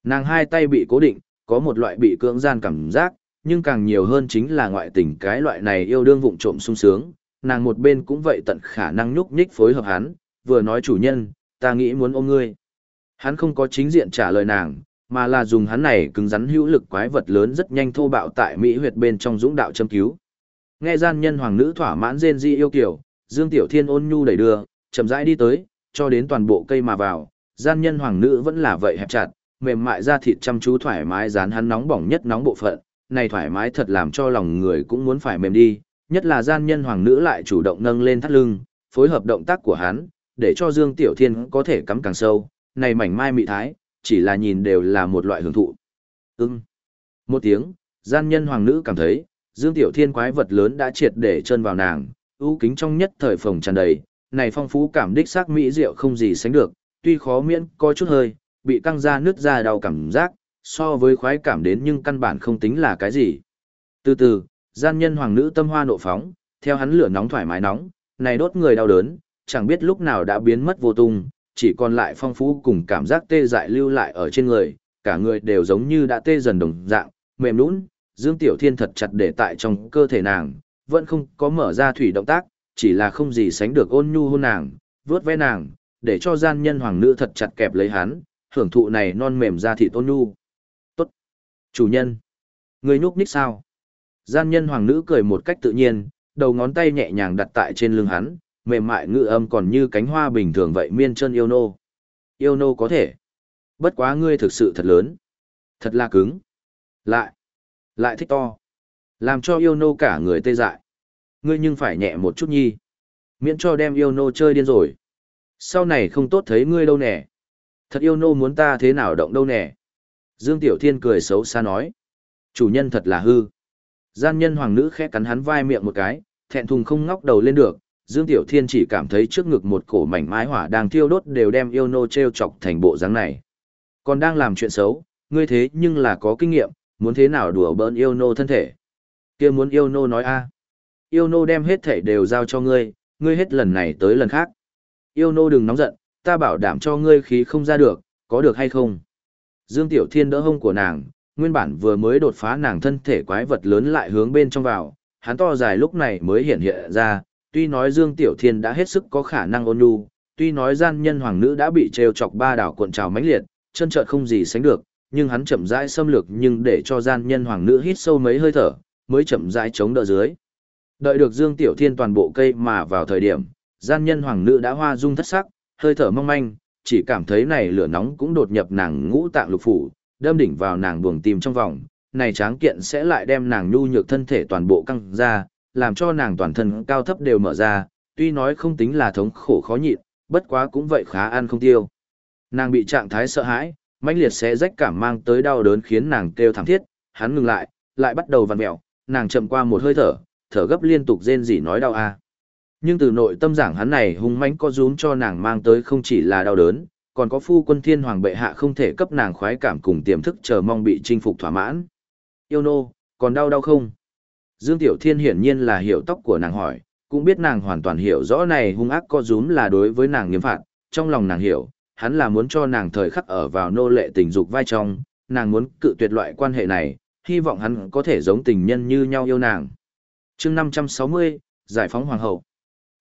Nàng hai tay bị cố định, có một loại bị cưỡng gian cảm giác, nhưng càng nhiều hơn chính là ngoại tình cái loại này yêu đương vụng trộm sung sướng, nàng một bên cũng vậy tận khả năng nhúc nhích phối hợp hắn, vừa nói chủ nhân, ta nghĩ muốn ôm ngươi. Hắn không có chính diện trả lời nàng, mà là dùng hắn này cứng rắn hữu lực quái vật lớn rất nhanh thô bạo tại Mỹ huyệt bên trong dũng đạo châm cứu. Nghe gian nhân hoàng nữ thỏa mãn rên di yêu kiểu, Dương Tiểu Thiên ôn nhu đẩy đưa, chậm rãi đi tới, cho đến toàn bộ cây mà vào, gian nhân hoàng nữ vẫn là vậy hẹp chặt, mềm mại da thịt chăm chú thoải mái dán hắn nóng bỏng nhất nóng bộ phận, này thoải mái thật làm cho lòng người cũng muốn phải mềm đi, nhất là gian nhân hoàng nữ lại chủ động nâng lên thắt lưng, phối hợp động tác của hắn, để cho Dương Tiểu Thiên có thể cắm càng sâu, này mảnh mai mị thái, chỉ là nhìn đều là một loại hưởng thụ. Ưng. Một tiếng, gian nhân hoàng nữ cảm thấy, Dương Tiểu Thiên quái vật lớn đã triệt để chân vào nàng, ưu kính trong nhất thời phòng tràn đầy, này phong phú cảm đích xác mỹ rượu không gì sánh được, tuy khó miễn có chút hơi, bị căng ra nước ra đau cảm giác, so với khoái cảm đến nhưng căn bản không tính là cái gì. Từ từ, gian nhân hoàng nữ tâm hoa nộ phóng, theo hắn lửa nóng thoải mái nóng, này đốt người đau đớn, chẳng biết lúc nào đã biến mất vô tung, chỉ còn lại phong phú cùng cảm giác tê dại lưu lại ở trên người, cả người đều giống như đã tê dần đồng dạng, mềm nũng, Dương Tiểu Thiên thật chặt để tại trong cơ thể nàng, vẫn không có mở ra thủy động tác, chỉ là không gì sánh được ôn nhu hôn nàng, vướt ve nàng, để cho gian nhân hoàng nữ thật chặt kẹp lấy hắn, hưởng thụ này non mềm ra thịt ôn nhu. Tốt. Chủ nhân. Người nhúc nhích sao? Gian nhân hoàng nữ cười một cách tự nhiên, đầu ngón tay nhẹ nhàng đặt tại trên lưng hắn, mềm mại ngự âm còn như cánh hoa bình thường vậy miên chân yêu nô. Yêu nô có thể. Bất quá ngươi thực sự thật lớn. Thật là cứng. Lại. Lại thích to. Làm cho yêu nô cả người tê dại. Ngươi nhưng phải nhẹ một chút nhi. Miễn cho đem yêu nô chơi điên rồi. Sau này không tốt thấy ngươi đâu nè. Thật yêu nô muốn ta thế nào động đâu nè. Dương Tiểu Thiên cười xấu xa nói. Chủ nhân thật là hư. Gian nhân hoàng nữ khẽ cắn hắn vai miệng một cái, thẹn thùng không ngóc đầu lên được. Dương Tiểu Thiên chỉ cảm thấy trước ngực một cổ mảnh mái hỏa đang thiêu đốt đều đem yêu nô treo chọc thành bộ dáng này. Còn đang làm chuyện xấu, ngươi thế nhưng là có kinh nghiệm, muốn thế nào đùa bỡn yêu nô thân thể kia muốn yêu nô nói a Yêu nô đem hết thể đều giao cho ngươi, ngươi hết lần này tới lần khác. Yêu nô đừng nóng giận, ta bảo đảm cho ngươi khí không ra được, có được hay không? Dương Tiểu Thiên đỡ hông của nàng, nguyên bản vừa mới đột phá nàng thân thể quái vật lớn lại hướng bên trong vào, hắn to dài lúc này mới hiện hiện ra, tuy nói Dương Tiểu Thiên đã hết sức có khả năng ôn nhu, tuy nói gian nhân hoàng nữ đã bị trêu chọc ba đảo cuộn trào mãnh liệt, chân trợt không gì sánh được, nhưng hắn chậm rãi xâm lược nhưng để cho gian nhân hoàng nữ hít sâu mấy hơi thở, mới chậm rãi chống đỡ dưới. Đợi được Dương Tiểu Thiên toàn bộ cây mà vào thời điểm, gian nhân hoàng nữ đã hoa dung thất sắc, hơi thở mong manh, chỉ cảm thấy này lửa nóng cũng đột nhập nàng ngũ tạng lục phủ, đâm đỉnh vào nàng buồng tim trong vòng, này tráng kiện sẽ lại đem nàng nhu nhược thân thể toàn bộ căng ra, làm cho nàng toàn thân cao thấp đều mở ra, tuy nói không tính là thống khổ khó nhịn, bất quá cũng vậy khá ăn không tiêu. Nàng bị trạng thái sợ hãi, mãnh liệt sẽ rách cảm mang tới đau đớn khiến nàng kêu thảm thiết, hắn ngừng lại, lại bắt đầu vặn mèo, nàng chậm qua một hơi thở, thở gấp liên tục rên rỉ nói đau a. Nhưng từ nội tâm giảng hắn này hung mãnh có rúm cho nàng mang tới không chỉ là đau đớn, còn có phu quân thiên hoàng bệ hạ không thể cấp nàng khoái cảm cùng tiềm thức chờ mong bị chinh phục thỏa mãn. Yêu nô, còn đau đau không? Dương Tiểu Thiên hiển nhiên là hiểu tóc của nàng hỏi, cũng biết nàng hoàn toàn hiểu rõ này hung ác co rúm là đối với nàng nghiêm phạt, trong lòng nàng hiểu, hắn là muốn cho nàng thời khắc ở vào nô lệ tình dục vai trong, nàng muốn cự tuyệt loại quan hệ này, hy vọng hắn có thể giống tình nhân như nhau yêu nàng. chương 560, Giải phóng Hoàng hậu.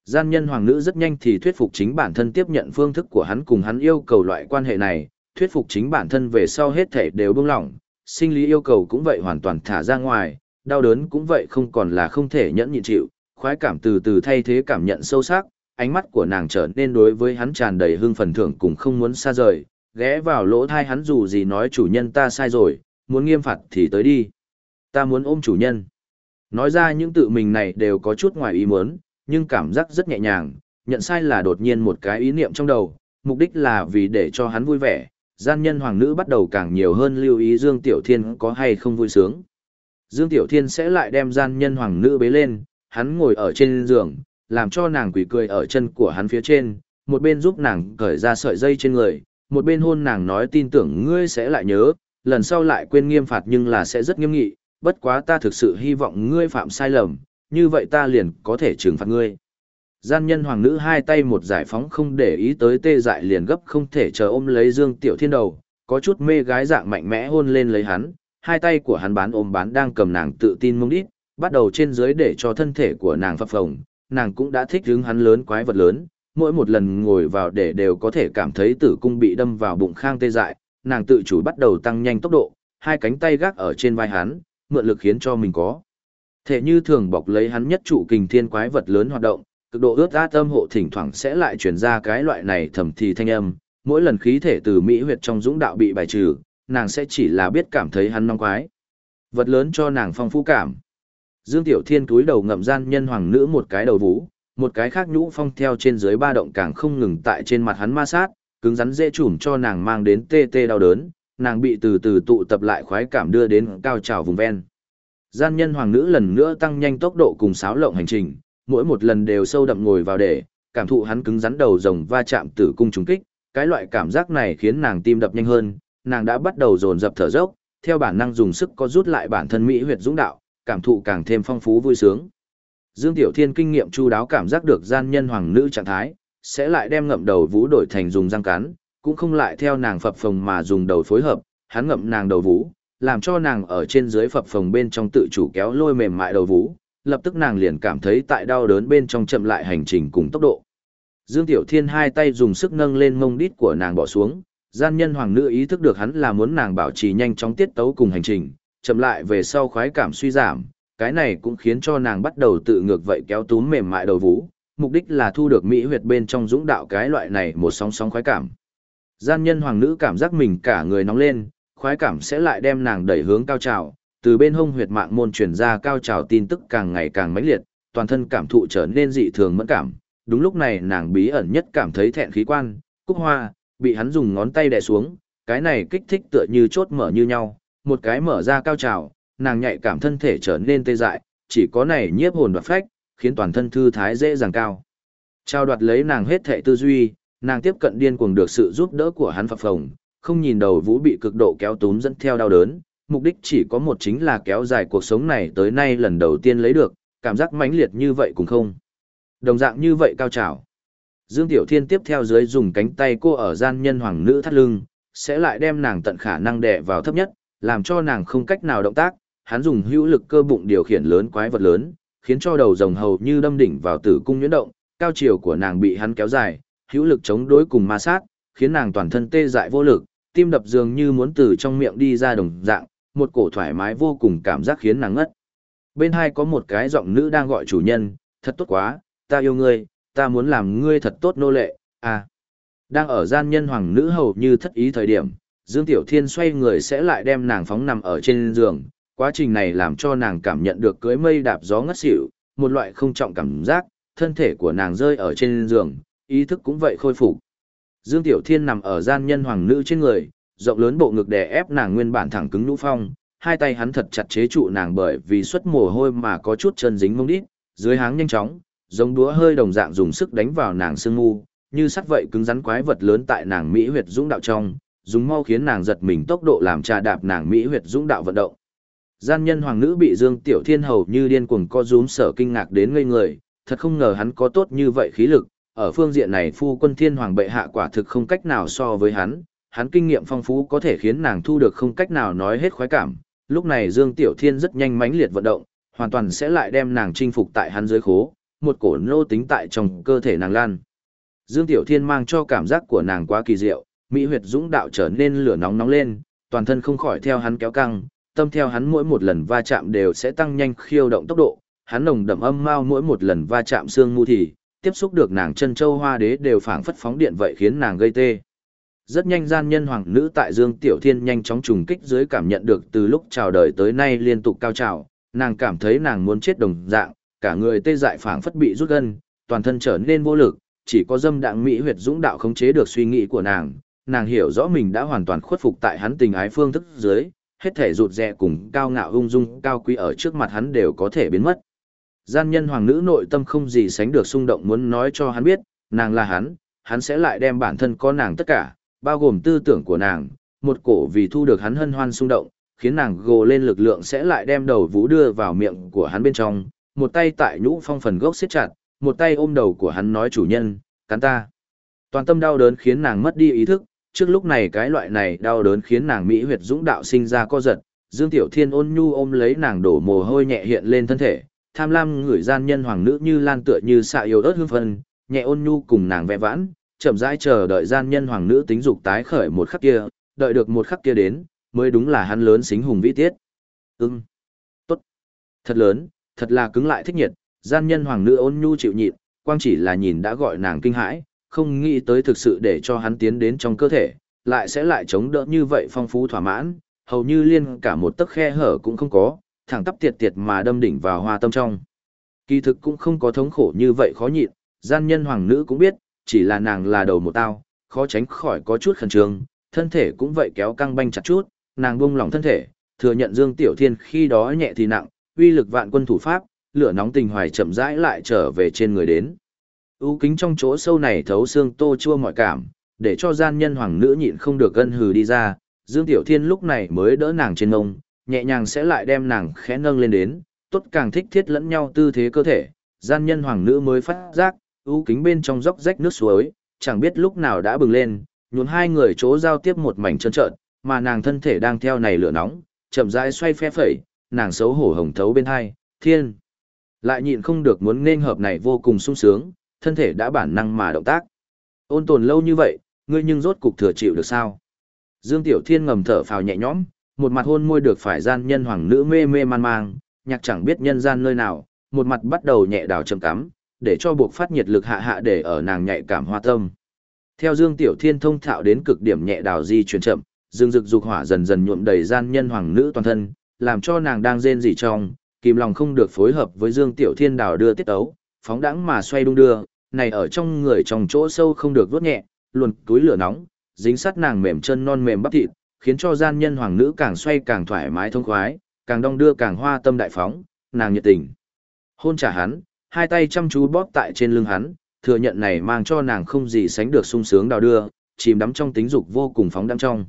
Gian nhân hoàng nữ rất nhanh thì thuyết phục chính bản thân tiếp nhận phương thức của hắn cùng hắn yêu cầu loại quan hệ này, thuyết phục chính bản thân về sau hết thể đều buông lỏng, sinh lý yêu cầu cũng vậy hoàn toàn thả ra ngoài, đau đớn cũng vậy không còn là không thể nhẫn nhịn chịu, khoái cảm từ từ thay thế cảm nhận sâu sắc, ánh mắt của nàng trở nên đối với hắn tràn đầy hương phần thưởng cùng không muốn xa rời, ghé vào lỗ thai hắn dù gì nói chủ nhân ta sai rồi, muốn nghiêm phạt thì tới đi. Ta muốn ôm chủ nhân. Nói ra những tự mình này đều có chút ngoài ý muốn, nhưng cảm giác rất nhẹ nhàng, nhận sai là đột nhiên một cái ý niệm trong đầu, mục đích là vì để cho hắn vui vẻ, gian nhân hoàng nữ bắt đầu càng nhiều hơn lưu ý Dương Tiểu Thiên có hay không vui sướng. Dương Tiểu Thiên sẽ lại đem gian nhân hoàng nữ bế lên, hắn ngồi ở trên giường, làm cho nàng quỷ cười ở chân của hắn phía trên, một bên giúp nàng cởi ra sợi dây trên người, một bên hôn nàng nói tin tưởng ngươi sẽ lại nhớ, lần sau lại quên nghiêm phạt nhưng là sẽ rất nghiêm nghị, bất quá ta thực sự hy vọng ngươi phạm sai lầm, như vậy ta liền có thể trừng phạt ngươi. Gian nhân hoàng nữ hai tay một giải phóng không để ý tới tê dại liền gấp không thể chờ ôm lấy Dương Tiểu Thiên đầu, có chút mê gái dạng mạnh mẽ hôn lên lấy hắn, hai tay của hắn bán ôm bán đang cầm nàng tự tin mông đít, bắt đầu trên dưới để cho thân thể của nàng phập phồng, nàng cũng đã thích hứng hắn lớn quái vật lớn, mỗi một lần ngồi vào để đều có thể cảm thấy tử cung bị đâm vào bụng khang tê dại, nàng tự chủ bắt đầu tăng nhanh tốc độ, hai cánh tay gác ở trên vai hắn, mượn lực khiến cho mình có. Thể như thường bọc lấy hắn nhất trụ kình thiên quái vật lớn hoạt động, cực độ ướt át âm hộ thỉnh thoảng sẽ lại truyền ra cái loại này thầm thì thanh âm, mỗi lần khí thể từ mỹ huyệt trong dũng đạo bị bài trừ, nàng sẽ chỉ là biết cảm thấy hắn nóng quái. Vật lớn cho nàng phong phú cảm. Dương Tiểu Thiên túi đầu ngậm gian nhân hoàng nữ một cái đầu vũ, một cái khác nhũ phong theo trên dưới ba động càng không ngừng tại trên mặt hắn ma sát, cứng rắn dễ trùm cho nàng mang đến tê tê đau đớn, nàng bị từ từ tụ tập lại khoái cảm đưa đến cao trào vùng ven. Gian nhân hoàng nữ lần nữa tăng nhanh tốc độ cùng sáo lộng hành trình, mỗi một lần đều sâu đậm ngồi vào để, cảm thụ hắn cứng rắn đầu rồng va chạm tử cung trùng kích, cái loại cảm giác này khiến nàng tim đập nhanh hơn, nàng đã bắt đầu dồn dập thở dốc, theo bản năng dùng sức có rút lại bản thân mỹ huyệt dũng đạo, cảm thụ càng thêm phong phú vui sướng. Dương Tiểu Thiên kinh nghiệm chu đáo cảm giác được gian nhân hoàng nữ trạng thái, sẽ lại đem ngậm đầu vũ đổi thành dùng răng cắn, cũng không lại theo nàng phập phồng mà dùng đầu phối hợp, hắn ngậm nàng đầu vũ, làm cho nàng ở trên dưới phập phồng bên trong tự chủ kéo lôi mềm mại đầu vũ, lập tức nàng liền cảm thấy tại đau đớn bên trong chậm lại hành trình cùng tốc độ. Dương Tiểu Thiên hai tay dùng sức nâng lên mông đít của nàng bỏ xuống, gian nhân hoàng nữ ý thức được hắn là muốn nàng bảo trì nhanh chóng tiết tấu cùng hành trình, chậm lại về sau khoái cảm suy giảm, cái này cũng khiến cho nàng bắt đầu tự ngược vậy kéo túm mềm mại đầu vũ, mục đích là thu được mỹ huyệt bên trong dũng đạo cái loại này một sóng sóng khoái cảm. Gian nhân hoàng nữ cảm giác mình cả người nóng lên, khoái cảm sẽ lại đem nàng đẩy hướng cao trào, từ bên hông huyệt mạng môn truyền ra cao trào tin tức càng ngày càng mãnh liệt, toàn thân cảm thụ trở nên dị thường mẫn cảm. Đúng lúc này nàng bí ẩn nhất cảm thấy thẹn khí quan, cúc hoa, bị hắn dùng ngón tay đè xuống, cái này kích thích tựa như chốt mở như nhau, một cái mở ra cao trào, nàng nhạy cảm thân thể trở nên tê dại, chỉ có này nhiếp hồn và phách, khiến toàn thân thư thái dễ dàng cao. Trao đoạt lấy nàng hết thệ tư duy, nàng tiếp cận điên cuồng được sự giúp đỡ của hắn phập phồng, không nhìn đầu vũ bị cực độ kéo túm dẫn theo đau đớn, mục đích chỉ có một chính là kéo dài cuộc sống này tới nay lần đầu tiên lấy được, cảm giác mãnh liệt như vậy cũng không. Đồng dạng như vậy cao trào. Dương Tiểu Thiên tiếp theo dưới dùng cánh tay cô ở gian nhân hoàng nữ thắt lưng, sẽ lại đem nàng tận khả năng đè vào thấp nhất, làm cho nàng không cách nào động tác, hắn dùng hữu lực cơ bụng điều khiển lớn quái vật lớn, khiến cho đầu rồng hầu như đâm đỉnh vào tử cung nhuyễn động, cao chiều của nàng bị hắn kéo dài, hữu lực chống đối cùng ma sát, khiến nàng toàn thân tê dại vô lực, tim đập dường như muốn từ trong miệng đi ra đồng dạng, một cổ thoải mái vô cùng cảm giác khiến nàng ngất. Bên hai có một cái giọng nữ đang gọi chủ nhân, thật tốt quá, ta yêu ngươi, ta muốn làm ngươi thật tốt nô lệ, à. Đang ở gian nhân hoàng nữ hầu như thất ý thời điểm, Dương Tiểu Thiên xoay người sẽ lại đem nàng phóng nằm ở trên giường, quá trình này làm cho nàng cảm nhận được cưới mây đạp gió ngất xỉu, một loại không trọng cảm giác, thân thể của nàng rơi ở trên giường, ý thức cũng vậy khôi phục. Dương Tiểu Thiên nằm ở gian nhân hoàng nữ trên người, rộng lớn bộ ngực đè ép nàng nguyên bản thẳng cứng nhũ phong, hai tay hắn thật chặt chế trụ nàng bởi vì xuất mồ hôi mà có chút chân dính mông đít, dưới háng nhanh chóng, giống đũa hơi đồng dạng dùng sức đánh vào nàng xương ngu, như sắt vậy cứng rắn quái vật lớn tại nàng Mỹ huyệt dũng đạo trong, dùng mau khiến nàng giật mình tốc độ làm trà đạp nàng Mỹ huyệt dũng đạo vận động. Gian nhân hoàng nữ bị Dương Tiểu Thiên hầu như điên cuồng co rúm sở kinh ngạc đến ngây người, thật không ngờ hắn có tốt như vậy khí lực, ở phương diện này phu quân thiên hoàng bệ hạ quả thực không cách nào so với hắn, hắn kinh nghiệm phong phú có thể khiến nàng thu được không cách nào nói hết khoái cảm. Lúc này Dương Tiểu Thiên rất nhanh mãnh liệt vận động, hoàn toàn sẽ lại đem nàng chinh phục tại hắn dưới khố, một cổ nô tính tại trong cơ thể nàng lan. Dương Tiểu Thiên mang cho cảm giác của nàng quá kỳ diệu, mỹ huyệt dũng đạo trở nên lửa nóng nóng lên, toàn thân không khỏi theo hắn kéo căng, tâm theo hắn mỗi một lần va chạm đều sẽ tăng nhanh khiêu động tốc độ, hắn nồng đậm âm mao mỗi một lần va chạm xương mu thì, tiếp xúc được nàng chân châu hoa đế đều phảng phất phóng điện vậy khiến nàng gây tê. Rất nhanh gian nhân hoàng nữ tại Dương Tiểu Thiên nhanh chóng trùng kích dưới cảm nhận được từ lúc chào đời tới nay liên tục cao trào, nàng cảm thấy nàng muốn chết đồng dạng, cả người tê dại phảng phất bị rút gân, toàn thân trở nên vô lực, chỉ có dâm đạng mỹ huyệt dũng đạo khống chế được suy nghĩ của nàng, nàng hiểu rõ mình đã hoàn toàn khuất phục tại hắn tình ái phương thức dưới, hết thể rụt rè cùng cao ngạo ung dung cao quý ở trước mặt hắn đều có thể biến mất. Gian nhân hoàng nữ nội tâm không gì sánh được xung động muốn nói cho hắn biết, nàng là hắn, hắn sẽ lại đem bản thân có nàng tất cả, bao gồm tư tưởng của nàng, một cổ vì thu được hắn hân hoan xung động, khiến nàng gồ lên lực lượng sẽ lại đem đầu vũ đưa vào miệng của hắn bên trong, một tay tại nhũ phong phần gốc siết chặt, một tay ôm đầu của hắn nói chủ nhân, cắn ta. Toàn tâm đau đớn khiến nàng mất đi ý thức, trước lúc này cái loại này đau đớn khiến nàng Mỹ huyệt dũng đạo sinh ra co giật, Dương Tiểu Thiên ôn nhu ôm lấy nàng đổ mồ hôi nhẹ hiện lên thân thể, tham lam người gian nhân hoàng nữ như lan tựa như xạ yêu ớt hương phân, nhẹ ôn nhu cùng nàng vẽ vãn, chậm rãi chờ đợi gian nhân hoàng nữ tính dục tái khởi một khắc kia, đợi được một khắc kia đến, mới đúng là hắn lớn xính hùng vĩ tiết. ưng tốt, thật lớn, thật là cứng lại thích nhiệt, gian nhân hoàng nữ ôn nhu chịu nhịn, quang chỉ là nhìn đã gọi nàng kinh hãi, không nghĩ tới thực sự để cho hắn tiến đến trong cơ thể, lại sẽ lại chống đỡ như vậy phong phú thỏa mãn, hầu như liên cả một tấc khe hở cũng không có, thẳng tắp tiệt tiệt mà đâm đỉnh vào hoa tâm trong. Kỳ thực cũng không có thống khổ như vậy khó nhịn, gian nhân hoàng nữ cũng biết, chỉ là nàng là đầu một tao, khó tránh khỏi có chút khẩn trương, thân thể cũng vậy kéo căng banh chặt chút, nàng buông lỏng thân thể, thừa nhận Dương Tiểu Thiên khi đó nhẹ thì nặng, uy lực vạn quân thủ pháp, lửa nóng tình hoài chậm rãi lại trở về trên người đến. U kính trong chỗ sâu này thấu xương tô chua mọi cảm, để cho gian nhân hoàng nữ nhịn không được gân hừ đi ra, Dương Tiểu Thiên lúc này mới đỡ nàng trên ngông, nhẹ nhàng sẽ lại đem nàng khẽ nâng lên đến, tốt càng thích thiết lẫn nhau tư thế cơ thể, gian nhân hoàng nữ mới phát giác, u kính bên trong dốc rách nước suối, chẳng biết lúc nào đã bừng lên, Nhún hai người chỗ giao tiếp một mảnh trơn trợn, mà nàng thân thể đang theo này lửa nóng, chậm rãi xoay phe phẩy, nàng xấu hổ hồng thấu bên hai, thiên. Lại nhịn không được muốn nên hợp này vô cùng sung sướng, thân thể đã bản năng mà động tác. Ôn tồn lâu như vậy, ngươi nhưng rốt cục thừa chịu được sao? Dương Tiểu Thiên ngầm thở phào nhẹ nhõm, một mặt hôn môi được phải gian nhân hoàng nữ mê mê man mang, nhạc chẳng biết nhân gian nơi nào, một mặt bắt đầu nhẹ đào trầm cắm, để cho buộc phát nhiệt lực hạ hạ để ở nàng nhạy cảm hoa tâm. Theo Dương Tiểu Thiên thông thạo đến cực điểm nhẹ đào di chuyển chậm, dương Dực dục hỏa dần dần nhuộm đầy gian nhân hoàng nữ toàn thân, làm cho nàng đang rên rỉ trong, kìm lòng không được phối hợp với Dương Tiểu Thiên đào đưa tiết ấu, phóng đãng mà xoay đung đưa, này ở trong người trong chỗ sâu không được vuốt nhẹ, luồn túi lửa nóng, dính sát nàng mềm chân non mềm bắp thịt, khiến cho gian nhân hoàng nữ càng xoay càng thoải mái thông khoái, càng đong đưa càng hoa tâm đại phóng, nàng nhiệt tình. Hôn trả hắn, hai tay chăm chú bóp tại trên lưng hắn, thừa nhận này mang cho nàng không gì sánh được sung sướng đào đưa, chìm đắm trong tính dục vô cùng phóng đắm trong.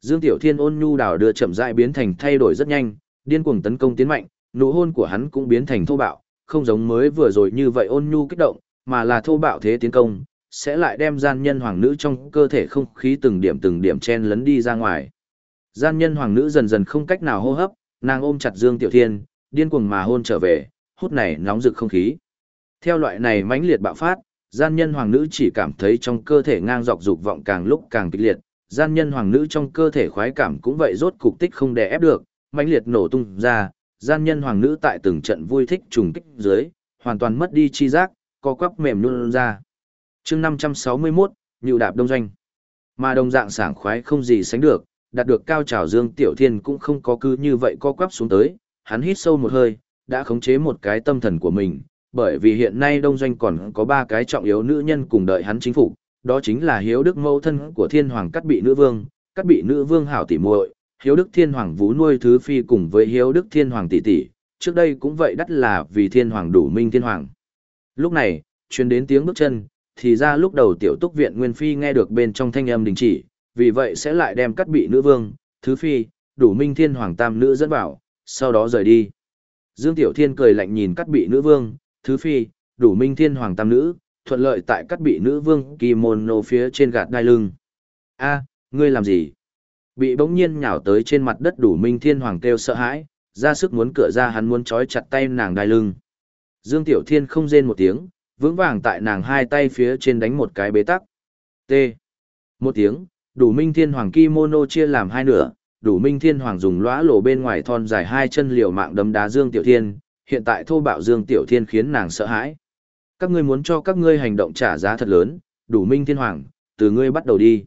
Dương Tiểu Thiên ôn nhu đào đưa chậm rãi biến thành thay đổi rất nhanh, điên cuồng tấn công tiến mạnh, nụ hôn của hắn cũng biến thành thô bạo, không giống mới vừa rồi như vậy ôn nhu kích động, mà là thô bạo thế tiến công, sẽ lại đem gian nhân hoàng nữ trong cơ thể không khí từng điểm từng điểm chen lấn đi ra ngoài. Gian nhân hoàng nữ dần dần không cách nào hô hấp, nàng ôm chặt Dương Tiểu Thiên, điên cuồng mà hôn trở về, hút này nóng rực không khí. Theo loại này mãnh liệt bạo phát, gian nhân hoàng nữ chỉ cảm thấy trong cơ thể ngang dọc dục vọng càng lúc càng kịch liệt, gian nhân hoàng nữ trong cơ thể khoái cảm cũng vậy rốt cục tích không đè ép được, mãnh liệt nổ tung ra, gian nhân hoàng nữ tại từng trận vui thích trùng kích dưới, hoàn toàn mất đi chi giác, co quắp mềm luôn ra. Chương 561, Nhựu đạp đông doanh. Mà đồng dạng sảng khoái không gì sánh được, đạt được cao trào Dương Tiểu Thiên cũng không có cứ như vậy co quắp xuống tới, hắn hít sâu một hơi, đã khống chế một cái tâm thần của mình, bởi vì hiện nay đông doanh còn có ba cái trọng yếu nữ nhân cùng đợi hắn chính phủ, đó chính là Hiếu Đức mẫu thân của Thiên Hoàng Cát Bị Nữ Vương, Cát Bị Nữ Vương hảo tỷ muội, Hiếu Đức Thiên Hoàng Vũ nuôi thứ phi cùng với Hiếu Đức Thiên Hoàng tỷ tỷ, trước đây cũng vậy đắt là vì Thiên Hoàng đủ minh Thiên Hoàng. Lúc này, truyền đến tiếng bước chân, thì ra lúc đầu tiểu túc viện Nguyên Phi nghe được bên trong thanh âm đình chỉ, vì vậy sẽ lại đem cắt bị nữ vương, thứ phi, đủ minh thiên hoàng tam nữ dẫn vào, sau đó rời đi. Dương Tiểu Thiên cười lạnh nhìn cắt bị nữ vương, thứ phi, đủ minh thiên hoàng tam nữ, thuận lợi tại cắt bị nữ vương kimono phía trên gạt đai lưng. a ngươi làm gì? Bị bỗng nhiên nhào tới trên mặt đất đủ minh thiên hoàng kêu sợ hãi, ra sức muốn cửa ra hắn muốn trói chặt tay nàng đai lưng. Dương Tiểu Thiên không rên một tiếng, vững vàng tại nàng hai tay phía trên đánh một cái bế tắc. T. Một tiếng, đủ minh thiên hoàng kimono chia làm hai nửa, đủ minh thiên hoàng dùng lõa lổ bên ngoài thon dài hai chân liều mạng đấm đá Dương Tiểu Thiên, hiện tại thô bạo Dương Tiểu Thiên khiến nàng sợ hãi. Các ngươi muốn cho các ngươi hành động trả giá thật lớn, đủ minh thiên hoàng, từ ngươi bắt đầu đi.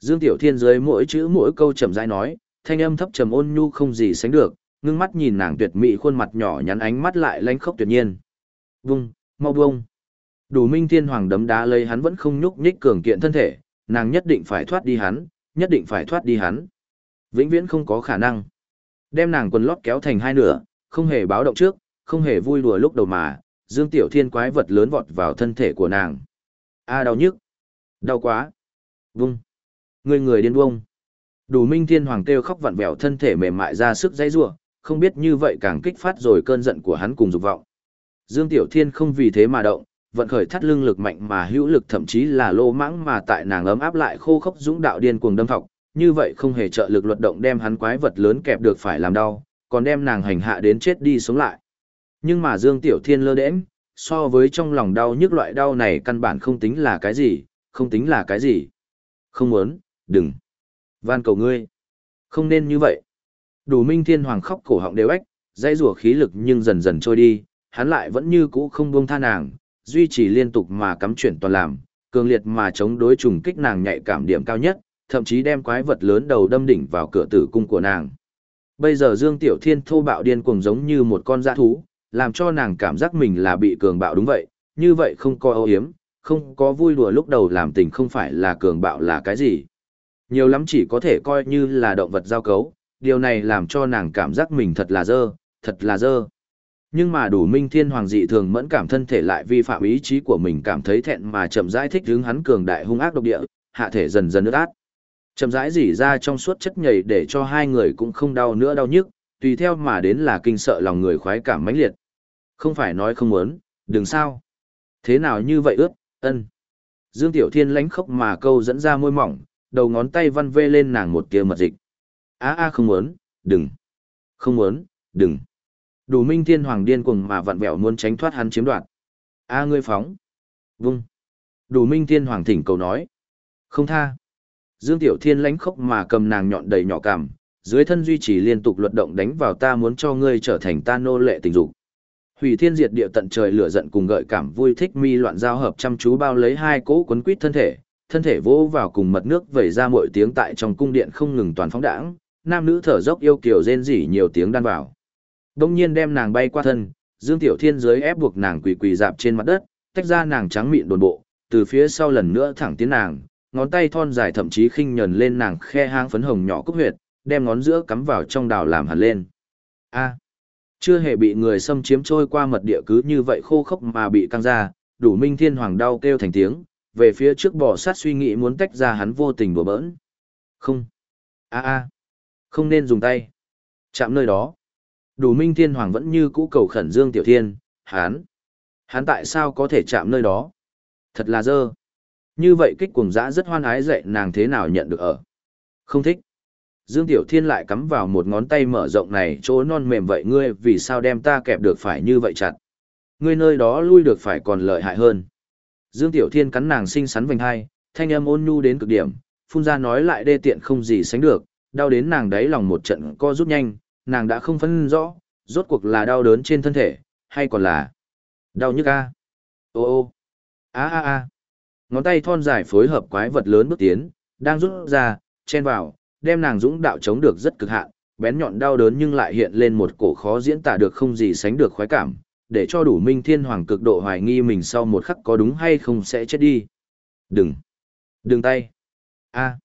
Dương Tiểu Thiên dưới mỗi chữ mỗi câu chậm rãi nói, thanh âm thấp trầm ôn nhu không gì sánh được, ngưng mắt nhìn nàng tuyệt mỹ khuôn mặt nhỏ nhắn ánh mắt lại lanh khốc tuyệt nhiên. Vung, mau vung. Đủ Minh Thiên Hoàng đấm đá lấy hắn vẫn không nhúc nhích cường kiện thân thể, nàng nhất định phải thoát đi hắn, nhất định phải thoát đi hắn. Vĩnh viễn không có khả năng. Đem nàng quần lót kéo thành hai nửa, không hề báo động trước, không hề vui đùa lúc đầu mà, Dương Tiểu Thiên quái vật lớn vọt vào thân thể của nàng. A đau nhức. Đau quá. Vung. Người người điên vung. Đủ Minh Thiên Hoàng kêu khóc vặn vẹo thân thể mềm mại ra sức dãy rủa, không biết như vậy càng kích phát rồi cơn giận của hắn cùng dục vọng. Dương Tiểu Thiên không vì thế mà động, vận khởi thắt lưng lực mạnh mà hữu lực thậm chí là lô mãng mà tại nàng ấm áp lại khô khốc dũng đạo điên cuồng đâm thọc, như vậy không hề trợ lực luật động đem hắn quái vật lớn kẹp được phải làm đau, còn đem nàng hành hạ đến chết đi sống lại. Nhưng mà Dương Tiểu Thiên lơ đễnh, so với trong lòng đau nhức loại đau này căn bản không tính là cái gì, không tính là cái gì. Không muốn, đừng. Van cầu ngươi. Không nên như vậy. Đủ Minh Thiên Hoàng khóc cổ họng đều ếch, dây rủa khí lực nhưng dần dần trôi đi, hắn lại vẫn như cũ không buông tha nàng, duy trì liên tục mà cắm chuyển toàn làm, cường liệt mà chống đối trùng kích nàng nhạy cảm điểm cao nhất, thậm chí đem quái vật lớn đầu đâm đỉnh vào cửa tử cung của nàng. Bây giờ Dương Tiểu Thiên thô bạo điên cuồng giống như một con dã thú, làm cho nàng cảm giác mình là bị cường bạo đúng vậy, như vậy không có âu hiếm, không có vui đùa lúc đầu làm tình không phải là cường bạo là cái gì. Nhiều lắm chỉ có thể coi như là động vật giao cấu, điều này làm cho nàng cảm giác mình thật là dơ, thật là dơ. Nhưng mà đủ minh thiên hoàng dị thường mẫn cảm thân thể lại vi phạm ý chí của mình cảm thấy thẹn mà chậm rãi thích hướng hắn cường đại hung ác độc địa, hạ thể dần dần ướt át. Chậm rãi dỉ ra trong suốt chất nhầy để cho hai người cũng không đau nữa đau nhức, tùy theo mà đến là kinh sợ lòng người khoái cảm mãnh liệt. Không phải nói không muốn, đừng sao. Thế nào như vậy ướt, ân. Dương Tiểu Thiên lánh khóc mà câu dẫn ra môi mỏng, đầu ngón tay văn vê lên nàng một tia mật dịch. A a không muốn, đừng. Không muốn, đừng. Đủ Minh Thiên Hoàng điên cuồng mà vặn vẹo muốn tránh thoát hắn chiếm đoạt. A ngươi phóng. Vung. Đủ Minh Thiên Hoàng thỉnh cầu nói. Không tha. Dương Tiểu Thiên lánh khốc mà cầm nàng nhọn đầy nhỏ cảm, dưới thân duy trì liên tục luật động đánh vào ta muốn cho ngươi trở thành ta nô lệ tình dục. Hủy thiên diệt địa tận trời lửa giận cùng gợi cảm vui thích mi loạn giao hợp chăm chú bao lấy hai cỗ quấn quít thân thể, thân thể vỗ vào cùng mật nước vẩy ra mọi tiếng tại trong cung điện không ngừng toàn phóng đãng, nam nữ thở dốc yêu kiều rên rỉ nhiều tiếng đan vào. Đông nhiên đem nàng bay qua thân, Dương Tiểu Thiên dưới ép buộc nàng quỳ quỳ dạp trên mặt đất, tách ra nàng trắng mịn đồn bộ, từ phía sau lần nữa thẳng tiến nàng, ngón tay thon dài thậm chí khinh nhờn lên nàng khe hang phấn hồng nhỏ cúc huyệt, đem ngón giữa cắm vào trong đào làm hẳn lên. A. À, chưa hề bị người xâm chiếm trôi qua mật địa cứ như vậy khô khốc mà bị căng ra, đủ minh thiên hoàng đau kêu thành tiếng, về phía trước bỏ sát suy nghĩ muốn tách ra hắn vô tình đùa bỡn. Không. A a. Không nên dùng tay. Chạm nơi đó. Đủ Minh Thiên Hoàng vẫn như cũ cầu khẩn Dương Tiểu Thiên, hắn. Hắn tại sao có thể chạm nơi đó? Thật là dơ. Như vậy kích cuồng dã rất hoan ái dạy nàng thế nào nhận được ở. Không thích. Dương Tiểu Thiên lại cắm vào một ngón tay mở rộng này chỗ non mềm vậy ngươi vì sao đem ta kẹp được phải như vậy chặt. Ngươi nơi đó lui được phải còn lợi hại hơn. Dương Tiểu Thiên cắn nàng xinh xắn vành hai, thanh âm ôn nhu đến cực điểm, phun ra nói lại đê tiện không gì sánh được, đau đến nàng đáy lòng một trận co rút nhanh, nàng đã không phân rõ, rốt cuộc là đau đớn trên thân thể, hay còn là đau nhức a. Ô ô, a a a. Ngón tay thon dài phối hợp quái vật lớn bước tiến, đang rút ra, chen vào, đem nàng dũng đạo chống được rất cực hạn, bén nhọn đau đớn nhưng lại hiện lên một cổ khó diễn tả được không gì sánh được khoái cảm, để cho đủ minh thiên hoàng cực độ hoài nghi mình sau một khắc có đúng hay không sẽ chết đi. Đừng! Đừng tay! a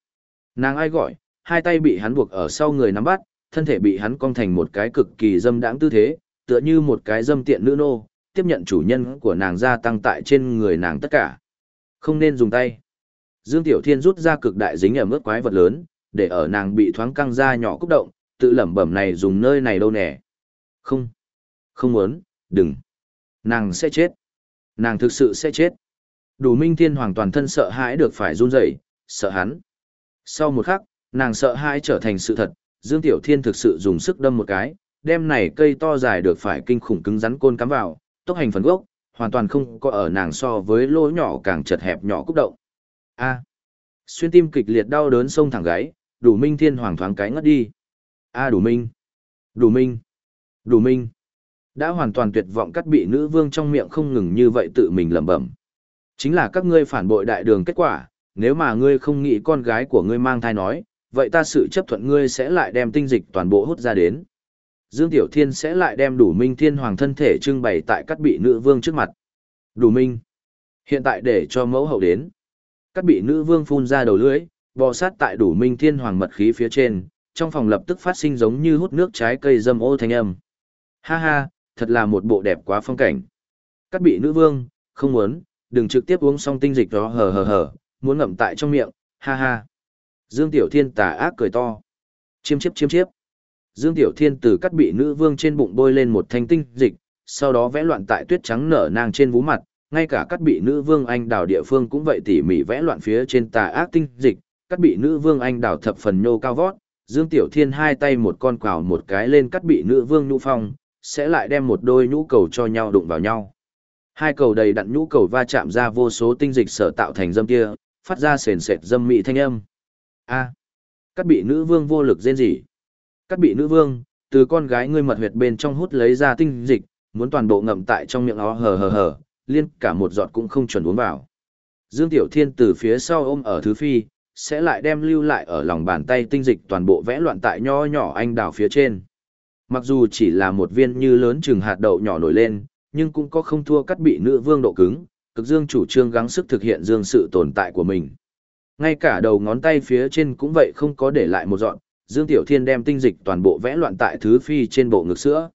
Nàng ai gọi, hai tay bị hắn buộc ở sau người nắm bắt, thân thể bị hắn cong thành một cái cực kỳ dâm đãng tư thế, tựa như một cái dâm tiện nữ nô, tiếp nhận chủ nhân của nàng gia tăng tại trên người nàng tất cả. Không nên dùng tay. Dương Tiểu Thiên rút ra cực đại dính ở mức quái vật lớn, để ở nàng bị thoáng căng ra nhỏ cúc động, tự lẩm bẩm này dùng nơi này đâu nè. Không. Không muốn, đừng. Nàng sẽ chết. Nàng thực sự sẽ chết. Đủ Minh Thiên Hoàng toàn thân sợ hãi được phải run rẩy, sợ hắn. Sau một khắc, nàng sợ hãi trở thành sự thật, Dương Tiểu Thiên thực sự dùng sức đâm một cái, đem này cây to dài được phải kinh khủng cứng rắn côn cắm vào, tốc hành phần gốc, hoàn toàn không có ở nàng so với lỗ nhỏ càng chật hẹp nhỏ cúc động. A. Xuyên tim kịch liệt đau đớn sông thẳng gáy, đủ minh thiên hoàng thoáng cái ngất đi. A đủ minh. Đủ minh. Đủ minh. Đã hoàn toàn tuyệt vọng cắt bị nữ vương trong miệng không ngừng như vậy tự mình lẩm bẩm. Chính là các ngươi phản bội đại đường kết quả, nếu mà ngươi không nghĩ con gái của ngươi mang thai nói, vậy ta sự chấp thuận ngươi sẽ lại đem tinh dịch toàn bộ hút ra đến. Dương Tiểu Thiên sẽ lại đem đủ minh thiên hoàng thân thể trưng bày tại các bị nữ vương trước mặt. Đủ minh. Hiện tại để cho mẫu hậu đến. Các bị nữ vương phun ra đầu lưỡi, bò sát tại đủ minh thiên hoàng mật khí phía trên, trong phòng lập tức phát sinh giống như hút nước trái cây dâm ô thanh âm. Ha ha, thật là một bộ đẹp quá phong cảnh. Các bị nữ vương, không muốn, đừng trực tiếp uống xong tinh dịch đó hờ hờ hờ, muốn ngậm tại trong miệng, ha ha. Dương Tiểu Thiên tà ác cười to. Chiêm chiếp chiêm chiếp. Dương Tiểu Thiên từ cắt bị nữ vương trên bụng bôi lên một thanh tinh dịch, sau đó vẽ loạn tại tuyết trắng nở nang trên vú mặt, ngay cả cắt bị nữ vương anh đào địa phương cũng vậy tỉ mỉ vẽ loạn phía trên tà ác tinh dịch, cắt bị nữ vương anh đào thập phần nhô cao vót, Dương Tiểu Thiên hai tay một con quào một cái lên cắt bị nữ vương nhũ phong, sẽ lại đem một đôi nhũ cầu cho nhau đụng vào nhau. Hai cầu đầy đặn nhũ cầu va chạm ra vô số tinh dịch sở tạo thành dâm kia, phát ra sền sệt dâm mị thanh âm. A. À, cắt bị nữ vương vô lực rên rỉ. Cắt bị nữ vương, từ con gái ngươi mật huyệt bên trong hút lấy ra tinh dịch, muốn toàn bộ ngậm tại trong miệng ó hờ hờ hờ, liên cả một giọt cũng không chuẩn uống vào. Dương Tiểu Thiên từ phía sau ôm ở thứ phi, sẽ lại đem lưu lại ở lòng bàn tay tinh dịch toàn bộ vẽ loạn tại nho nhỏ anh đào phía trên. Mặc dù chỉ là một viên như lớn chừng hạt đậu nhỏ nổi lên, nhưng cũng có không thua cắt bị nữ vương độ cứng, cực dương chủ trương gắng sức thực hiện dương sự tồn tại của mình. Ngay cả đầu ngón tay phía trên cũng vậy không có để lại một dọn, Dương Tiểu Thiên đem tinh dịch toàn bộ vẽ loạn tại thứ phi trên bộ ngực sữa.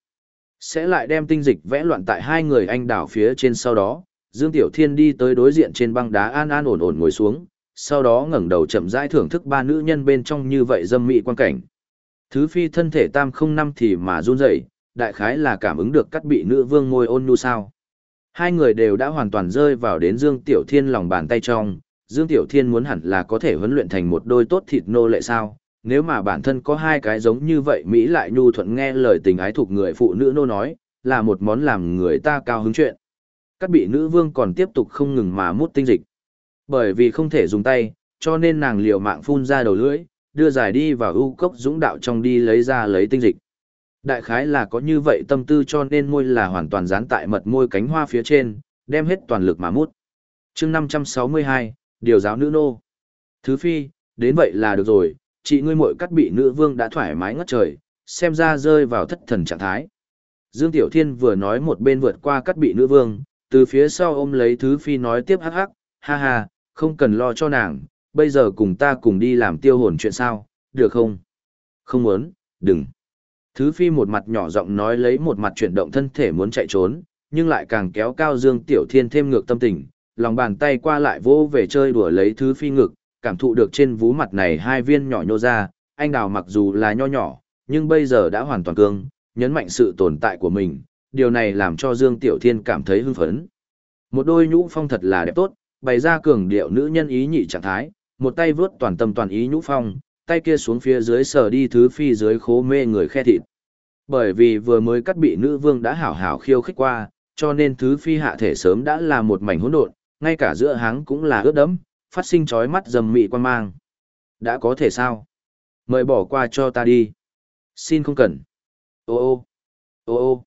Sẽ lại đem tinh dịch vẽ loạn tại hai người anh đảo phía trên sau đó, Dương Tiểu Thiên đi tới đối diện trên băng đá an an ổn ổn ngồi xuống, sau đó ngẩng đầu chậm rãi thưởng thức ba nữ nhân bên trong như vậy dâm mị quan cảnh. Thứ phi thân thể tam không năm thì mà run rẩy, đại khái là cảm ứng được cắt bị nữ vương ngôi ôn nhu sao. Hai người đều đã hoàn toàn rơi vào đến Dương Tiểu Thiên lòng bàn tay trong, Dương Tiểu Thiên muốn hẳn là có thể huấn luyện thành một đôi tốt thịt nô lệ sao, nếu mà bản thân có hai cái giống như vậy Mỹ lại nhu thuận nghe lời tình ái thuộc người phụ nữ nô nói, là một món làm người ta cao hứng chuyện. Các bị nữ vương còn tiếp tục không ngừng mà mút tinh dịch. Bởi vì không thể dùng tay, cho nên nàng liều mạng phun ra đầu lưỡi, đưa giải đi vào ưu cốc dũng đạo trong đi lấy ra lấy tinh dịch. Đại khái là có như vậy tâm tư cho nên môi là hoàn toàn dán tại mật môi cánh hoa phía trên, đem hết toàn lực mà mút. chương 562, điều giáo nữ nô. Thứ phi, đến vậy là được rồi, chị ngươi muội cắt bị nữ vương đã thoải mái ngất trời, xem ra rơi vào thất thần trạng thái. Dương Tiểu Thiên vừa nói một bên vượt qua cắt bị nữ vương, từ phía sau ôm lấy thứ phi nói tiếp hắc hắc, ha ha, không cần lo cho nàng, bây giờ cùng ta cùng đi làm tiêu hồn chuyện sao, được không? Không muốn, đừng. Thứ phi một mặt nhỏ giọng nói lấy một mặt chuyển động thân thể muốn chạy trốn, nhưng lại càng kéo cao Dương Tiểu Thiên thêm ngược tâm tình, lòng bàn tay qua lại vô về chơi đùa lấy thứ phi ngực, cảm thụ được trên vú mặt này hai viên nhỏ nhô ra, anh đào mặc dù là nho nhỏ, nhưng bây giờ đã hoàn toàn cương, nhấn mạnh sự tồn tại của mình, điều này làm cho Dương Tiểu Thiên cảm thấy hưng phấn. Một đôi nhũ phong thật là đẹp tốt, bày ra cường điệu nữ nhân ý nhị trạng thái, một tay vướt toàn tâm toàn ý nhũ phong, tay kia xuống phía dưới sờ đi thứ phi dưới khố mê người khe thịt. Bởi vì vừa mới cắt bị nữ vương đã hảo hảo khiêu khích qua, cho nên thứ phi hạ thể sớm đã là một mảnh hỗn độn, ngay cả giữa háng cũng là ướt đẫm, phát sinh chói mắt dầm mị quan mang. Đã có thể sao? Mời bỏ qua cho ta đi. Xin không cần. Ô ô, ô ô.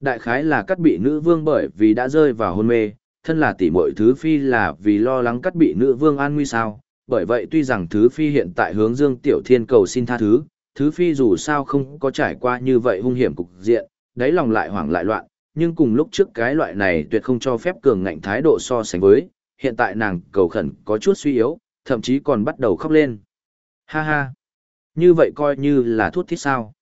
Đại khái là cắt bị nữ vương bởi vì đã rơi vào hôn mê, thân là tỷ muội thứ phi là vì lo lắng cắt bị nữ vương an nguy sao. Bởi vậy tuy rằng thứ phi hiện tại hướng dương tiểu thiên cầu xin tha thứ, thứ phi dù sao không có trải qua như vậy hung hiểm cục diện, đáy lòng lại hoảng lại loạn, nhưng cùng lúc trước cái loại này tuyệt không cho phép cường ngạnh thái độ so sánh với, hiện tại nàng cầu khẩn có chút suy yếu, thậm chí còn bắt đầu khóc lên. Ha ha, như vậy coi như là thuốc thiết sao.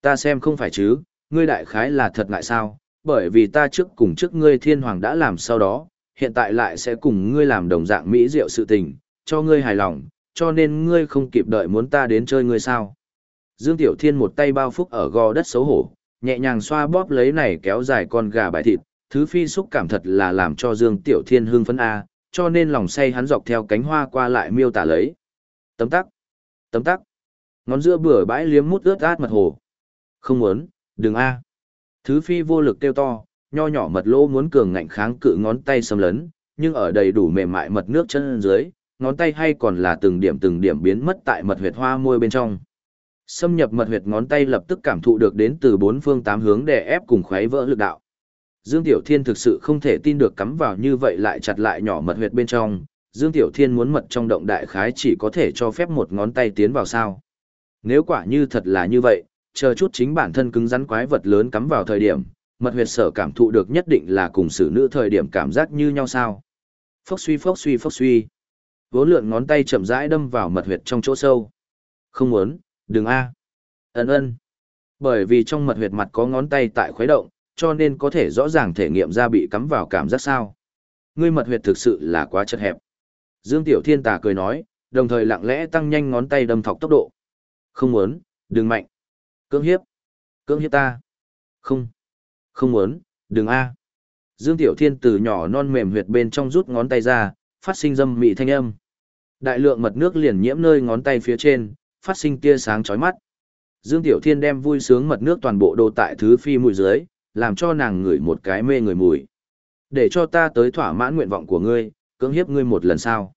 Ta xem không phải chứ, ngươi đại khái là thật ngại sao, bởi vì ta trước cùng trước ngươi thiên hoàng đã làm sau đó, hiện tại lại sẽ cùng ngươi làm đồng dạng mỹ diệu sự tình, cho ngươi hài lòng, cho nên ngươi không kịp đợi muốn ta đến chơi ngươi sao. Dương Tiểu Thiên một tay bao phúc ở gò đất xấu hổ, nhẹ nhàng xoa bóp lấy này kéo dài con gà bài thịt, thứ phi xúc cảm thật là làm cho Dương Tiểu Thiên hưng phấn A, cho nên lòng say hắn dọc theo cánh hoa qua lại miêu tả lấy. Tấm tắc, tấm tắc, ngón giữa bửa bãi liếm mút ướt át mật hồ. Không muốn, đừng A. Thứ phi vô lực kêu to, nho nhỏ mật lỗ muốn cường ngạnh kháng cự ngón tay xâm lấn, nhưng ở đầy đủ mềm mại mật nước chân dưới, ngón tay hay còn là từng điểm từng điểm biến mất tại mật huyệt hoa môi bên trong. Xâm nhập mật huyệt ngón tay lập tức cảm thụ được đến từ bốn phương tám hướng đè ép cùng khoáy vỡ lực đạo. Dương Tiểu Thiên thực sự không thể tin được cắm vào như vậy lại chặt lại nhỏ mật huyệt bên trong, Dương Tiểu Thiên muốn mật trong động đại khái chỉ có thể cho phép một ngón tay tiến vào sao. Nếu quả như thật là như vậy, chờ chút chính bản thân cứng rắn quái vật lớn cắm vào thời điểm, mật huyệt sở cảm thụ được nhất định là cùng xử nữ thời điểm cảm giác như nhau sao. Phốc suy phốc suy phốc suy. Vốn lượn ngón tay chậm rãi đâm vào mật huyệt trong chỗ sâu. Không muốn, đừng a. Ấn ơn. Bởi vì trong mật huyệt mặt có ngón tay tại khuấy động, cho nên có thể rõ ràng thể nghiệm ra bị cắm vào cảm giác sao. Ngươi mật huyệt thực sự là quá chật hẹp. Dương Tiểu Thiên Tà cười nói, đồng thời lặng lẽ tăng nhanh ngón tay đâm thọc tốc độ. Không muốn, đừng mạnh. Cưỡng hiếp. Cưỡng hiếp ta. Không. Không muốn, đừng a. Dương Tiểu Thiên từ nhỏ non mềm huyệt bên trong rút ngón tay ra, phát sinh dâm mị thanh âm. Đại lượng mật nước liền nhiễm nơi ngón tay phía trên, phát sinh tia sáng chói mắt. Dương Tiểu Thiên đem vui sướng mật nước toàn bộ đồ tại thứ phi mùi dưới, làm cho nàng ngửi một cái mê người mùi. Để cho ta tới thỏa mãn nguyện vọng của ngươi, cưỡng hiếp ngươi một lần sao.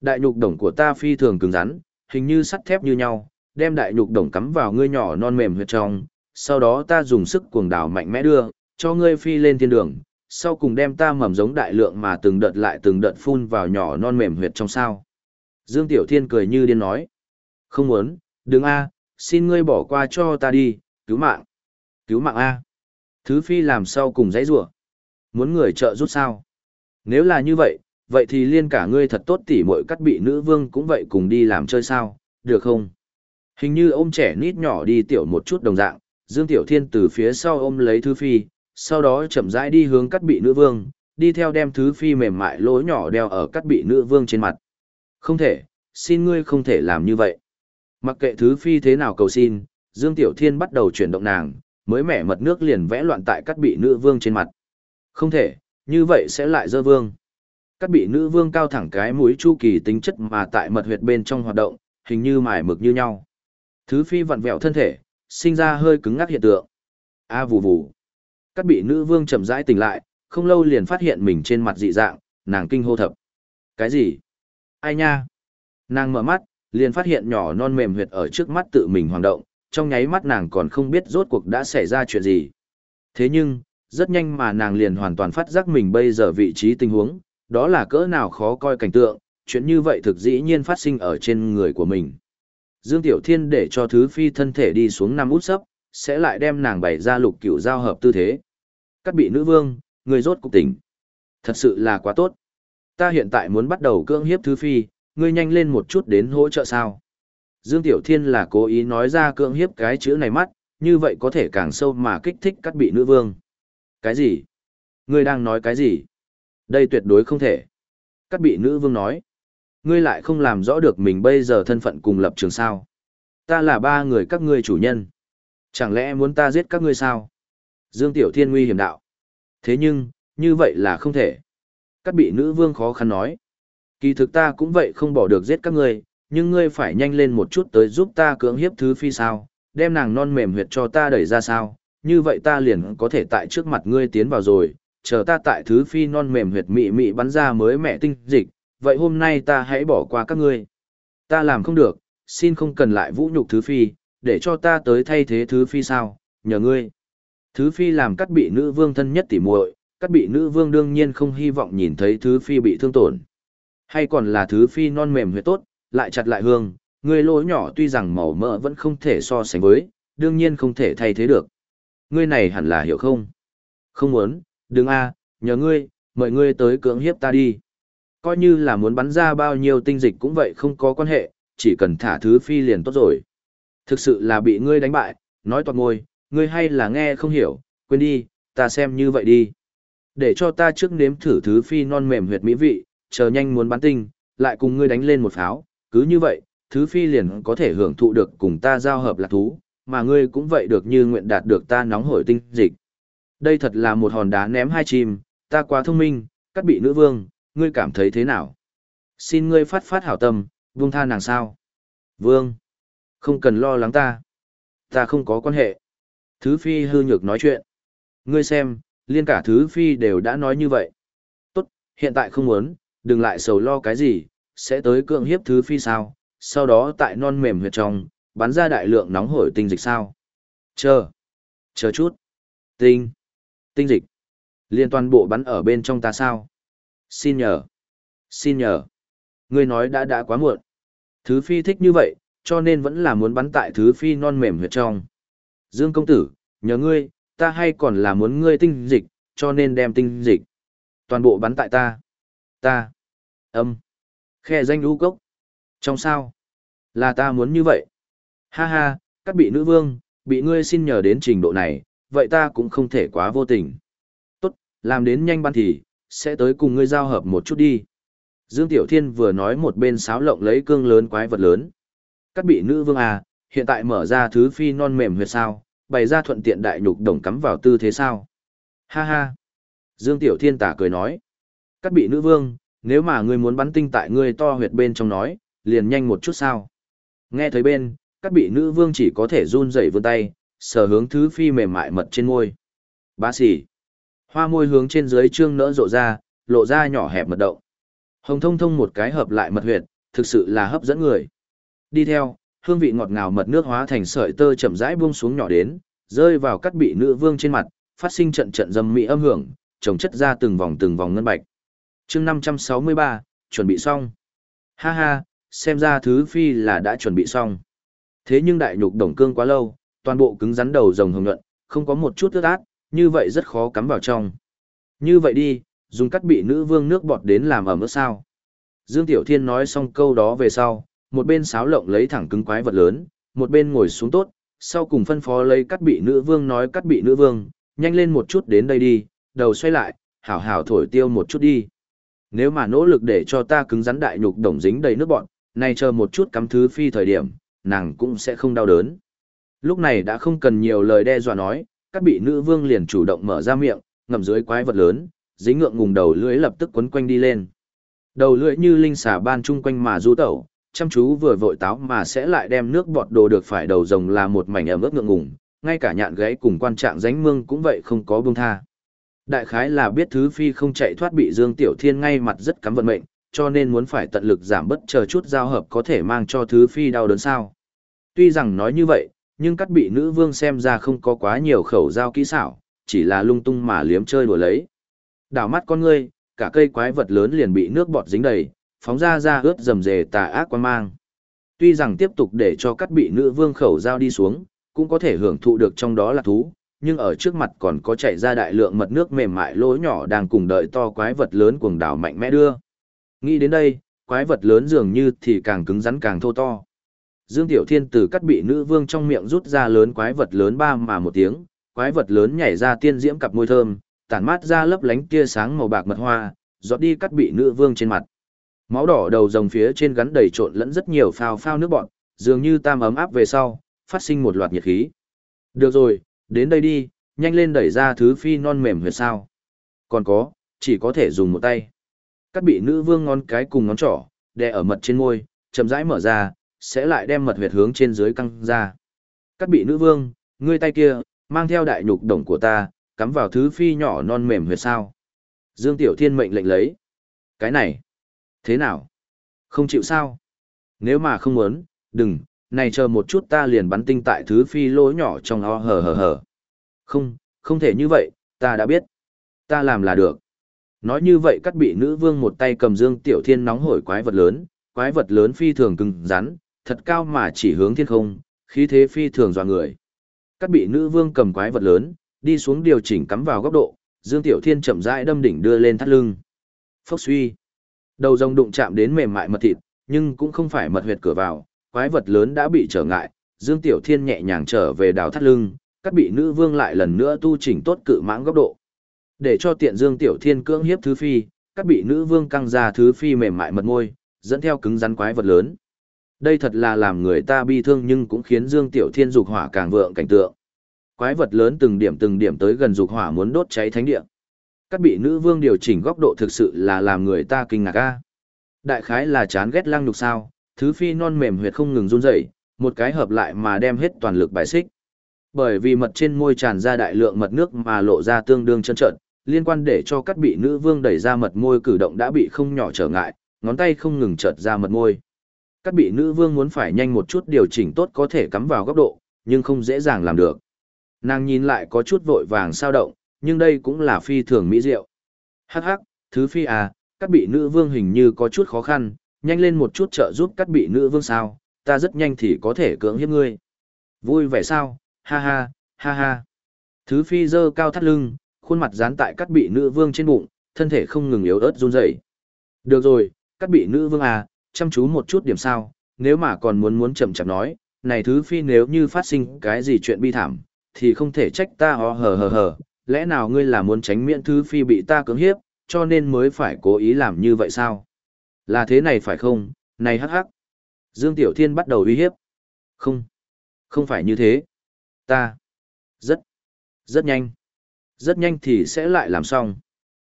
Đại nhục đồng của ta phi thường cứng rắn, hình như sắt thép như nhau, đem đại nhục đồng cắm vào ngươi nhỏ non mềm huyệt trong, sau đó ta dùng sức cuồng đảo mạnh mẽ đưa, cho ngươi phi lên thiên đường, sau cùng đem ta mầm giống đại lượng mà từng đợt lại từng đợt phun vào nhỏ non mềm huyệt trong sao. Dương Tiểu Thiên cười như điên nói. Không muốn, đừng a, xin ngươi bỏ qua cho ta đi, cứu mạng. Cứu mạng a. Thứ phi làm sao cùng dãy rủa Muốn người trợ giúp sao? Nếu là như vậy, vậy thì liên cả ngươi thật tốt tỉ muội cắt bị nữ vương cũng vậy cùng đi làm chơi sao, được không? Hình như ôm trẻ nít nhỏ đi tiểu một chút đồng dạng, Dương Tiểu Thiên từ phía sau ôm lấy Thứ Phi, sau đó chậm rãi đi hướng cắt bị nữ vương, đi theo đem Thứ Phi mềm mại lỗ nhỏ đeo ở cắt bị nữ vương trên mặt. Không thể, xin ngươi không thể làm như vậy. Mặc kệ Thứ Phi thế nào cầu xin, Dương Tiểu Thiên bắt đầu chuyển động nàng, mới mẻ mật nước liền vẽ loạn tại các bị nữ vương trên mặt. Không thể, như vậy sẽ lại dơ vương. các bị nữ vương cao thẳng cái mũi chu kỳ tính chất mà tại mật huyệt bên trong hoạt động, hình như mài mực như nhau. Thứ phi vặn vẹo thân thể, sinh ra hơi cứng ngắc hiện tượng. A vù vù. các bị nữ vương chậm rãi tỉnh lại, không lâu liền phát hiện mình trên mặt dị dạng, nàng kinh hô thập. Cái gì? Ai nha? Nàng mở mắt, liền phát hiện nhỏ non mềm huyệt ở trước mắt tự mình hoàng động, trong nháy mắt nàng còn không biết rốt cuộc đã xảy ra chuyện gì. Thế nhưng, rất nhanh mà nàng liền hoàn toàn phát giác mình bây giờ vị trí tình huống, đó là cỡ nào khó coi cảnh tượng, chuyện như vậy thực dĩ nhiên phát sinh ở trên người của mình. Dương Tiểu Thiên để cho thứ phi thân thể đi xuống năm út sấp, sẽ lại đem nàng bày ra lục cửu giao hợp tư thế. Cắt bị nữ vương, người rốt cục tỉnh. Thật sự là quá tốt. Ta hiện tại muốn bắt đầu cưỡng hiếp thứ phi, ngươi nhanh lên một chút đến hỗ trợ sao. Dương Tiểu Thiên là cố ý nói ra cưỡng hiếp cái chữ này mắt, như vậy có thể càng sâu mà kích thích cắt bị nữ vương. Cái gì? Ngươi đang nói cái gì? Đây tuyệt đối không thể. Cắt bị nữ vương nói. Ngươi lại không làm rõ được mình bây giờ thân phận cùng lập trường sao. Ta là ba người các ngươi chủ nhân. Chẳng lẽ muốn ta giết các ngươi sao? Dương Tiểu Thiên nguy hiểm đạo. Thế nhưng, như vậy là không thể. Các bị nữ vương khó khăn nói. Kỳ thực ta cũng vậy không bỏ được giết các ngươi, nhưng ngươi phải nhanh lên một chút tới giúp ta cưỡng hiếp thứ phi sao, đem nàng non mềm huyệt cho ta đẩy ra sao, như vậy ta liền có thể tại trước mặt ngươi tiến vào rồi, chờ ta tại thứ phi non mềm huyệt mị mị bắn ra mới mẹ tinh dịch, vậy hôm nay ta hãy bỏ qua các ngươi. Ta làm không được, xin không cần lại vũ nhục thứ phi, để cho ta tới thay thế thứ phi sao, nhờ ngươi. Thứ phi làm cắt bị nữ vương thân nhất tỉ muội, cắt bị nữ vương đương nhiên không hy vọng nhìn thấy thứ phi bị thương tổn. Hay còn là thứ phi non mềm huyệt tốt, lại chặt lại hương, người lỗ nhỏ tuy rằng màu mỡ vẫn không thể so sánh với, đương nhiên không thể thay thế được. Ngươi này hẳn là hiểu không? Không muốn, đừng a, nhờ ngươi, mời ngươi tới cưỡng hiếp ta đi. Coi như là muốn bắn ra bao nhiêu tinh dịch cũng vậy không có quan hệ, chỉ cần thả thứ phi liền tốt rồi. Thực sự là bị ngươi đánh bại, nói toạc ngôi, ngươi hay là nghe không hiểu, quên đi, ta xem như vậy đi. Để cho ta trước nếm thử thứ phi non mềm huyệt mỹ vị, chờ nhanh muốn bán tinh, lại cùng ngươi đánh lên một pháo, cứ như vậy, thứ phi liền có thể hưởng thụ được cùng ta giao hợp lạc thú, mà ngươi cũng vậy được như nguyện đạt được ta nóng hổi tinh dịch. Đây thật là một hòn đá ném hai chim, ta quá thông minh, cắt bị nữ vương, ngươi cảm thấy thế nào? Xin ngươi phát phát hảo tâm, buông tha nàng sao? Vương, không cần lo lắng ta. Ta không có quan hệ. Thứ phi hư nhược nói chuyện. Ngươi xem, liên cả thứ phi đều đã nói như vậy. Tốt, hiện tại không muốn, đừng lại sầu lo cái gì, sẽ tới cưỡng hiếp thứ phi sao, sau đó tại non mềm huyệt trong, bắn ra đại lượng nóng hổi tinh dịch sao. Chờ, chờ chút. Tinh, tinh dịch. Liên toàn bộ bắn ở bên trong ta sao? Xin nhờ, xin nhờ. Ngươi nói đã đã quá muộn. Thứ phi thích như vậy, cho nên vẫn là muốn bắn tại thứ phi non mềm huyệt trong. Dương công tử, nhờ ngươi, ta hay còn là muốn ngươi tinh dịch, cho nên đem tinh dịch. Toàn bộ bắn tại ta. Ta. Âm. Khe danh lũ cốc. Trong sao? Là ta muốn như vậy. Ha ha, các bị nữ vương, bị ngươi xin nhờ đến trình độ này, vậy ta cũng không thể quá vô tình. Tốt, làm đến nhanh ban thì, sẽ tới cùng ngươi giao hợp một chút đi. Dương Tiểu Thiên vừa nói một bên sáo lộng lấy cương lớn quái vật lớn. Các bị nữ vương à, hiện tại mở ra thứ phi non mềm huyệt sao, bày ra thuận tiện đại nhục đồng cắm vào tư thế sao. Ha ha. Dương Tiểu Thiên tả cười nói. Các bị nữ vương, nếu mà ngươi muốn bắn tinh tại ngươi to huyệt bên trong nói, liền nhanh một chút sao. Nghe thấy bên, các bị nữ vương chỉ có thể run rẩy vươn tay, sờ hướng thứ phi mềm mại mật trên môi. Bá sỉ, Hoa môi hướng trên dưới trương nỡ rộ ra, lộ ra nhỏ hẹp mật động. Hồng thông thông một cái hợp lại mật huyệt, thực sự là hấp dẫn người. Đi theo, hương vị ngọt ngào mật nước hóa thành sợi tơ chậm rãi buông xuống nhỏ đến, rơi vào cắt bị nữ vương trên mặt, phát sinh trận trận dâm mỹ âm hưởng, trồng chất ra từng vòng từng vòng ngân bạch chương 563, chuẩn bị xong. Ha ha, xem ra thứ phi là đã chuẩn bị xong. Thế nhưng đại nhục đồng cương quá lâu, toàn bộ cứng rắn đầu rồng hồng nhuận, không có một chút ướt át, như vậy rất khó cắm vào trong. Như vậy đi, dùng cắt bị nữ vương nước bọt đến làm ở mức sao. Dương Tiểu Thiên nói xong câu đó về sau, một bên sáo lộng lấy thẳng cứng quái vật lớn, một bên ngồi xuống tốt, sau cùng phân phó lấy cắt bị nữ vương nói cắt bị nữ vương, nhanh lên một chút đến đây đi, đầu xoay lại, hảo hảo thổi tiêu một chút đi. Nếu mà nỗ lực để cho ta cứng rắn đại nhục đồng dính đầy nước bọn, nay chờ một chút cắm thứ phi thời điểm, nàng cũng sẽ không đau đớn. Lúc này đã không cần nhiều lời đe dọa nói, các bị nữ vương liền chủ động mở ra miệng, ngậm dưới quái vật lớn, dính ngượng ngùng đầu lưỡi lập tức quấn quanh đi lên. Đầu lưỡi như linh xà ban chung quanh mà du tẩu, chăm chú vừa vội táo mà sẽ lại đem nước bọt đồ được phải đầu rồng là một mảnh ẩm ướt ngượng ngùng, ngay cả nhạn gáy cùng quan trạng dánh mương cũng vậy không có buông tha. Đại khái là biết thứ phi không chạy thoát bị Dương Tiểu Thiên ngay mặt rất cắm vận mệnh, cho nên muốn phải tận lực giảm bất chờ chút giao hợp có thể mang cho thứ phi đau đớn sao. Tuy rằng nói như vậy, nhưng cắt bị nữ vương xem ra không có quá nhiều khẩu giao kỹ xảo, chỉ là lung tung mà liếm chơi đùa lấy. Đảo mắt con ngươi, cả cây quái vật lớn liền bị nước bọt dính đầy, phóng ra ra ướt rầm rề tà ác quan mang. Tuy rằng tiếp tục để cho cắt bị nữ vương khẩu giao đi xuống, cũng có thể hưởng thụ được trong đó là thú, nhưng ở trước mặt còn có chảy ra đại lượng mật nước mềm mại lỗ nhỏ đang cùng đợi to quái vật lớn cuồng đảo mạnh mẽ đưa. Nghĩ đến đây, quái vật lớn dường như thì càng cứng rắn càng thô to. Dương Tiểu Thiên từ cắt bị nữ vương trong miệng rút ra lớn quái vật lớn ba mà một tiếng, quái vật lớn nhảy ra tiên diễm cặp môi thơm, tản mát ra lấp lánh tia sáng màu bạc mật hoa, giọt đi cắt bị nữ vương trên mặt. Máu đỏ đầu rồng phía trên gắn đầy trộn lẫn rất nhiều phao phao nước bọn, dường như tam ấm áp về sau, phát sinh một loạt nhiệt khí. Được rồi, đến đây đi, nhanh lên đẩy ra thứ phi non mềm huyệt sao. Còn có, chỉ có thể dùng một tay. Cắt bị nữ vương ngón cái cùng ngón trỏ, đè ở mật trên môi, chậm rãi mở ra, sẽ lại đem mật huyệt hướng trên dưới căng ra. Cắt bị nữ vương, ngươi tay kia, mang theo đại nhục đồng của ta, cắm vào thứ phi nhỏ non mềm huyệt sao. Dương Tiểu Thiên mệnh lệnh lấy. Cái này, thế nào? Không chịu sao? Nếu mà không muốn, đừng, này chờ một chút ta liền bắn tinh tại thứ phi lỗ nhỏ trong o hờ hờ hờ. Không, không thể như vậy, ta đã biết. Ta làm là được. Nói như vậy cắt bị nữ vương một tay cầm dương tiểu thiên nóng hổi quái vật lớn, quái vật lớn phi thường cứng rắn, thật cao mà chỉ hướng thiên không, khí thế phi thường dọa người. Cắt bị nữ vương cầm quái vật lớn, đi xuống điều chỉnh cắm vào góc độ, dương tiểu thiên chậm rãi đâm đỉnh đưa lên thắt lưng. Phốc suy. Đầu rồng đụng chạm đến mềm mại mật thịt, nhưng cũng không phải mật huyệt cửa vào, quái vật lớn đã bị trở ngại, Dương Tiểu Thiên nhẹ nhàng trở về đào thắt lưng, cắt bị nữ vương lại lần nữa tu chỉnh tốt cự mãng góc độ. Để cho tiện Dương Tiểu Thiên cưỡng hiếp thứ phi, các bị nữ vương căng ra thứ phi mềm mại mật môi, dẫn theo cứng rắn quái vật lớn. Đây thật là làm người ta bi thương nhưng cũng khiến Dương Tiểu Thiên dục hỏa càng vượng cảnh tượng. Quái vật lớn từng điểm từng điểm tới gần dục hỏa muốn đốt cháy thánh địa. Các bị nữ vương điều chỉnh góc độ thực sự là làm người ta kinh ngạc a. Đại khái là chán ghét lăng nhục sao, thứ phi non mềm huyệt không ngừng run rẩy, một cái hợp lại mà đem hết toàn lực bài xích. Bởi vì mật trên môi tràn ra đại lượng mật nước mà lộ ra tương đương chân trận, liên quan để cho các bị nữ vương đẩy ra mật môi cử động đã bị không nhỏ trở ngại, ngón tay không ngừng chợt ra mật môi. Các bị nữ vương muốn phải nhanh một chút điều chỉnh tốt có thể cắm vào góc độ, nhưng không dễ dàng làm được. Nàng nhìn lại có chút vội vàng sao động, nhưng đây cũng là phi thường mỹ diệu. Hắc hắc, thứ phi à, các bị nữ vương hình như có chút khó khăn, nhanh lên một chút trợ giúp cắt bị nữ vương sao, ta rất nhanh thì có thể cưỡng hiếp ngươi. Vui vẻ sao, ha ha, ha ha. Thứ phi dơ cao thắt lưng, khuôn mặt dán tại cắt bị nữ vương trên bụng, thân thể không ngừng yếu ớt run rẩy. Được rồi, cắt bị nữ vương à, chăm chú một chút điểm sao, nếu mà còn muốn muốn chậm chậm nói, này thứ phi nếu như phát sinh cái gì chuyện bi thảm, thì không thể trách ta hò hờ hờ hờ, lẽ nào ngươi là muốn tránh miễn thứ phi bị ta cưỡng hiếp, cho nên mới phải cố ý làm như vậy sao? Là thế này phải không, này hắc hắc. Dương Tiểu Thiên bắt đầu uy hiếp. Không, không phải như thế. Ta, rất, rất nhanh. Rất nhanh thì sẽ lại làm xong.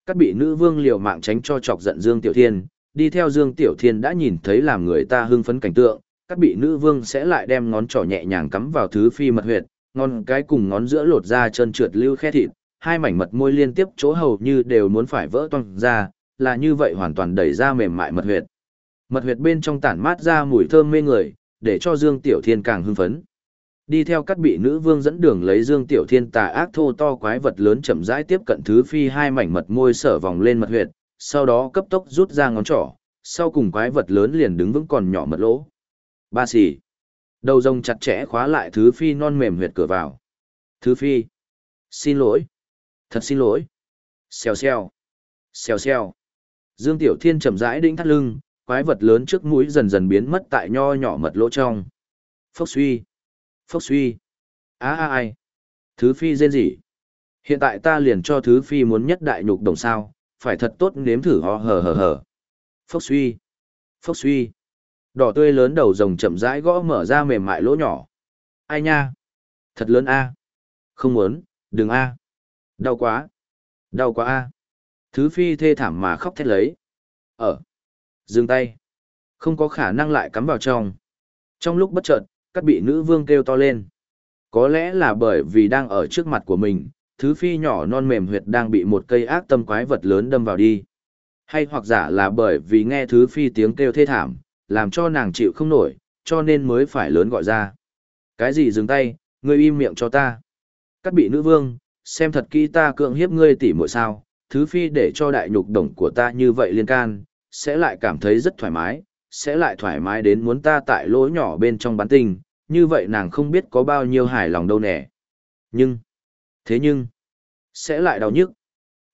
Các bị nữ vương liều mạng tránh cho chọc giận Dương Tiểu Thiên, đi theo Dương Tiểu Thiên đã nhìn thấy làm người ta hưng phấn cảnh tượng, các bị nữ vương sẽ lại đem ngón trỏ nhẹ nhàng cắm vào thứ phi mật huyệt, ngón cái cùng ngón giữa lột ra chân trượt lưu khe thịt, hai mảnh mật môi liên tiếp chỗ hầu như đều muốn phải vỡ toang ra, là như vậy hoàn toàn đẩy ra mềm mại mật huyệt. Mật huyệt bên trong tản mát ra mùi thơm mê người, để cho Dương Tiểu Thiên càng hưng phấn. Đi theo các bị nữ vương dẫn đường lấy Dương Tiểu Thiên tà ác thô to quái vật lớn chậm rãi tiếp cận thứ phi hai mảnh mật môi sở vòng lên mật huyệt, sau đó cấp tốc rút ra ngón trỏ, sau cùng quái vật lớn liền đứng vững còn nhỏ mật lỗ. Ba xỉ. Đầu rồng chặt chẽ khóa lại thứ phi non mềm huyệt cửa vào. Thứ phi. Xin lỗi. Thật xin lỗi. Xèo xèo. Xèo xèo. Dương Tiểu Thiên chậm rãi đĩnh thắt lưng, quái vật lớn trước mũi dần dần biến mất tại nho nhỏ mật lỗ trong. Phốc suy. Phốc suy. Á á ai. Thứ phi rên rỉ. Hiện tại ta liền cho thứ phi muốn nhất đại nhục đồng sao, phải thật tốt nếm thử ho hờ hờ hờ. Phốc suy. Phốc suy. Đỏ tươi lớn đầu rồng chậm rãi gõ mở ra mềm mại lỗ nhỏ. Ai nha? Thật lớn a. Không muốn, đừng a. Đau quá. Đau quá a. Thứ phi thê thảm mà khóc thét lấy. Ở. Dừng tay. Không có khả năng lại cắm vào trong. Trong lúc bất chợt, các bị nữ vương kêu to lên. Có lẽ là bởi vì đang ở trước mặt của mình, thứ phi nhỏ non mềm huyệt đang bị một cây ác tâm quái vật lớn đâm vào đi. Hay hoặc giả là bởi vì nghe thứ phi tiếng kêu thê thảm, làm cho nàng chịu không nổi, cho nên mới phải lớn gọi ra. Cái gì dừng tay, ngươi im miệng cho ta. Cắt bị nữ vương, xem thật kỹ ta cưỡng hiếp ngươi tỉ muội sao, thứ phi để cho đại nhục đồng của ta như vậy liên can, sẽ lại cảm thấy rất thoải mái, sẽ lại thoải mái đến muốn ta tại lỗ nhỏ bên trong bán tình, như vậy nàng không biết có bao nhiêu hài lòng đâu nè. Nhưng, thế nhưng, sẽ lại đau nhức.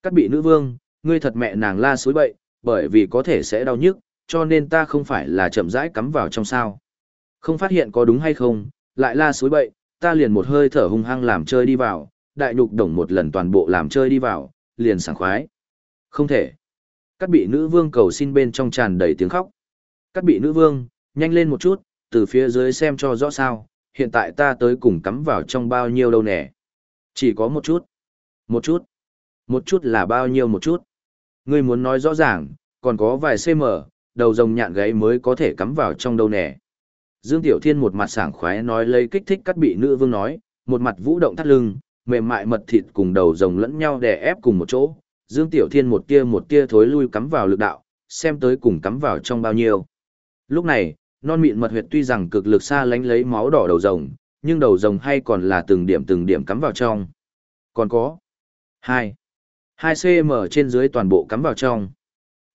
Các bị nữ vương, ngươi thật mẹ nàng la suối bậy, bởi vì có thể sẽ đau nhức, cho nên ta không phải là chậm rãi cắm vào trong sao. Không phát hiện có đúng hay không, lại la suối bậy, ta liền một hơi thở hung hăng làm chơi đi vào, đại nhục đồng một lần toàn bộ làm chơi đi vào, liền sảng khoái. Không thể. Cắt bị nữ vương cầu xin bên trong tràn đầy tiếng khóc. Cắt bị nữ vương, nhanh lên một chút, từ phía dưới xem cho rõ sao, hiện tại ta tới cùng cắm vào trong bao nhiêu đâu nè. Chỉ có một chút. Một chút. Một chút là bao nhiêu một chút. Ngươi muốn nói rõ ràng, còn có vài cm, đầu rồng nhạn gáy mới có thể cắm vào trong đâu nè. Dương Tiểu Thiên một mặt sảng khoái nói lấy kích thích cắt bị nữ vương nói, một mặt vũ động thắt lưng, mềm mại mật thịt cùng đầu rồng lẫn nhau đè ép cùng một chỗ. Dương Tiểu Thiên một tia một tia thối lui cắm vào lực đạo, xem tới cùng cắm vào trong bao nhiêu. Lúc này, non mịn mật huyệt tuy rằng cực lực xa lánh lấy máu đỏ đầu rồng, nhưng đầu rồng hay còn là từng điểm từng điểm cắm vào trong. Còn có 2. 2 cm trên dưới toàn bộ cắm vào trong.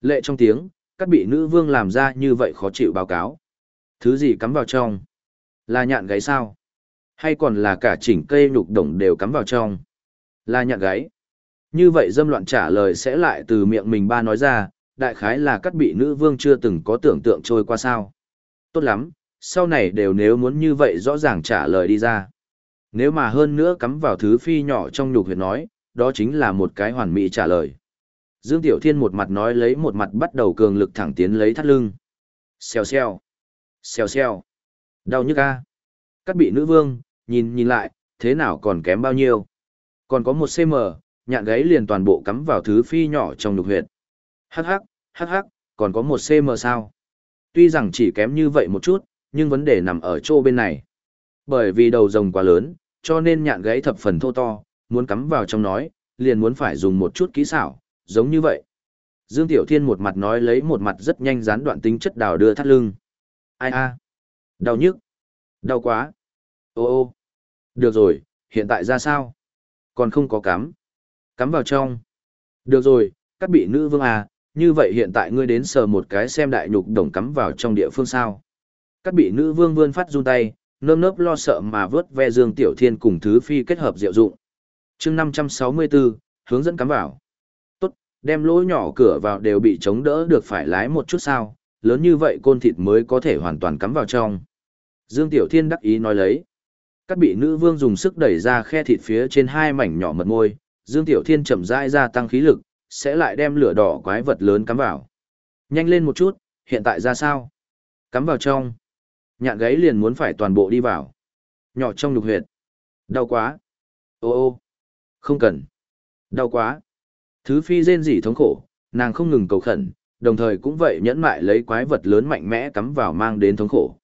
Lệ trong tiếng, các bị nữ vương làm ra như vậy khó chịu báo cáo. Thứ gì cắm vào trong? Là nhạn gáy sao? Hay còn là cả chỉnh cây nhục đồng đều cắm vào trong? Là nhạc gáy. Như vậy dâm loạn trả lời sẽ lại từ miệng mình ba nói ra, đại khái là các bị nữ vương chưa từng có tưởng tượng trôi qua sao. Tốt lắm, sau này đều nếu muốn như vậy rõ ràng trả lời đi ra. Nếu mà hơn nữa cắm vào thứ phi nhỏ trong nhục huyệt nói, đó chính là một cái hoàn mỹ trả lời. Dương Tiểu Thiên một mặt nói lấy một mặt bắt đầu cường lực thẳng tiến lấy thắt lưng. Xèo xèo. Xèo xèo. Đau nhức a. Cắt bị nữ vương, nhìn nhìn lại, thế nào còn kém bao nhiêu. Còn có một cm, nhạn gáy liền toàn bộ cắm vào thứ phi nhỏ trong lục huyệt. Hắc hắc, hắc hắc, còn có một cm sao. Tuy rằng chỉ kém như vậy một chút, nhưng vấn đề nằm ở chỗ bên này. Bởi vì đầu rồng quá lớn, cho nên nhạn gáy thập phần thô to, muốn cắm vào trong nói, liền muốn phải dùng một chút kỹ xảo, giống như vậy. Dương Tiểu Thiên một mặt nói lấy một mặt rất nhanh gián đoạn tính chất đào đưa thắt lưng. Ai a, Đau nhức. Đau quá. Ô ô. Được rồi, hiện tại ra sao? Còn không có cắm. Cắm vào trong. Được rồi, các bị nữ vương à, như vậy hiện tại ngươi đến sờ một cái xem đại nhục đồng cắm vào trong địa phương sao. Các bị nữ vương vươn phát run tay, nơm nớp lo sợ mà vớt ve Dương Tiểu Thiên cùng Thứ Phi kết hợp diệu dụng. chương 564, hướng dẫn cắm vào. Tốt, đem lỗ nhỏ cửa vào đều bị chống đỡ được phải lái một chút sao, lớn như vậy côn thịt mới có thể hoàn toàn cắm vào trong. Dương Tiểu Thiên đắc ý nói lấy. Các bị nữ vương dùng sức đẩy ra khe thịt phía trên hai mảnh nhỏ mật môi, Dương Tiểu Thiên chậm rãi gia tăng khí lực, sẽ lại đem lửa đỏ quái vật lớn cắm vào. Nhanh lên một chút, hiện tại ra sao? Cắm vào trong. Nhạn gáy liền muốn phải toàn bộ đi vào. Nhỏ trong nhục huyệt. Đau quá. Ô ô. Không cần. Đau quá. Thứ phi rên rỉ thống khổ, nàng không ngừng cầu khẩn, đồng thời cũng vậy nhẫn mại lấy quái vật lớn mạnh mẽ cắm vào mang đến thống khổ.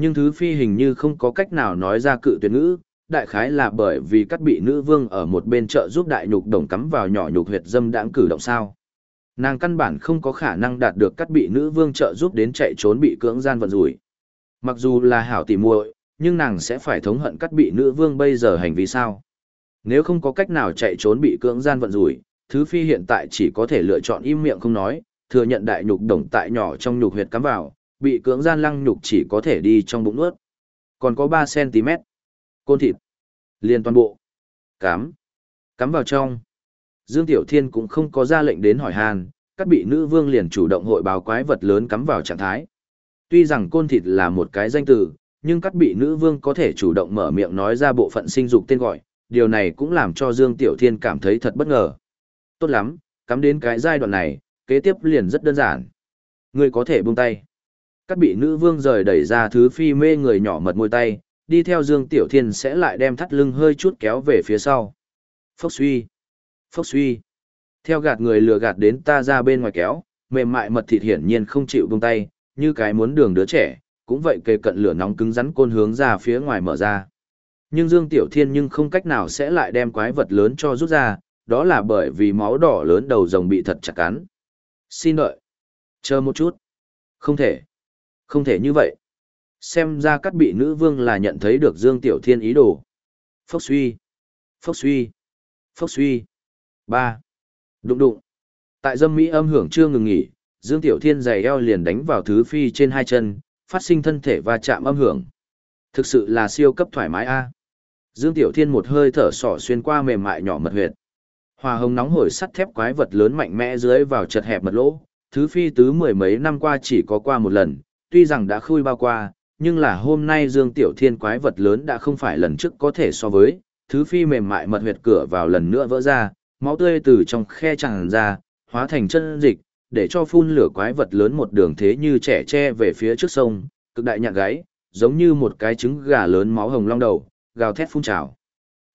Nhưng thứ phi hình như không có cách nào nói ra cự tuyệt ngữ, đại khái là bởi vì cắt bị nữ vương ở một bên chợ giúp đại nhục đồng cắm vào nhỏ nhục huyệt dâm đãng cử động sao. Nàng căn bản không có khả năng đạt được cắt bị nữ vương trợ giúp đến chạy trốn bị cưỡng gian vận rủi. Mặc dù là hảo tỉ muội, nhưng nàng sẽ phải thống hận cắt bị nữ vương bây giờ hành vi sao. Nếu không có cách nào chạy trốn bị cưỡng gian vận rủi, thứ phi hiện tại chỉ có thể lựa chọn im miệng không nói, thừa nhận đại nhục đồng tại nhỏ trong nhục huyệt cắm vào, bị cưỡng gian lăng nhục chỉ có thể đi trong bụng nuốt. Còn có 3cm. Côn thịt. Liền toàn bộ. Cắm. Cắm vào trong. Dương Tiểu Thiên cũng không có ra lệnh đến hỏi hàn, các bị nữ vương liền chủ động hội báo quái vật lớn cắm vào trạng thái. Tuy rằng côn thịt là một cái danh từ, nhưng các bị nữ vương có thể chủ động mở miệng nói ra bộ phận sinh dục tên gọi, điều này cũng làm cho Dương Tiểu Thiên cảm thấy thật bất ngờ. Tốt lắm, cắm đến cái giai đoạn này, kế tiếp liền rất đơn giản. Ngươi có thể buông tay. Các bị nữ vương rời đẩy ra thứ phi mê người nhỏ mật môi tay, đi theo Dương Tiểu Thiên sẽ lại đem thắt lưng hơi chút kéo về phía sau. Phốc suy. Phốc suy. Theo gạt người lừa gạt đến ta ra bên ngoài kéo, mềm mại mật thịt hiển nhiên không chịu buông tay, như cái muốn đường đứa trẻ, cũng vậy kề cận lửa nóng cứng rắn côn hướng ra phía ngoài mở ra. Nhưng Dương Tiểu Thiên nhưng không cách nào sẽ lại đem quái vật lớn cho rút ra, đó là bởi vì máu đỏ lớn đầu rồng bị thật chặt cắn. Xin đợi. Chờ một chút. Không thể. Không thể như vậy. Xem ra các bị nữ vương là nhận thấy được Dương Tiểu Thiên ý đồ. Phốc suy. Phốc suy. Phốc suy. ba Đụng đụng. Tại dâm mỹ âm hưởng chưa ngừng nghỉ, Dương Tiểu Thiên giày eo liền đánh vào thứ phi trên hai chân, phát sinh thân thể va chạm âm hưởng. Thực sự là siêu cấp thoải mái a. Dương Tiểu Thiên một hơi thở sỏ xuyên qua mềm mại nhỏ mật huyệt. Hòa hồng nóng hổi sắt thép quái vật lớn mạnh mẽ dưới vào chật hẹp mật lỗ, thứ phi tứ mười mấy năm qua chỉ có qua một lần, tuy rằng đã khui bao qua, nhưng là hôm nay Dương Tiểu Thiên quái vật lớn đã không phải lần trước có thể so với, thứ phi mềm mại mật huyệt cửa vào lần nữa vỡ ra, máu tươi từ trong khe tràn ra, hóa thành chân dịch, để cho phun lửa quái vật lớn một đường thế như trẻ tre về phía trước sông, cực đại nhạc gáy, giống như một cái trứng gà lớn máu hồng long đầu, gào thét phun trào.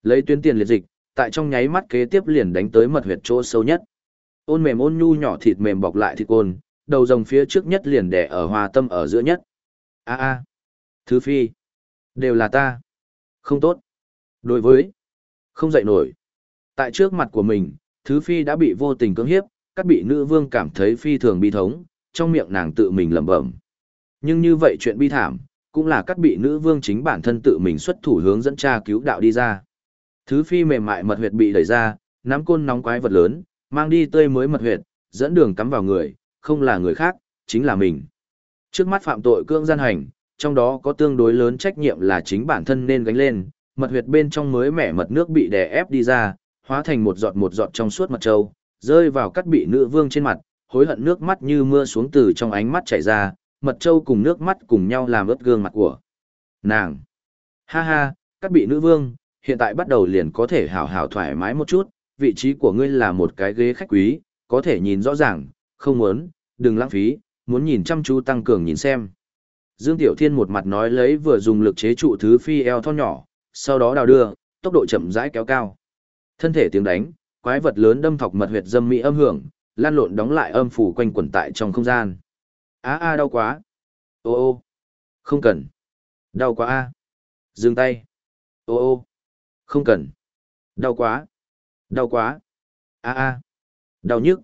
Lấy tuyến tiền liệt dịch, tại trong nháy mắt kế tiếp liền đánh tới mật huyệt chỗ sâu nhất. Ôn mềm ôn nhu nhỏ thịt mềm bọc lại thịt côn, đầu rồng phía trước nhất liền đè ở hòa tâm ở giữa nhất. A a, Thứ phi, đều là ta. Không tốt. Đối với, không dậy nổi. Tại trước mặt của mình, thứ phi đã bị vô tình cưỡng hiếp, các bị nữ vương cảm thấy phi thường bi thống, trong miệng nàng tự mình lẩm bẩm. Nhưng như vậy chuyện bi thảm, cũng là các bị nữ vương chính bản thân tự mình xuất thủ hướng dẫn cha cứu đạo đi ra. Thứ phi mềm mại mật huyệt bị đẩy ra, nắm côn nóng quái vật lớn, mang đi tươi mới mật huyệt, dẫn đường cắm vào người, không là người khác, chính là mình. Trước mắt phạm tội cương gian hành, trong đó có tương đối lớn trách nhiệm là chính bản thân nên gánh lên, mật huyệt bên trong mới mẻ mật nước bị đè ép đi ra, hóa thành một giọt một giọt trong suốt mật châu, rơi vào cắt bị nữ vương trên mặt, hối hận nước mắt như mưa xuống từ trong ánh mắt chảy ra, mật châu cùng nước mắt cùng nhau làm ướt gương mặt của nàng. Ha ha, cắt bị nữ vương, hiện tại bắt đầu liền có thể hào hào thoải mái một chút, vị trí của ngươi là một cái ghế khách quý, có thể nhìn rõ ràng, không muốn, đừng lãng phí, muốn nhìn chăm chú tăng cường nhìn xem. Dương Tiểu Thiên một mặt nói lấy vừa dùng lực chế trụ thứ phi eo thon nhỏ, sau đó đào đưa, tốc độ chậm rãi kéo cao. Thân thể tiếng đánh, quái vật lớn đâm thọc mật huyệt dâm mỹ âm hưởng, lan lộn đóng lại âm phủ quanh quẩn tại trong không gian. A a đau quá. Ô ô. Không cần. Đau quá a. Dừng tay. Ô ô. Không cần. Đau quá. Đau quá. A a. Đau nhức.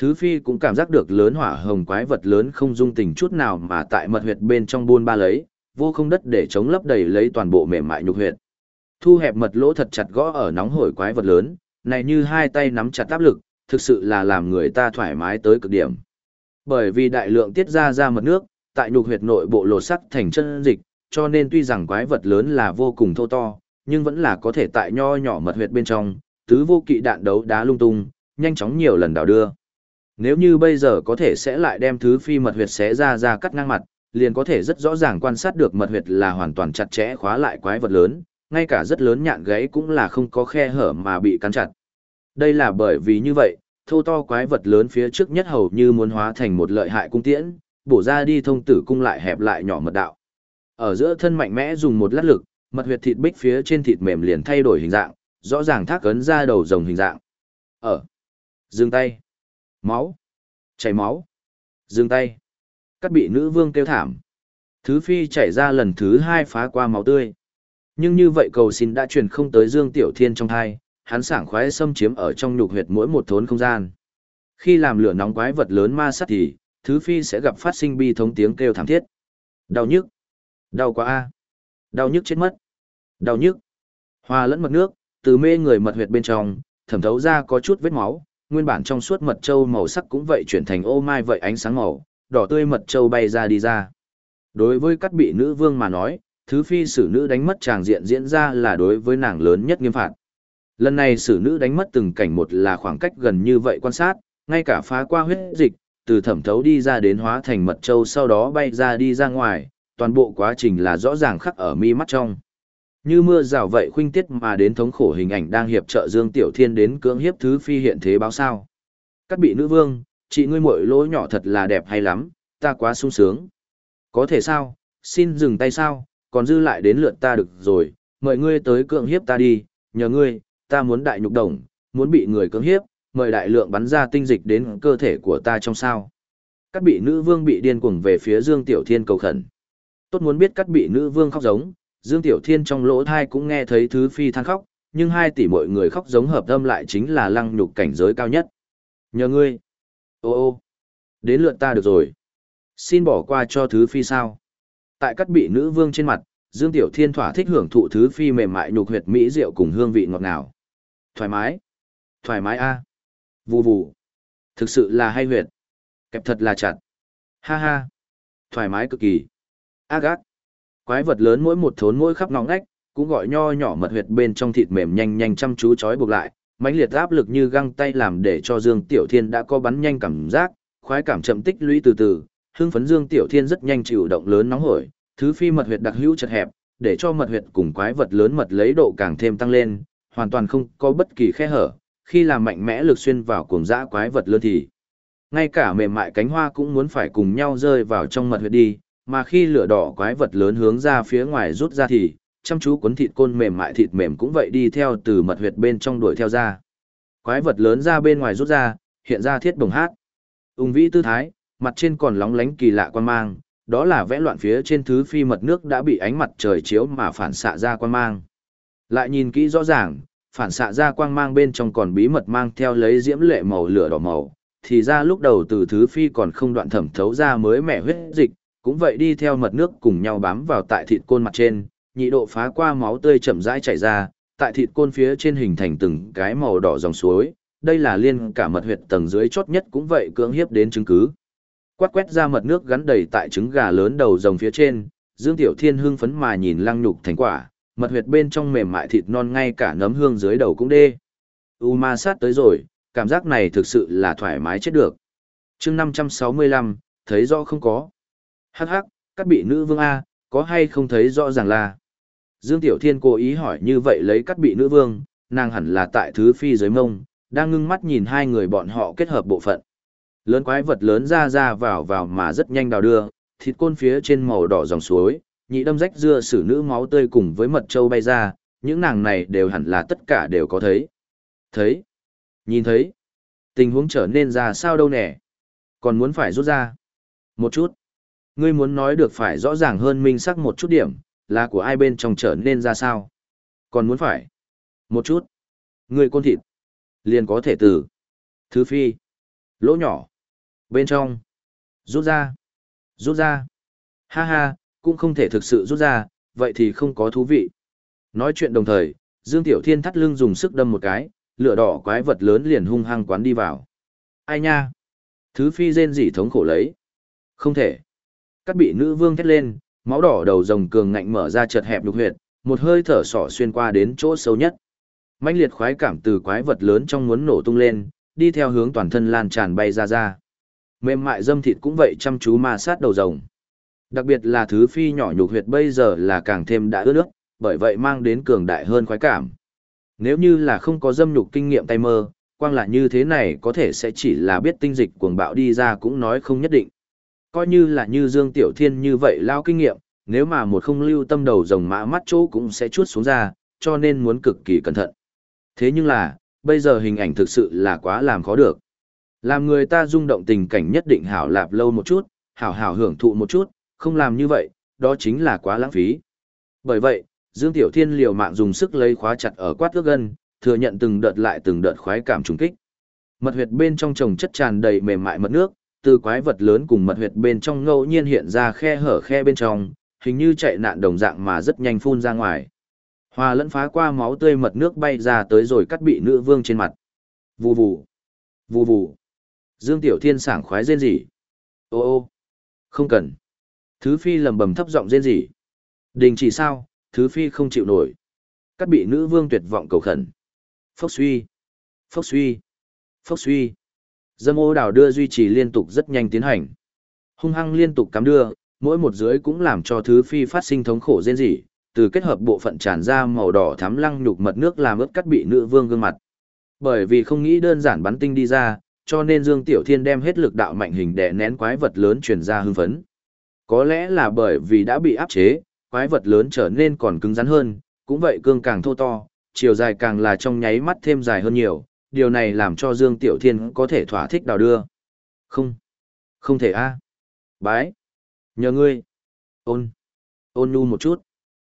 Thứ phi cũng cảm giác được lớn hỏa hồng quái vật lớn không dung tình chút nào mà tại mật huyệt bên trong buôn ba lấy, vô không đất để chống lấp đầy lấy toàn bộ mềm mại nhục huyệt. Thu hẹp mật lỗ thật chặt gõ ở nóng hổi quái vật lớn, này như hai tay nắm chặt áp lực, thực sự là làm người ta thoải mái tới cực điểm. Bởi vì đại lượng tiết ra ra mật nước, tại nhục huyệt nội bộ lột sắc thành chân dịch, cho nên tuy rằng quái vật lớn là vô cùng thô to, nhưng vẫn là có thể tại nho nhỏ mật huyệt bên trong, tứ vô kỵ đạn đấu đá lung tung, nhanh chóng nhiều lần đảo đưa. Nếu như bây giờ có thể sẽ lại đem thứ phi mật huyệt xé ra ra cắt ngang mặt, liền có thể rất rõ ràng quan sát được mật huyệt là hoàn toàn chặt chẽ khóa lại quái vật lớn, ngay cả rất lớn nhạn gáy cũng là không có khe hở mà bị cắn chặt. Đây là bởi vì như vậy, thô to quái vật lớn phía trước nhất hầu như muốn hóa thành một lợi hại cung tiễn, bổ ra đi thông tử cung lại hẹp lại nhỏ mật đạo. Ở giữa thân mạnh mẽ dùng một lát lực, mật huyệt thịt bích phía trên thịt mềm liền thay đổi hình dạng, rõ ràng thác ấn ra đầu rồng hình dạng. Ở. Dừng tay. Máu. Chảy máu. Dừng tay. Cắt bị nữ vương kêu thảm. Thứ phi chảy ra lần thứ hai phá qua máu tươi. Nhưng như vậy cầu xin đã truyền không tới Dương Tiểu Thiên trong thai, hắn sảng khoái xâm chiếm ở trong nhục huyệt mỗi một thốn không gian. Khi làm lửa nóng quái vật lớn ma sát thì, thứ phi sẽ gặp phát sinh bi thống tiếng kêu thảm thiết. Đau nhức. Đau quá a. Đau nhức chết mất. Đau nhức. Hoa lẫn mật nước, từ mê người mật huyệt bên trong, thẩm thấu ra có chút vết máu, nguyên bản trong suốt mật châu màu sắc cũng vậy chuyển thành ô mai vậy ánh sáng màu, đỏ tươi mật châu bay ra đi ra. Đối với các bị nữ vương mà nói, thứ phi sử nữ đánh mất tràng diện diễn ra là đối với nàng lớn nhất nghiêm phạt. Lần này sử nữ đánh mất từng cảnh một là khoảng cách gần như vậy quan sát, ngay cả phá qua huyết dịch, từ thẩm thấu đi ra đến hóa thành mật châu sau đó bay ra đi ra ngoài, toàn bộ quá trình là rõ ràng khắc ở mi mắt trong. Như mưa rào vậy khuynh tiết mà đến thống khổ hình ảnh đang hiệp trợ Dương Tiểu Thiên đến cưỡng hiếp thứ phi hiện thế báo sao. Các bị nữ vương, chị ngươi muội lỗ nhỏ thật là đẹp hay lắm, ta quá sung sướng. Có thể sao, xin dừng tay sao, còn dư lại đến lượt ta được rồi, mời ngươi tới cưỡng hiếp ta đi, nhờ ngươi, ta muốn đại nhục đồng, muốn bị người cưỡng hiếp, mời đại lượng bắn ra tinh dịch đến cơ thể của ta trong sao. Cát bị nữ vương bị điên cuồng về phía Dương Tiểu Thiên cầu khẩn. Tốt muốn biết Cát bị nữ vương khóc giống, Dương Tiểu Thiên trong lỗ thai cũng nghe thấy thứ phi than khóc, nhưng hai tỷ mọi người khóc giống hợp âm lại chính là lăng nhục cảnh giới cao nhất. Nhờ ngươi. Ô ô. Đến lượt ta được rồi. Xin bỏ qua cho thứ phi sao. Tại cắt bị nữ vương trên mặt, Dương Tiểu Thiên thỏa thích hưởng thụ thứ phi mềm mại nhục huyệt mỹ rượu cùng hương vị ngọt ngào. Thoải mái. Thoải mái a. Vù vù. Thực sự là hay huyệt. Kẹp thật là chặt. Ha ha. Thoải mái cực kỳ. Ác ác. Quái vật lớn mỗi một thốn mỗi khắp ngóng ngách, cũng gọi nho nhỏ mật huyệt bên trong thịt mềm nhanh nhanh chăm chú chói buộc lại, mãnh liệt áp lực như găng tay làm để cho Dương Tiểu Thiên đã có bắn nhanh cảm giác, khoái cảm chậm tích lũy từ từ, hưng phấn Dương Tiểu Thiên rất nhanh chịu động lớn nóng hổi, thứ phi mật huyệt đặc hữu chật hẹp, để cho mật huyệt cùng quái vật lớn mật lấy độ càng thêm tăng lên, hoàn toàn không có bất kỳ khe hở, khi làm mạnh mẽ lực xuyên vào cuồng dã quái vật lớn thì ngay cả mềm mại cánh hoa cũng muốn phải cùng nhau rơi vào trong mật huyệt đi, mà khi lửa đỏ quái vật lớn hướng ra phía ngoài rút ra thì, chăm chú cuốn thịt côn mềm mại thịt mềm cũng vậy đi theo từ mật huyệt bên trong đuổi theo ra. Quái vật lớn ra bên ngoài rút ra, hiện ra thiết bồng hát. Ung vĩ tư thái, mặt trên còn lóng lánh kỳ lạ quan mang, đó là vẽ loạn phía trên thứ phi mật nước đã bị ánh mặt trời chiếu mà phản xạ ra quan mang. Lại nhìn kỹ rõ ràng, phản xạ ra quang mang bên trong còn bí mật mang theo lấy diễm lệ màu lửa đỏ màu, thì ra lúc đầu từ thứ phi còn không đoạn thẩm thấu ra mới mẻ huyết dịch, cũng vậy đi theo mật nước cùng nhau bám vào tại thịt côn mặt trên, nhị độ phá qua máu tươi chậm rãi chảy ra, tại thịt côn phía trên hình thành từng cái màu đỏ dòng suối, đây là liên cả mật huyệt tầng dưới chót nhất cũng vậy cưỡng hiếp đến chứng cứ. Quát quét ra mật nước gắn đầy tại trứng gà lớn đầu rồng phía trên, Dương Tiểu Thiên hưng phấn mà nhìn lăng nhục thành quả, mật huyệt bên trong mềm mại thịt non ngay cả nấm hương dưới đầu cũng đê. U ma sát tới rồi, cảm giác này thực sự là thoải mái chết được. chương 565, thấy rõ không có. Hắc hắc, các bị nữ vương A, có hay không thấy rõ ràng là. Dương Tiểu Thiên cố ý hỏi như vậy lấy cắt bị nữ vương, nàng hẳn là tại thứ phi dưới mông, đang ngưng mắt nhìn hai người bọn họ kết hợp bộ phận. Lớn quái vật lớn ra ra vào vào mà rất nhanh đào đưa, thịt côn phía trên màu đỏ dòng suối, nhị đâm rách dưa sử nữ máu tươi cùng với mật châu bay ra, những nàng này đều hẳn là tất cả đều có thấy. Thấy, nhìn thấy, tình huống trở nên ra sao đâu nè. Còn muốn phải rút ra. Một chút. Ngươi muốn nói được phải rõ ràng hơn minh sắc một chút điểm, là của ai bên trong trở nên ra sao. Còn muốn phải. Một chút. Ngươi côn thịt. Liền có thể từ. Thứ phi. Lỗ nhỏ. Bên trong. Rút ra. Rút ra. Ha ha, cũng không thể thực sự rút ra, vậy thì không có thú vị. Nói chuyện đồng thời, Dương Tiểu Thiên thắt lưng dùng sức đâm một cái, lửa đỏ quái vật lớn liền hung hăng quán đi vào. Ai nha? Thứ phi rên rỉ thống khổ lấy. Không thể. Cắt bị nữ vương thét lên, máu đỏ đầu rồng cường ngạnh mở ra chật hẹp lục huyệt, một hơi thở sỏ xuyên qua đến chỗ sâu nhất. mãnh liệt khoái cảm từ quái vật lớn trong muốn nổ tung lên, đi theo hướng toàn thân lan tràn bay ra ra. Mềm mại dâm thịt cũng vậy chăm chú ma sát đầu rồng. Đặc biệt là thứ phi nhỏ nhục huyệt bây giờ là càng thêm đã ướt nước, bởi vậy mang đến cường đại hơn khoái cảm. Nếu như là không có dâm nhục kinh nghiệm tay mơ, quang là như thế này có thể sẽ chỉ là biết tinh dịch cuồng bạo đi ra cũng nói không nhất định. Coi như là như Dương Tiểu Thiên như vậy lao kinh nghiệm, nếu mà một không lưu tâm đầu rồng mã mắt chỗ cũng sẽ chuốt xuống ra, cho nên muốn cực kỳ cẩn thận. Thế nhưng là, bây giờ hình ảnh thực sự là quá làm khó được. Làm người ta rung động tình cảnh nhất định hảo lạp lâu một chút, hảo hảo hưởng thụ một chút, không làm như vậy, đó chính là quá lãng phí. Bởi vậy, Dương Tiểu Thiên liều mạng dùng sức lấy khóa chặt ở quát ước gân, thừa nhận từng đợt lại từng đợt khoái cảm trùng kích. Mật huyệt bên trong trồng chất tràn đầy mềm mại mật nước, từ quái vật lớn cùng mật huyệt bên trong ngẫu nhiên hiện ra khe hở khe bên trong, hình như chạy nạn đồng dạng mà rất nhanh phun ra ngoài. Hòa lẫn phá qua máu tươi mật nước bay ra tới rồi cắt bị nữ vương trên mặt. Vù vù, vù vù. Dương Tiểu Thiên sảng khoái rên rỉ. Ô ô, không cần. Thứ phi lầm bầm thấp giọng rên rỉ. Đình chỉ sao, thứ phi không chịu nổi. Cắt bị nữ vương tuyệt vọng cầu khẩn. Phốc suy, phốc suy, phốc suy. Dâm ô đào đưa duy trì liên tục rất nhanh tiến hành. Hung hăng liên tục cắm đưa, mỗi một dưới cũng làm cho thứ phi phát sinh thống khổ rên rỉ, từ kết hợp bộ phận tràn ra màu đỏ thắm lăng nhục mật nước làm ướt cắt bị nữ vương gương mặt. Bởi vì không nghĩ đơn giản bắn tinh đi ra, cho nên Dương Tiểu Thiên đem hết lực đạo mạnh hình để nén quái vật lớn truyền ra hưng phấn. Có lẽ là bởi vì đã bị áp chế, quái vật lớn trở nên còn cứng rắn hơn, cũng vậy cương càng thô to, chiều dài càng là trong nháy mắt thêm dài hơn nhiều, điều này làm cho Dương Tiểu Thiên có thể thỏa thích đào đưa. Không, không thể a Bái, nhờ ngươi, ôn, ôn nu một chút.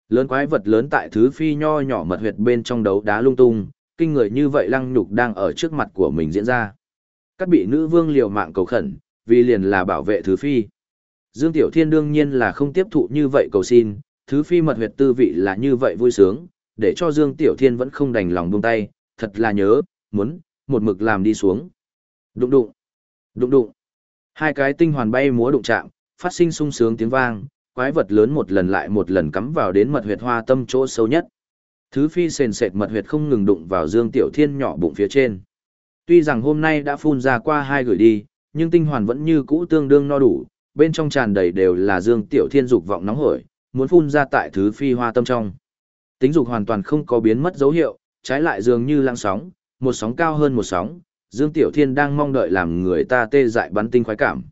Lớn quái vật lớn tại thứ phi nho nhỏ mật huyệt bên trong đấu đá lung tung, kinh người như vậy lăng nhục đang ở trước mặt của mình diễn ra. Các bị nữ vương liều mạng cầu khẩn, vì liền là bảo vệ thứ phi. Dương Tiểu Thiên đương nhiên là không tiếp thụ như vậy cầu xin, thứ phi mật huyệt tư vị là như vậy vui sướng, để cho Dương Tiểu Thiên vẫn không đành lòng buông tay, thật là nhớ, muốn, một mực làm đi xuống. Đụng đụng, đụng đụng. Hai cái tinh hoàn bay múa đụng chạm, phát sinh sung sướng tiếng vang, quái vật lớn một lần lại một lần cắm vào đến mật huyệt hoa tâm chỗ sâu nhất. Thứ phi sền sệt mật huyệt không ngừng đụng vào Dương Tiểu Thiên nhỏ bụng phía trên. Tuy rằng hôm nay đã phun ra qua hai gửi đi, nhưng tinh hoàn vẫn như cũ tương đương no đủ, bên trong tràn đầy đều là Dương Tiểu Thiên dục vọng nóng hổi, muốn phun ra tại thứ phi hoa tâm trong. Tính dục hoàn toàn không có biến mất dấu hiệu, trái lại dường như lăng sóng, một sóng cao hơn một sóng, Dương Tiểu Thiên đang mong đợi làm người ta tê dại bắn tinh khoái cảm.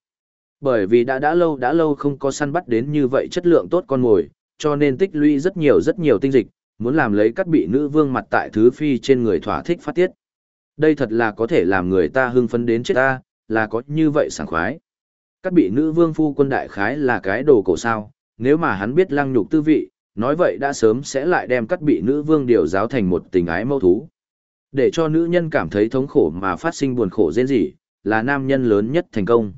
Bởi vì đã đã lâu đã lâu không có săn bắt đến như vậy chất lượng tốt con mồi, cho nên tích lũy rất nhiều rất nhiều tinh dịch, muốn làm lấy cắt bị nữ vương mặt tại thứ phi trên người thỏa thích phát tiết. Đây thật là có thể làm người ta hưng phấn đến chết ta, là có như vậy sảng khoái. Cắt bị nữ vương phu quân đại khái là cái đồ cổ sao, nếu mà hắn biết lăng nhục tư vị, nói vậy đã sớm sẽ lại đem cắt bị nữ vương điều giáo thành một tình ái mâu thú. Để cho nữ nhân cảm thấy thống khổ mà phát sinh buồn khổ dên gì, là nam nhân lớn nhất thành công.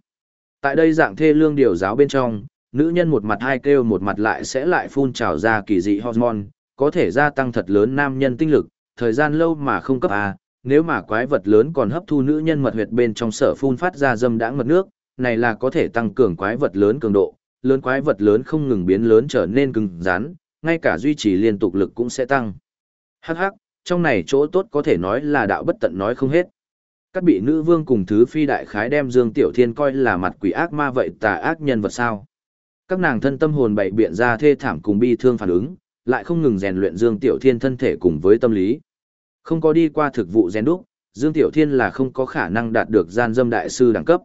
Tại đây dạng thê lương điều giáo bên trong, nữ nhân một mặt hai kêu một mặt lại sẽ lại phun trào ra kỳ dị hormone, có thể gia tăng thật lớn nam nhân tinh lực, thời gian lâu mà không cấp A, nếu mà quái vật lớn còn hấp thu nữ nhân mật huyệt bên trong sở phun phát ra dâm đãng mật nước, này là có thể tăng cường quái vật lớn cường độ, lớn quái vật lớn không ngừng biến lớn trở nên cứng rắn, ngay cả duy trì liên tục lực cũng sẽ tăng. Hắc hắc, trong này chỗ tốt có thể nói là đạo bất tận nói không hết. Các bị nữ vương cùng thứ phi đại khái đem Dương Tiểu Thiên coi là mặt quỷ ác ma vậy tà ác nhân vật sao. Các nàng thân tâm hồn bậy biện ra thê thảm cùng bi thương phản ứng, lại không ngừng rèn luyện Dương Tiểu Thiên thân thể cùng với tâm lý. Không có đi qua thực vụ rèn đúc, Dương Tiểu Thiên là không có khả năng đạt được gian dâm đại sư đẳng cấp.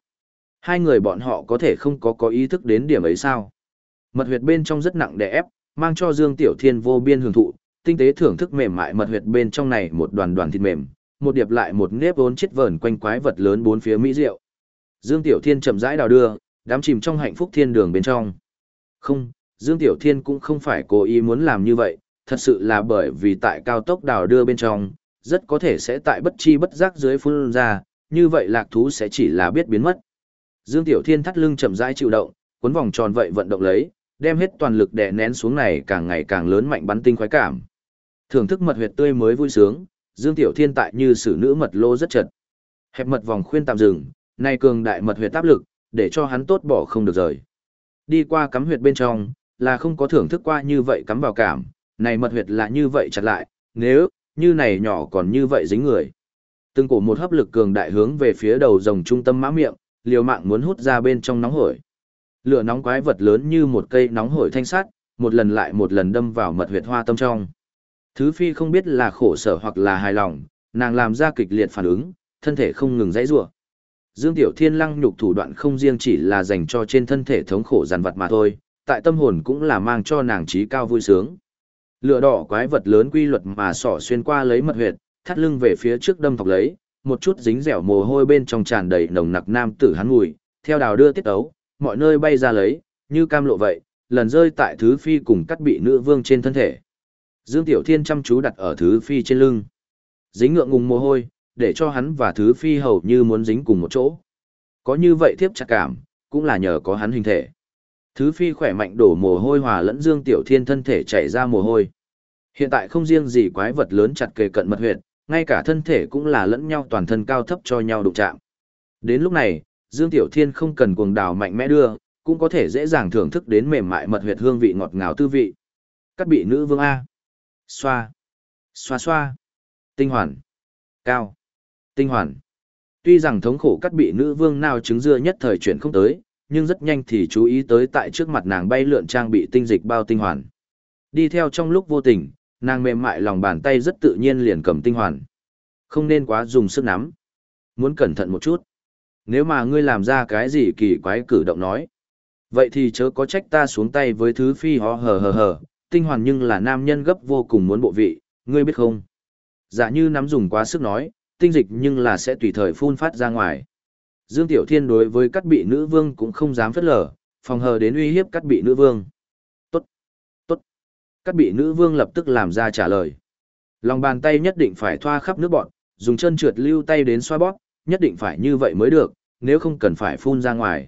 Hai người bọn họ có thể không có có ý thức đến điểm ấy sao. Mật huyệt bên trong rất nặng đè ép, mang cho Dương Tiểu Thiên vô biên hưởng thụ, tinh tế thưởng thức mềm mại mật huyệt bên trong này một đoàn đoàn thịt mềm, một điệp lại một nếp vốn chết vờn quanh quái vật lớn bốn phía mỹ diệu. Dương Tiểu Thiên chậm rãi đào đưa, đám chìm trong hạnh phúc thiên đường bên trong. Không, Dương Tiểu Thiên cũng không phải cố ý muốn làm như vậy, thật sự là bởi vì tại cao tốc đào đưa bên trong, rất có thể sẽ tại bất chi bất giác dưới phun ra, như vậy lạc thú sẽ chỉ là biết biến mất. Dương Tiểu Thiên thắt lưng chậm rãi chịu động, cuốn vòng tròn vậy vận động lấy, đem hết toàn lực đè nén xuống này càng ngày càng lớn mạnh bắn tinh khoái cảm. Thưởng thức mật huyệt tươi mới vui sướng, Dương Tiểu Thiên tại như sử nữ mật lô rất chật. Hẹp mật vòng khuyên tạm dừng, nay cường đại mật huyệt áp lực, để cho hắn tốt bỏ không được rời. Đi qua cắm huyệt bên trong, là không có thưởng thức qua như vậy cắm vào cảm, này mật huyệt là như vậy chặt lại, nếu, như này nhỏ còn như vậy dính người. Từng cổ một hấp lực cường đại hướng về phía đầu rồng trung tâm mã miệng, liều mạng muốn hút ra bên trong nóng hổi. Lửa nóng quái vật lớn như một cây nóng hổi thanh sắt, một lần lại một lần đâm vào mật huyệt hoa tâm trong. Thứ phi không biết là khổ sở hoặc là hài lòng, nàng làm ra kịch liệt phản ứng, thân thể không ngừng dãy rủa. Dương Tiểu Thiên lăng nhục thủ đoạn không riêng chỉ là dành cho trên thân thể thống khổ giàn vật mà thôi, tại tâm hồn cũng là mang cho nàng trí cao vui sướng. Lửa đỏ quái vật lớn quy luật mà sỏ xuyên qua lấy mật huyệt, thắt lưng về phía trước đâm thọc lấy, một chút dính dẻo mồ hôi bên trong tràn đầy nồng nặc nam tử hắn mùi, theo đào đưa tiết ấu, mọi nơi bay ra lấy, như cam lộ vậy, lần rơi tại thứ phi cùng cắt bị nữ vương trên thân thể. Dương Tiểu Thiên chăm chú đặt ở thứ phi trên lưng. Dính ngượng ngùng mồ hôi, để cho hắn và thứ phi hầu như muốn dính cùng một chỗ. Có như vậy thiếp chặt cảm, cũng là nhờ có hắn hình thể. Thứ phi khỏe mạnh đổ mồ hôi hòa lẫn Dương Tiểu Thiên thân thể chảy ra mồ hôi. Hiện tại không riêng gì quái vật lớn chặt kề cận mật huyệt, ngay cả thân thể cũng là lẫn nhau toàn thân cao thấp cho nhau đụng chạm. Đến lúc này, Dương Tiểu Thiên không cần cuồng đào mạnh mẽ đưa, cũng có thể dễ dàng thưởng thức đến mềm mại mật huyệt hương vị ngọt ngào tư vị. Các bị nữ vương A. Xoa. Xoa xoa. Tinh hoàn. Cao. Tinh hoàn. Tuy rằng thống khổ cắt bị nữ vương nào trứng dưa nhất thời chuyển không tới, nhưng rất nhanh thì chú ý tới tại trước mặt nàng bay lượn trang bị tinh dịch bao tinh hoàn. Đi theo trong lúc vô tình, nàng mềm mại lòng bàn tay rất tự nhiên liền cầm tinh hoàn. Không nên quá dùng sức nắm. Muốn cẩn thận một chút. Nếu mà ngươi làm ra cái gì kỳ quái cử động nói. Vậy thì chớ có trách ta xuống tay với thứ phi ho hờ hờ hờ, tinh hoàn nhưng là nam nhân gấp vô cùng muốn bộ vị, ngươi biết không? Giả dạ như nắm dùng quá sức nói, tinh dịch nhưng là sẽ tùy thời phun phát ra ngoài. Dương Tiểu Thiên đối với các bị nữ vương cũng không dám phất lờ, phòng hờ đến uy hiếp các bị nữ vương. Tốt, tốt. Các bị nữ vương lập tức làm ra trả lời. Lòng bàn tay nhất định phải thoa khắp nước bọn, dùng chân trượt lưu tay đến xoa bóp, nhất định phải như vậy mới được, nếu không cần phải phun ra ngoài.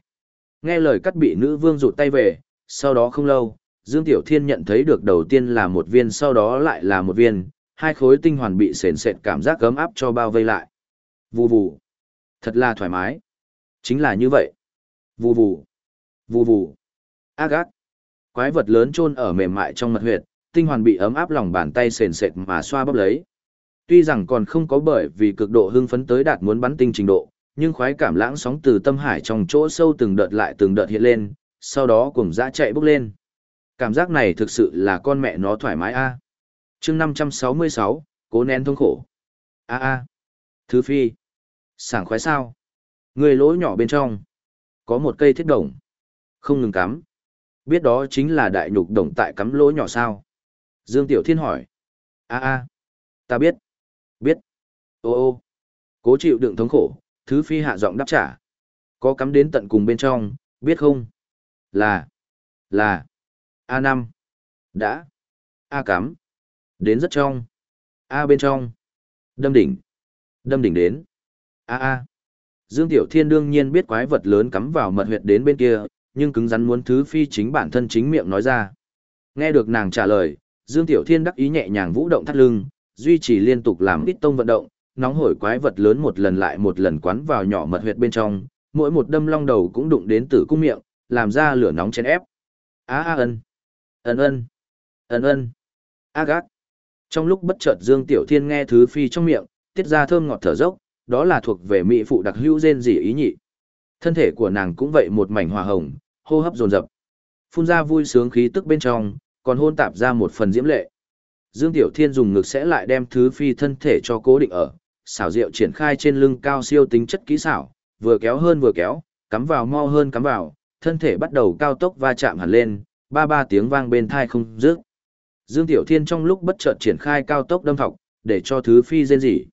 Nghe lời cắt bị nữ vương rụt tay về, sau đó không lâu, Dương Tiểu Thiên nhận thấy được đầu tiên là một viên sau đó lại là một viên, hai khối tinh hoàn bị sền sệt cảm giác gấm áp cho bao vây lại. Vù vù. Thật là thoải mái. Chính là như vậy. Vù vù. Vù vù. Ác ác. Quái vật lớn chôn ở mềm mại trong mật huyệt, tinh hoàn bị ấm áp lòng bàn tay sền sệt mà xoa bóp lấy. Tuy rằng còn không có bởi vì cực độ hưng phấn tới đạt muốn bắn tinh trình độ, nhưng khoái cảm lãng sóng từ tâm hải trong chỗ sâu từng đợt lại từng đợt hiện lên, sau đó cùng dã chạy bước lên. Cảm giác này thực sự là con mẹ nó thoải mái a. À. Chương 566, cố nén thống khổ. A a. Thứ phi. Sảng khoái sao? Người lỗ nhỏ bên trong. Có một cây thiết đồng. Không ngừng cắm. Biết đó chính là đại nhục đồng tại cắm lỗ nhỏ sao? Dương Tiểu Thiên hỏi. A a. Ta biết. Biết. Ô ô. Cố chịu đựng thống khổ, thứ phi hạ giọng đáp trả. Có cắm đến tận cùng bên trong, biết không? Là. Là a năm Đã. A cắm. Đến rất trong. A bên trong. Đâm đỉnh. Đâm đỉnh đến. A a. Dương Tiểu Thiên đương nhiên biết quái vật lớn cắm vào mật huyệt đến bên kia, nhưng cứng rắn muốn thứ phi chính bản thân chính miệng nói ra. Nghe được nàng trả lời, Dương Tiểu Thiên đắc ý nhẹ nhàng vũ động thắt lưng, duy trì liên tục làm ít tông vận động, nóng hổi quái vật lớn một lần lại một lần quắn vào nhỏ mật huyệt bên trong, mỗi một đâm long đầu cũng đụng đến tử cung miệng, làm ra lửa nóng chén ép. a a ân, ân ân, ân ân, a gác. Trong lúc bất chợt Dương Tiểu Thiên nghe thứ phi trong miệng, tiết ra thơm ngọt thở dốc, đó là thuộc về mỹ phụ đặc hữu rên rỉ ý nhị. Thân thể của nàng cũng vậy một mảnh hòa hồng, hô hấp dồn dập. Phun ra vui sướng khí tức bên trong, còn hôn tạp ra một phần diễm lệ. Dương Tiểu Thiên dùng ngực sẽ lại đem thứ phi thân thể cho cố định ở, xảo diệu triển khai trên lưng cao siêu tính chất kỹ xảo, vừa kéo hơn vừa kéo, cắm vào mau hơn cắm vào, thân thể bắt đầu cao tốc va chạm hẳn lên, ba ba tiếng vang bên thai không dứt. Dương Tiểu Thiên trong lúc bất chợt triển khai cao tốc đâm thọc, để cho thứ phi rên rỉ.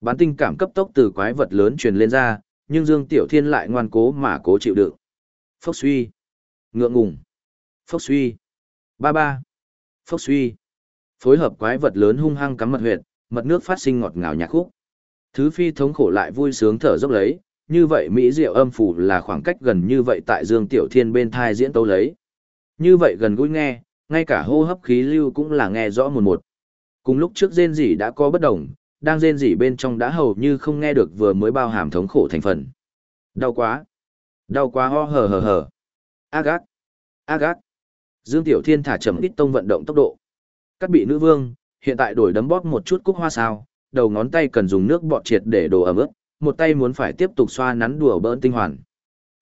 Bán tinh cảm cấp tốc từ quái vật lớn truyền lên ra, nhưng Dương Tiểu Thiên lại ngoan cố mà cố chịu đựng. Phốc suy, ngượng ngùng, phốc suy, ba ba, phốc suy. Phối hợp quái vật lớn hung hăng cắm mật huyệt, mật nước phát sinh ngọt ngào nhạc khúc. Thứ phi thống khổ lại vui sướng thở dốc lấy, như vậy mỹ diệu âm phủ là khoảng cách gần như vậy tại Dương Tiểu Thiên bên thai diễn tấu lấy. Như vậy gần gũi nghe, ngay cả hô hấp khí lưu cũng là nghe rõ một một. Cùng lúc trước rên rỉ đã có bất đồng, đang rên rỉ bên trong đã hầu như không nghe được vừa mới bao hàm thống khổ thành phần. Đau quá. Đau quá ho hờ hờ hờ. Ác ác. Dương Tiểu Thiên thả chậm ít tông vận động tốc độ. Cắt bị nữ vương, hiện tại đổi đấm bóp một chút cúc hoa sao, đầu ngón tay cần dùng nước bọt triệt để đồ ẩm ướt, một tay muốn phải tiếp tục xoa nắn đùa bỡn tinh hoàn.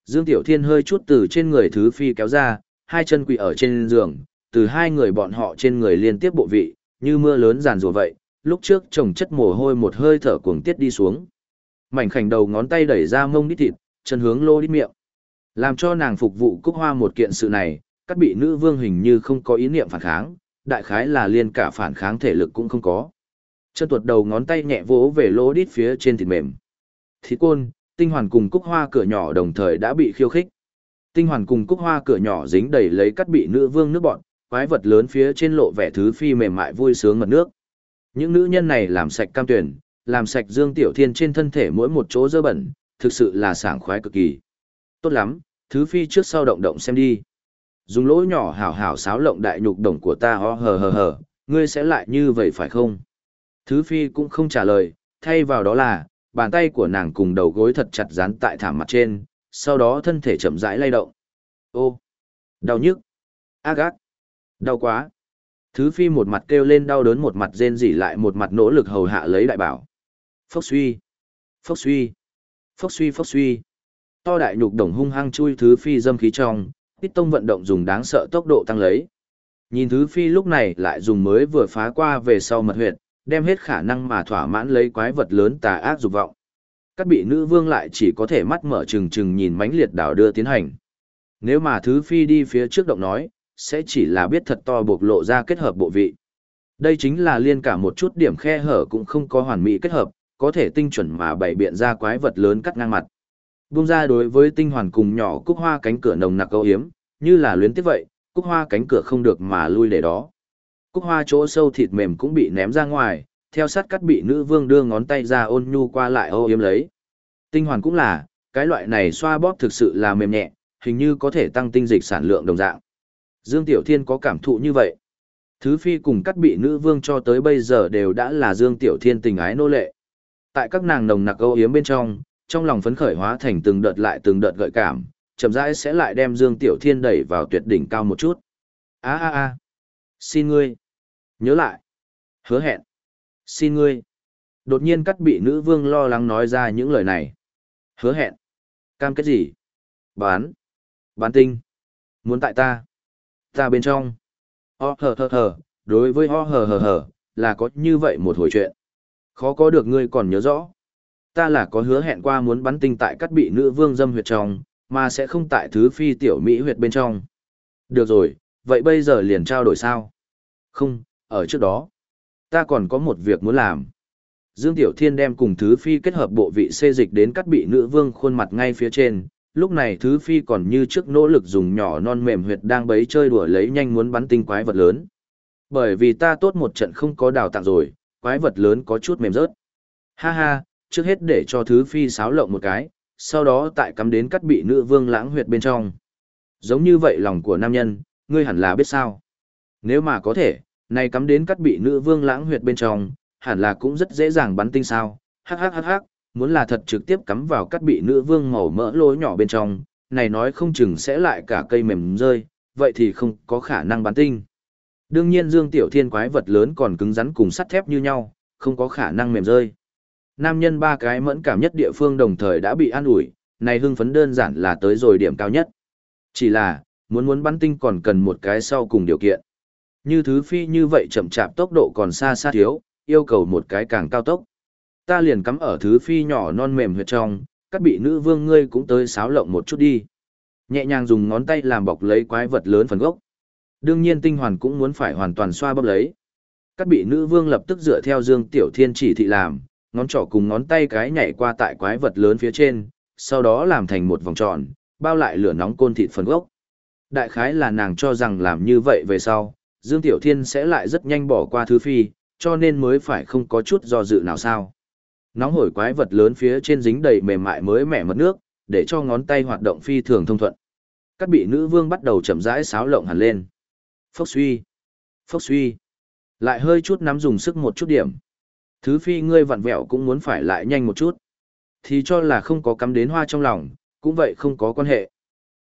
Dương Tiểu Thiên hơi chút từ trên người thứ phi kéo ra, hai chân quỳ ở trên giường, từ hai người bọn họ trên người liên tiếp bộ vị, như mưa lớn giàn rùa vậy, lúc trước chồng chất mồ hôi một hơi thở cuồng tiết đi xuống. Mảnh khảnh đầu ngón tay đẩy ra mông đít thịt, chân hướng lô đít miệng. Làm cho nàng phục vụ cúc hoa một kiện sự này, các bị nữ vương hình như không có ý niệm phản kháng, đại khái là liên cả phản kháng thể lực cũng không có. Chân tuột đầu ngón tay nhẹ vỗ về lỗ đít phía trên thịt mềm. Thịt côn, tinh hoàn cùng cúc hoa cửa nhỏ đồng thời đã bị khiêu khích. Tinh hoàn cùng cúc hoa cửa nhỏ dính đầy lấy cắt bị nữ vương nước bọn, quái vật lớn phía trên lộ vẻ thứ phi mềm mại vui sướng ngật nước. Những nữ nhân này làm sạch cam tuyển, làm sạch Dương Tiểu Thiên trên thân thể mỗi một chỗ dơ bẩn, thực sự là sảng khoái cực kỳ. Tốt lắm, thứ phi trước sau động động xem đi. Dùng lỗ nhỏ hảo hảo sáo lộng đại nhục đồng của ta ho hờ hờ hờ, ngươi sẽ lại như vậy phải không? Thứ phi cũng không trả lời, thay vào đó là, bàn tay của nàng cùng đầu gối thật chặt dán tại thảm mặt trên, sau đó thân thể chậm rãi lay động. Ô, đau nhức, ác ác, đau quá. Thứ phi một mặt kêu lên đau đớn một mặt rên rỉ lại một mặt nỗ lực hầu hạ lấy đại bảo. Phốc suy, phốc suy, phốc suy phốc suy. To đại nhục đồng hung hăng chui thứ phi dâm khí trong, Tít tông vận động dùng đáng sợ tốc độ tăng lấy. Nhìn thứ phi lúc này lại dùng mới vừa phá qua về sau mật huyệt, đem hết khả năng mà thỏa mãn lấy quái vật lớn tà ác dục vọng. Các bị nữ vương lại chỉ có thể mắt mở trừng trừng nhìn mãnh liệt đảo đưa tiến hành. Nếu mà thứ phi đi phía trước động nói, sẽ chỉ là biết thật to bộc lộ ra kết hợp bộ vị. Đây chính là liên cả một chút điểm khe hở cũng không có hoàn mỹ kết hợp, có thể tinh chuẩn mà bày biện ra quái vật lớn cắt ngang mặt. Bung ra đối với tinh hoàn cùng nhỏ cúc hoa cánh cửa nồng nặc câu hiếm, như là luyến tiếp vậy, cúc hoa cánh cửa không được mà lui để đó. Cúc hoa chỗ sâu thịt mềm cũng bị ném ra ngoài, theo sát cắt bị nữ vương đưa ngón tay ra ôn nhu qua lại ô yếm lấy. Tinh hoàn cũng là, cái loại này xoa bóp thực sự là mềm nhẹ, hình như có thể tăng tinh dịch sản lượng đồng dạng. Dương Tiểu Thiên có cảm thụ như vậy. Thứ phi cùng cắt bị nữ vương cho tới bây giờ đều đã là Dương Tiểu Thiên tình ái nô lệ. Tại các nàng nồng nặc âu yếm bên trong, trong lòng phấn khởi hóa thành từng đợt lại từng đợt gợi cảm, chậm rãi sẽ lại đem Dương Tiểu Thiên đẩy vào tuyệt đỉnh cao một chút. A a a, xin ngươi, nhớ lại, hứa hẹn, xin ngươi. Đột nhiên cắt bị nữ vương lo lắng nói ra những lời này. Hứa hẹn, cam kết gì? Bán, bán tinh, muốn tại ta, ta bên trong. Ho hờ hờ hờ, đối với ho hờ hờ hờ, là có như vậy một hồi chuyện. Khó có được ngươi còn nhớ rõ ta là có hứa hẹn qua muốn bắn tinh tại cắt bị nữ vương dâm huyệt trong, mà sẽ không tại thứ phi tiểu mỹ huyệt bên trong. Được rồi, vậy bây giờ liền trao đổi sao? Không, ở trước đó, ta còn có một việc muốn làm. Dương Tiểu Thiên đem cùng thứ phi kết hợp bộ vị xê dịch đến cắt bị nữ vương khuôn mặt ngay phía trên, lúc này thứ phi còn như trước nỗ lực dùng nhỏ non mềm huyệt đang bấy chơi đùa lấy nhanh muốn bắn tinh quái vật lớn. Bởi vì ta tốt một trận không có đào tặng rồi, quái vật lớn có chút mềm rớt. Ha ha, trước hết để cho thứ phi sáo lộng một cái, sau đó tại cắm đến cắt bị nữ vương lãng huyệt bên trong. Giống như vậy lòng của nam nhân, ngươi hẳn là biết sao. Nếu mà có thể, này cắm đến cắt bị nữ vương lãng huyệt bên trong, hẳn là cũng rất dễ dàng bắn tinh sao. Hắc hắc hắc hắc, muốn là thật trực tiếp cắm vào cắt bị nữ vương màu mỡ lối nhỏ bên trong, này nói không chừng sẽ lại cả cây mềm rơi, vậy thì không có khả năng bắn tinh. Đương nhiên Dương Tiểu Thiên quái vật lớn còn cứng rắn cùng sắt thép như nhau, không có khả năng mềm rơi. Nam nhân ba cái mẫn cảm nhất địa phương đồng thời đã bị an ủi, này hưng phấn đơn giản là tới rồi điểm cao nhất. Chỉ là, muốn muốn bắn tinh còn cần một cái sau cùng điều kiện. Như thứ phi như vậy chậm chạp tốc độ còn xa xa thiếu, yêu cầu một cái càng cao tốc. Ta liền cắm ở thứ phi nhỏ non mềm huyệt trong, các bị nữ vương ngươi cũng tới sáo lộng một chút đi. Nhẹ nhàng dùng ngón tay làm bọc lấy quái vật lớn phần gốc. Đương nhiên tinh hoàn cũng muốn phải hoàn toàn xoa bóp lấy. Các bị nữ vương lập tức dựa theo Dương Tiểu Thiên chỉ thị làm, ngón trỏ cùng ngón tay cái nhảy qua tại quái vật lớn phía trên, sau đó làm thành một vòng tròn, bao lại lửa nóng côn thịt phần gốc. Đại khái là nàng cho rằng làm như vậy về sau, Dương Tiểu Thiên sẽ lại rất nhanh bỏ qua thứ phi, cho nên mới phải không có chút do dự nào sao. Nóng hổi quái vật lớn phía trên dính đầy mềm mại mới mẻ mật nước, để cho ngón tay hoạt động phi thường thông thuận. Các bị nữ vương bắt đầu chậm rãi xáo lộng hẳn lên. Phốc suy, phốc suy. Lại hơi chút nắm dùng sức một chút điểm. Thứ phi ngươi vặn vẹo cũng muốn phải lại nhanh một chút. Thì cho là không có cắm đến hoa trong lòng, cũng vậy không có quan hệ.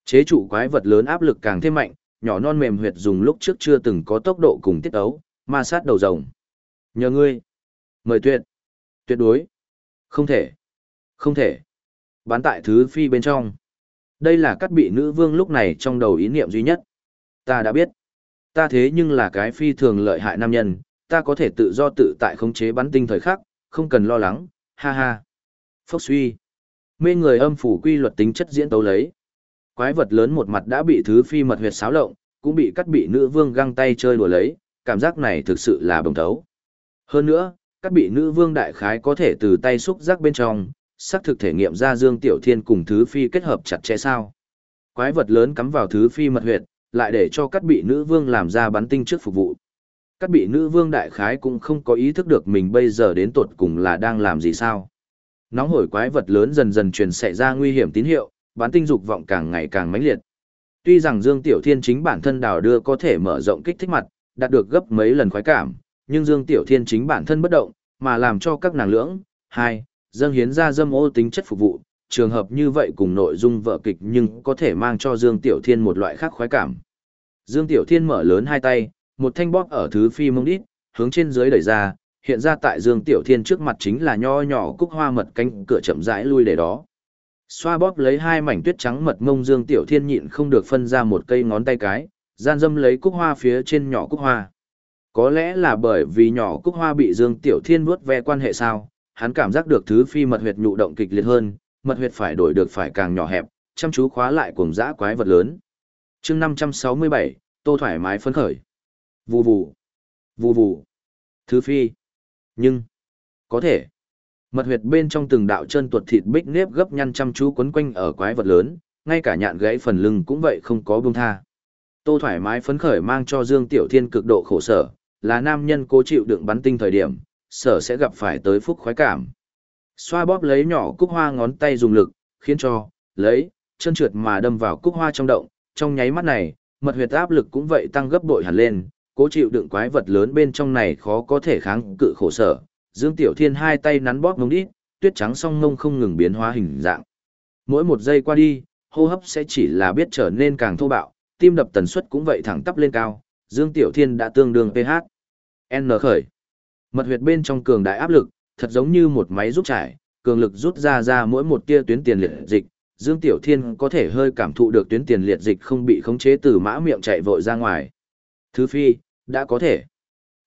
Chế trụ quái vật lớn áp lực càng thêm mạnh, nhỏ non mềm huyệt dùng lúc trước chưa từng có tốc độ cùng tiết ấu, ma sát đầu rồng. Nhờ ngươi. Mời tuyệt. Tuyệt đối. Không thể. Không thể. Bán tại thứ phi bên trong. Đây là cắt bị nữ vương lúc này trong đầu ý niệm duy nhất. Ta đã biết. Ta thế nhưng là cái phi thường lợi hại nam nhân, ta có thể tự do tự tại khống chế bắn tinh thời khắc, không cần lo lắng, ha ha. Phốc suy. Mê người âm phủ quy luật tính chất diễn tấu lấy. Quái vật lớn một mặt đã bị thứ phi mật huyệt xáo lộng, cũng bị cắt bị nữ vương găng tay chơi đùa lấy, cảm giác này thực sự là bồng thấu. Hơn nữa, các bị nữ vương đại khái có thể từ tay xúc giác bên trong, xác thực thể nghiệm ra Dương Tiểu Thiên cùng thứ phi kết hợp chặt chẽ sao. Quái vật lớn cắm vào thứ phi mật huyệt, lại để cho các bị nữ vương làm ra bắn tinh trước phục vụ. Các bị nữ vương đại khái cũng không có ý thức được mình bây giờ đến tột cùng là đang làm gì sao. Nóng hổi quái vật lớn dần dần truyền xảy ra nguy hiểm tín hiệu, bán tinh dục vọng càng ngày càng mãnh liệt. Tuy rằng Dương Tiểu Thiên chính bản thân đào đưa có thể mở rộng kích thích mặt, đạt được gấp mấy lần khoái cảm, nhưng Dương Tiểu Thiên chính bản thân bất động, mà làm cho các nàng lưỡng, hai, dâng hiến ra dâm ô tính chất phục vụ, trường hợp như vậy cùng nội dung vợ kịch nhưng có thể mang cho Dương Tiểu Thiên một loại khác khoái cảm. Dương Tiểu Thiên mở lớn hai tay, một thanh bóp ở thứ phi mông đít, hướng trên dưới đẩy ra, hiện ra tại Dương Tiểu Thiên trước mặt chính là nho nhỏ cúc hoa mật cánh cửa chậm rãi lui để đó. Xoa bóp lấy hai mảnh tuyết trắng mật mông Dương Tiểu Thiên nhịn không được phân ra một cây ngón tay cái, gian dâm lấy cúc hoa phía trên nhỏ cúc hoa. Có lẽ là bởi vì nhỏ cúc hoa bị Dương Tiểu Thiên vuốt ve quan hệ sao, hắn cảm giác được thứ phi mật huyệt nhụ động kịch liệt hơn, mật huyệt phải đổi được phải càng nhỏ hẹp, chăm chú khóa lại cuồng dã quái vật lớn. chương 567, tô thoải mái phấn khởi. Vù vù, vù vù. Thứ phi. Nhưng, có thể. Mật huyệt bên trong từng đạo chân tuột thịt bích nếp gấp nhăn chăm chú quấn quanh ở quái vật lớn, ngay cả nhạn gãy phần lưng cũng vậy không có buông tha. Tô thoải mái phấn khởi mang cho Dương Tiểu Thiên cực độ khổ sở, là nam nhân cố chịu đựng bắn tinh thời điểm, sở sẽ gặp phải tới phúc khoái cảm. Xoa bóp lấy nhỏ cúc hoa ngón tay dùng lực, khiến cho, lấy, chân trượt mà đâm vào cúc hoa trong động, trong nháy mắt này, mật huyệt áp lực cũng vậy tăng gấp bội hẳn lên, cố chịu đựng quái vật lớn bên trong này khó có thể kháng cự khổ sở. Dương Tiểu Thiên hai tay nắn bóp ngông đít, tuyết trắng song ngông không ngừng biến hóa hình dạng. Mỗi một giây qua đi, hô hấp sẽ chỉ là biết trở nên càng thô bạo, tim đập tần suất cũng vậy thẳng tắp lên cao, Dương Tiểu Thiên đã tương đương pH. N khởi. Mật huyệt bên trong cường đại áp lực, thật giống như một máy rút trải, cường lực rút ra ra mỗi một tia tuyến tiền liệt dịch, Dương Tiểu Thiên có thể hơi cảm thụ được tuyến tiền liệt dịch không bị khống chế từ mã miệng chạy vội ra ngoài. Thứ phi, đã có thể.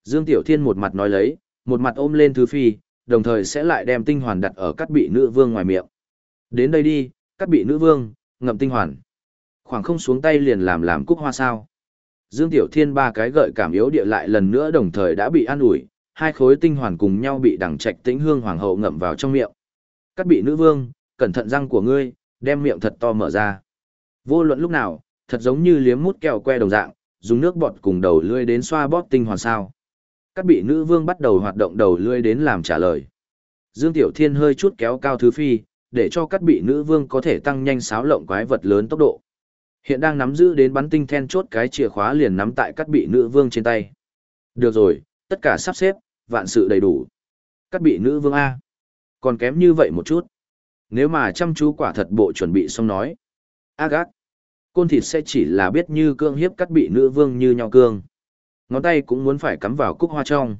Dương Tiểu Thiên một mặt nói lấy, một mặt ôm lên thứ phi, đồng thời sẽ lại đem tinh hoàn đặt ở cắt bị nữ vương ngoài miệng. Đến đây đi, cắt bị nữ vương, ngậm tinh hoàn. Khoảng không xuống tay liền làm làm cúc hoa sao. Dương Tiểu Thiên ba cái gợi cảm yếu địa lại lần nữa đồng thời đã bị an ủi, hai khối tinh hoàn cùng nhau bị đằng trạch tĩnh hương hoàng hậu ngậm vào trong miệng. Cắt bị nữ vương, cẩn thận răng của ngươi, đem miệng thật to mở ra. Vô luận lúc nào, thật giống như liếm mút kẹo que đồng dạng, dùng nước bọt cùng đầu lưỡi đến xoa bóp tinh hoàn sao. Các bị nữ vương bắt đầu hoạt động đầu lưỡi đến làm trả lời. Dương Tiểu Thiên hơi chút kéo cao thứ phi, để cho các bị nữ vương có thể tăng nhanh sáo lộng quái vật lớn tốc độ. Hiện đang nắm giữ đến bắn tinh then chốt cái chìa khóa liền nắm tại các bị nữ vương trên tay. Được rồi, tất cả sắp xếp, vạn sự đầy đủ. Các bị nữ vương A. Còn kém như vậy một chút. Nếu mà chăm chú quả thật bộ chuẩn bị xong nói. A gác. Côn thịt sẽ chỉ là biết như cương hiếp các bị nữ vương như nhau cương. Ngón tay cũng muốn phải cắm vào cúc hoa trong.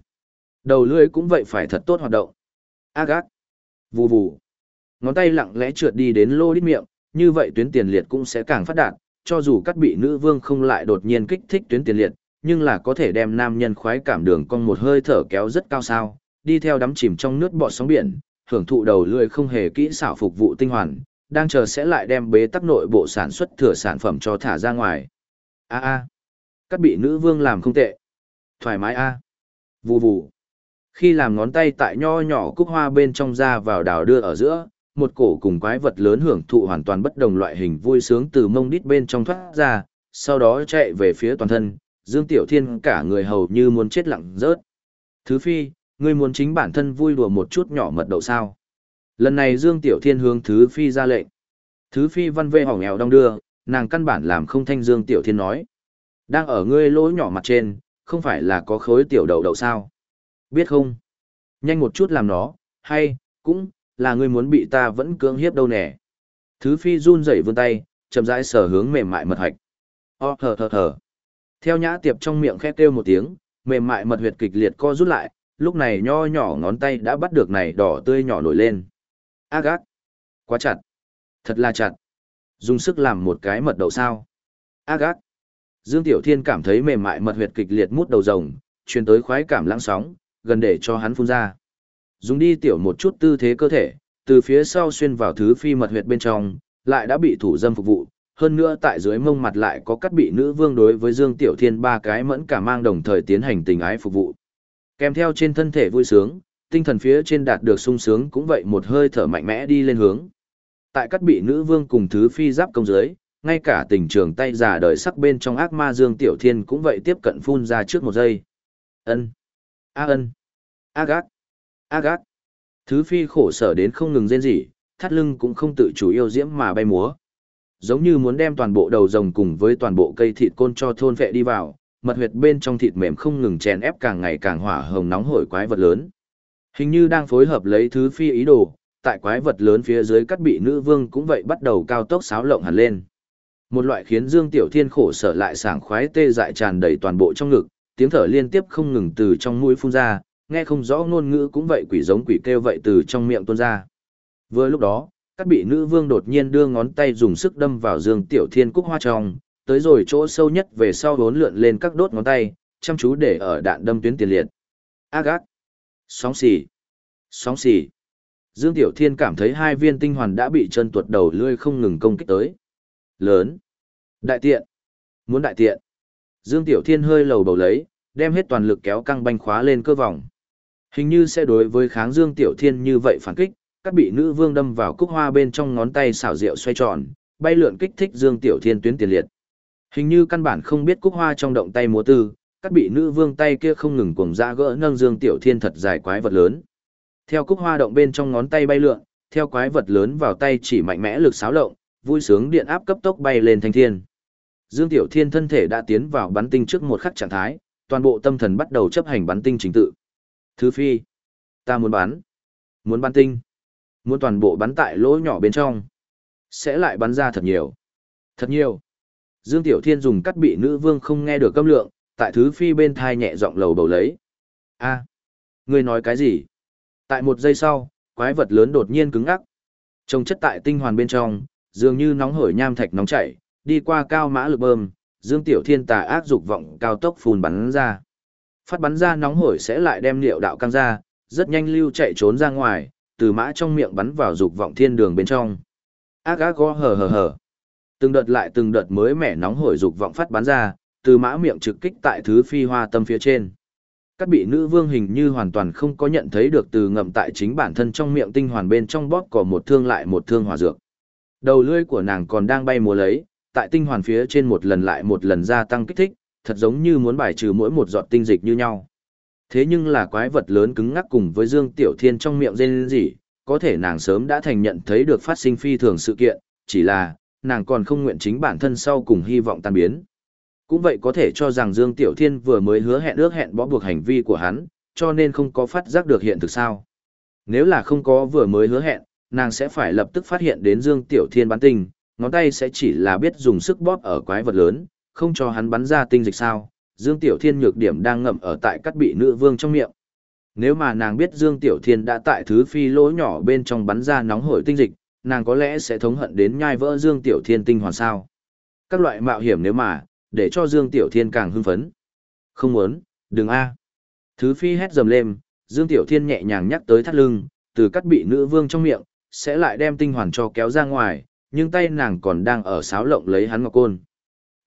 Đầu lưỡi cũng vậy phải thật tốt hoạt động. Ác ác. Vù vù. Ngón tay lặng lẽ trượt đi đến lô đít miệng, như vậy tuyến tiền liệt cũng sẽ càng phát đạt, cho dù các bị nữ vương không lại đột nhiên kích thích tuyến tiền liệt, nhưng là có thể đem nam nhân khoái cảm đường cong một hơi thở kéo rất cao sao, đi theo đắm chìm trong nước bọt sóng biển, hưởng thụ đầu lưỡi không hề kỹ xảo phục vụ tinh hoàn, đang chờ sẽ lại đem bế tắc nội bộ sản xuất thừa sản phẩm cho thả ra ngoài. A a, các bị nữ vương làm không tệ. Thoải mái a. Vù vù. Khi làm ngón tay tại nho nhỏ cúc hoa bên trong ra vào đào đưa ở giữa, một cổ cùng quái vật lớn hưởng thụ hoàn toàn bất đồng loại hình vui sướng từ mông đít bên trong thoát ra, sau đó chạy về phía toàn thân, Dương Tiểu Thiên cả người hầu như muốn chết lặng rớt. Thứ phi, ngươi muốn chính bản thân vui đùa một chút nhỏ mật đậu sao. Lần này Dương Tiểu Thiên hướng Thứ phi ra lệnh. Thứ phi văn vê hỏng nghèo đong đưa, nàng căn bản làm không thanh Dương Tiểu Thiên nói. Đang ở ngươi lỗ nhỏ mặt trên, không phải là có khối tiểu đậu đậu sao. Biết không? Nhanh một chút làm nó, hay, cũng, là ngươi muốn bị ta vẫn cưỡng hiếp đâu nè. Thứ phi run rẩy vươn tay, chậm rãi sở hướng mềm mại mật hạch. O thở thở thở. Theo nhã tiệp trong miệng khẽ kêu một tiếng, mềm mại mật huyệt kịch liệt co rút lại, lúc này nho nhỏ ngón tay đã bắt được này đỏ tươi nhỏ nổi lên. A gác. Quá chặt. Thật là chặt. Dùng sức làm một cái mật đậu sao. A gác. Dương Tiểu Thiên cảm thấy mềm mại mật huyệt kịch liệt mút đầu rồng, truyền tới khoái cảm lãng sóng, gần để cho hắn phun ra. Dùng đi tiểu một chút tư thế cơ thể, từ phía sau xuyên vào thứ phi mật huyệt bên trong, lại đã bị thủ dâm phục vụ, hơn nữa tại dưới mông mặt lại có cắt bị nữ vương đối với Dương Tiểu Thiên ba cái mẫn cả mang đồng thời tiến hành tình ái phục vụ. Kèm theo trên thân thể vui sướng, tinh thần phía trên đạt được sung sướng cũng vậy một hơi thở mạnh mẽ đi lên hướng. Tại cắt bị nữ vương cùng thứ phi giáp công dưới, ngay cả tình trường tay giả đời sắc bên trong ác ma Dương Tiểu Thiên cũng vậy tiếp cận phun ra trước một giây. Ân, A ân, A gác, A gác. Thứ phi khổ sở đến không ngừng rên rỉ, thắt lưng cũng không tự chủ yêu diễm mà bay múa. Giống như muốn đem toàn bộ đầu rồng cùng với toàn bộ cây thịt côn cho thôn vệ đi vào, mật huyệt bên trong thịt mềm không ngừng chèn ép càng ngày càng hỏa hồng nóng hổi quái vật lớn. Hình như đang phối hợp lấy thứ phi ý đồ, tại quái vật lớn phía dưới cắt bị nữ vương cũng vậy bắt đầu cao tốc xáo lộng hẳn lên. Một loại khiến Dương Tiểu Thiên khổ sở lại sảng khoái tê dại tràn đầy toàn bộ trong ngực, tiếng thở liên tiếp không ngừng từ trong mũi phun ra, nghe không rõ ngôn ngữ cũng vậy quỷ giống quỷ kêu vậy từ trong miệng tuôn ra. Vừa lúc đó, các bị nữ vương đột nhiên đưa ngón tay dùng sức đâm vào Dương Tiểu Thiên cúc hoa trong, tới rồi chỗ sâu nhất về sau vốn lượn lên các đốt ngón tay, chăm chú để ở đạn đâm tuyến tiền liệt. Agat. Sóng xì. Sóng xì. Dương Tiểu Thiên cảm thấy hai viên tinh hoàn đã bị chân tuột đầu lươi không ngừng công kích tới. Lớn. Đại tiện. Muốn đại tiện. Dương Tiểu Thiên hơi lầu bầu lấy, đem hết toàn lực kéo căng banh khóa lên cơ vòng. Hình như sẽ đối với kháng Dương Tiểu Thiên như vậy phản kích, các bị nữ vương đâm vào cúc hoa bên trong ngón tay xảo diệu xoay tròn, bay lượn kích thích Dương Tiểu Thiên tuyến tiền liệt. Hình như căn bản không biết cúc hoa trong động tay múa tư, các bị nữ vương tay kia không ngừng cuồng ra gỡ nâng Dương Tiểu Thiên thật dài quái vật lớn. Theo cúc hoa động bên trong ngón tay bay lượn, theo quái vật lớn vào tay chỉ mạnh mẽ lực xáo lộng, vui sướng điện áp cấp tốc bay lên thanh thiên. Dương Tiểu Thiên thân thể đã tiến vào bắn tinh trước một khắc trạng thái, toàn bộ tâm thần bắt đầu chấp hành bắn tinh chính tự. Thứ phi, ta muốn bắn, muốn bắn tinh, muốn toàn bộ bắn tại lỗ nhỏ bên trong, sẽ lại bắn ra thật nhiều, thật nhiều. Dương Tiểu Thiên dùng cắt bị nữ vương không nghe được câm lượng, tại thứ phi bên thai nhẹ giọng lầu bầu lấy. a à, ngươi nói cái gì? Tại một giây sau, quái vật lớn đột nhiên cứng ngắc. Trông chất tại tinh hoàn bên trong, dường như nóng hổi nham thạch nóng chảy, đi qua cao mã lực bơm, Dương Tiểu Thiên tà ác dục vọng cao tốc phun bắn ra. Phát bắn ra nóng hổi sẽ lại đem liệu đạo căng ra, rất nhanh lưu chạy trốn ra ngoài, từ mã trong miệng bắn vào dục vọng thiên đường bên trong. Ác ác go hờ hờ hờ. Từng đợt lại từng đợt mới mẻ nóng hổi dục vọng phát bắn ra, từ mã miệng trực kích tại thứ phi hoa tâm phía trên. Các bị nữ vương hình như hoàn toàn không có nhận thấy được từ ngậm tại chính bản thân trong miệng tinh hoàn bên trong bóp cỏ một thương lại một thương hòa dược. Đầu lưỡi của nàng còn đang bay múa lấy, tại tinh hoàn phía trên một lần lại một lần gia tăng kích thích, thật giống như muốn bài trừ mỗi một giọt tinh dịch như nhau. Thế nhưng là quái vật lớn cứng ngắc cùng với Dương Tiểu Thiên trong miệng rên rỉ, có thể nàng sớm đã thành nhận thấy được phát sinh phi thường sự kiện, chỉ là, nàng còn không nguyện chính bản thân sau cùng hy vọng tan biến. Cũng vậy có thể cho rằng Dương Tiểu Thiên vừa mới hứa hẹn ước hẹn bó buộc hành vi của hắn, cho nên không có phát giác được hiện thực sao. Nếu là không có vừa mới hứa hẹn, nàng sẽ phải lập tức phát hiện đến Dương Tiểu Thiên bán tình ngón tay sẽ chỉ là biết dùng sức bóp ở quái vật lớn, không cho hắn bắn ra tinh dịch sao. Dương Tiểu Thiên nhược điểm đang ngậm ở tại cắt bị nữ vương trong miệng. Nếu mà nàng biết Dương Tiểu Thiên đã tại thứ phi lỗ nhỏ bên trong bắn ra nóng hổi tinh dịch, nàng có lẽ sẽ thống hận đến nhai vỡ Dương Tiểu Thiên tinh hoàn sao. Các loại mạo hiểm nếu mà, để cho Dương Tiểu Thiên càng hưng phấn. Không muốn, đừng a. Thứ phi hét dầm lên, Dương Tiểu Thiên nhẹ nhàng nhắc tới thắt lưng, từ cắt bị nữ vương trong miệng, sẽ lại đem tinh hoàn cho kéo ra ngoài, nhưng tay nàng còn đang ở sáo lộng lấy hắn ngọc côn.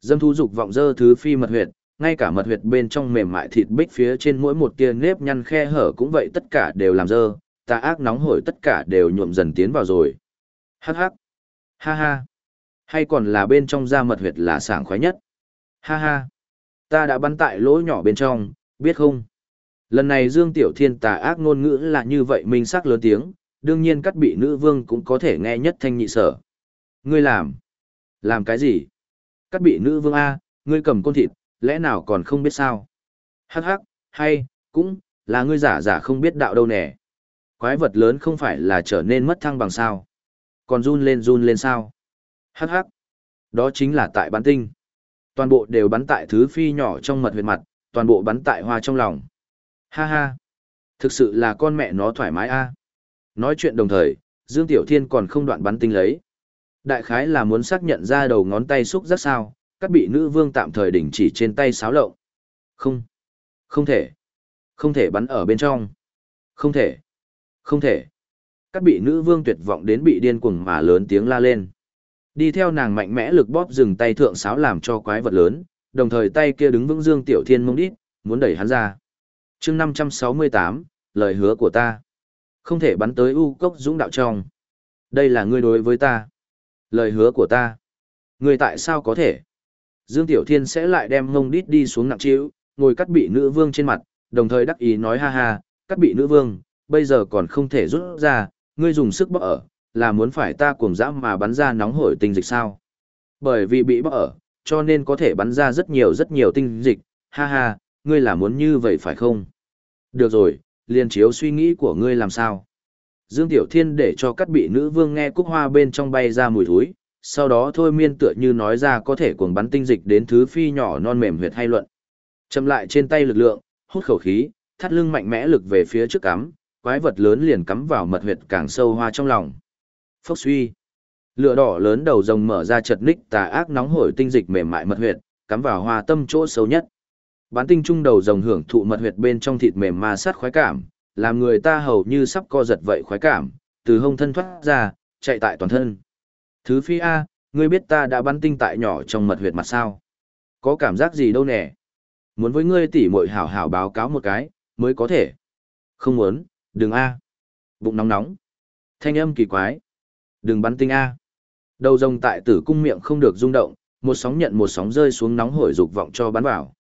Dâm thu dục vọng dơ thứ phi mật huyệt, ngay cả mật huyệt bên trong mềm mại thịt bích phía trên mỗi một tia nếp nhăn khe hở cũng vậy tất cả đều làm dơ, tà ác nóng hổi tất cả đều nhuộm dần tiến vào rồi. Hắc hắc. Ha ha. Hay còn là bên trong da mật huyệt là sảng khoái nhất. Ha ha. Ta đã bắn tại lỗ nhỏ bên trong, biết không? Lần này Dương Tiểu Thiên tà ác ngôn ngữ là như vậy minh sắc lớn tiếng, đương nhiên cắt bị nữ vương cũng có thể nghe nhất thanh nhị sở. Ngươi làm? Làm cái gì? Cắt bị nữ vương A, ngươi cầm côn thịt, lẽ nào còn không biết sao? Hắc hắc, hay, cũng, là ngươi giả giả không biết đạo đâu nè. Quái vật lớn không phải là trở nên mất thăng bằng sao? Còn run lên run lên sao? Hắc hắc, đó chính là tại bắn tinh. Toàn bộ đều bắn tại thứ phi nhỏ trong mật huyệt mặt, toàn bộ bắn tại hoa trong lòng. Ha ha, thực sự là con mẹ nó thoải mái a. Nói chuyện đồng thời, Dương Tiểu Thiên còn không đoạn bắn tinh lấy. Đại khái là muốn xác nhận ra đầu ngón tay xúc rất sao, các bị nữ vương tạm thời đình chỉ trên tay sáo lộng. Không, không thể, không thể bắn ở bên trong. Không thể, không thể. Các bị nữ vương tuyệt vọng đến bị điên cuồng mà lớn tiếng la lên. Đi theo nàng mạnh mẽ lực bóp dừng tay thượng sáo làm cho quái vật lớn, đồng thời tay kia đứng vững Dương Tiểu Thiên mông đít, muốn đẩy hắn ra. chương 568, lời hứa của ta. Không thể bắn tới u cốc dũng đạo trong. Đây là ngươi đối với ta. Lời hứa của ta. người tại sao có thể? Dương Tiểu Thiên sẽ lại đem ngông đít đi xuống nặng chiếu, ngồi cắt bị nữ vương trên mặt, đồng thời đắc ý nói ha ha, cắt bị nữ vương, bây giờ còn không thể rút ra, ngươi dùng sức bóc ở, là muốn phải ta cuồng dã mà bắn ra nóng hổi tinh dịch sao? Bởi vì bị bóc ở, cho nên có thể bắn ra rất nhiều rất nhiều tinh dịch, ha ha, ngươi là muốn như vậy phải không? Được rồi, liền chiếu suy nghĩ của ngươi làm sao? Dương Tiểu Thiên để cho cắt bị nữ vương nghe cúc hoa bên trong bay ra mùi thúi, sau đó thôi miên tựa như nói ra có thể cuồng bắn tinh dịch đến thứ phi nhỏ non mềm huyệt hay luận. Chậm lại trên tay lực lượng, hút khẩu khí, thắt lưng mạnh mẽ lực về phía trước cắm, quái vật lớn liền cắm vào mật huyệt càng sâu hoa trong lòng. Phốc suy. Lửa đỏ lớn đầu rồng mở ra chật ních tà ác nóng hổi tinh dịch mềm mại mật huyệt, cắm vào hoa tâm chỗ sâu nhất. Bán tinh trung đầu rồng hưởng thụ mật huyệt bên trong thịt mềm ma sát khoái cảm, làm người ta hầu như sắp co giật vậy khoái cảm, từ hông thân thoát ra, chạy tại toàn thân. Thứ phi A, ngươi biết ta đã bắn tinh tại nhỏ trong mật huyệt mặt sao? Có cảm giác gì đâu nè? Muốn với ngươi tỉ muội hảo hảo báo cáo một cái, mới có thể. Không muốn, đừng A. Bụng nóng nóng. Thanh âm kỳ quái. Đừng bắn tinh A. Đầu rồng tại tử cung miệng không được rung động, một sóng nhận một sóng rơi xuống nóng hổi dục vọng cho bắn vào.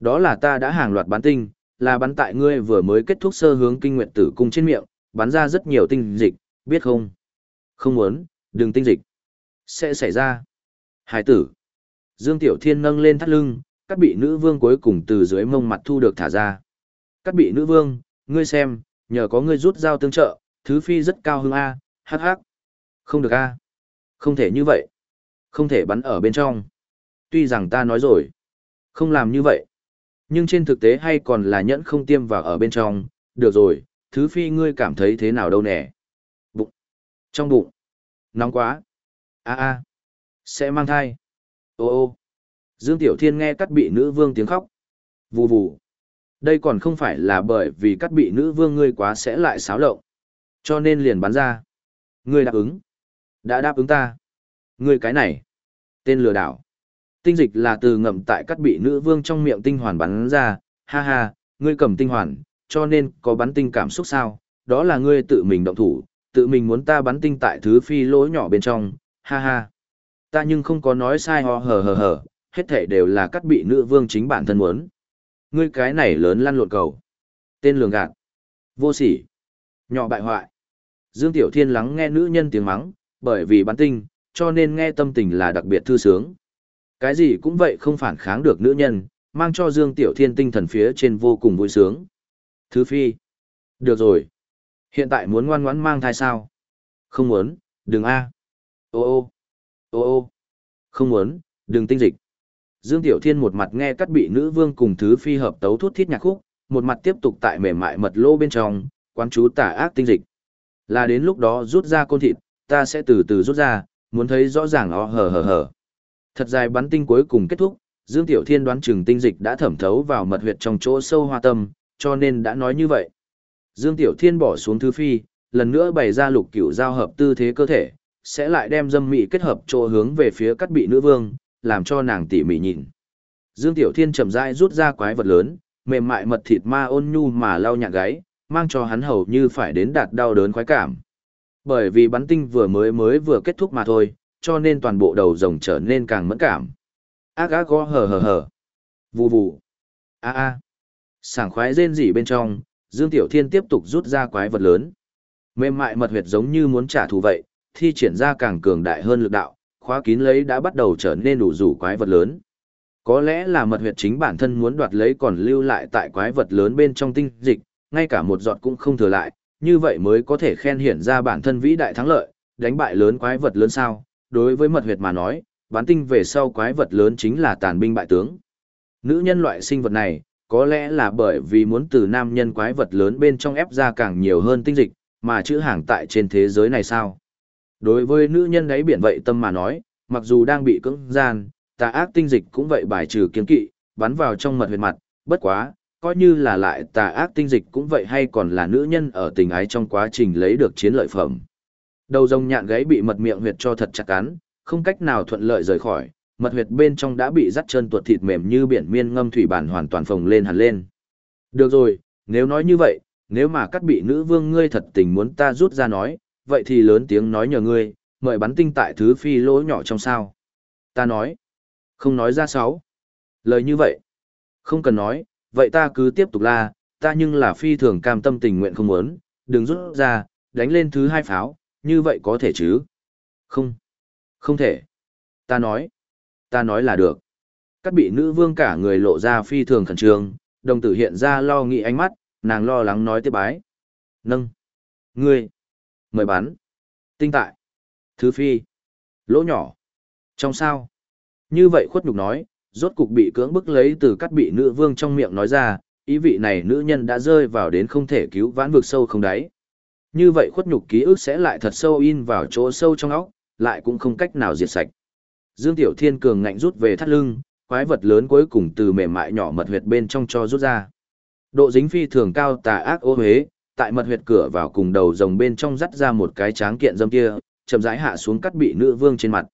Đó là ta đã hàng loạt bắn tinh, là bắn tại ngươi vừa mới kết thúc sơ hướng kinh nguyện tử cung trên miệng, bắn ra rất nhiều tinh dịch, biết không? Không muốn, đừng tinh dịch. Sẽ xảy ra. Hải tử. Dương Tiểu Thiên nâng lên thắt lưng, các bị nữ vương cuối cùng từ dưới mông mặt thu được thả ra. Các bị nữ vương, ngươi xem, nhờ có ngươi rút dao tương trợ, thứ phi rất cao hưng A, hắc hắc. Không được A. Không thể như vậy. Không thể bắn ở bên trong. Tuy rằng ta nói rồi. Không làm như vậy. Nhưng trên thực tế hay còn là nhẫn không tiêm vào ở bên trong, được rồi, thứ phi ngươi cảm thấy thế nào đâu nè. Bụng. Trong bụng. Nóng quá. a a Sẽ mang thai. Ô ô. Dương Tiểu Thiên nghe cắt bị nữ vương tiếng khóc. Vù vù. Đây còn không phải là bởi vì cắt bị nữ vương ngươi quá sẽ lại xáo lộng. Cho nên liền bắn ra. Ngươi đáp ứng. Đã đáp ứng ta. Ngươi cái này. Tên lừa đảo. Tinh dịch là từ ngậm tại cắt bị nữ vương trong miệng tinh hoàn bắn ra, ha ha, ngươi cầm tinh hoàn, cho nên có bắn tinh cảm xúc sao, đó là ngươi tự mình động thủ, tự mình muốn ta bắn tinh tại thứ phi lỗ nhỏ bên trong, ha ha. Ta nhưng không có nói sai ho hờ hờ hờ, hết thể đều là cắt bị nữ vương chính bản thân muốn. Ngươi cái này lớn lăn lộn cầu. Tên lường gạt. Vô sỉ. Nhỏ bại hoại. Dương Tiểu Thiên lắng nghe nữ nhân tiếng mắng, bởi vì bắn tinh, cho nên nghe tâm tình là đặc biệt thư sướng. Cái gì cũng vậy không phản kháng được nữ nhân, mang cho Dương Tiểu Thiên tinh thần phía trên vô cùng vui sướng. Thứ phi. Được rồi. Hiện tại muốn ngoan ngoãn mang thai sao? Không muốn, đừng a. Ô ô. Ô ô. Không muốn, đừng tinh dịch. Dương Tiểu Thiên một mặt nghe cắt bị nữ vương cùng thứ phi hợp tấu thút thiết nhạc khúc, một mặt tiếp tục tại mềm mại mật lô bên trong, quán chú tả ác tinh dịch. Là đến lúc đó rút ra côn thịt, ta sẽ từ từ rút ra, muốn thấy rõ ràng ó hờ hờ hờ. Thật dài bắn tinh cuối cùng kết thúc, Dương Tiểu Thiên đoán chừng tinh dịch đã thẩm thấu vào mật huyệt trong chỗ sâu hoa tâm, cho nên đã nói như vậy. Dương Tiểu Thiên bỏ xuống thứ phi, lần nữa bày ra lục cửu giao hợp tư thế cơ thể, sẽ lại đem dâm mị kết hợp chỗ hướng về phía cắt bị nữ vương, làm cho nàng tỉ mỉ nhìn. Dương Tiểu Thiên chậm rãi rút ra quái vật lớn, mềm mại mật thịt ma ôn nhu mà lau nhạc gáy, mang cho hắn hầu như phải đến đạt đau đớn khoái cảm. Bởi vì bắn tinh vừa mới mới vừa kết thúc mà thôi, cho nên toàn bộ đầu rồng trở nên càng mẫn cảm. Ác ác go hờ hờ hờ. Vù vù. A a. Sảng khoái rên rỉ bên trong, Dương Tiểu Thiên tiếp tục rút ra quái vật lớn. Mềm mại mật huyệt giống như muốn trả thù vậy, thi triển ra càng cường đại hơn lực đạo, khóa kín lấy đã bắt đầu trở nên đủ rủ quái vật lớn. Có lẽ là mật huyệt chính bản thân muốn đoạt lấy còn lưu lại tại quái vật lớn bên trong tinh dịch, ngay cả một giọt cũng không thừa lại, như vậy mới có thể khen hiển ra bản thân vĩ đại thắng lợi, đánh bại lớn quái vật lớn sao. Đối với mật huyệt mà nói, bán tinh về sau quái vật lớn chính là tàn binh bại tướng. Nữ nhân loại sinh vật này, có lẽ là bởi vì muốn từ nam nhân quái vật lớn bên trong ép ra càng nhiều hơn tinh dịch, mà chữ hàng tại trên thế giới này sao. Đối với nữ nhân đáy biển vậy tâm mà nói, mặc dù đang bị cưỡng gian, tà ác tinh dịch cũng vậy bài trừ kiến kỵ, bắn vào trong mật huyệt mặt, bất quá, coi như là lại tà ác tinh dịch cũng vậy hay còn là nữ nhân ở tình ái trong quá trình lấy được chiến lợi phẩm. Đầu rồng nhạn gáy bị mật miệng huyệt cho thật chặt cắn, không cách nào thuận lợi rời khỏi, mật huyệt bên trong đã bị dắt chân tuột thịt mềm như biển miên ngâm thủy bản hoàn toàn phồng lên hẳn lên. Được rồi, nếu nói như vậy, nếu mà cắt bị nữ vương ngươi thật tình muốn ta rút ra nói, vậy thì lớn tiếng nói nhờ ngươi, mời bắn tinh tại thứ phi lỗ nhỏ trong sao. Ta nói, không nói ra sáu. Lời như vậy, không cần nói, vậy ta cứ tiếp tục la, ta nhưng là phi thường cam tâm tình nguyện không muốn, đừng rút ra, đánh lên thứ hai pháo, như vậy có thể chứ? Không, không thể. Ta nói, ta nói là được. Các bị nữ vương cả người lộ ra phi thường khẩn trương, đồng tử hiện ra lo nghĩ ánh mắt, nàng lo lắng nói tiếp bái. Nâng. Ngươi. Mời bán Tinh tại. Thứ phi. Lỗ nhỏ. Trong sao. Như vậy khuất nhục nói, rốt cục bị cưỡng bức lấy từ cắt bị nữ vương trong miệng nói ra, ý vị này nữ nhân đã rơi vào đến không thể cứu vãn vực sâu không đáy. Như vậy khuất nhục ký ức sẽ lại thật sâu in vào chỗ sâu trong óc, lại cũng không cách nào diệt sạch. Dương Tiểu Thiên cường ngạnh rút về thắt lưng, quái vật lớn cuối cùng từ mềm mại nhỏ mật huyệt bên trong cho rút ra. Độ dính phi thường cao tà ác ô huế, tại mật huyệt cửa vào cùng đầu rồng bên trong dắt ra một cái tráng kiện dâm kia, chậm rãi hạ xuống cắt bị nữ vương trên mặt.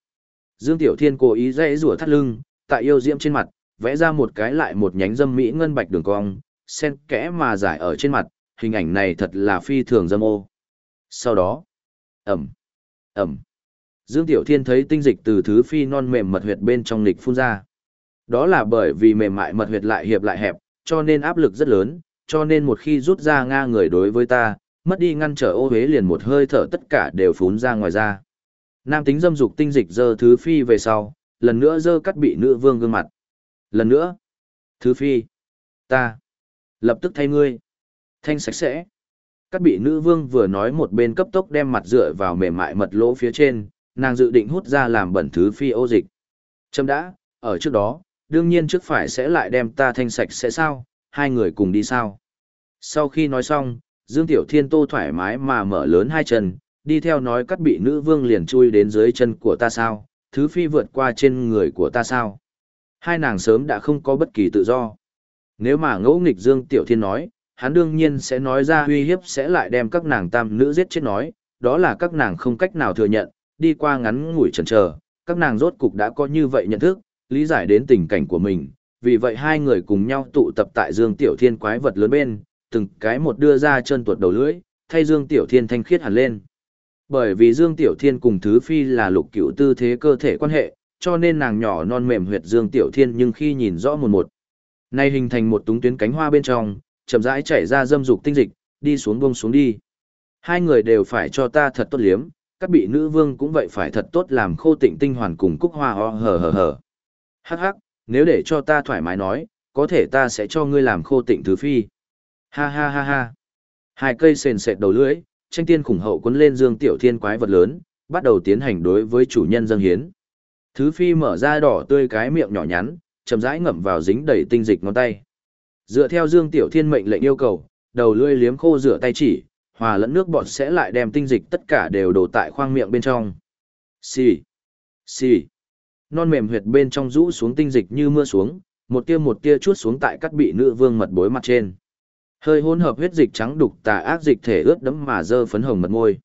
Dương Tiểu Thiên cố ý dãy rủa thắt lưng, tại yêu diễm trên mặt, vẽ ra một cái lại một nhánh dâm mỹ ngân bạch đường cong, sen kẽ mà giải ở trên mặt, hình ảnh này thật là phi thường dâm ô. Sau đó, ẩm, ẩm. Dương Tiểu Thiên thấy tinh dịch từ thứ phi non mềm mật huyệt bên trong lịch phun ra. Đó là bởi vì mềm mại mật huyệt lại hiệp lại hẹp, cho nên áp lực rất lớn, cho nên một khi rút ra nga người đối với ta, mất đi ngăn trở ô hế liền một hơi thở tất cả đều phún ra ngoài ra. Nam tính dâm dục tinh dịch dơ thứ phi về sau, lần nữa dơ cắt bị nữ vương gương mặt. Lần nữa, thứ phi, ta, lập tức thay ngươi, thanh sạch sẽ. Cát bị nữ vương vừa nói một bên cấp tốc đem mặt dựa vào mềm mại mật lỗ phía trên, nàng dự định hút ra làm bẩn thứ phi ô dịch. Châm đã, ở trước đó, đương nhiên trước phải sẽ lại đem ta thanh sạch sẽ sao, hai người cùng đi sao. Sau khi nói xong, Dương Tiểu Thiên Tô thoải mái mà mở lớn hai chân, đi theo nói cắt bị nữ vương liền chui đến dưới chân của ta sao, thứ phi vượt qua trên người của ta sao. Hai nàng sớm đã không có bất kỳ tự do. Nếu mà ngẫu nghịch Dương Tiểu Thiên nói, hắn đương nhiên sẽ nói ra uy hiếp sẽ lại đem các nàng tam nữ giết chết nói, đó là các nàng không cách nào thừa nhận, đi qua ngắn ngủi chần chờ, các nàng rốt cục đã có như vậy nhận thức, lý giải đến tình cảnh của mình, vì vậy hai người cùng nhau tụ tập tại Dương Tiểu Thiên quái vật lớn bên, từng cái một đưa ra chân tuột đầu lưỡi, thay Dương Tiểu Thiên thanh khiết hẳn lên. Bởi vì Dương Tiểu Thiên cùng Thứ Phi là lục cửu tư thế cơ thể quan hệ, cho nên nàng nhỏ non mềm huyệt Dương Tiểu Thiên nhưng khi nhìn rõ một một. Nay hình thành một túng tuyến cánh hoa bên trong, chậm rãi chảy ra dâm dục tinh dịch, đi xuống buông xuống đi. Hai người đều phải cho ta thật tốt liếm, các bị nữ vương cũng vậy phải thật tốt làm khô tịnh tinh hoàn cùng cúc hoa ho hờ hờ hờ. Hắc hắc, nếu để cho ta thoải mái nói, có thể ta sẽ cho ngươi làm khô tịnh thứ phi. Ha ha ha ha. Hai cây sền sệt đầu lưỡi, tranh tiên khủng hậu cuốn lên dương tiểu thiên quái vật lớn, bắt đầu tiến hành đối với chủ nhân dâng hiến. Thứ phi mở ra đỏ tươi cái miệng nhỏ nhắn, chậm rãi ngậm vào dính đầy tinh dịch ngón tay. Dựa theo Dương Tiểu Thiên mệnh lệnh yêu cầu, đầu lưỡi liếm khô rửa tay chỉ, hòa lẫn nước bọt sẽ lại đem tinh dịch tất cả đều đổ tại khoang miệng bên trong. Xì, xì. non mềm huyệt bên trong rũ xuống tinh dịch như mưa xuống, một tia một tia chuốt xuống tại các bị nữ vương mật bối mặt trên. Hơi hỗn hợp huyết dịch trắng đục tà ác dịch thể ướt đẫm mà dơ phấn hồng mật môi.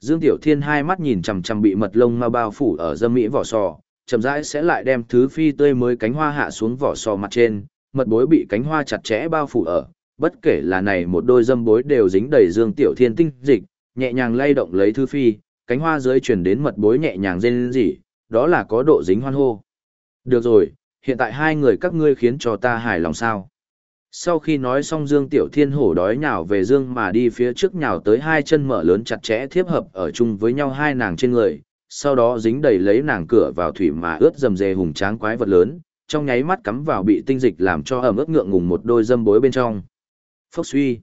Dương Tiểu Thiên hai mắt nhìn chằm chằm bị mật lông ma bao phủ ở dâm mỹ vỏ sò, chậm rãi sẽ lại đem thứ phi tươi mới cánh hoa hạ xuống vỏ sò mặt trên, mật bối bị cánh hoa chặt chẽ bao phủ ở, bất kể là này một đôi dâm bối đều dính đầy Dương Tiểu Thiên tinh dịch, nhẹ nhàng lay động lấy thư phi, cánh hoa dưới truyền đến mật bối nhẹ nhàng rên rỉ, đó là có độ dính hoan hô. Được rồi, hiện tại hai người các ngươi khiến cho ta hài lòng sao. Sau khi nói xong Dương Tiểu Thiên hổ đói nhào về Dương mà đi phía trước nhào tới hai chân mở lớn chặt chẽ thiếp hợp ở chung với nhau hai nàng trên người, sau đó dính đầy lấy nàng cửa vào thủy mà ướt dầm dề hùng tráng quái vật lớn, trong nháy mắt cắm vào bị tinh dịch làm cho ẩm ướt ngượng ngùng một đôi dâm bối bên trong. Phốc suy.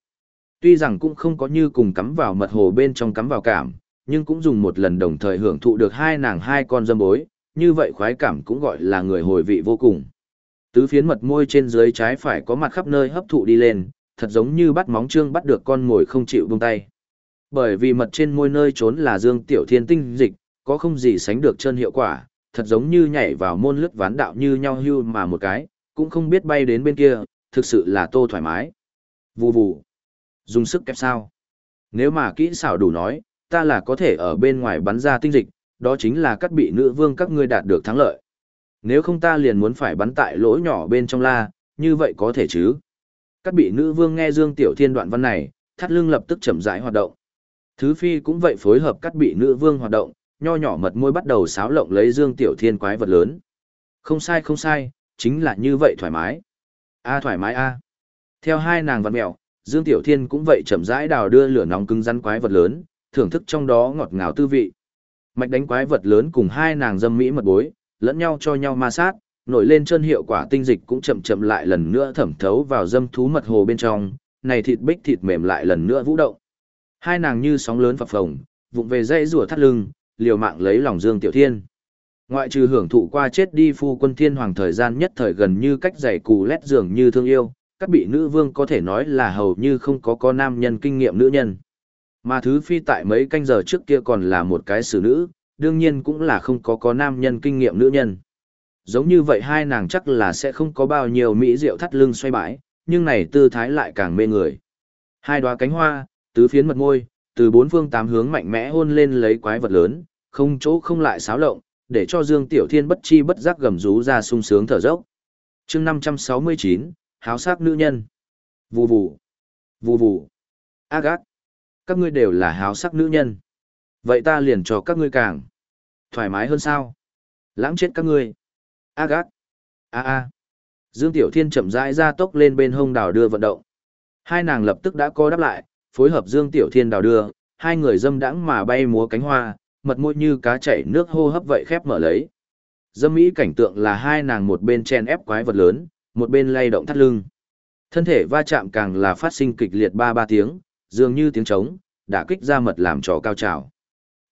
Tuy rằng cũng không có như cùng cắm vào mật hồ bên trong cắm vào cảm, nhưng cũng dùng một lần đồng thời hưởng thụ được hai nàng hai con dâm bối, như vậy khoái cảm cũng gọi là người hồi vị vô cùng. Tứ phiến mật môi trên dưới trái phải có mặt khắp nơi hấp thụ đi lên, thật giống như bắt móng trương bắt được con mồi không chịu buông tay. Bởi vì mật trên môi nơi trốn là dương tiểu thiên tinh dịch, có không gì sánh được chân hiệu quả, thật giống như nhảy vào môn lướt ván đạo như nhau hưu mà một cái, cũng không biết bay đến bên kia, thực sự là tô thoải mái. Vù vù. Dùng sức kẹp sao. Nếu mà kỹ xảo đủ nói, ta là có thể ở bên ngoài bắn ra tinh dịch, đó chính là cắt bị nữ vương các ngươi đạt được thắng lợi. Nếu không ta liền muốn phải bắn tại lỗ nhỏ bên trong la, như vậy có thể chứ. Cắt bị nữ vương nghe Dương Tiểu Thiên đoạn văn này, thắt lưng lập tức chậm rãi hoạt động. Thứ phi cũng vậy phối hợp cắt bị nữ vương hoạt động, nho nhỏ mật môi bắt đầu xáo lộng lấy Dương Tiểu Thiên quái vật lớn. Không sai không sai, chính là như vậy thoải mái. A thoải mái a. Theo hai nàng văn mèo, Dương Tiểu Thiên cũng vậy chậm rãi đào đưa lửa nóng cứng rắn quái vật lớn, thưởng thức trong đó ngọt ngào tư vị. Mạch đánh quái vật lớn cùng hai nàng dâm mỹ mật bối, lẫn nhau cho nhau ma sát, nổi lên chân hiệu quả tinh dịch cũng chậm chậm lại lần nữa thẩm thấu vào dâm thú mật hồ bên trong, này thịt bích thịt mềm lại lần nữa vũ động. Hai nàng như sóng lớn phập phồng, vụng về dây rùa thắt lưng, liều mạng lấy lòng Dương Tiểu Thiên. Ngoại trừ hưởng thụ qua chết đi phu quân thiên hoàng thời gian nhất thời gần như cách giày cù lét dường như thương yêu, các bị nữ vương có thể nói là hầu như không có có nam nhân kinh nghiệm nữ nhân. Mà thứ phi tại mấy canh giờ trước kia còn là một cái xử nữ, đương nhiên cũng là không có có nam nhân kinh nghiệm nữ nhân. Giống như vậy hai nàng chắc là sẽ không có bao nhiêu mỹ rượu thắt lưng xoay bãi, nhưng này tư thái lại càng mê người. Hai đóa cánh hoa, tứ phiến mật môi, từ bốn phương tám hướng mạnh mẽ hôn lên lấy quái vật lớn, không chỗ không lại xáo lộng, để cho Dương Tiểu Thiên bất chi bất giác gầm rú ra sung sướng thở dốc. Chương 569, háo sắc nữ nhân. Vù vù, vù vù. Ác ác. Các ngươi đều là háo sắc nữ nhân. Vậy ta liền cho các ngươi càng thoải mái hơn sao? Lãng chết các ngươi. Ác ác. A a. Dương Tiểu Thiên chậm rãi ra tốc lên bên hông đảo đưa vận động. Hai nàng lập tức đã co đáp lại, phối hợp Dương Tiểu Thiên đào đưa, hai người dâm đãng mà bay múa cánh hoa, mật môi như cá chảy nước hô hấp vậy khép mở lấy. Dâm mỹ cảnh tượng là hai nàng một bên chen ép quái vật lớn, một bên lay động thắt lưng. Thân thể va chạm càng là phát sinh kịch liệt ba ba tiếng, dường như tiếng trống, đã kích ra mật làm trò cao trào.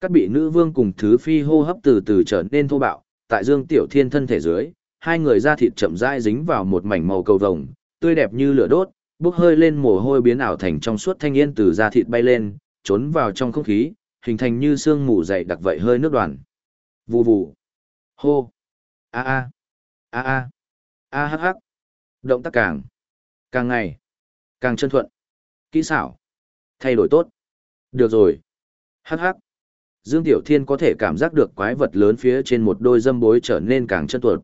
Các bị nữ vương cùng thứ phi hô hấp từ từ trở nên thô bạo, tại Dương Tiểu Thiên thân thể dưới, hai người da thịt chậm rãi dính vào một mảnh màu cầu vồng, tươi đẹp như lửa đốt, bốc hơi lên mồ hôi biến ảo thành trong suốt thanh yên từ da thịt bay lên, trốn vào trong không khí, hình thành như sương mù dày đặc vậy hơi nước đoàn. Vù vù. Hô. A a. A a. A hắc hắc. Động tác càng. Càng ngày. Càng chân thuận. Kỹ xảo. Thay đổi tốt. Được rồi. Hắc hắc. Dương Tiểu Thiên có thể cảm giác được quái vật lớn phía trên một đôi dâm bối trở nên càng chân tuột.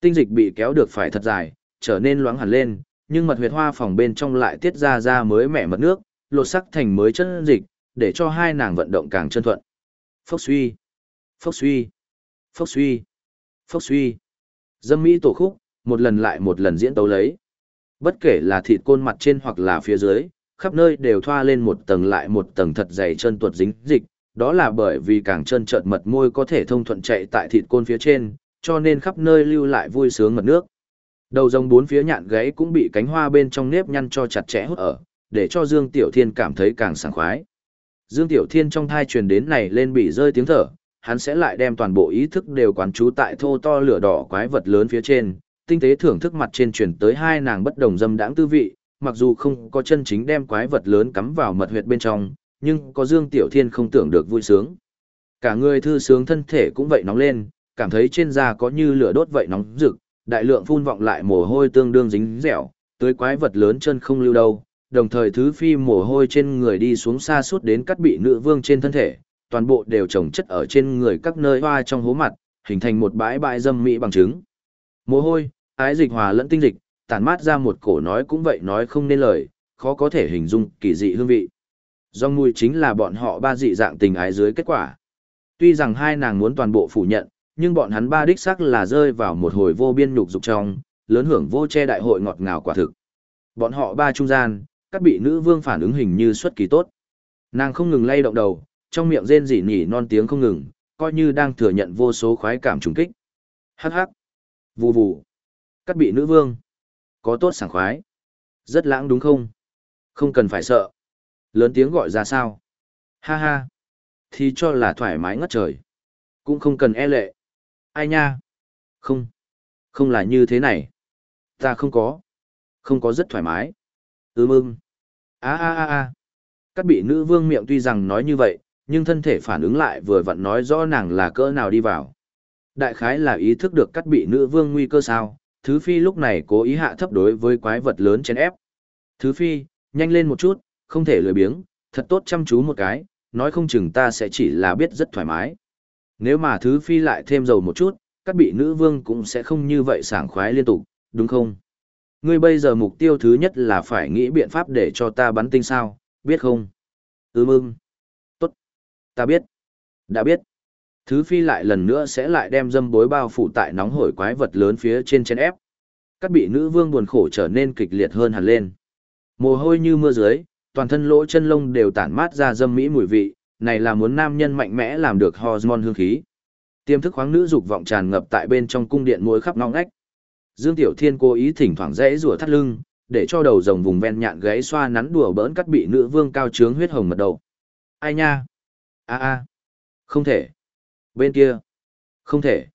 Tinh dịch bị kéo được phải thật dài, trở nên loáng hẳn lên, nhưng mật huyệt hoa phòng bên trong lại tiết ra ra mới mẻ mật nước, lột sắc thành mới chân dịch, để cho hai nàng vận động càng chân thuận. Phốc suy, phốc suy, phốc suy, phốc suy. Dâm mỹ tổ khúc, một lần lại một lần diễn tấu lấy. Bất kể là thịt côn mặt trên hoặc là phía dưới, khắp nơi đều thoa lên một tầng lại một tầng thật dày chân tuột dính dịch, đó là bởi vì càng chân trợn mật môi có thể thông thuận chạy tại thịt côn phía trên, cho nên khắp nơi lưu lại vui sướng mật nước. Đầu rồng bốn phía nhạn gáy cũng bị cánh hoa bên trong nếp nhăn cho chặt chẽ hút ở, để cho Dương Tiểu Thiên cảm thấy càng sảng khoái. Dương Tiểu Thiên trong thai truyền đến này lên bị rơi tiếng thở, hắn sẽ lại đem toàn bộ ý thức đều quán trú tại thô to lửa đỏ quái vật lớn phía trên, tinh tế thưởng thức mặt trên truyền tới hai nàng bất đồng dâm đãng tư vị, mặc dù không có chân chính đem quái vật lớn cắm vào mật huyệt bên trong, nhưng có Dương Tiểu Thiên không tưởng được vui sướng. Cả người thư sướng thân thể cũng vậy nóng lên, cảm thấy trên da có như lửa đốt vậy nóng rực, đại lượng phun vọng lại mồ hôi tương đương dính dẻo, tới quái vật lớn chân không lưu đâu, đồng thời thứ phi mồ hôi trên người đi xuống xa suốt đến cắt bị nữ vương trên thân thể, toàn bộ đều trồng chất ở trên người các nơi hoa trong hố mặt, hình thành một bãi bãi dâm mỹ bằng chứng. Mồ hôi, ái dịch hòa lẫn tinh dịch, tản mát ra một cổ nói cũng vậy nói không nên lời, khó có thể hình dung kỳ dị hương vị. Dòng mùi chính là bọn họ ba dị dạng tình ái dưới kết quả. Tuy rằng hai nàng muốn toàn bộ phủ nhận, nhưng bọn hắn ba đích sắc là rơi vào một hồi vô biên nhục dục trong, lớn hưởng vô che đại hội ngọt ngào quả thực. Bọn họ ba trung gian, các bị nữ vương phản ứng hình như xuất kỳ tốt. Nàng không ngừng lay động đầu, trong miệng rên rỉ nhỉ non tiếng không ngừng, coi như đang thừa nhận vô số khoái cảm trùng kích. Hắc hắc. Vù vù. Các bị nữ vương. Có tốt sảng khoái. Rất lãng đúng không? Không cần phải sợ. Lớn tiếng gọi ra sao? Ha ha. Thì cho là thoải mái ngất trời. Cũng không cần e lệ. Ai nha? Không. Không là như thế này. Ta không có. Không có rất thoải mái. Ừm ưm. a a a a Các bị nữ vương miệng tuy rằng nói như vậy, nhưng thân thể phản ứng lại vừa vặn nói rõ nàng là cỡ nào đi vào. Đại khái là ý thức được cắt bị nữ vương nguy cơ sao, Thứ Phi lúc này cố ý hạ thấp đối với quái vật lớn chén ép. Thứ Phi, nhanh lên một chút, không thể lười biếng, thật tốt chăm chú một cái, nói không chừng ta sẽ chỉ là biết rất thoải mái. Nếu mà Thứ Phi lại thêm dầu một chút, các bị nữ vương cũng sẽ không như vậy sảng khoái liên tục, đúng không? Ngươi bây giờ mục tiêu thứ nhất là phải nghĩ biện pháp để cho ta bắn tinh sao, biết không? Ừm ưng. Tốt. Ta biết. Đã biết. Thứ phi lại lần nữa sẽ lại đem dâm bối bao phủ tại nóng hổi quái vật lớn phía trên trên ép. Các bị nữ vương buồn khổ trở nên kịch liệt hơn hẳn lên. Mồ hôi như mưa dưới, toàn thân lỗ chân lông đều tản mát ra dâm mỹ mùi vị, này là muốn nam nhân mạnh mẽ làm được hormone hương khí. Tiềm thức khoáng nữ dục vọng tràn ngập tại bên trong cung điện môi khắp ngóc ngách. Dương Tiểu Thiên cố ý thỉnh thoảng rẽ rùa thắt lưng, để cho đầu rồng vùng ven nhạn gáy xoa nắn đùa bỡn cắt bị nữ vương cao trướng huyết hồng mật đầu. Ai nha? A a. Không thể. Bên kia. Không thể.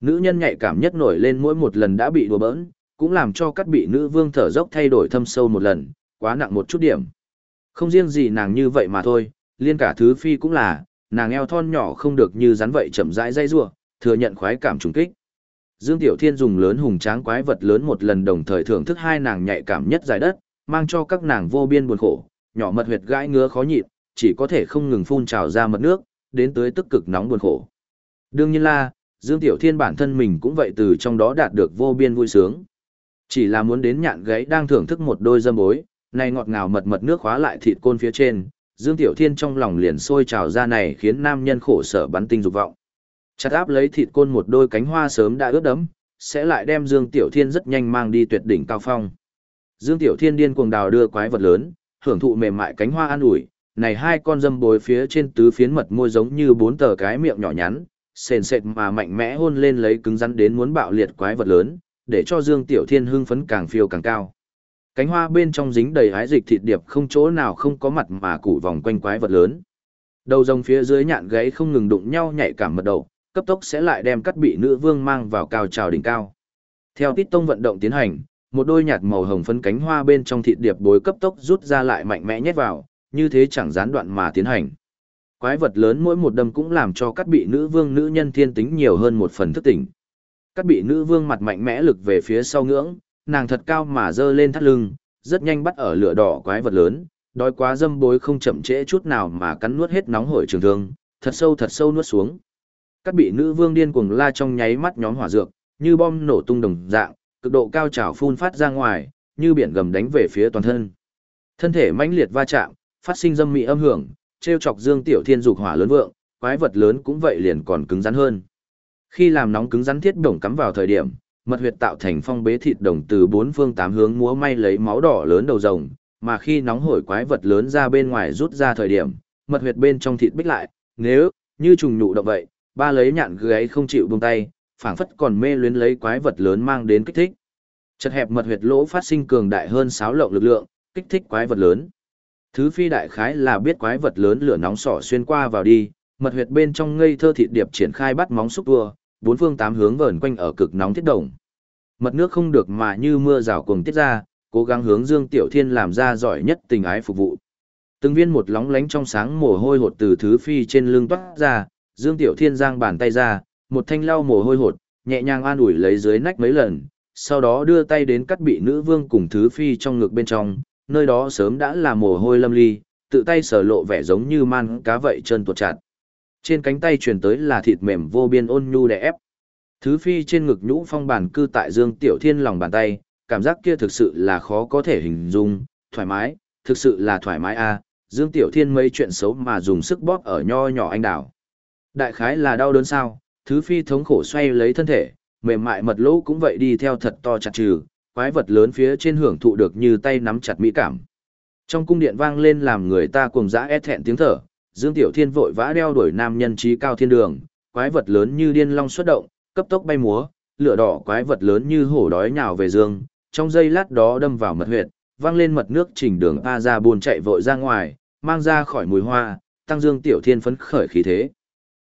Nữ nhân nhạy cảm nhất nổi lên mỗi một lần đã bị đùa bỡn, cũng làm cho cắt bị nữ vương thở dốc thay đổi thâm sâu một lần, quá nặng một chút điểm. Không riêng gì nàng như vậy mà thôi, liên cả thứ phi cũng là, nàng eo thon nhỏ không được như rắn vậy chậm rãi dây rua, thừa nhận khoái cảm trùng kích. Dương Tiểu Thiên dùng lớn hùng tráng quái vật lớn một lần đồng thời thưởng thức hai nàng nhạy cảm nhất giải đất, mang cho các nàng vô biên buồn khổ, nhỏ mật huyệt gãi ngứa khó nhịn, chỉ có thể không ngừng phun trào ra mật nước, đến tới tức cực nóng buồn khổ. Đương nhiên là, Dương Tiểu Thiên bản thân mình cũng vậy từ trong đó đạt được vô biên vui sướng. Chỉ là muốn đến nhạn gáy đang thưởng thức một đôi dâm bối, này ngọt ngào mật mật nước khóa lại thịt côn phía trên, Dương Tiểu Thiên trong lòng liền sôi trào ra này khiến nam nhân khổ sở bắn tinh dục vọng. Chặt áp lấy thịt côn một đôi cánh hoa sớm đã ướt đẫm, sẽ lại đem Dương Tiểu Thiên rất nhanh mang đi tuyệt đỉnh cao phong. Dương Tiểu Thiên điên cuồng đào đưa quái vật lớn, hưởng thụ mềm mại cánh hoa an ủi, này hai con dâm bối phía trên tứ phiến mật môi giống như bốn tờ cái miệng nhỏ nhắn, sền sệt mà mạnh mẽ hôn lên lấy cứng rắn đến muốn bạo liệt quái vật lớn, để cho Dương Tiểu Thiên hưng phấn càng phiêu càng cao. Cánh hoa bên trong dính đầy hái dịch thịt điệp không chỗ nào không có mặt mà cụ vòng quanh quái vật lớn. Đầu rồng phía dưới nhạn gáy không ngừng đụng nhau nhạy cảm mật đầu, cấp tốc sẽ lại đem cắt bị nữ vương mang vào cao trào đỉnh cao. Theo tít tông vận động tiến hành, một đôi nhạt màu hồng phấn cánh hoa bên trong thịt điệp bối cấp tốc rút ra lại mạnh mẽ nhét vào, như thế chẳng gián đoạn mà tiến hành. Quái vật lớn mỗi một đâm cũng làm cho cắt bị nữ vương nữ nhân thiên tính nhiều hơn một phần thức tỉnh. Cắt bị nữ vương mặt mạnh mẽ lực về phía sau ngưỡng, nàng thật cao mà dơ lên thắt lưng, rất nhanh bắt ở lửa đỏ quái vật lớn, đói quá dâm bối không chậm trễ chút nào mà cắn nuốt hết nóng hổi trường thương, thật sâu thật sâu nuốt xuống. Các bị nữ vương điên cuồng la trong nháy mắt nhóm hỏa dược, như bom nổ tung đồng dạng, cực độ cao trào phun phát ra ngoài, như biển gầm đánh về phía toàn thân. Thân thể mãnh liệt va chạm, phát sinh dâm mị âm hưởng, treo chọc Dương Tiểu Thiên dục hỏa lớn vượng, quái vật lớn cũng vậy liền còn cứng rắn hơn. Khi làm nóng cứng rắn thiết đồng cắm vào thời điểm, mật huyệt tạo thành phong bế thịt đồng từ bốn phương tám hướng múa may lấy máu đỏ lớn đầu rồng, mà khi nóng hổi quái vật lớn ra bên ngoài rút ra thời điểm, mật huyệt bên trong thịt bích lại, nếu như trùng nhụ động vậy, ba lấy nhạn gáy không chịu buông tay, phảng phất còn mê luyến lấy quái vật lớn mang đến kích thích. Chật hẹp mật huyệt lỗ phát sinh cường đại hơn sáo lộng lực lượng, kích thích quái vật lớn. Thứ phi đại khái là biết quái vật lớn lửa nóng sỏ xuyên qua vào đi, mật huyệt bên trong ngây thơ thịt điệp triển khai bắt móng xúc tua, bốn phương tám hướng vờn quanh ở cực nóng thiết đồng. Mật nước không được mà như mưa rào cuồng tiết ra, cố gắng hướng Dương Tiểu Thiên làm ra giỏi nhất tình ái phục vụ. Từng viên một lóng lánh trong sáng mồ hôi hột từ thứ phi trên lưng toát ra, Dương Tiểu Thiên giang bàn tay ra, một thanh lau mồ hôi hột, nhẹ nhàng an ủi lấy dưới nách mấy lần, sau đó đưa tay đến cắt bị nữ vương cùng thứ phi trong ngực bên trong, nơi đó sớm đã là mồ hôi lâm ly, tự tay sở lộ vẻ giống như man cá vậy chân tuột chặt. Trên cánh tay truyền tới là thịt mềm vô biên ôn nhu đè ép. Thứ phi trên ngực nhũ phong bản cư tại Dương Tiểu Thiên lòng bàn tay, cảm giác kia thực sự là khó có thể hình dung, thoải mái, thực sự là thoải mái a. Dương Tiểu Thiên mấy chuyện xấu mà dùng sức bóp ở nho nhỏ anh đảo. Đại khái là đau đớn sao, thứ phi thống khổ xoay lấy thân thể, mềm mại mật lỗ cũng vậy đi theo thật to chặt trừ, quái vật lớn phía trên hưởng thụ được như tay nắm chặt mỹ cảm. Trong cung điện vang lên làm người ta cuồng dã e thẹn tiếng thở, Dương Tiểu Thiên vội vã đeo đuổi nam nhân trí cao thiên đường, quái vật lớn như điên long xuất động, cấp tốc bay múa, lửa đỏ quái vật lớn như hổ đói nhào về dương, trong giây lát đó đâm vào mật huyệt, vang lên mật nước chỉnh đường A ra buồn chạy vội ra ngoài, mang ra khỏi mùi hoa, tăng Dương Tiểu Thiên phấn khởi khí thế.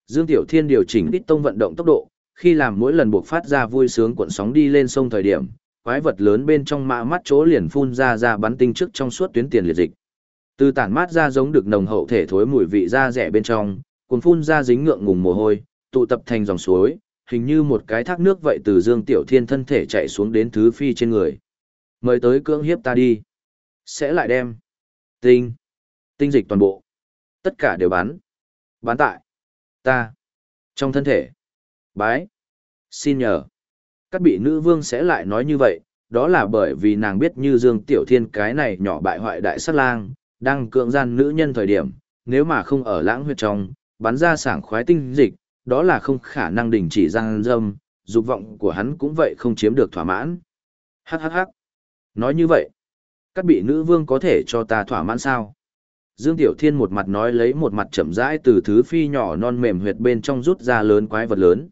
Dương Tiểu Thiên điều chỉnh ít tông vận động tốc độ, khi làm mỗi lần buộc phát ra vui sướng cuộn sóng đi lên sông thời điểm, quái vật lớn bên trong mã mắt chỗ liền phun ra ra bắn tinh trước trong suốt tuyến tiền liệt dịch. Từ tản mát ra giống được nồng hậu thể thối mùi vị da rẻ bên trong, cuốn phun ra dính ngượng ngùng mồ hôi, tụ tập thành dòng suối, hình như một cái thác nước vậy từ Dương Tiểu Thiên thân thể chạy xuống đến thứ phi trên người. Mời tới cưỡng hiếp ta đi. Sẽ lại đem. Tinh. Tinh dịch toàn bộ. Tất cả đều bán. Bán tại. Ta. Trong thân thể. Bái. Xin nhờ. Các bị nữ vương sẽ lại nói như vậy, đó là bởi vì nàng biết như Dương Tiểu Thiên cái này nhỏ bại hoại đại sát lang, đang cưỡng gian nữ nhân thời điểm, nếu mà không ở lãng huyệt trong, bắn ra sảng khoái tinh dịch, đó là không khả năng đình chỉ gian dâm, dục vọng của hắn cũng vậy không chiếm được thỏa mãn. Hắc hắc hắc. Nói như vậy, các bị nữ vương có thể cho ta thỏa mãn sao? Dương Tiểu Thiên một mặt nói lấy một mặt chậm rãi từ thứ phi nhỏ non mềm huyệt bên trong rút ra lớn quái vật lớn.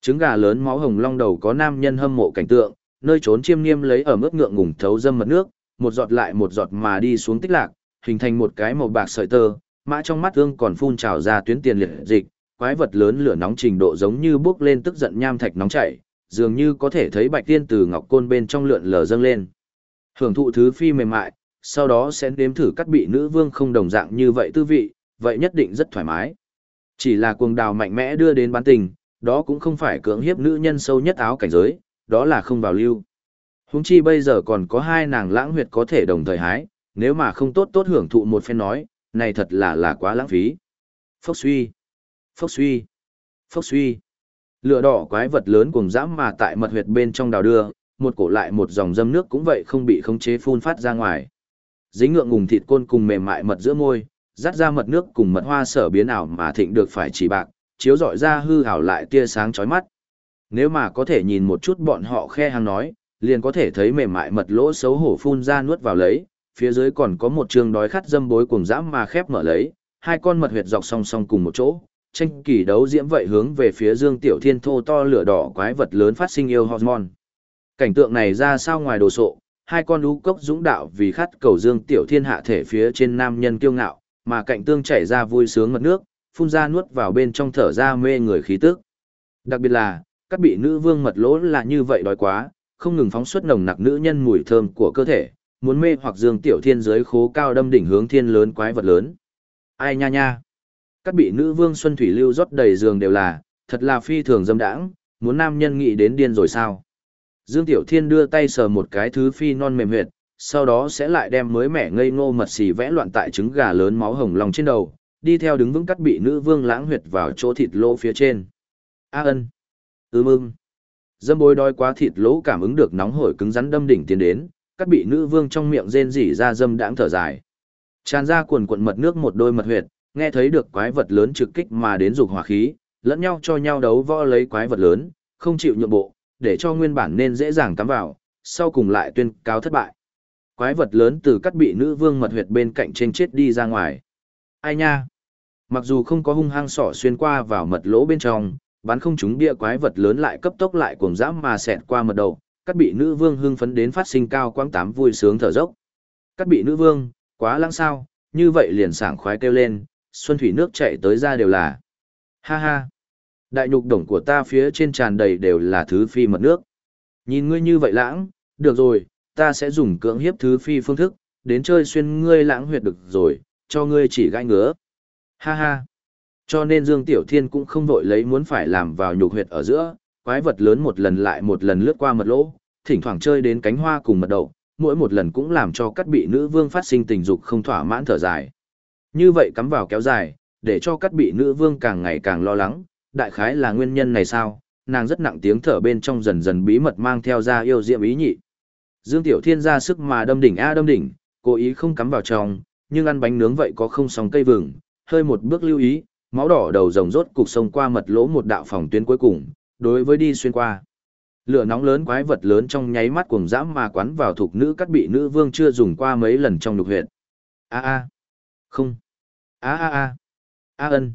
Trứng gà lớn máu hồng long đầu có nam nhân hâm mộ cảnh tượng, nơi trốn chiêm nghiêm lấy ở mức ngượng ngùng thấu dâm mật nước, một giọt lại một giọt mà đi xuống tích lạc, hình thành một cái màu bạc sợi tơ, mã trong mắt ương còn phun trào ra tuyến tiền liệt dịch, quái vật lớn lửa nóng trình độ giống như bước lên tức giận nham thạch nóng chảy, dường như có thể thấy bạch tiên từ ngọc côn bên trong lượn lờ dâng lên. Hưởng thụ thứ phi mềm mại, sau đó sẽ nếm thử cắt bị nữ vương không đồng dạng như vậy tư vị, vậy nhất định rất thoải mái. Chỉ là cuồng đào mạnh mẽ đưa đến bán tình, đó cũng không phải cưỡng hiếp nữ nhân sâu nhất áo cảnh giới, đó là không vào lưu. Húng chi bây giờ còn có hai nàng lãng huyệt có thể đồng thời hái, nếu mà không tốt tốt hưởng thụ một phen nói, này thật là là quá lãng phí. Phốc suy, phốc suy, phốc suy. Lửa đỏ quái vật lớn cùng dã mà tại mật huyệt bên trong đào đưa, một cổ lại một dòng dâm nước cũng vậy không bị khống chế phun phát ra ngoài. Dính ngượng ngùng thịt côn cùng mềm mại mật giữa môi, dắt ra mật nước cùng mật hoa sở biến ảo mà thịnh được phải chỉ bạc, chiếu rọi ra hư ảo lại tia sáng chói mắt. Nếu mà có thể nhìn một chút bọn họ khe hàng nói, liền có thể thấy mềm mại mật lỗ xấu hổ phun ra nuốt vào lấy, phía dưới còn có một trường đói khát dâm bối cuồng dã mà khép mở lấy, hai con mật huyệt dọc song song cùng một chỗ, tranh kỳ đấu diễm vậy hướng về phía Dương Tiểu Thiên thô to lửa đỏ quái vật lớn phát sinh yêu hormone. Cảnh tượng này ra sao ngoài đồ sộ, hai con lũ cốc dũng đạo vì khát cầu Dương Tiểu Thiên hạ thể phía trên nam nhân kiêu ngạo, mà cạnh tương chảy ra vui sướng mật nước, phun ra nuốt vào bên trong thở ra mê người khí tức. Đặc biệt là, các bị nữ vương mật lỗ là như vậy đói quá, không ngừng phóng xuất nồng nặc nữ nhân mùi thơm của cơ thể, muốn mê hoặc dương tiểu thiên giới khố cao đâm đỉnh hướng thiên lớn quái vật lớn. Ai nha nha. Các bị nữ vương xuân thủy lưu rót đầy giường đều là, thật là phi thường dâm đãng, muốn nam nhân nghĩ đến điên rồi sao. Dương Tiểu Thiên đưa tay sờ một cái thứ phi non mềm huyệt, sau đó sẽ lại đem mới mẻ ngây ngô mật xì vẽ loạn tại trứng gà lớn máu hồng lòng trên đầu, đi theo đứng vững cắt bị nữ vương lãng huyệt vào chỗ thịt lỗ phía trên. A ân. Ưm ưm. Dâm bối đói quá thịt lỗ cảm ứng được nóng hổi cứng rắn đâm đỉnh tiến đến, cắt bị nữ vương trong miệng rên rỉ ra dâm đãng thở dài. Tràn ra cuồn cuộn mật nước một đôi mật huyệt, nghe thấy được quái vật lớn trực kích mà đến dục hỏa khí, lẫn nhau cho nhau đấu võ lấy quái vật lớn, không chịu nhượng bộ, để cho nguyên bản nên dễ dàng cắm vào, sau cùng lại tuyên cáo thất bại. Quái vật lớn từ cắt bị nữ vương mật huyệt bên cạnh trên chết đi ra ngoài. Ai nha? Mặc dù không có hung hăng sỏ xuyên qua vào mật lỗ bên trong, bắn không trúng bia quái vật lớn lại cấp tốc lại cuồng dã mà xẹt qua mật đầu, các bị nữ vương hưng phấn đến phát sinh cao quang tám vui sướng thở dốc. Các bị nữ vương, quá lãng sao, như vậy liền sảng khoái kêu lên, xuân thủy nước chảy tới ra đều là. Ha ha. Đại nhục đồng của ta phía trên tràn đầy đều là thứ phi mật nước. Nhìn ngươi như vậy lãng, được rồi, ta sẽ dùng cưỡng hiếp thứ phi phương thức, đến chơi xuyên ngươi lãng huyệt được rồi, cho ngươi chỉ gai ngứa. Ha ha. Cho nên Dương Tiểu Thiên cũng không vội lấy muốn phải làm vào nhục huyệt ở giữa, quái vật lớn một lần lại một lần lướt qua mật lỗ, thỉnh thoảng chơi đến cánh hoa cùng mật đậu, mỗi một lần cũng làm cho các bị nữ vương phát sinh tình dục không thỏa mãn thở dài. Như vậy cắm vào kéo dài, để cho các bị nữ vương càng ngày càng lo lắng, đại khái là nguyên nhân này sao, nàng rất nặng tiếng thở bên trong dần dần bí mật mang theo ra yêu diệm ý nhị. Dương Tiểu Thiên ra sức mà đâm đỉnh a đâm đỉnh, cố ý không cắm vào trong, nhưng ăn bánh nướng vậy có không sóng cây vừng, hơi một bước lưu ý, máu đỏ đầu rồng rốt cục sông qua mật lỗ một đạo phòng tuyến cuối cùng, đối với đi xuyên qua. Lửa nóng lớn quái vật lớn trong nháy mắt cuồng dã mà quán vào thuộc nữ cắt bị nữ vương chưa dùng qua mấy lần trong lục huyệt. A a. Không. A a a. A ân.